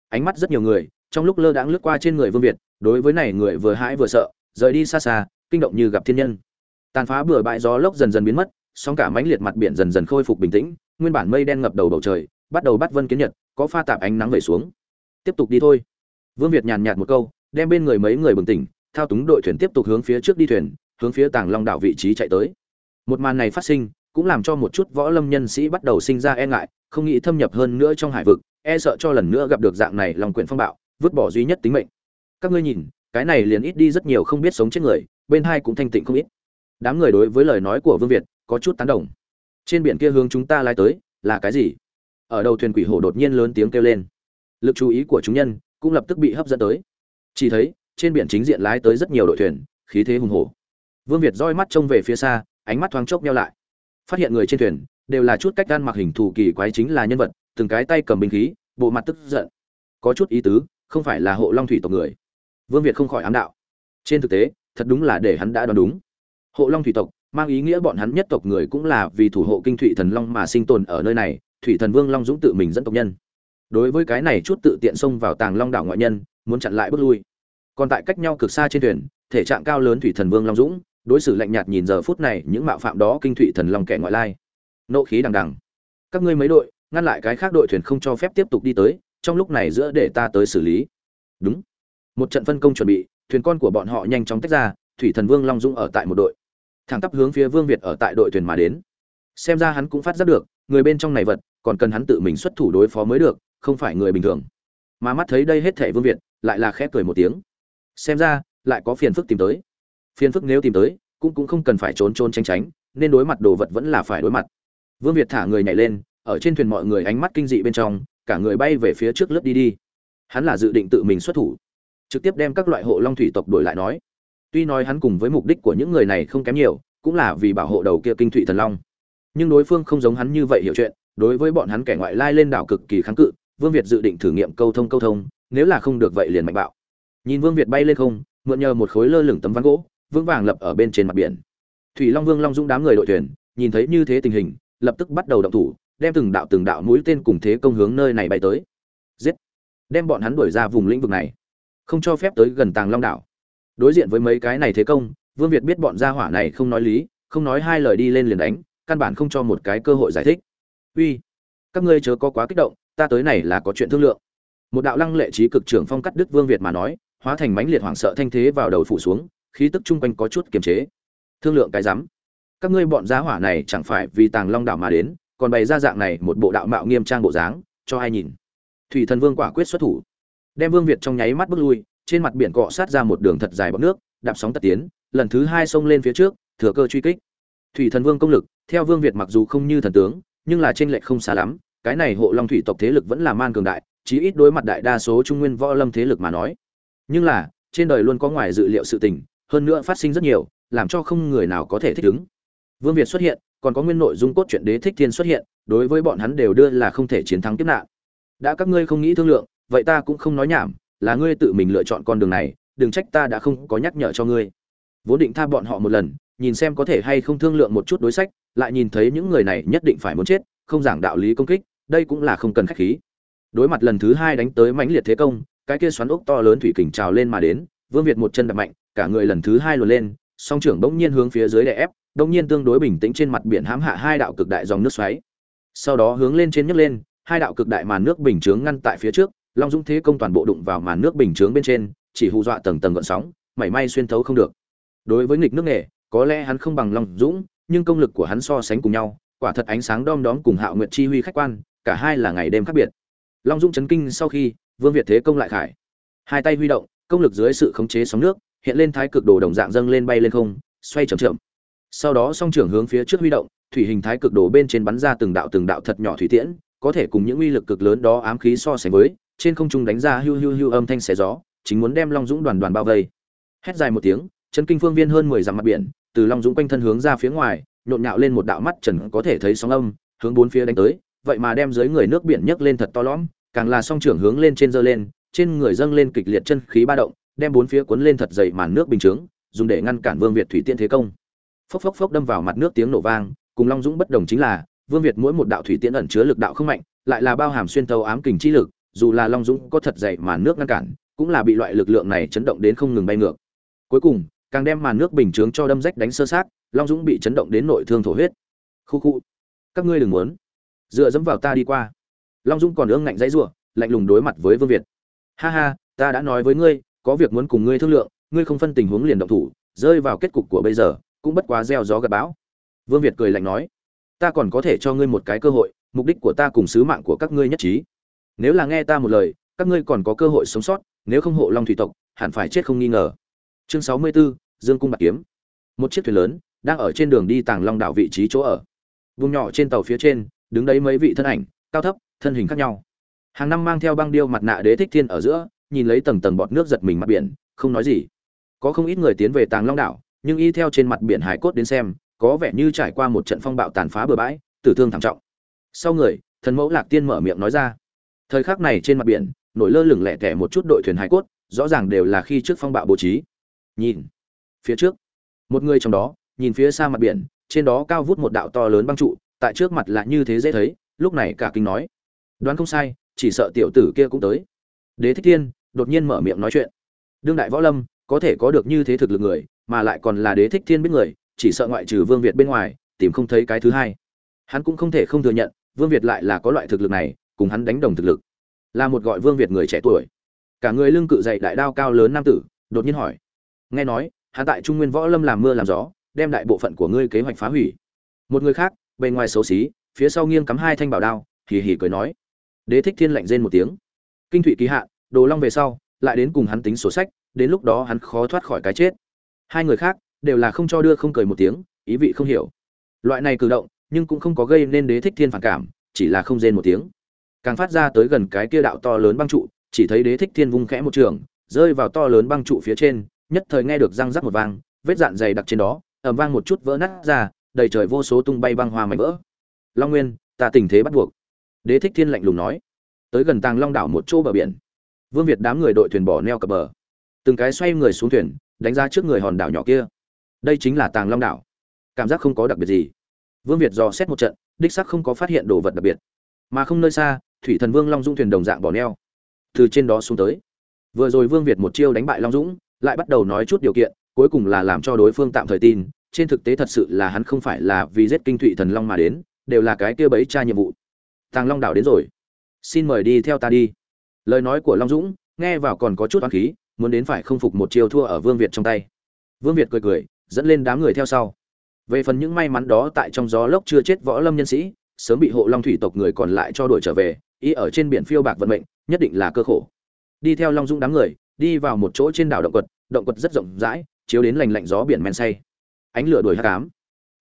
ánh mắt rất nhiều người, trong lúc lơ đãng lướt qua trên người vương việt, đối với này người vừa hãi vừa sợ, rời đi xa xa, kinh động như gặp thiên nhân. Tàn phá bừa bãi gió lốc dần dần biến mất, sóng cả mãnh liệt mặt biển dần dần khôi phục bình tĩnh, nguyên bản mây đen ngập đầu bầu trời, bắt đầu bắt vân kiến nhật, có pha tạp ánh nắng về xuống. Tiếp tục đi thôi. Vương việt nhàn nhạt một câu, đem bên người mấy người bừng tỉnh, thao túng đội thuyền tiếp tục hướng phía trước đi thuyền hướng phía tàng long đảo vị trí chạy tới. Một màn này phát sinh, cũng làm cho một chút võ lâm nhân sĩ bắt đầu sinh ra e ngại, không nghĩ thâm nhập hơn nữa trong hải vực e sợ cho lần nữa gặp được dạng này lòng quyển phong bạo, vứt bỏ duy nhất tính mệnh. Các ngươi nhìn, cái này liền ít đi rất nhiều không biết sống chết người, bên hai cũng thanh tịnh không ít. Đám người đối với lời nói của vương việt, có chút tán đồng. Trên biển kia hướng chúng ta lai tới, là cái gì? Ở đầu thuyền quỷ hổ đột nhiên lớn tiếng kêu lên. Lực chú ý của chúng nhân, cũng lập tức bị hấp dẫn tới. Chỉ thấy, trên biển chính diện lái tới rất nhiều đội thuyền, khí thế hùng hổ vương việt roi mắt trông về phía xa, ánh mắt thoáng chốc nhau lại. Phát hiện người trên thuyền đều là chút cách gan mặc hình thù kỳ quái chính là nhân vật, từng cái tay cầm binh khí, bộ mặt tức giận. Có chút ý tứ, không phải là hộ long thủy tộc người. Vương việt không khỏi ám đạo. Trên thực tế, thật đúng là để hắn đã đoán đúng. Hộ long thủy tộc mang ý nghĩa bọn hắn nhất tộc người cũng là vì thủ hộ kinh thủy thần long mà sinh tồn ở nơi này, thủy thần vương long dũng tự mình dẫn tộc nhân. Đối với cái này chút tự tiện xông vào tàng long đảo ngoại nhân, muốn chặn lại bước lui. Còn tại cách nhau cực xa trên thuyền, thể trạng cao lớn thủy thần vương long dũng đối xử lạnh nhạt nhìn giờ phút này những mạo phạm đó kinh thụy thần long kẻ ngoại lai. Nộ khí đằng đằng. Các ngươi mấy đội, ngăn lại cái khác đội thuyền không cho phép tiếp tục đi tới, trong lúc này giữa để ta tới xử lý. Đúng. Một trận phân công chuẩn bị, thuyền con của bọn họ nhanh chóng tách ra, thủy thần vương long dũng ở tại một đội. Thẳng tắp hướng phía vương việt ở tại đội thuyền mà đến. Xem ra hắn cũng phát giác được, người bên trong này vật, còn cần hắn tự mình xuất thủ đối phó mới được, không phải người bình thường. Mà mắt thấy đây hết thể vương việt, lại là khép cười một tiếng. Xem ra, lại có phiền phức tìm tới phiền phức nếu tìm tới, cũng cũng không cần phải trốn trốn tránh tránh, nên đối mặt đồ vật vẫn là phải đối mặt. Vương việt thả người nhảy lên, ở trên thuyền mọi người ánh mắt kinh dị bên trong, cả người bay về phía trước lướt đi đi. Hắn là dự định tự mình xuất thủ. Trực tiếp đem các loại hộ long thủy tộc đổi lại nói. Tuy nói hắn cùng với mục đích của những người này không kém nhiều, cũng là vì bảo hộ đầu kia kinh thụy thần long. Nhưng đối phương không giống hắn như vậy hiểu chuyện, đối với bọn hắn kẻ ngoại lai lên đảo cực kỳ kháng cự, vương việt dự định thử nghiệm câu thông câu thông, nếu là không được vậy liền mạnh bạo. Nhìn vương việt bay lên không, mượn nhờ một khối lơ lửng tấm ván gỗ vững vàng lập ở bên trên mặt biển. Thủy long vương long dũng đám người đội thuyền, nhìn thấy như thế tình hình, lập tức bắt đầu động thủ, đem từng đạo từng đạo mũi tên cùng thế công hướng nơi này bay tới. Giết! Đem bọn hắn đuổi ra vùng lĩnh vực này. Không cho phép tới gần tàng long đảo. Đối diện với mấy cái này thế công, vương việt biết bọn gia hỏa này không nói lý, không nói hai lời đi lên liền đánh, căn bản không cho một cái cơ hội giải thích. Uy! Các ngươi chớ có quá kích động, ta tới này là có chuyện thương lượng. Một đạo lăng lệ trí cực trưởng phong cắt đức vương việt mà nói, hóa thành mãnh liệt hoảng sợ thanh thế vào đầu phủ xuống khí tức chung quanh có chút kiềm chế. Thương lượng cái rắm các ngươi bọn giá hỏa này chẳng phải vì tàng long đảo mà đến, còn bày ra dạng này một bộ đạo mạo nghiêm trang bộ dáng, cho ai nhìn. Thủy thần vương quả quyết xuất thủ. Đem vương việt trong nháy mắt bước lui, trên mặt biển cọ sát ra một đường thật dài bọt nước, đạp sóng tật tiến, lần thứ hai xông lên phía trước, thừa cơ truy kích. Thủy thần vương công lực, theo vương việt mặc dù không như thần tướng, nhưng là trên lệch không xa lắm, cái này hộ long thủy tộc thế lực vẫn là man cường đại, chí ít đối mặt đại đa số trung nguyên võ lâm thế lực mà nói. Nhưng là, trên đời luôn có ngoài dự liệu sự tình hơn nữa phát sinh rất nhiều, làm cho không người nào có thể thích ứng. Vương việt xuất hiện, còn có nguyên nội dung cốt truyện đế thích thiên xuất hiện, đối với bọn hắn đều đưa là không thể chiến thắng kiếp nạn. Đã các ngươi không nghĩ thương lượng, vậy ta cũng không nói nhảm, là ngươi tự mình lựa chọn con đường này, đừng trách ta đã không có nhắc nhở cho ngươi. Vốn định tha bọn họ một lần, nhìn xem có thể hay không thương lượng một chút đối sách, lại nhìn thấy những người này nhất định phải muốn chết, không giảng đạo lý công kích, đây cũng là không cần khách khí. Đối mặt lần thứ hai đánh tới mãnh liệt thế công, cái kia xoắn ốc to lớn thủy kình trào lên mà đến vương việt một chân đạp mạnh, cả người lần thứ hai luồn lên, song trưởng bỗng nhiên hướng phía dưới đè ép, bỗng nhiên tương đối bình tĩnh trên mặt biển hãm hạ hai đạo cực đại dòng nước xoáy. Sau đó hướng lên trên nhấc lên, hai đạo cực đại màn nước bình chướng ngăn tại phía trước, long dũng thế công toàn bộ đụng vào màn nước bình chướng bên trên, chỉ hù dọa tầng tầng gợn sóng, mảy may xuyên thấu không được. Đối với nghịch nước nghề, có lẽ hắn không bằng long dũng, nhưng công lực của hắn so sánh cùng nhau, quả thật ánh sáng đom đóm cùng hạo nguyện chi huy khách quan, cả hai là ngày đêm khác biệt. Long dũng chấn kinh sau khi, vương việt thế công lại khải. Hai tay huy động công lực dưới sự khống chế sóng nước, hiện lên thái cực đồ đồng dạng dâng lên bay lên không, xoay chậm chậm. Sau đó song trưởng hướng phía trước huy động, thủy hình thái cực đồ bên trên bắn ra từng đạo từng đạo thật nhỏ thủy tiễn, có thể cùng những uy lực cực lớn đó ám khí so sánh với, trên không trung đánh ra hưu hưu hưu âm thanh xé gió, chính muốn đem long dũng đoàn đoàn bao vây. Hét dài một tiếng, chân kinh phương viên hơn mười dặm mặt biển, từ long dũng quanh thân hướng ra phía ngoài, nhộn nhạo lên một đạo mắt trần có thể thấy sóng âm, hướng bốn phía đánh tới, vậy mà đem dưới người nước biển nhấc lên thật to lõm, càng là song trưởng hướng lên trên dơ lên trên người dâng lên kịch liệt chân khí ba động đem bốn phía cuốn lên thật dày màn nước bình chứng, dùng để ngăn cản vương việt thủy tiên thế công. Phốc phốc phốc đâm vào mặt nước tiếng nổ vang cùng long dũng bất đồng chính là vương việt mỗi một đạo thủy tiễn ẩn chứa lực đạo không mạnh lại là bao hàm xuyên thấu ám kình chi lực dù là long dũng có thật dày màn nước ngăn cản cũng là bị loại lực lượng này chấn động đến không ngừng bay ngược. Cuối cùng càng đem màn nước bình chướng cho đâm rách đánh sơ sát long dũng bị chấn động đến nội thương thổ huyết. Khu khu các ngươi đừng muốn. Dựa dẫm vào ta đi qua. Long dũng còn ương ngạnh dãy rủa lạnh lùng đối mặt với vương việt ha ha ta đã nói với ngươi có việc muốn cùng ngươi thương lượng ngươi không phân tình huống liền động thủ rơi vào kết cục của bây giờ cũng bất quá gieo gió gặp bão. Vương việt cười lạnh nói ta còn có thể cho ngươi một cái cơ hội mục đích của ta cùng sứ mạng của các ngươi nhất trí. Nếu là nghe ta một lời các ngươi còn có cơ hội sống sót nếu không hộ long thủy tộc hẳn phải chết không nghi ngờ. Chương sáu mươi 64, dương cung bạc kiếm. Một chiếc thuyền lớn đang ở trên đường đi tàng long đảo vị trí chỗ ở. Vùng nhỏ trên tàu phía trên đứng đấy mấy vị thân ảnh cao thấp thân hình khác nhau hàng năm mang theo băng điêu mặt nạ đế thích thiên ở giữa, nhìn lấy tầng tầng bọt nước giật mình mặt biển, không nói gì. Có không ít người tiến về tàng long đảo, nhưng y theo trên mặt biển hải cốt đến xem, có vẻ như trải qua một trận phong bạo tàn phá bừa bãi, tử thương thảm trọng. Sau người, thần mẫu lạc tiên mở miệng nói ra. Thời khắc này trên mặt biển, nổi lơ lửng lẻ tẻ một chút đội thuyền hải cốt, rõ ràng đều là khi trước phong bạo bố trí. Nhìn, phía trước, một người trong đó, nhìn phía xa mặt biển, trên đó cao vút một đạo to lớn băng trụ, tại trước mặt là như thế dễ thấy, lúc này cả kinh nói. Đoán không sai chỉ sợ tiểu tử kia cũng tới. Đế thích thiên đột nhiên mở miệng nói chuyện. Đương đại võ lâm, có thể có được như thế thực lực người, mà lại còn là đế thích thiên biết người, chỉ sợ ngoại trừ vương việt bên ngoài, tìm không thấy cái thứ hai. Hắn cũng không thể không thừa nhận, vương việt lại là có loại thực lực này, cùng hắn đánh đồng thực lực. Là một gọi vương việt người trẻ tuổi. Cả người lưng cự dậy đại đao cao lớn nam tử, đột nhiên hỏi. Nghe nói, hắn tại trung nguyên võ lâm làm mưa làm gió, đem đại bộ phận của ngươi kế hoạch phá hủy. Một người khác, bề ngoài xấu xí, phía sau nghiêng cắm hai thanh bảo đao, hì hì cười nói đế thích thiên lạnh rên một tiếng. Kinh thụy ký hạ, đồ long về sau, lại đến cùng hắn tính sổ sách, đến lúc đó hắn khó thoát khỏi cái chết. Hai người khác, đều là không cho đưa không cười một tiếng, ý vị không hiểu. Loại này cử động, nhưng cũng không có gây nên đế thích thiên phản cảm, chỉ là không rên một tiếng. Càng phát ra tới gần cái kia đạo to lớn băng trụ, chỉ thấy đế thích thiên vung khẽ một trường, rơi vào to lớn băng trụ phía trên, nhất thời nghe được răng rắc một vang, vết dạn dày đặc trên đó ẩm vang một chút vỡ nát ra, đầy trời vô số tung bay băng hoa mảnh vỡ. Long nguyên, ta tình thế bắt buộc đế thích thiên lạnh lùng nói, tới gần tàng long đảo một chỗ bờ biển. Vương việt đám người đội thuyền bỏ neo cập bờ. Từng cái xoay người xuống thuyền, đánh ra trước người hòn đảo nhỏ kia. Đây chính là tàng long đảo. Cảm giác không có đặc biệt gì. Vương việt dò xét một trận, đích sắc không có phát hiện đồ vật đặc biệt. Mà không nơi xa, thủy thần vương long dung thuyền đồng dạng bỏ neo. Từ trên đó xuống tới. Vừa rồi vương việt một chiêu đánh bại long dũng, lại bắt đầu nói chút điều kiện, cuối cùng là làm cho đối phương tạm thời tin, trên thực tế thật sự là hắn không phải là vì giết kinh thụy thần long mà đến, đều là cái kia bấy tra nhiệm vụ tàng long đảo đến rồi. Xin mời đi theo ta đi. Lời nói của long dũng, nghe vào còn có chút oán khí, muốn đến phải không phục một chiêu thua ở vương việt trong tay. Vương việt cười cười, dẫn lên đám người theo sau. Về phần những may mắn đó tại trong gió lốc chưa chết võ lâm nhân sĩ, sớm bị hộ long thủy tộc người còn lại cho đuổi trở về, y ở trên biển phiêu bạc vận mệnh, nhất định là cơ khổ. Đi theo long dũng đám người, đi vào một chỗ trên đảo động quật động quật rất rộng rãi, chiếu đến lành lạnh gió biển men say. Ánh lửa đuổi hát cám.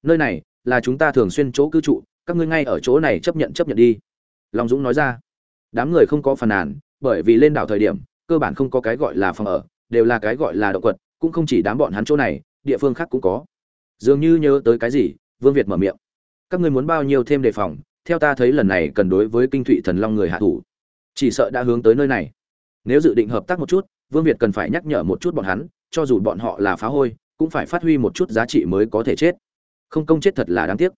Nơi này là chúng ta thường xuyên chỗ cư trụ các ngươi ngay ở chỗ này chấp nhận chấp nhận đi. Long dũng nói ra. Đám người không có phàn nàn, bởi vì lên đảo thời điểm, cơ bản không có cái gọi là phòng ở, đều là cái gọi là động quật, cũng không chỉ đám bọn hắn chỗ này, địa phương khác cũng có. Dường như nhớ tới cái gì, vương việt mở miệng. Các ngươi muốn bao nhiêu thêm đề phòng, theo ta thấy lần này cần đối với kinh thụy thần long người hạ thủ. Chỉ sợ đã hướng tới nơi này. Nếu dự định hợp tác một chút, vương việt cần phải nhắc nhở một chút bọn hắn, cho dù bọn họ là phá hôi, cũng phải phát huy một chút giá trị mới có thể chết. Không công chết thật là đáng tiếc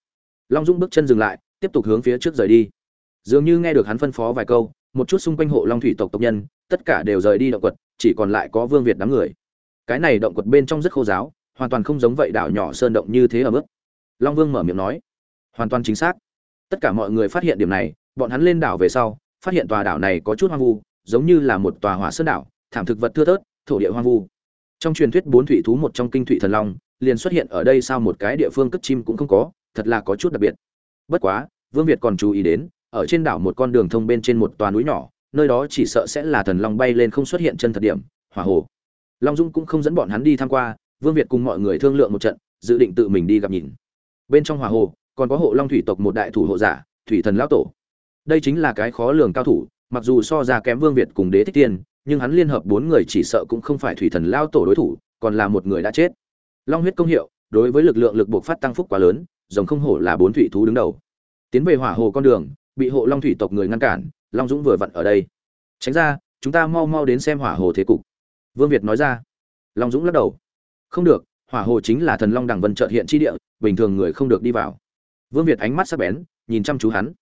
long dũng bước chân dừng lại, tiếp tục hướng phía trước rời đi. Dường như nghe được hắn phân phó vài câu, một chút xung quanh hộ long thủy tộc tộc nhân, tất cả đều rời đi động quật, chỉ còn lại có vương việt đám người. Cái này động quật bên trong rất khô giáo, hoàn toàn không giống vậy đảo nhỏ sơn động như thế ở mức. Long vương mở miệng nói, hoàn toàn chính xác. Tất cả mọi người phát hiện điểm này, bọn hắn lên đảo về sau, phát hiện tòa đảo này có chút hoang vu, giống như là một tòa hỏa sơn đảo, thảm thực vật thưa thớt, thổ địa hoang vu. Trong truyền thuyết bốn thủy thú một trong kinh thủy thần long, liền xuất hiện ở đây sao một cái địa phương cất chim cũng không có thật là có chút đặc biệt. Bất quá, vương việt còn chú ý đến, ở trên đảo một con đường thông bên trên một tòa núi nhỏ, nơi đó chỉ sợ sẽ là thần long bay lên không xuất hiện chân thật điểm, hỏa hồ. Long dung cũng không dẫn bọn hắn đi tham qua, vương việt cùng mọi người thương lượng một trận, dự định tự mình đi gặp nhìn. Bên trong hỏa hồ, còn có hộ long thủy tộc một đại thủ hộ giả, thủy thần lão tổ. Đây chính là cái khó lường cao thủ, mặc dù so ra kém vương việt cùng đế thích tiên, nhưng hắn liên hợp bốn người chỉ sợ cũng không phải thủy thần lao tổ đối thủ, còn là một người đã chết. Long huyết công hiệu, đối với lực lượng lực buộc phát tăng phúc quá lớn rồng không hổ là bốn thủy thú đứng đầu. Tiến về hỏa hồ con đường, bị hộ long thủy tộc người ngăn cản, long dũng vừa vặn ở đây. Tránh ra, chúng ta mau mau đến xem hỏa hồ thế cục. Vương việt nói ra. Long dũng lắc đầu. Không được, hỏa hồ chính là thần long đằng vân trợt hiện chi địa, bình thường người không được đi vào. Vương việt ánh mắt sắc bén, nhìn chăm chú hắn.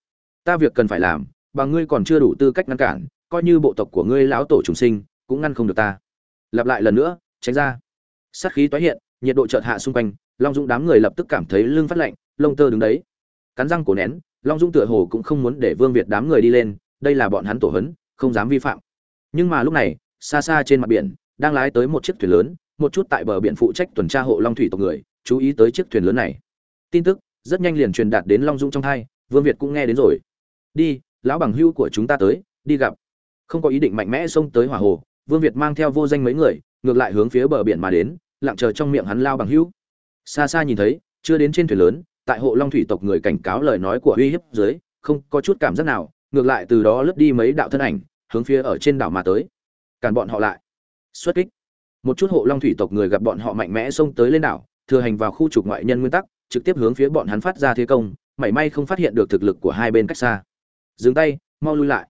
Ta việc cần phải làm bà ngươi còn chưa đủ tư cách ngăn cản, coi như bộ tộc của ngươi lão tổ trùng sinh, cũng ngăn không được ta. Lặp lại lần nữa, tránh ra. Sát khí tái hiện, nhiệt độ chợt hạ xung quanh long dũng đám người lập tức cảm thấy lưng phát lạnh, lông tơ đứng đấy. Cắn răng cổ nén, long dũng tựa hồ cũng không muốn để vương việt đám người đi lên, đây là bọn hắn tổ hấn, không dám vi phạm. Nhưng mà lúc này, xa xa trên mặt biển, đang lái tới một chiếc thuyền lớn, một chút tại bờ biển phụ trách tuần tra hộ long thủy tộc người, chú ý tới chiếc thuyền lớn này. Tin tức, rất nhanh liền truyền đạt đến long dũng trong thai vương việt cũng nghe đến rồi. Đi, lão bằng hưu của chúng ta tới, đi gặp. Không có ý định mạnh mẽ xông tới hỏa hồ, vương việt mang theo vô danh mấy người, ngược lại hướng phía bờ biển mà đến, lặng chờ trong miệng hắn lao bằng hưu xa xa nhìn thấy, chưa đến trên thuyền lớn, tại hộ long thủy tộc người cảnh cáo lời nói của uy hiếp dưới, không có chút cảm giác nào, ngược lại từ đó lướt đi mấy đạo thân ảnh, hướng phía ở trên đảo mà tới. Cản bọn họ lại. Xuất kích. Một chút hộ long thủy tộc người gặp bọn họ mạnh mẽ xông tới lên đảo, thừa hành vào khu trục ngoại nhân nguyên tắc, trực tiếp hướng phía bọn hắn phát ra thế công, mảy may không phát hiện được thực lực của hai bên cách xa. Dừng tay, mau lui lại.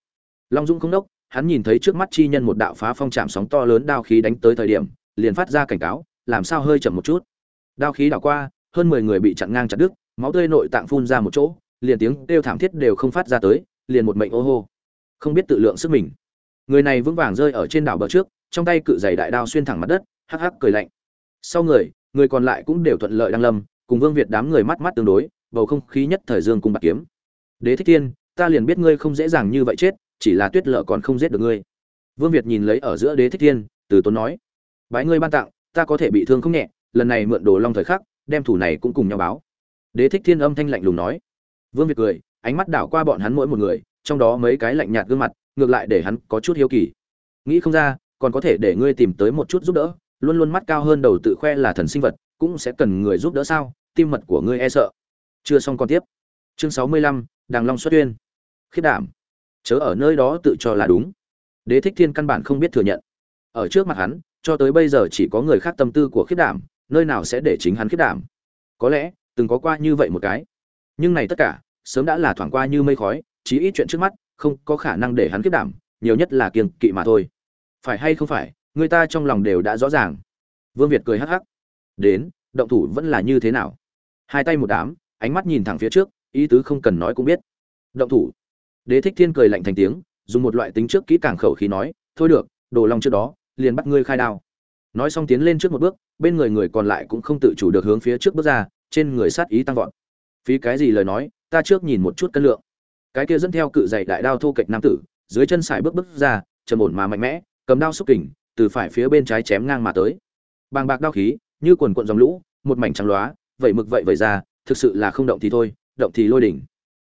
Long dung không đốc, hắn nhìn thấy trước mắt chi nhân một đạo phá phong chạm sóng to lớn đao khí đánh tới thời điểm, liền phát ra cảnh cáo, làm sao hơi chậm một chút đao khí đảo qua, hơn mười người bị chặn ngang chặt đứt, máu tươi nội tạng phun ra một chỗ, liền tiếng kêu thảm thiết đều không phát ra tới, liền một mệnh ô hô. Không biết tự lượng sức mình. Người này vững vàng rơi ở trên đảo bờ trước, trong tay cự giày đại đao xuyên thẳng mặt đất, hắc hắc cười lạnh. Sau người người còn lại cũng đều thuận lợi đang lâm, cùng vương việt đám người mắt mắt tương đối, bầu không khí nhất thời dương cùng bạc kiếm. Đế thích thiên, ta liền biết ngươi không dễ dàng như vậy chết, chỉ là tuyết lợ còn không giết được ngươi. Vương việt nhìn lấy ở giữa đế thích thiên, từ tốn nói, bái ngươi ban tặng, ta có thể bị thương không nhẹ lần này mượn đồ long thời khắc, đem thủ này cũng cùng nhau báo. Đế thích thiên âm thanh lạnh lùng nói. Vương việt cười, ánh mắt đảo qua bọn hắn mỗi một người, trong đó mấy cái lạnh nhạt gương mặt, ngược lại để hắn có chút hiếu kỳ. Nghĩ không ra, còn có thể để ngươi tìm tới một chút giúp đỡ, luôn luôn mắt cao hơn đầu tự khoe là thần sinh vật, cũng sẽ cần người giúp đỡ sao? Tim mật của ngươi e sợ. Chưa xong còn tiếp. Chương sáu mươi lăm, đàng long xuất tuyên. Khiết đảm. Chớ ở nơi đó tự cho là đúng. Đế thích thiên căn bản không biết thừa nhận. Ở trước mặt hắn, cho tới bây giờ chỉ có người khác tâm tư của khiết đảm nơi nào sẽ để chính hắn khiết đảm? Có lẽ, từng có qua như vậy một cái. Nhưng này tất cả, sớm đã là thoảng qua như mây khói, chí ít chuyện trước mắt, không có khả năng để hắn khiết đảm, nhiều nhất là kiêng kỵ mà thôi. Phải hay không phải, người ta trong lòng đều đã rõ ràng. Vương việt cười hắc hắc. Đến, động thủ vẫn là như thế nào? Hai tay một đám, ánh mắt nhìn thẳng phía trước, ý tứ không cần nói cũng biết. Động thủ. Đế thích thiên cười lạnh thành tiếng, dùng một loại tính trước kỹ càng khẩu khí nói, thôi được, đồ long trước đó, liền bắt ngươi khai đao. Nói xong tiến lên trước một bước bên người người còn lại cũng không tự chủ được hướng phía trước bước ra, trên người sát ý tăng vọt. Phí cái gì lời nói, ta trước nhìn một chút cân lượng. Cái kia dẫn theo cự dày đại đao thô kệch nam tử, dưới chân sải bước bước ra, trầm ổn mà mạnh mẽ, cầm đao xúc kình, từ phải phía bên trái chém ngang mà tới. Bàng bạc đao khí, như quần cuộn dòng lũ, một mảnh trắng loá vậy mực vậy vậy ra, thực sự là không động thì thôi, động thì lôi đỉnh.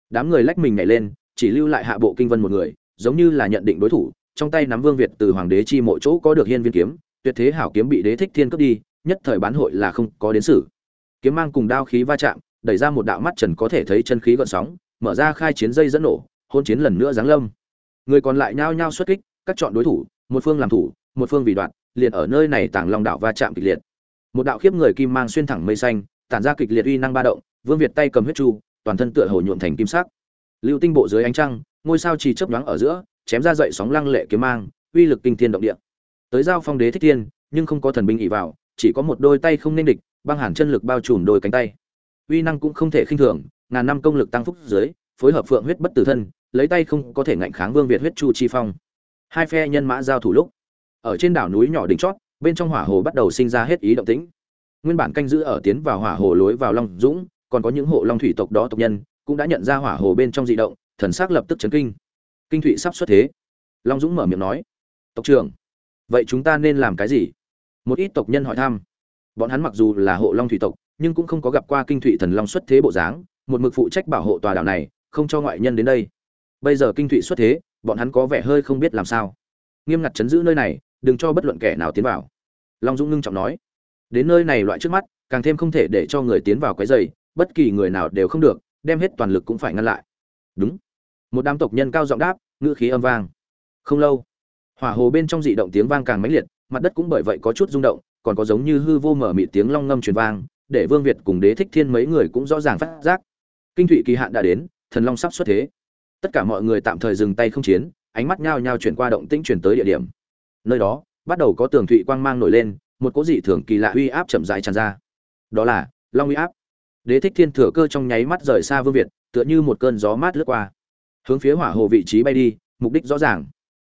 Đám người lách mình nhảy lên, chỉ lưu lại hạ bộ kinh vân một người, giống như là nhận định đối thủ, trong tay nắm vương việt từ hoàng đế chi mộ chỗ có được hiên viên kiếm, tuyệt thế hảo kiếm bị đế thích thiên cướp đi nhất thời bán hội là không có đến xử. Kiếm mang cùng đao khí va chạm, đẩy ra một đạo mắt trần có thể thấy chân khí gợn sóng, mở ra khai chiến dây dẫn nổ, hôn chiến lần nữa giáng lâm. Người còn lại nhao nhao xuất kích, các chọn đối thủ, một phương làm thủ, một phương vì đoạn liền ở nơi này tảng long đạo va chạm kịch liệt. Một đạo khiếp người kim mang xuyên thẳng mây xanh, tản ra kịch liệt uy năng ba động, vương việt tay cầm huyết chu toàn thân tựa hồ nhuộm thành kim sắc. Lưu tinh bộ dưới ánh trăng, ngôi sao chỉ chớp nhoáng ở giữa, chém ra dậy sóng lăng lệ kiếm mang, uy lực kinh thiên động địa. Tới giao phong đế thích thiên nhưng không có thần binh ỉ vào chỉ có một đôi tay không nên địch, băng hàn chân lực bao trùm đôi cánh tay. Uy năng cũng không thể khinh thường, ngàn năm công lực tăng phúc dưới, phối hợp phượng huyết bất tử thân, lấy tay không có thể ngạnh kháng vương việt huyết chu chi phong. Hai phe nhân mã giao thủ lúc, ở trên đảo núi nhỏ đỉnh chót, bên trong hỏa hồ bắt đầu sinh ra hết ý động tĩnh. Nguyên bản canh giữ ở tiến vào hỏa hồ lối vào long dũng, còn có những hộ long thủy tộc đó tộc nhân, cũng đã nhận ra hỏa hồ bên trong dị động, thần sắc lập tức chấn kinh. Kinh thụy sắp xuất thế. Long dũng mở miệng nói, tộc trưởng, vậy chúng ta nên làm cái gì? Một ít tộc nhân hỏi thăm. Bọn hắn mặc dù là hộ long thủy tộc, nhưng cũng không có gặp qua kinh thụy thần long xuất thế bộ dáng, một mực phụ trách bảo hộ tòa đảo này, không cho ngoại nhân đến đây. Bây giờ kinh thụy xuất thế, bọn hắn có vẻ hơi không biết làm sao. Nghiêm ngặt chấn giữ nơi này, đừng cho bất luận kẻ nào tiến vào. Long dũng ngưng trọng nói. Đến nơi này loại trước mắt, càng thêm không thể để cho người tiến vào cái dày bất kỳ người nào đều không được, đem hết toàn lực cũng phải ngăn lại. Đúng. Một đám tộc nhân cao giọng đáp, ngữ khí âm vang. Không lâu, hỏa hồ bên trong dị động tiếng vang càng mãnh liệt mặt đất cũng bởi vậy có chút rung động, còn có giống như hư vô mở mị tiếng long ngâm truyền vang, để vương việt cùng đế thích thiên mấy người cũng rõ ràng phát giác. Kinh thụy kỳ hạn đã đến, thần long sắp xuất thế. Tất cả mọi người tạm thời dừng tay không chiến, ánh mắt nhao nhao chuyển qua động tĩnh chuyển tới địa điểm. Nơi đó, bắt đầu có tường thụy quang mang nổi lên, một cỗ dị thường kỳ lạ uy áp chậm rãi tràn ra. Đó là long uy áp. Đế thích thiên thừa cơ trong nháy mắt rời xa vương việt, tựa như một cơn gió mát lướt qua. Hướng phía hỏa hồ vị trí bay đi, mục đích rõ ràng.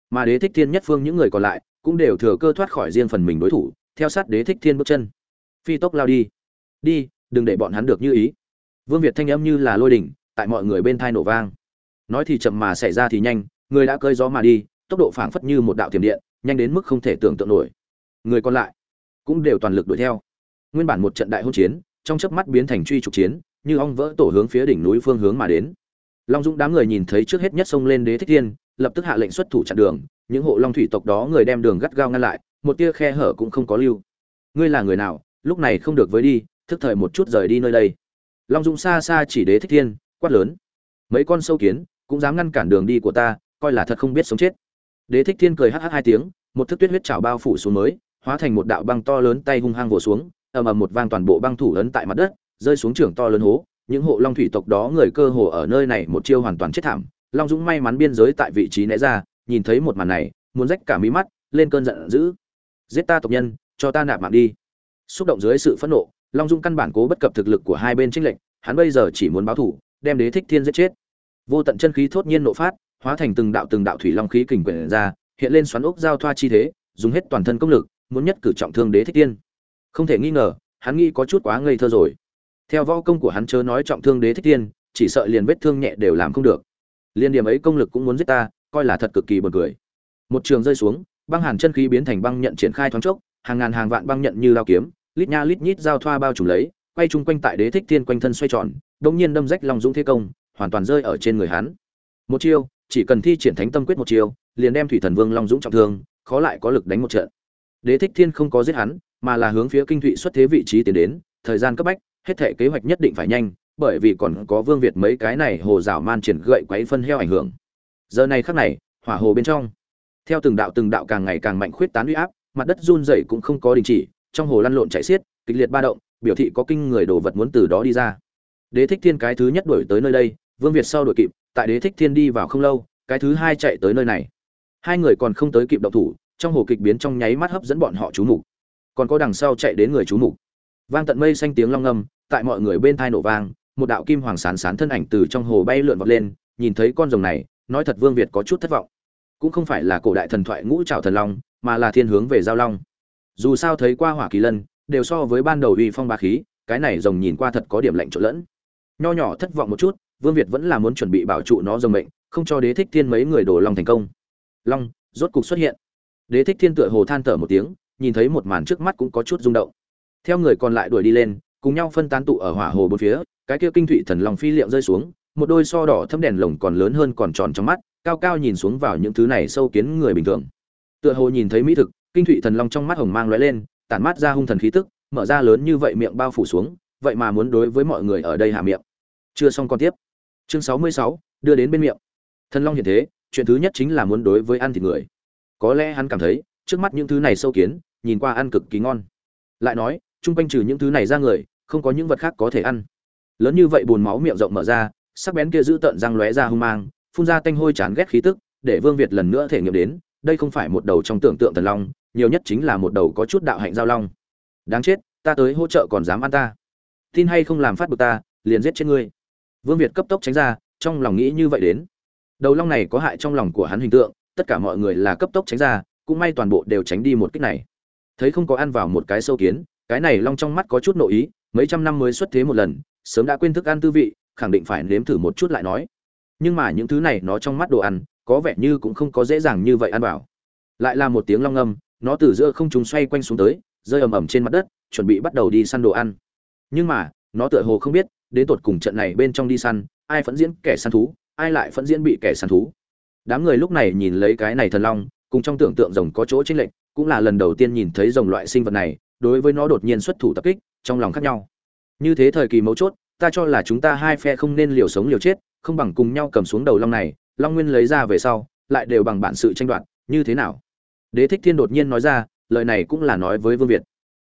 Mà đế thích thiên nhất phương những người còn lại cũng đều thừa cơ thoát khỏi riêng phần mình đối thủ, theo sát đế thích thiên bước chân. Phi tốc lao đi. Đi, đừng để bọn hắn được như ý. Vương việt thanh âm như là lôi đỉnh, tại mọi người bên thai nổ vang. Nói thì chậm mà xảy ra thì nhanh, người đã cơi gió mà đi, tốc độ phảng phất như một đạo tiềm điện, nhanh đến mức không thể tưởng tượng nổi. Người còn lại cũng đều toàn lực đuổi theo. Nguyên bản một trận đại hôn chiến, trong chớp mắt biến thành truy trục chiến, như ong vỡ tổ hướng phía đỉnh núi phương hướng mà đến. Long dũng đám người nhìn thấy trước hết nhất xông lên đế thích thiên, lập tức hạ lệnh xuất thủ chặn đường những hộ long thủy tộc đó người đem đường gắt gao ngăn lại, một tia khe hở cũng không có lưu. Ngươi là người nào? Lúc này không được với đi, thức thời một chút rời đi nơi đây. Long dũng xa xa chỉ đế thích thiên, quát lớn. Mấy con sâu kiến, cũng dám ngăn cản đường đi của ta, coi là thật không biết sống chết. Đế thích thiên cười hh hai tiếng, một thức tuyết huyết trào bao phủ xuống mới, hóa thành một đạo băng to lớn tay hung hăng vồ xuống, ầm ầm một vang toàn bộ băng thủ lớn tại mặt đất, rơi xuống trưởng to lớn hố. Những hộ long thủy tộc đó người cơ hồ ở nơi này một chiêu hoàn toàn chết thảm. Long dũng may mắn biên giới tại vị trí né ra nhìn thấy một màn này, muốn rách cả mí mắt, lên cơn giận dữ. Giết ta tộc nhân, cho ta nạp mạng đi. Xúc động dưới sự phẫn nộ, long dung căn bản cố bất cập thực lực của hai bên trinh lệnh hắn bây giờ chỉ muốn báo thủ đem đế thích thiên giết chết. Vô tận chân khí thốt nhiên nộ phát, hóa thành từng đạo từng đạo thủy long khí kình quyển ra, hiện lên xoắn ốc giao thoa chi thế, dùng hết toàn thân công lực, muốn nhất cử trọng thương đế thích thiên. Không thể nghi ngờ, hắn nghĩ có chút quá ngây thơ rồi. Theo võ công của hắn chớ nói trọng thương đế thích thiên, chỉ sợ liền vết thương nhẹ đều làm không được. Liên điểm ấy công lực cũng muốn giết ta coi là thật cực kỳ buồn cười. Một trường rơi xuống, băng hàn chân khí biến thành băng nhận triển khai thoáng chốc, hàng ngàn hàng vạn băng nhận như lao kiếm, lít nha lít nhít giao thoa bao trùm lấy, quay chung quanh tại đế thích thiên quanh thân xoay tròn, đột nhiên đâm rách long dũng thế công, hoàn toàn rơi ở trên người hắn. Một chiêu, chỉ cần thi triển thánh tâm quyết một chiêu, liền đem thủy thần vương long dũng trọng thương, khó lại có lực đánh một trận. Đế thích thiên không có giết hắn, mà là hướng phía kinh thụy xuất thế vị trí tiến đến, thời gian cấp bách, hết thể kế hoạch nhất định phải nhanh, bởi vì còn có vương việt mấy cái này hồ dạo man triển gậy quấy phân heo ảnh hưởng giờ này khắc này, hỏa hồ bên trong. Theo từng đạo từng đạo càng ngày càng mạnh khuyết tán uy áp, mặt đất run rẩy cũng không có đình chỉ, trong hồ lăn lộn chạy xiết, kịch liệt ba động, biểu thị có kinh người đồ vật muốn từ đó đi ra. Đế thích thiên cái thứ nhất đuổi tới nơi đây, vương việt sau đuổi kịp, tại đế thích thiên đi vào không lâu, cái thứ hai chạy tới nơi này. Hai người còn không tới kịp động thủ, trong hồ kịch biến trong nháy mắt hấp dẫn bọn họ chú mục. Còn có đằng sau chạy đến người chú mục. Vang tận mây xanh tiếng long ngâm, tại mọi người bên thai nổ vang, một đạo kim hoàng sán sán thân ảnh từ trong hồ bay lượn vọt lên, nhìn thấy con rồng này nói thật vương việt có chút thất vọng. Cũng không phải là cổ đại thần thoại ngũ trảo thần long, mà là thiên hướng về giao long. Dù sao thấy qua hỏa kỳ lân, đều so với ban đầu uy phong ba khí, cái này rồng nhìn qua thật có điểm lạnh chỗ lẫn. Nho nhỏ thất vọng một chút, vương việt vẫn là muốn chuẩn bị bảo trụ nó rồng mệnh, không cho đế thích thiên mấy người đổ long thành công. Long, rốt cục xuất hiện. Đế thích thiên tựa hồ than thở một tiếng, nhìn thấy một màn trước mắt cũng có chút rung động. Theo người còn lại đuổi đi lên, cùng nhau phân tán tụ ở hỏa hồ bốn phía, cái kia kinh thụy thần long phi liệm rơi xuống một đôi so đỏ thâm đèn lồng còn lớn hơn còn tròn trong mắt, cao cao nhìn xuống vào những thứ này sâu kiến người bình thường. Tựa hồ nhìn thấy mỹ thực, kinh thụy thần long trong mắt hồng mang lóe lên, tản mát ra hung thần khí tức, mở ra lớn như vậy miệng bao phủ xuống, vậy mà muốn đối với mọi người ở đây hạ miệng. Chưa xong còn tiếp. Chương sáu mươi sáu, đưa đến bên miệng. Thần long hiện thế, chuyện thứ nhất chính là muốn đối với ăn thịt người. Có lẽ hắn cảm thấy, trước mắt những thứ này sâu kiến, nhìn qua ăn cực kỳ ngon. Lại nói, chung quanh trừ những thứ này ra người, không có những vật khác có thể ăn. Lớn như vậy bùn máu miệng rộng mở ra sắc bén kia giữ tận răng lóe ra hung mang, phun ra tanh hôi chán ghét khí tức, để vương việt lần nữa thể nghiệm đến, đây không phải một đầu trong tưởng tượng thần long, nhiều nhất chính là một đầu có chút đạo hạnh giao long. Đáng chết, ta tới hỗ trợ còn dám ăn ta. Tin hay không làm phát bực ta, liền giết chết ngươi. Vương việt cấp tốc tránh ra, trong lòng nghĩ như vậy đến. Đầu long này có hại trong lòng của hắn hình tượng, tất cả mọi người là cấp tốc tránh ra, cũng may toàn bộ đều tránh đi một kích này. Thấy không có ăn vào một cái sâu kiến, cái này long trong mắt có chút nội ý, mấy trăm năm mới xuất thế một lần, sớm đã quên thức ăn tư vị khẳng định phải nếm thử một chút lại nói. Nhưng mà những thứ này nó trong mắt đồ ăn, có vẻ như cũng không có dễ dàng như vậy ăn vào. Lại là một tiếng long âm nó từ giữa không trung xoay quanh xuống tới, rơi ầm ầm trên mặt đất, chuẩn bị bắt đầu đi săn đồ ăn. Nhưng mà, nó tựa hồ không biết, đến tột cùng trận này bên trong đi săn, ai phẫn diễn kẻ săn thú, ai lại phẫn diễn bị kẻ săn thú. Đám người lúc này nhìn lấy cái này thần long, cùng trong tưởng tượng rồng có chỗ chênh lệch, cũng là lần đầu tiên nhìn thấy rồng loại sinh vật này, đối với nó đột nhiên xuất thủ tập kích, trong lòng khác nhau. Như thế thời kỳ mấu chốt ta cho là chúng ta hai phe không nên liều sống liều chết, không bằng cùng nhau cầm xuống đầu long này, long nguyên lấy ra về sau, lại đều bằng bản sự tranh đoạt, như thế nào? Đế thích thiên đột nhiên nói ra, lời này cũng là nói với vương việt.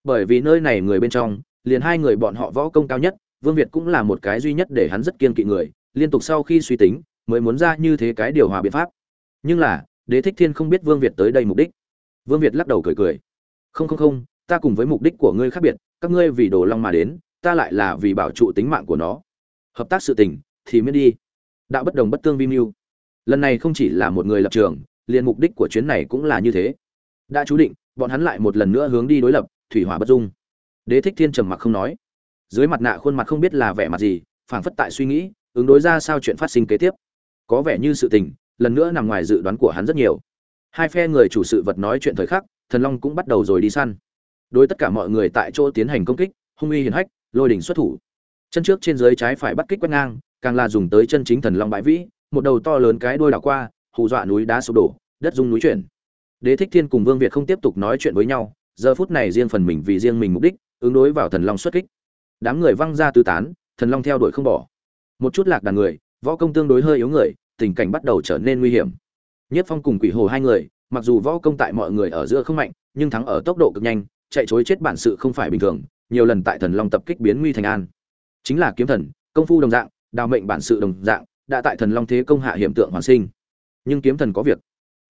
Bởi vì nơi này người bên trong, liền hai người bọn họ võ công cao nhất, vương việt cũng là một cái duy nhất để hắn rất kiên kỵ người, liên tục sau khi suy tính, mới muốn ra như thế cái điều hòa biện pháp. Nhưng là, đế thích thiên không biết vương việt tới đây mục đích. Vương việt lắc đầu cười cười. Không không không, ta cùng với mục đích của ngươi khác biệt, các ngươi vì đồ long mà đến ta lại là vì bảo trụ tính mạng của nó. Hợp tác sự tình, thì miễn đi. Đạo bất đồng bất tương vi mưu. Lần này không chỉ là một người lập trường, liền mục đích của chuyến này cũng là như thế. Đã chú định, bọn hắn lại một lần nữa hướng đi đối lập, thủy hỏa bất dung. Đế thích thiên trầm mặc không nói. Dưới mặt nạ khuôn mặt không biết là vẻ mặt gì, phảng phất tại suy nghĩ, ứng đối ra sao chuyện phát sinh kế tiếp. Có vẻ như sự tình, lần nữa nằm ngoài dự đoán của hắn rất nhiều. Hai phe người chủ sự vật nói chuyện thời khắc, thần long cũng bắt đầu rồi đi săn. Đối tất cả mọi người tại chỗ tiến hành công kích, hung uy hiển hách lôi đỉnh xuất thủ. Chân trước trên dưới trái phải bắt kích quét ngang, càng là dùng tới chân chính thần long bãi vĩ, một đầu to lớn cái đuôi đảo qua, hù dọa núi đá sụp đổ, đất rung núi chuyển. Đế thích thiên cùng vương việt không tiếp tục nói chuyện với nhau, giờ phút này riêng phần mình vì riêng mình mục đích, ứng đối vào thần long xuất kích. Đám người văng ra tứ tán, thần long theo đuổi không bỏ. Một chút lạc đàn người, võ công tương đối hơi yếu người, tình cảnh bắt đầu trở nên nguy hiểm. Nhất phong cùng quỷ hồ hai người, mặc dù võ công tại mọi người ở giữa không mạnh, nhưng thắng ở tốc độ cực nhanh, chạy chối chết bản sự không phải bình thường nhiều lần tại thần long tập kích biến nguy thành an. Chính là kiếm thần, công phu đồng dạng, đào mệnh bản sự đồng dạng, đã tại thần long thế công hạ hiểm tượng hoàn sinh. Nhưng kiếm thần có việc.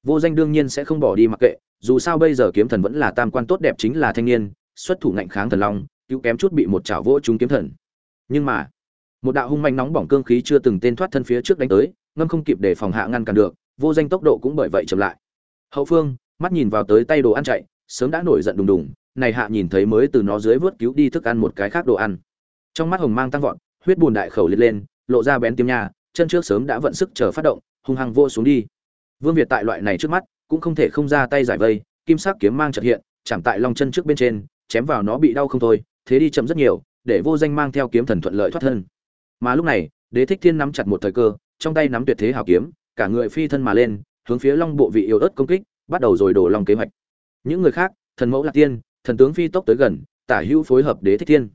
Vô danh đương nhiên sẽ không bỏ đi mặc kệ, dù sao bây giờ kiếm thần vẫn là tam quan tốt đẹp chính là thanh niên, xuất thủ ngạnh kháng thần long, cứu kém chút bị một chảo vỗ trúng kiếm thần. Nhưng mà, một đạo hung manh nóng bỏng cương khí chưa từng tên thoát thân phía trước đánh tới, ngâm không kịp để phòng hạ ngăn cản được, vô danh tốc độ cũng bởi vậy chậm lại. Hậu phương, mắt nhìn vào tới tay đồ ăn chạy, sớm đã nổi giận đùng đùng này hạ nhìn thấy mới từ nó dưới vớt cứu đi thức ăn một cái khác đồ ăn. Trong mắt hồng mang tăng vọt, huyết bùn đại khẩu liệt lên, lộ ra bén tiêm nhà chân trước sớm đã vận sức chờ phát động, hung hăng vô xuống đi. Vương việt tại loại này trước mắt, cũng không thể không ra tay giải vây, kim sắc kiếm mang chợt hiện, chạm tại long chân trước bên trên, chém vào nó bị đau không thôi, thế đi chậm rất nhiều, để vô danh mang theo kiếm thần thuận lợi thoát thân. Mà lúc này, đế thích thiên nắm chặt một thời cơ, trong tay nắm tuyệt thế hào kiếm, cả người phi thân mà lên, hướng phía long bộ vị yếu ớt công kích, bắt đầu rồi đổ long kế hoạch. Những người khác, thần mẫu lạc tiên thần tướng phi tốc tới gần, tả hữu phối hợp đế thích thiên.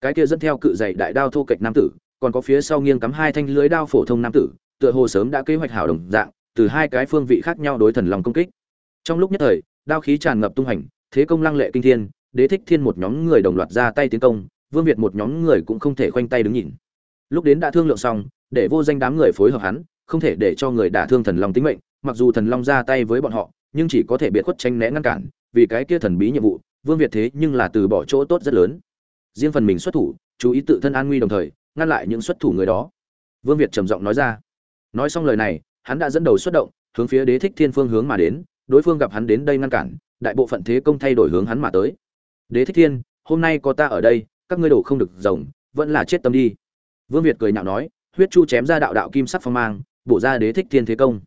Cái kia dẫn theo cự dày đại đao thô kệch nam tử, còn có phía sau nghiêng cắm hai thanh lưới đao phổ thông nam tử, tựa hồ sớm đã kế hoạch hảo đồng dạng, từ hai cái phương vị khác nhau đối thần long công kích. Trong lúc nhất thời, đao khí tràn ngập tung hành, thế công lăng lệ kinh thiên, đế thích thiên một nhóm người đồng loạt ra tay tiến công, vương việt một nhóm người cũng không thể khoanh tay đứng nhìn. Lúc đến đã thương lượng xong, để vô danh đám người phối hợp hắn, không thể để cho người đả thương thần long tính mệnh, mặc dù thần long ra tay với bọn họ, nhưng chỉ có thể biệt khuất tranh né ngăn cản, vì cái kia thần bí nhiệm vụ vương việt thế nhưng là từ bỏ chỗ tốt rất lớn. Riêng phần mình xuất thủ, chú ý tự thân an nguy đồng thời, ngăn lại những xuất thủ người đó. Vương việt trầm giọng nói ra. Nói xong lời này, hắn đã dẫn đầu xuất động, hướng phía đế thích thiên phương hướng mà đến, đối phương gặp hắn đến đây ngăn cản, đại bộ phận thế công thay đổi hướng hắn mà tới. Đế thích thiên, hôm nay có ta ở đây, các ngươi đổ không được rồng, vẫn là chết tâm đi. Vương việt cười nhạo nói, huyết chu chém ra đạo đạo kim sắc phong mang, bổ ra đế thích thiên thế công.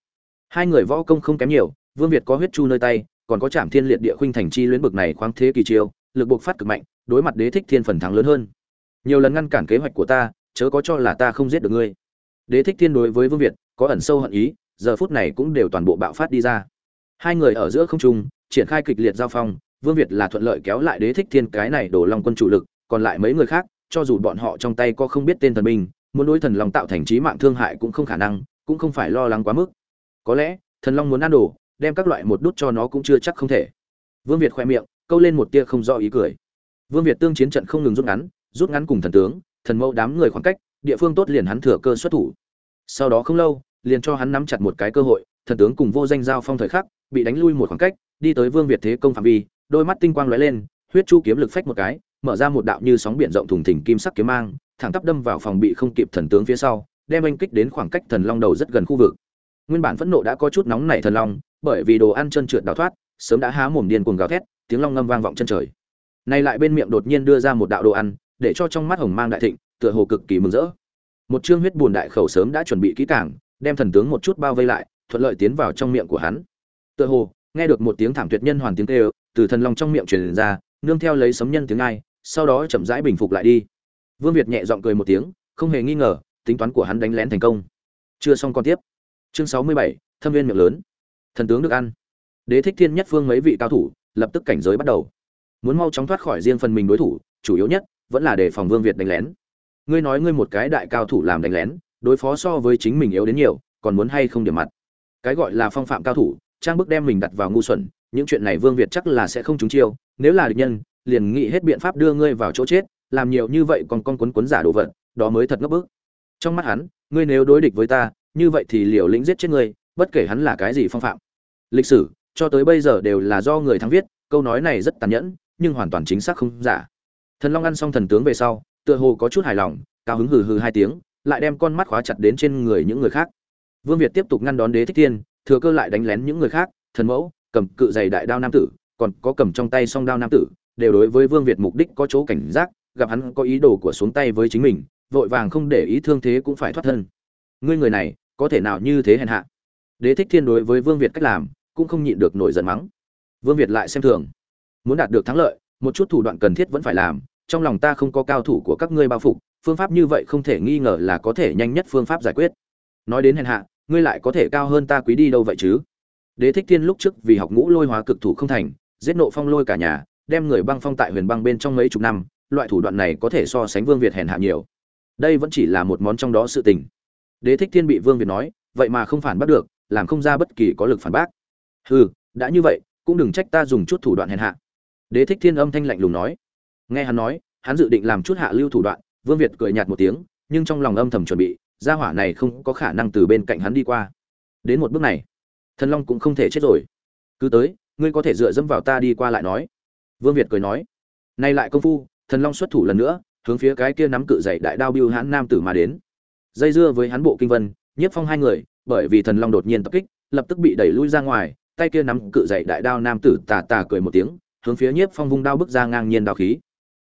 Hai người võ công không kém nhiều, vương việt có huyết chu nơi tay còn có trảm thiên liệt địa khuynh thành chi luyến bực này khoáng thế kỳ chiêu, lực buộc phát cực mạnh, đối mặt đế thích thiên phần thắng lớn hơn. Nhiều lần ngăn cản kế hoạch của ta, chớ có cho là ta không giết được ngươi. Đế thích thiên đối với vương việt, có ẩn sâu hận ý, giờ phút này cũng đều toàn bộ bạo phát đi ra. Hai người ở giữa không trung, triển khai kịch liệt giao phong, vương việt là thuận lợi kéo lại đế thích thiên cái này đổ long quân chủ lực, còn lại mấy người khác, cho dù bọn họ trong tay có không biết tên thần binh, muốn đối thần long tạo thành trí mạng thương hại cũng không khả năng, cũng không phải lo lắng quá mức. Có lẽ, thần long muốn ăn đồ đem các loại một đút cho nó cũng chưa chắc không thể. Vương việt khoe miệng, câu lên một tia không do ý cười. Vương việt tương chiến trận không ngừng rút ngắn rút ngắn cùng thần tướng, thần mẫu đám người khoảng cách, địa phương tốt liền hắn thừa cơ xuất thủ. Sau đó không lâu, liền cho hắn nắm chặt một cái cơ hội, thần tướng cùng vô danh giao phong thời khắc, bị đánh lui một khoảng cách, đi tới vương việt thế công phạm vi, đôi mắt tinh quang lóe lên, huyết chu kiếm lực phách một cái, mở ra một đạo như sóng biển rộng thùng thình kim sắc kiếm mang, thẳng tắp đâm vào phòng bị không kịp thần tướng phía sau, đem anh kích đến khoảng cách thần long đầu rất gần khu vực. Nguyên bản phẫn nộ đã có chút nóng nảy thần long bởi vì đồ ăn chân trượt đào thoát, sớm đã há mồm điên cuồng gào thét, tiếng long ngâm vang vọng chân trời. Nay lại bên miệng đột nhiên đưa ra một đạo đồ ăn, để cho trong mắt hồng mang đại thịnh, tựa hồ cực kỳ mừng rỡ. Một chương huyết buồn đại khẩu sớm đã chuẩn bị kỹ càng, đem thần tướng một chút bao vây lại, thuận lợi tiến vào trong miệng của hắn. Tựa hồ, nghe được một tiếng thảm tuyệt nhân hoàn tiếng kêu, từ thần long trong miệng truyền ra, nương theo lấy sấm nhân tiếng ai, sau đó chậm rãi bình phục lại đi. Vương việt nhẹ giọng cười một tiếng, không hề nghi ngờ, tính toán của hắn đánh lén thành công. Chưa xong còn tiếp. Chương sáu mươi bảy, thâm viên miệng lớn thần tướng được ăn. Đế thích thiên nhất phương mấy vị cao thủ, lập tức cảnh giới bắt đầu. Muốn mau chóng thoát khỏi riêng phần mình đối thủ, chủ yếu nhất, vẫn là để phòng vương việt đánh lén. Ngươi nói ngươi một cái đại cao thủ làm đánh lén, đối phó so với chính mình yếu đến nhiều, còn muốn hay không điểm mặt? Cái gọi là phong phạm cao thủ, trang bức đem mình đặt vào ngu xuẩn, những chuyện này vương việt chắc là sẽ không trúng chiêu, nếu là địch nhân, liền nghĩ hết biện pháp đưa ngươi vào chỗ chết, làm nhiều như vậy còn con quấn quấn giả đồ vật, đó mới thật ngấp bức. Trong mắt hắn, ngươi nếu đối địch với ta, như vậy thì liều lĩnh giết chết ngươi, bất kể hắn là cái gì phong phạm lịch sử, cho tới bây giờ đều là do người thắng viết, câu nói này rất tàn nhẫn, nhưng hoàn toàn chính xác không giả. Thần long ăn xong thần tướng về sau, tựa hồ có chút hài lòng, cao hứng hừ hừ hai tiếng, lại đem con mắt khóa chặt đến trên người những người khác. Vương việt tiếp tục ngăn đón đế thích thiên, thừa cơ lại đánh lén những người khác, thần mẫu, cầm cự giày đại đao nam tử, còn có cầm trong tay song đao nam tử, đều đối với vương việt mục đích có chỗ cảnh giác, gặp hắn có ý đồ của xuống tay với chính mình, vội vàng không để ý thương thế cũng phải thoát thân. Ngươi người này, có thể nào như thế hèn hạ? Đế thích thiên đối với vương việt cách làm cũng không nhịn được nổi giận mắng. Vương việt lại xem thường. Muốn đạt được thắng lợi, một chút thủ đoạn cần thiết vẫn phải làm, trong lòng ta không có cao thủ của các ngươi bao phục, phương pháp như vậy không thể nghi ngờ là có thể nhanh nhất phương pháp giải quyết. Nói đến hèn hạ, ngươi lại có thể cao hơn ta quý đi đâu vậy chứ? Đế thích thiên lúc trước vì học ngũ lôi hóa cực thủ không thành, giết nộ phong lôi cả nhà, đem người băng phong tại huyền băng bên trong mấy chục năm, loại thủ đoạn này có thể so sánh vương việt hèn hạ nhiều. Đây vẫn chỉ là một món trong đó sự tình. Đế thích thiên bị vương việt nói, vậy mà không phản bác được, làm không ra bất kỳ có lực phản bác hừ, đã như vậy, cũng đừng trách ta dùng chút thủ đoạn hèn hạ. Đế thích thiên âm thanh lạnh lùng nói. Nghe hắn nói, hắn dự định làm chút hạ lưu thủ đoạn, vương việt cười nhạt một tiếng, nhưng trong lòng âm thầm chuẩn bị, gia hỏa này không có khả năng từ bên cạnh hắn đi qua. Đến một bước này, thần long cũng không thể chết rồi. Cứ tới, ngươi có thể dựa dẫm vào ta đi qua lại nói. Vương việt cười nói. Nay lại công phu, thần long xuất thủ lần nữa, hướng phía cái kia nắm cự dậy đại đao biêu hãn nam tử mà đến. Dây dưa với hắn bộ kinh vân, nhiếp phong hai người, bởi vì thần long đột nhiên tập kích, lập tức bị đẩy lui ra ngoài tay kia nắm cự dậy đại đao nam tử tà tà cười một tiếng, hướng phía nhiếp phong vung đao bước ra ngang nhiên đao khí.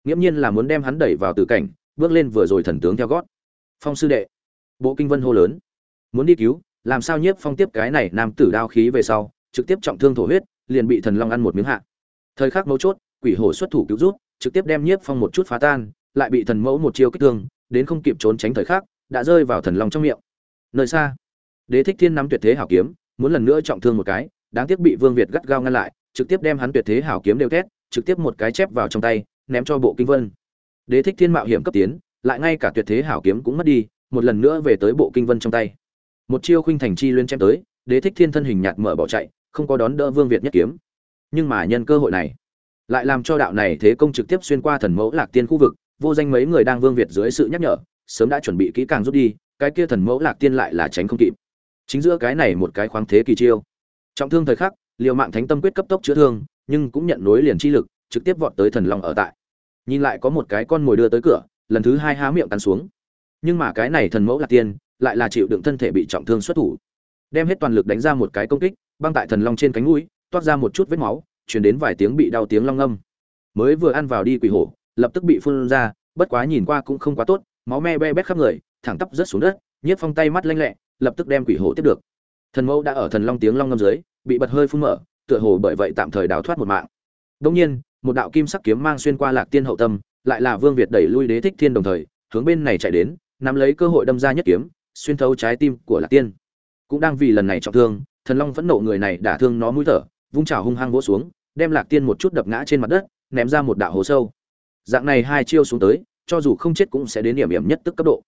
Nghiễm nhiên là muốn đem hắn đẩy vào tử cảnh, bước lên vừa rồi thần tướng theo gót. Phong sư đệ, bộ kinh vân hô lớn. Muốn đi cứu, làm sao nhiếp phong tiếp cái này nam tử đao khí về sau, trực tiếp trọng thương thổ huyết, liền bị thần long ăn một miếng hạ. Thời khắc mấu chốt, quỷ hổ xuất thủ cứu rút, trực tiếp đem nhiếp phong một chút phá tan, lại bị thần mẫu một chiêu kích thương, đến không kịp trốn tránh thời khắc, đã rơi vào thần long trong miệng. Nơi xa, đế thích thiên nắm tuyệt thế hảo kiếm, muốn lần nữa trọng thương một cái đáng tiếc bị vương việt gắt gao ngăn lại, trực tiếp đem hắn tuyệt thế hảo kiếm đều thét, trực tiếp một cái chép vào trong tay, ném cho bộ kinh vân. Đế thích thiên mạo hiểm cấp tiến, lại ngay cả tuyệt thế hảo kiếm cũng mất đi, một lần nữa về tới bộ kinh vân trong tay. Một chiêu khuynh thành chi liên chém tới, đế thích thiên thân hình nhạt mở bỏ chạy, không có đón đỡ vương việt nhất kiếm. Nhưng mà nhân cơ hội này, lại làm cho đạo này thế công trực tiếp xuyên qua thần mẫu lạc tiên khu vực, vô danh mấy người đang vương việt dưới sự nhắc nhở, sớm đã chuẩn bị kỹ càng rút đi, cái kia thần mẫu lạc tiên lại là tránh không kịp. Chính giữa cái này một cái khoáng thế kỳ chiêu trọng thương thời khắc liều mạng thánh tâm quyết cấp tốc chữa thương, nhưng cũng nhận nối liền chi lực, trực tiếp vọt tới thần long ở tại. Nhìn lại có một cái con mồi đưa tới cửa, lần thứ hai há miệng cắn xuống. Nhưng mà cái này thần mẫu lạc tiên, lại là chịu đựng thân thể bị trọng thương xuất thủ. Đem hết toàn lực đánh ra một cái công kích, băng tại thần long trên cánh mũi, toát ra một chút vết máu chuyển đến vài tiếng bị đau tiếng long âm. Mới vừa ăn vào đi quỷ hổ, lập tức bị phun ra, bất quá nhìn qua cũng không quá tốt, máu me be bét khắp người, thẳng tắp rớt xuống đất, nhiếp phong tay mắt lanh lẹ, lập tức đem quỷ hổ tiếp được. Thần mẫu đã ở thần long tiếng long ngâm dưới bị bật hơi phun mở, tựa hồ bởi vậy tạm thời đào thoát một mạng. Đống nhiên, một đạo kim sắc kiếm mang xuyên qua lạc tiên hậu tâm, lại là vương việt đẩy lui đế thích thiên đồng thời, hướng bên này chạy đến, nắm lấy cơ hội đâm ra nhất kiếm, xuyên thấu trái tim của lạc tiên. Cũng đang vì lần này trọng thương, thần long phẫn nộ người này đả thương nó mũi thở, vung chảo hung hăng vỗ xuống, đem lạc tiên một chút đập ngã trên mặt đất, ném ra một đạo hồ sâu. Dạng này hai chiêu xuống tới, cho dù không chết cũng sẽ đến điểm hiểm nhất tức cấp độ.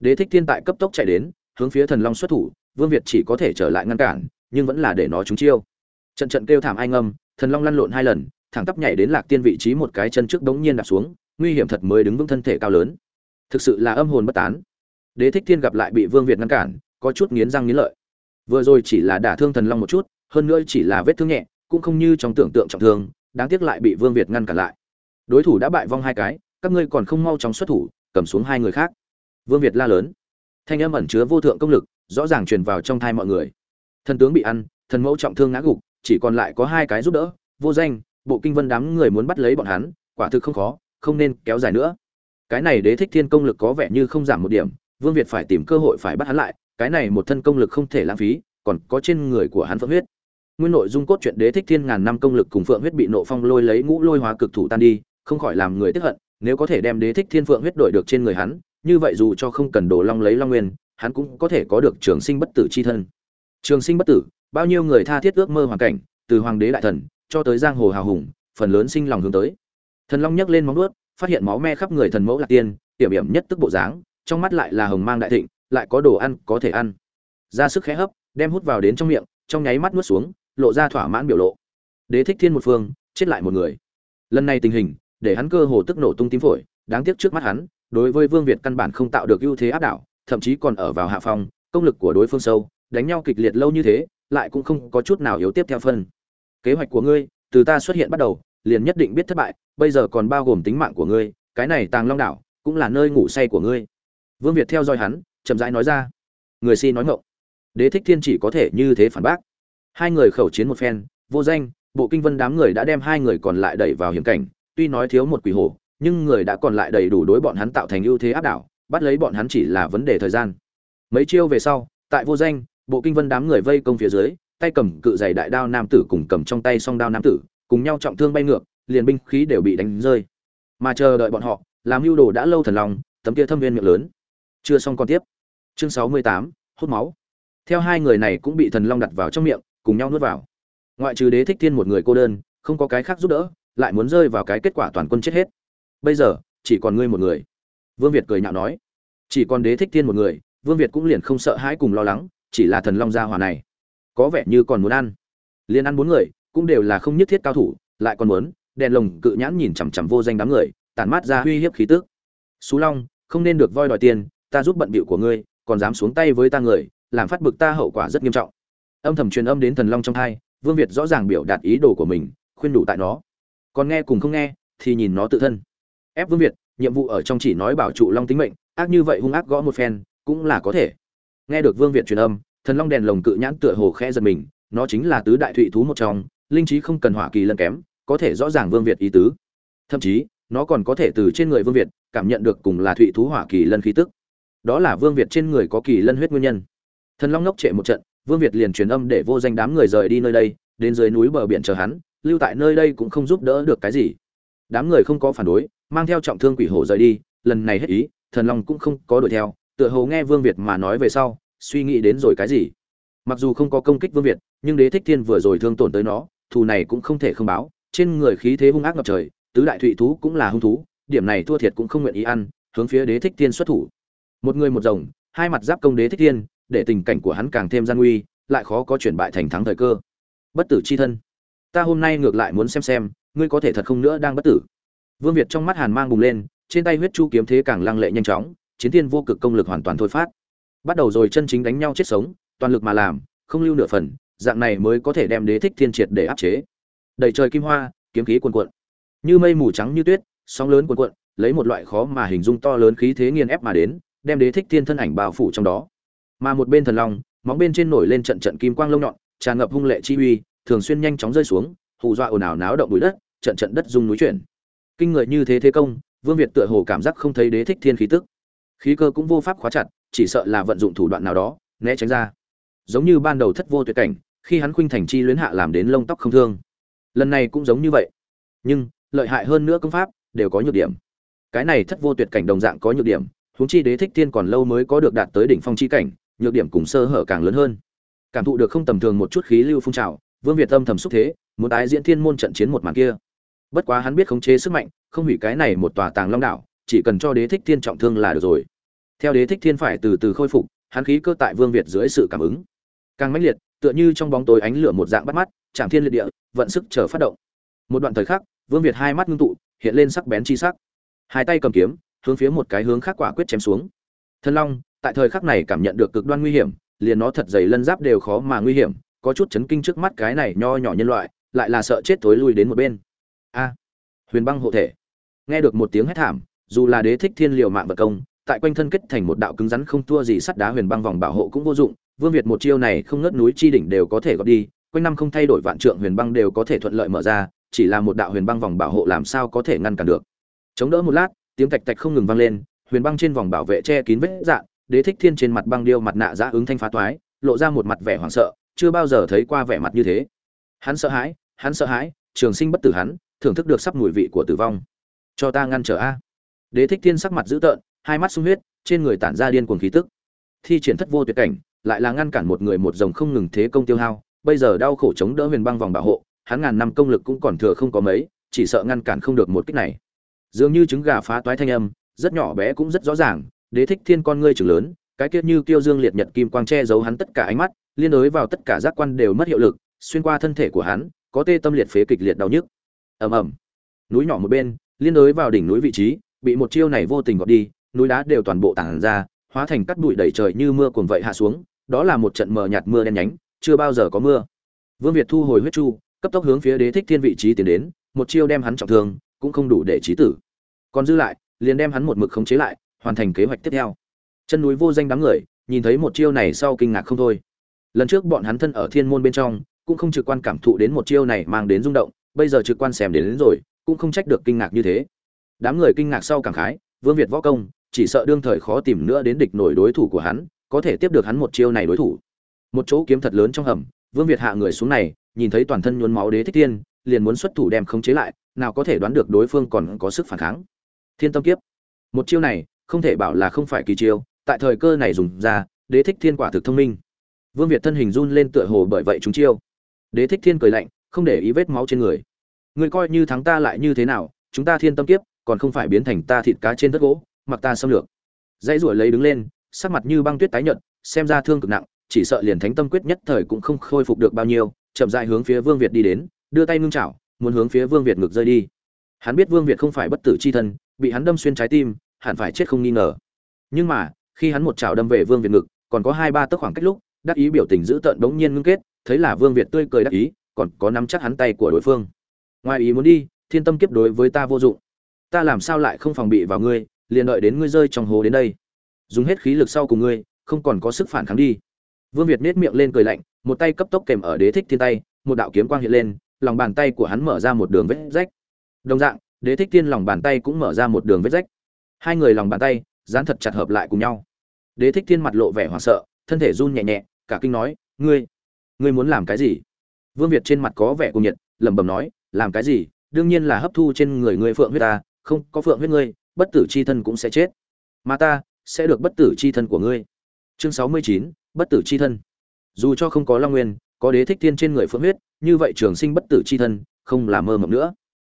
Đế thích thiên tại cấp tốc chạy đến, hướng phía thần long xuất thủ, vương việt chỉ có thể trở lại ngăn cản nhưng vẫn là để nó trúng chiêu. Trận trận kêu thảm ai ngâm, thần long lăn lộn hai lần, thẳng tắp nhảy đến lạc tiên vị trí một cái chân trước đống nhiên đạp xuống, nguy hiểm thật mới đứng vững thân thể cao lớn. Thực sự là âm hồn bất tán. Đế thích thiên gặp lại bị vương việt ngăn cản, có chút nghiến răng nghiến lợi. Vừa rồi chỉ là đả thương thần long một chút, hơn nữa chỉ là vết thương nhẹ, cũng không như trong tưởng tượng trọng thương, đáng tiếc lại bị vương việt ngăn cản lại. Đối thủ đã bại vong hai cái, các ngươi còn không mau chóng xuất thủ, cầm xuống hai người khác. Vương việt la lớn. Thanh âm ẩn chứa vô thượng công lực, rõ ràng truyền vào trong thai mọi người thần tướng bị ăn, thần mẫu trọng thương ngã gục, chỉ còn lại có hai cái giúp đỡ, vô danh, bộ kinh vân đám người muốn bắt lấy bọn hắn, quả thực không khó, không nên kéo dài nữa. Cái này đế thích thiên công lực có vẻ như không giảm một điểm, vương việt phải tìm cơ hội phải bắt hắn lại, cái này một thân công lực không thể lãng phí, còn có trên người của hắn phượng huyết. Nguyên nội dung cốt truyện đế thích thiên ngàn năm công lực cùng phượng huyết bị nộ phong lôi lấy ngũ lôi hóa cực thủ tan đi, không khỏi làm người tức hận, nếu có thể đem đế thích thiên phượng huyết đổi được trên người hắn, như vậy dù cho không cần đồ long lấy long nguyên, hắn cũng có thể có được trường sinh bất tử chi thân trường sinh bất tử, bao nhiêu người tha thiết ước mơ hoàn cảnh, từ hoàng đế đại thần, cho tới giang hồ hào hùng, phần lớn sinh lòng hướng tới. Thần long nhấc lên móng nuốt phát hiện máu me khắp người thần mẫu lạc tiên tiềm hiểm nhất tức bộ dáng, trong mắt lại là hồng mang đại thịnh, lại có đồ ăn có thể ăn. Ra sức khẽ hấp, đem hút vào đến trong miệng, trong nháy mắt nuốt xuống, lộ ra thỏa mãn biểu lộ. Đế thích thiên một phương, chết lại một người. Lần này tình hình, để hắn cơ hồ tức nổ tung tím phổi, đáng tiếc trước mắt hắn, đối với vương việt căn bản không tạo được ưu thế áp đảo, thậm chí còn ở vào hạ phong, công lực của đối phương sâu đánh nhau kịch liệt lâu như thế, lại cũng không có chút nào yếu tiếp theo phân. Kế hoạch của ngươi, từ ta xuất hiện bắt đầu, liền nhất định biết thất bại, bây giờ còn bao gồm tính mạng của ngươi, cái này tàng long đảo, cũng là nơi ngủ say của ngươi. Vương việt theo dõi hắn, chậm rãi nói ra. Người si nói ngộng đế thích thiên chỉ có thể như thế phản bác. Hai người khẩu chiến một phen, vô danh, bộ kinh vân đám người đã đem hai người còn lại đẩy vào hiểm cảnh, tuy nói thiếu một quỷ hổ, nhưng người đã còn lại đầy đủ đối bọn hắn tạo thành ưu thế áp đảo, bắt lấy bọn hắn chỉ là vấn đề thời gian. Mấy chiêu về sau, tại vô danh bộ kinh vân đám người vây công phía dưới, tay cầm cự giày đại đao nam tử cùng cầm trong tay song đao nam tử, cùng nhau trọng thương bay ngược, liền binh khí đều bị đánh rơi. Mà chờ đợi bọn họ, làm mưu đồ đã lâu thần lòng tấm kia thâm viên miệng lớn. Chưa xong còn tiếp. Chương sáu mươi tám, hút máu. Theo hai người này cũng bị thần long đặt vào trong miệng, cùng nhau nuốt vào. Ngoại trừ đế thích thiên một người cô đơn, không có cái khác giúp đỡ, lại muốn rơi vào cái kết quả toàn quân chết hết. Bây giờ, chỉ còn ngươi một người. Vương việt cười nhạo nói. Chỉ còn đế thích thiên một người, vương việt cũng liền không sợ hãi cùng lo lắng chỉ là thần long gia hỏa này. Có vẻ như còn muốn ăn. Liền ăn bốn người, cũng đều là không nhất thiết cao thủ, lại còn muốn, đèn lồng cự nhãn nhìn chằm chằm vô danh đám người, tản mát ra uy hiếp khí tức. Xú long, không nên được voi đòi tiền, ta giúp bận bịu của ngươi, còn dám xuống tay với ta người, làm phát bực ta hậu quả rất nghiêm trọng. Âm thầm truyền âm đến thần long trong hai, vương việt rõ ràng biểu đạt ý đồ của mình, khuyên đủ tại nó. Còn nghe cùng không nghe, thì nhìn nó tự thân. Ép vương việt, nhiệm vụ ở trong chỉ nói bảo trụ long tính mệnh, ác như vậy hung ác gõ một phen, cũng là có thể nghe được vương việt truyền âm, thần long đèn lồng cự nhãn tựa hồ khẽ giật mình, nó chính là tứ đại thụy thú một trong, linh trí không cần hỏa kỳ lân kém, có thể rõ ràng vương việt ý tứ. Thậm chí, nó còn có thể từ trên người vương việt cảm nhận được cùng là thụy thú hỏa kỳ lân khí tức. Đó là vương việt trên người có kỳ lân huyết nguyên nhân. Thần long ngốc trệ một trận, vương việt liền truyền âm để vô danh đám người rời đi nơi đây, đến dưới núi bờ biển chờ hắn, lưu tại nơi đây cũng không giúp đỡ được cái gì. Đám người không có phản đối, mang theo trọng thương quỷ hổ rời đi, lần này hết ý, thần long cũng không có đuổi theo, tựa hồ nghe vương việt mà nói về sau suy nghĩ đến rồi cái gì? Mặc dù không có công kích vương việt, nhưng đế thích thiên vừa rồi thương tổn tới nó, thù này cũng không thể không báo. Trên người khí thế hung ác ngập trời, tứ đại thụy thú cũng là hung thú, điểm này thua thiệt cũng không nguyện ý ăn, hướng phía đế thích thiên xuất thủ. Một người một rồng, hai mặt giáp công đế thích thiên, để tình cảnh của hắn càng thêm gian nguy, lại khó có chuyển bại thành thắng thời cơ. Bất tử chi thân. Ta hôm nay ngược lại muốn xem xem, ngươi có thể thật không nữa đang bất tử. Vương việt trong mắt hàn mang bùng lên, trên tay huyết chu kiếm thế càng lăng lệ nhanh chóng, chiến thiên vô cực công lực hoàn toàn thôi phát bắt đầu rồi chân chính đánh nhau chết sống, toàn lực mà làm, không lưu nửa phần, dạng này mới có thể đem đế thích thiên triệt để áp chế. Đầy trời kim hoa, kiếm khí cuồn cuộn. Như mây mù trắng như tuyết, sóng lớn cuồn cuộn, lấy một loại khó mà hình dung to lớn khí thế nghiền ép mà đến, đem đế thích thiên thân ảnh bao phủ trong đó. Mà một bên thần long, móng bên trên nổi lên trận trận kim quang lông nhọn, tràn ngập hung lệ chi uy, thường xuyên nhanh chóng rơi xuống, hù dọa ồn ào náo động bụi đất, trận trận đất rung núi chuyển. Kinh người như thế thế công, vương việt tựa hồ cảm giác không thấy đế thích thiên khí tức. Khí cơ cũng vô pháp khóa chặt chỉ sợ là vận dụng thủ đoạn nào đó, né tránh ra. Giống như ban đầu thất vô tuyệt cảnh, khi hắn khuynh thành chi luyến hạ làm đến lông tóc không thương. Lần này cũng giống như vậy. Nhưng, lợi hại hơn nữa công pháp, đều có nhược điểm. Cái này thất vô tuyệt cảnh đồng dạng có nhược điểm, huống chi đế thích thiên còn lâu mới có được đạt tới đỉnh phong chi cảnh, nhược điểm cùng sơ hở càng lớn hơn. Cảm thụ được không tầm thường một chút khí lưu phun trào, vương việt âm thầm xúc thế, muốn tái diễn thiên môn trận chiến một màn kia. Bất quá hắn biết khống chế sức mạnh, không hủy cái này một tòa tàng long đảo, chỉ cần cho đế thích thiên trọng thương là được rồi theo đế thích thiên phải từ từ khôi phục, hắn khí cơ tại vương việt dưới sự cảm ứng. Càng mãnh liệt, tựa như trong bóng tối ánh lửa một dạng bắt mắt chạm thiên liệt địa, vận sức chờ phát động. Một đoạn thời khắc, vương việt hai mắt ngưng tụ, hiện lên sắc bén chi sắc. Hai tay cầm kiếm, hướng phía một cái hướng khác quả quyết chém xuống. Thân long, tại thời khắc này cảm nhận được cực đoan nguy hiểm, liền nó thật dày lân giáp đều khó mà nguy hiểm, có chút chấn kinh trước mắt cái này nho nhỏ nhân loại, lại là sợ chết thối lui đến một bên. A, huyền băng hộ thể. Nghe được một tiếng hét thảm, dù là đế thích thiên liều mạng vật công tại quanh thân kết thành một đạo cứng rắn không thua gì sắt đá huyền băng vòng bảo hộ cũng vô dụng, vương việt một chiêu này không ngớt núi chi đỉnh đều có thể gọt đi, quanh năm không thay đổi vạn trượng huyền băng đều có thể thuận lợi mở ra, chỉ là một đạo huyền băng vòng bảo hộ làm sao có thể ngăn cản được. Chống đỡ một lát, tiếng tạch tạch không ngừng vang lên, huyền băng trên vòng bảo vệ che kín vết dạn đế thích thiên trên mặt băng điêu mặt nạ giã ứng thanh phá toái, lộ ra một mặt vẻ hoảng sợ, chưa bao giờ thấy qua vẻ mặt như thế. Hắn sợ hãi, hắn sợ hãi, trường sinh bất tử hắn, thưởng thức được sắp mùi vị của tử vong. Cho ta ngăn trở a. Đế thích thiên sắc mặt dữ tợn hai mắt sung huyết, trên người tản ra điên cuồng khí tức. Thi triển thất vô tuyệt cảnh, lại là ngăn cản một người một dòng không ngừng thế công tiêu hao, bây giờ đau khổ chống đỡ huyền băng vòng bảo hộ, hắn ngàn năm công lực cũng còn thừa không có mấy, chỉ sợ ngăn cản không được một kích này. Dường như trứng gà phá toái thanh âm, rất nhỏ bé cũng rất rõ ràng, đế thích thiên con ngươi trưởng lớn, cái kia như kiêu dương liệt nhật kim quang che giấu hắn tất cả ánh mắt, liên đối vào tất cả giác quan đều mất hiệu lực, xuyên qua thân thể của hắn, có tê tâm liệt phế kịch liệt đau nhức. Ầm ầm. Núi nhỏ một bên, liên đối vào đỉnh núi vị trí, bị một chiêu này vô tình gọt đi núi đá đều toàn bộ tản ra hóa thành cát bụi đầy trời như mưa cuồng vậy hạ xuống đó là một trận mờ nhạt mưa đen nhánh chưa bao giờ có mưa. Vương việt thu hồi huyết chu cấp tốc hướng phía đế thích thiên vị trí tiến đến một chiêu đem hắn trọng thương cũng không đủ để chí tử. Còn dư lại liền đem hắn một mực khống chế lại hoàn thành kế hoạch tiếp theo. Chân núi vô danh đám người nhìn thấy một chiêu này sau kinh ngạc không thôi. Lần trước bọn hắn thân ở thiên môn bên trong cũng không trực quan cảm thụ đến một chiêu này mang đến rung động bây giờ trực quan xem đến, đến rồi cũng không trách được kinh ngạc như thế. Đám người kinh ngạc sau cảm khái vương việt võ công chỉ sợ đương thời khó tìm nữa đến địch nổi đối thủ của hắn, có thể tiếp được hắn một chiêu này đối thủ. Một chỗ kiếm thật lớn trong hầm, vương việt hạ người xuống này, nhìn thấy toàn thân nhuốm máu đế thích tiên, liền muốn xuất thủ đem khống chế lại, nào có thể đoán được đối phương còn có sức phản kháng. Thiên tâm kiếp. Một chiêu này, không thể bảo là không phải kỳ chiêu, tại thời cơ này dùng ra, đế thích thiên quả thực thông minh. Vương việt thân hình run lên tựa hồ bởi vậy chúng chiêu. Đế thích thiên cười lạnh, không để ý vết máu trên người. Người coi như thắng ta lại như thế nào, chúng ta thiên tâm kiếp, còn không phải biến thành ta thịt cá trên đất gỗ mặc ta xâm lược. Dãy ruổi lấy đứng lên, sắc mặt như băng tuyết tái nhợt, xem ra thương cực nặng, chỉ sợ liền thánh tâm quyết nhất thời cũng không khôi phục được bao nhiêu, chậm rãi hướng phía vương việt đi đến, đưa tay ngưng chảo, muốn hướng phía vương việt ngược rơi đi. Hắn biết vương việt không phải bất tử chi thân, bị hắn đâm xuyên trái tim, hẳn phải chết không nghi ngờ. Nhưng mà, khi hắn một chảo đâm về vương việt ngực, còn có hai ba tấc khoảng cách lúc, đắc ý biểu tình giữ tợn đống nhiên ngưng kết, thấy là vương việt tươi cười đắc ý, còn có nắm chắc hắn tay của đối phương. Ngoài ý muốn đi, thiên tâm kiếp đối với ta vô dụng. Ta làm sao lại không phòng bị vào ngươi? Liền đợi đến ngươi rơi trong hồ đến đây. Dùng hết khí lực sau cùng ngươi, không còn có sức phản kháng đi. Vương việt nết miệng lên cười lạnh, một tay cấp tốc kèm ở đế thích thiên tay, một đạo kiếm quang hiện lên, lòng bàn tay của hắn mở ra một đường vết rách. Đồng dạng, đế thích thiên lòng bàn tay cũng mở ra một đường vết rách. Hai người lòng bàn tay, dán thật chặt hợp lại cùng nhau. Đế thích thiên mặt lộ vẻ hoảng sợ, thân thể run nhẹ nhẹ, cả kinh nói, ngươi ngươi muốn làm cái gì? Vương việt trên mặt có vẻ cùng nhiệt, lẩm bẩm nói, làm cái gì? Đương nhiên là hấp thu trên người ngươi phượng huyết ta, không có phượng huyết ngươi bất tử chi thân cũng sẽ chết. Mà ta sẽ được bất tử chi thân của ngươi. Chương sáu mươi chín, bất tử chi thân. Dù cho không có long nguyên, có đế thích thiên trên người phượng huyết, như vậy trường sinh bất tử chi thân không là mơ mộng nữa.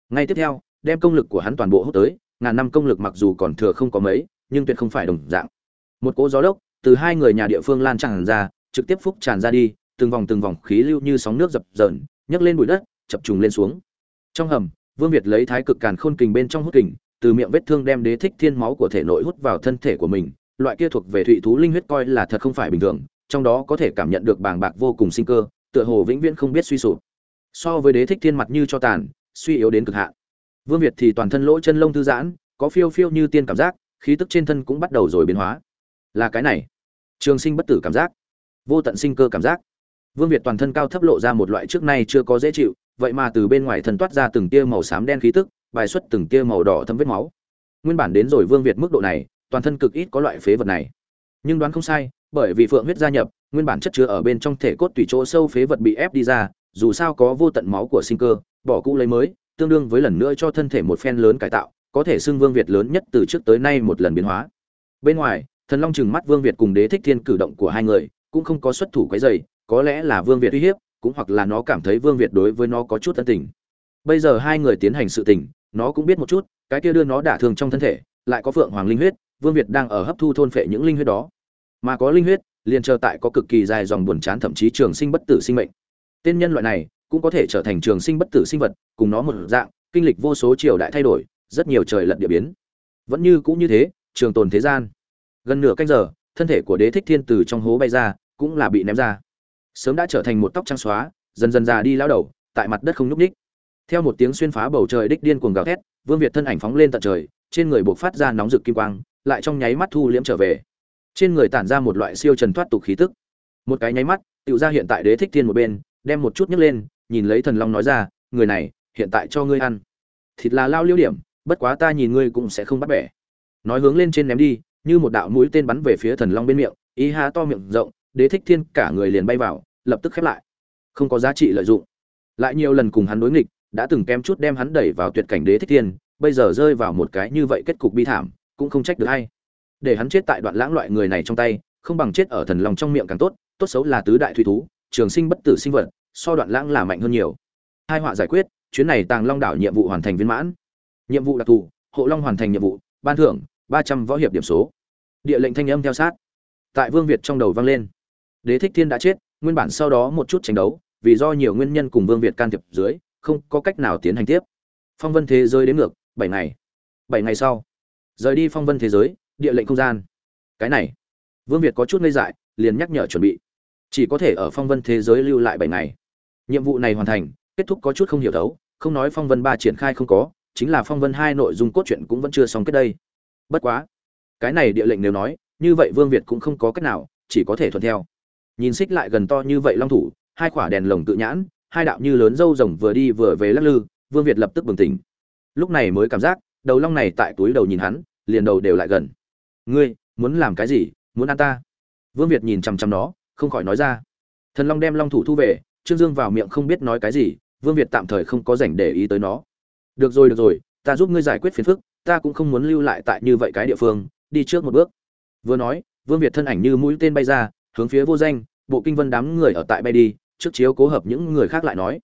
Ngay tiếp theo, đem công lực của hắn toàn bộ hút tới, ngàn năm công lực mặc dù còn thừa không có mấy, nhưng tuyệt không phải đồng dạng. Một cỗ gió lốc từ hai người nhà địa phương lan tràn ra, trực tiếp phúc tràn ra đi, từng vòng từng vòng khí lưu như sóng nước dập dờn, nhấc lên bụi đất, chập trùng lên xuống. Trong hầm, vương việt lấy thái cực càn khôn kình bên trong hút kình từ miệng vết thương đem đế thích thiên máu của thể nội hút vào thân thể của mình, loại kia thuộc về thụy thú linh huyết coi là thật không phải bình thường, trong đó có thể cảm nhận được bàng bạc vô cùng sinh cơ, tựa hồ vĩnh viễn không biết suy sụp. So với đế thích thiên mặt như cho tàn, suy yếu đến cực hạn. Vương việt thì toàn thân lỗ chân lông thư giãn, có phiêu phiêu như tiên cảm giác, khí tức trên thân cũng bắt đầu rồi biến hóa. Là cái này. Trường sinh bất tử cảm giác. Vô tận sinh cơ cảm giác. Vương việt toàn thân cao thấp lộ ra một loại trước nay chưa có dễ chịu, vậy mà từ bên ngoài thần toát ra từng tia màu xám đen khí tức bài xuất từng tia màu đỏ thâm vết máu. Nguyên bản đến rồi vương việt mức độ này, toàn thân cực ít có loại phế vật này. Nhưng đoán không sai, bởi vì phượng huyết gia nhập, nguyên bản chất chứa ở bên trong thể cốt tùy chỗ sâu phế vật bị ép đi ra, dù sao có vô tận máu của sinh cơ, bỏ cũ lấy mới, tương đương với lần nữa cho thân thể một phen lớn cải tạo, có thể xưng vương việt lớn nhất từ trước tới nay một lần biến hóa. Bên ngoài, thần long chừng mắt vương việt cùng đế thích thiên cử động của hai người, cũng không có xuất thủ quấy dày có lẽ là vương việt uy hiếp, cũng hoặc là nó cảm thấy vương việt đối với nó có chút ân tình. Bây giờ hai người tiến hành sự tình nó cũng biết một chút, cái kia đưa nó đả thương trong thân thể, lại có phượng hoàng linh huyết, vương việt đang ở hấp thu thôn phệ những linh huyết đó. Mà có linh huyết, liền chờ tại có cực kỳ dài dòng buồn chán thậm chí trường sinh bất tử sinh mệnh. Tên nhân loại này, cũng có thể trở thành trường sinh bất tử sinh vật, cùng nó một dạng, kinh lịch vô số triều đại thay đổi, rất nhiều trời lật địa biến. Vẫn như cũng như thế, trường tồn thế gian. Gần nửa canh giờ, thân thể của đế thích thiên từ trong hố bay ra, cũng là bị ném ra. Sớm đã trở thành một tóc trắng xóa, dần dần già đi lao đầu, tại mặt đất không nhúc ních theo một tiếng xuyên phá bầu trời đích điên cuồng gào thét, vương việt thân ảnh phóng lên tận trời, trên người buộc phát ra nóng rực kim quang, lại trong nháy mắt thu liễm trở về. Trên người tản ra một loại siêu trần thoát tục khí tức. Một cái nháy mắt tự ra hiện tại đế thích thiên một bên, đem một chút nhấc lên, nhìn lấy thần long nói ra, người này, hiện tại cho ngươi ăn. Thịt là lao liêu điểm, bất quá ta nhìn ngươi cũng sẽ không bắt bẻ. Nói hướng lên trên ném đi, như một đạo mũi tên bắn về phía thần long bên miệng ý há to miệng rộng, đế thích thiên cả người liền bay vào, lập tức khép lại. Không có giá trị lợi dụng. Lại nhiều lần cùng hắn đối nghịch đã từng kém chút đem hắn đẩy vào tuyệt cảnh đế thích thiên, bây giờ rơi vào một cái như vậy kết cục bi thảm, cũng không trách được hay để hắn chết tại đoạn lãng loại người này trong tay, không bằng chết ở thần lòng trong miệng càng tốt tốt xấu là tứ đại thủy thú, trường sinh bất tử sinh vật, so đoạn lãng là mạnh hơn nhiều. Hai họa giải quyết, chuyến này tàng long đảo nhiệm vụ hoàn thành viên mãn. Nhiệm vụ đặc thù, hộ long hoàn thành nhiệm vụ, ban thưởng, ba trăm võ hiệp điểm số. Địa lệnh thanh âm theo sát. Tại vương việt trong đầu vang lên. Đế thích thiên đã chết, nguyên bản sau đó một chút tranh đấu, vì do nhiều nguyên nhân cùng vương việt can thiệp dưới không có cách nào tiến hành tiếp. Phong vân thế giới đến ngược, bảy ngày. Bảy ngày sau, rời đi phong vân thế giới, địa lệnh không gian. Cái này, vương việt có chút ngây dại, liền nhắc nhở chuẩn bị. Chỉ có thể ở phong vân thế giới lưu lại bảy ngày. Nhiệm vụ này hoàn thành, kết thúc có chút không hiểu thấu, không nói phong vân ba triển khai không có, chính là phong vân hai nội dung cốt truyện cũng vẫn chưa xong kết đây. Bất quá, cái này địa lệnh nếu nói, như vậy vương việt cũng không có cách nào, chỉ có thể thuận theo. Nhìn xích lại gần to như vậy long thủ, hai quả đèn lồng tự nhãn hai đạo như lớn dâu rồng vừa đi vừa về lắc lư, vương việt lập tức bừng tỉnh. Lúc này mới cảm giác, đầu long này tại túi đầu nhìn hắn, liền đầu đều lại gần. Ngươi, muốn làm cái gì? Muốn ăn ta? Vương việt nhìn chằm chằm nó, không khỏi nói ra. Thần long đem long thủ thu về, trương dương vào miệng không biết nói cái gì, vương việt tạm thời không có dành để ý tới nó. Được rồi được rồi, ta giúp ngươi giải quyết phiền phức, ta cũng không muốn lưu lại tại như vậy cái địa phương, đi trước một bước. Vừa nói, vương việt thân ảnh như mũi tên bay ra, hướng phía vô danh, bộ kinh vân đám người ở tại bay đi trước chiếu cố hợp những người khác lại nói.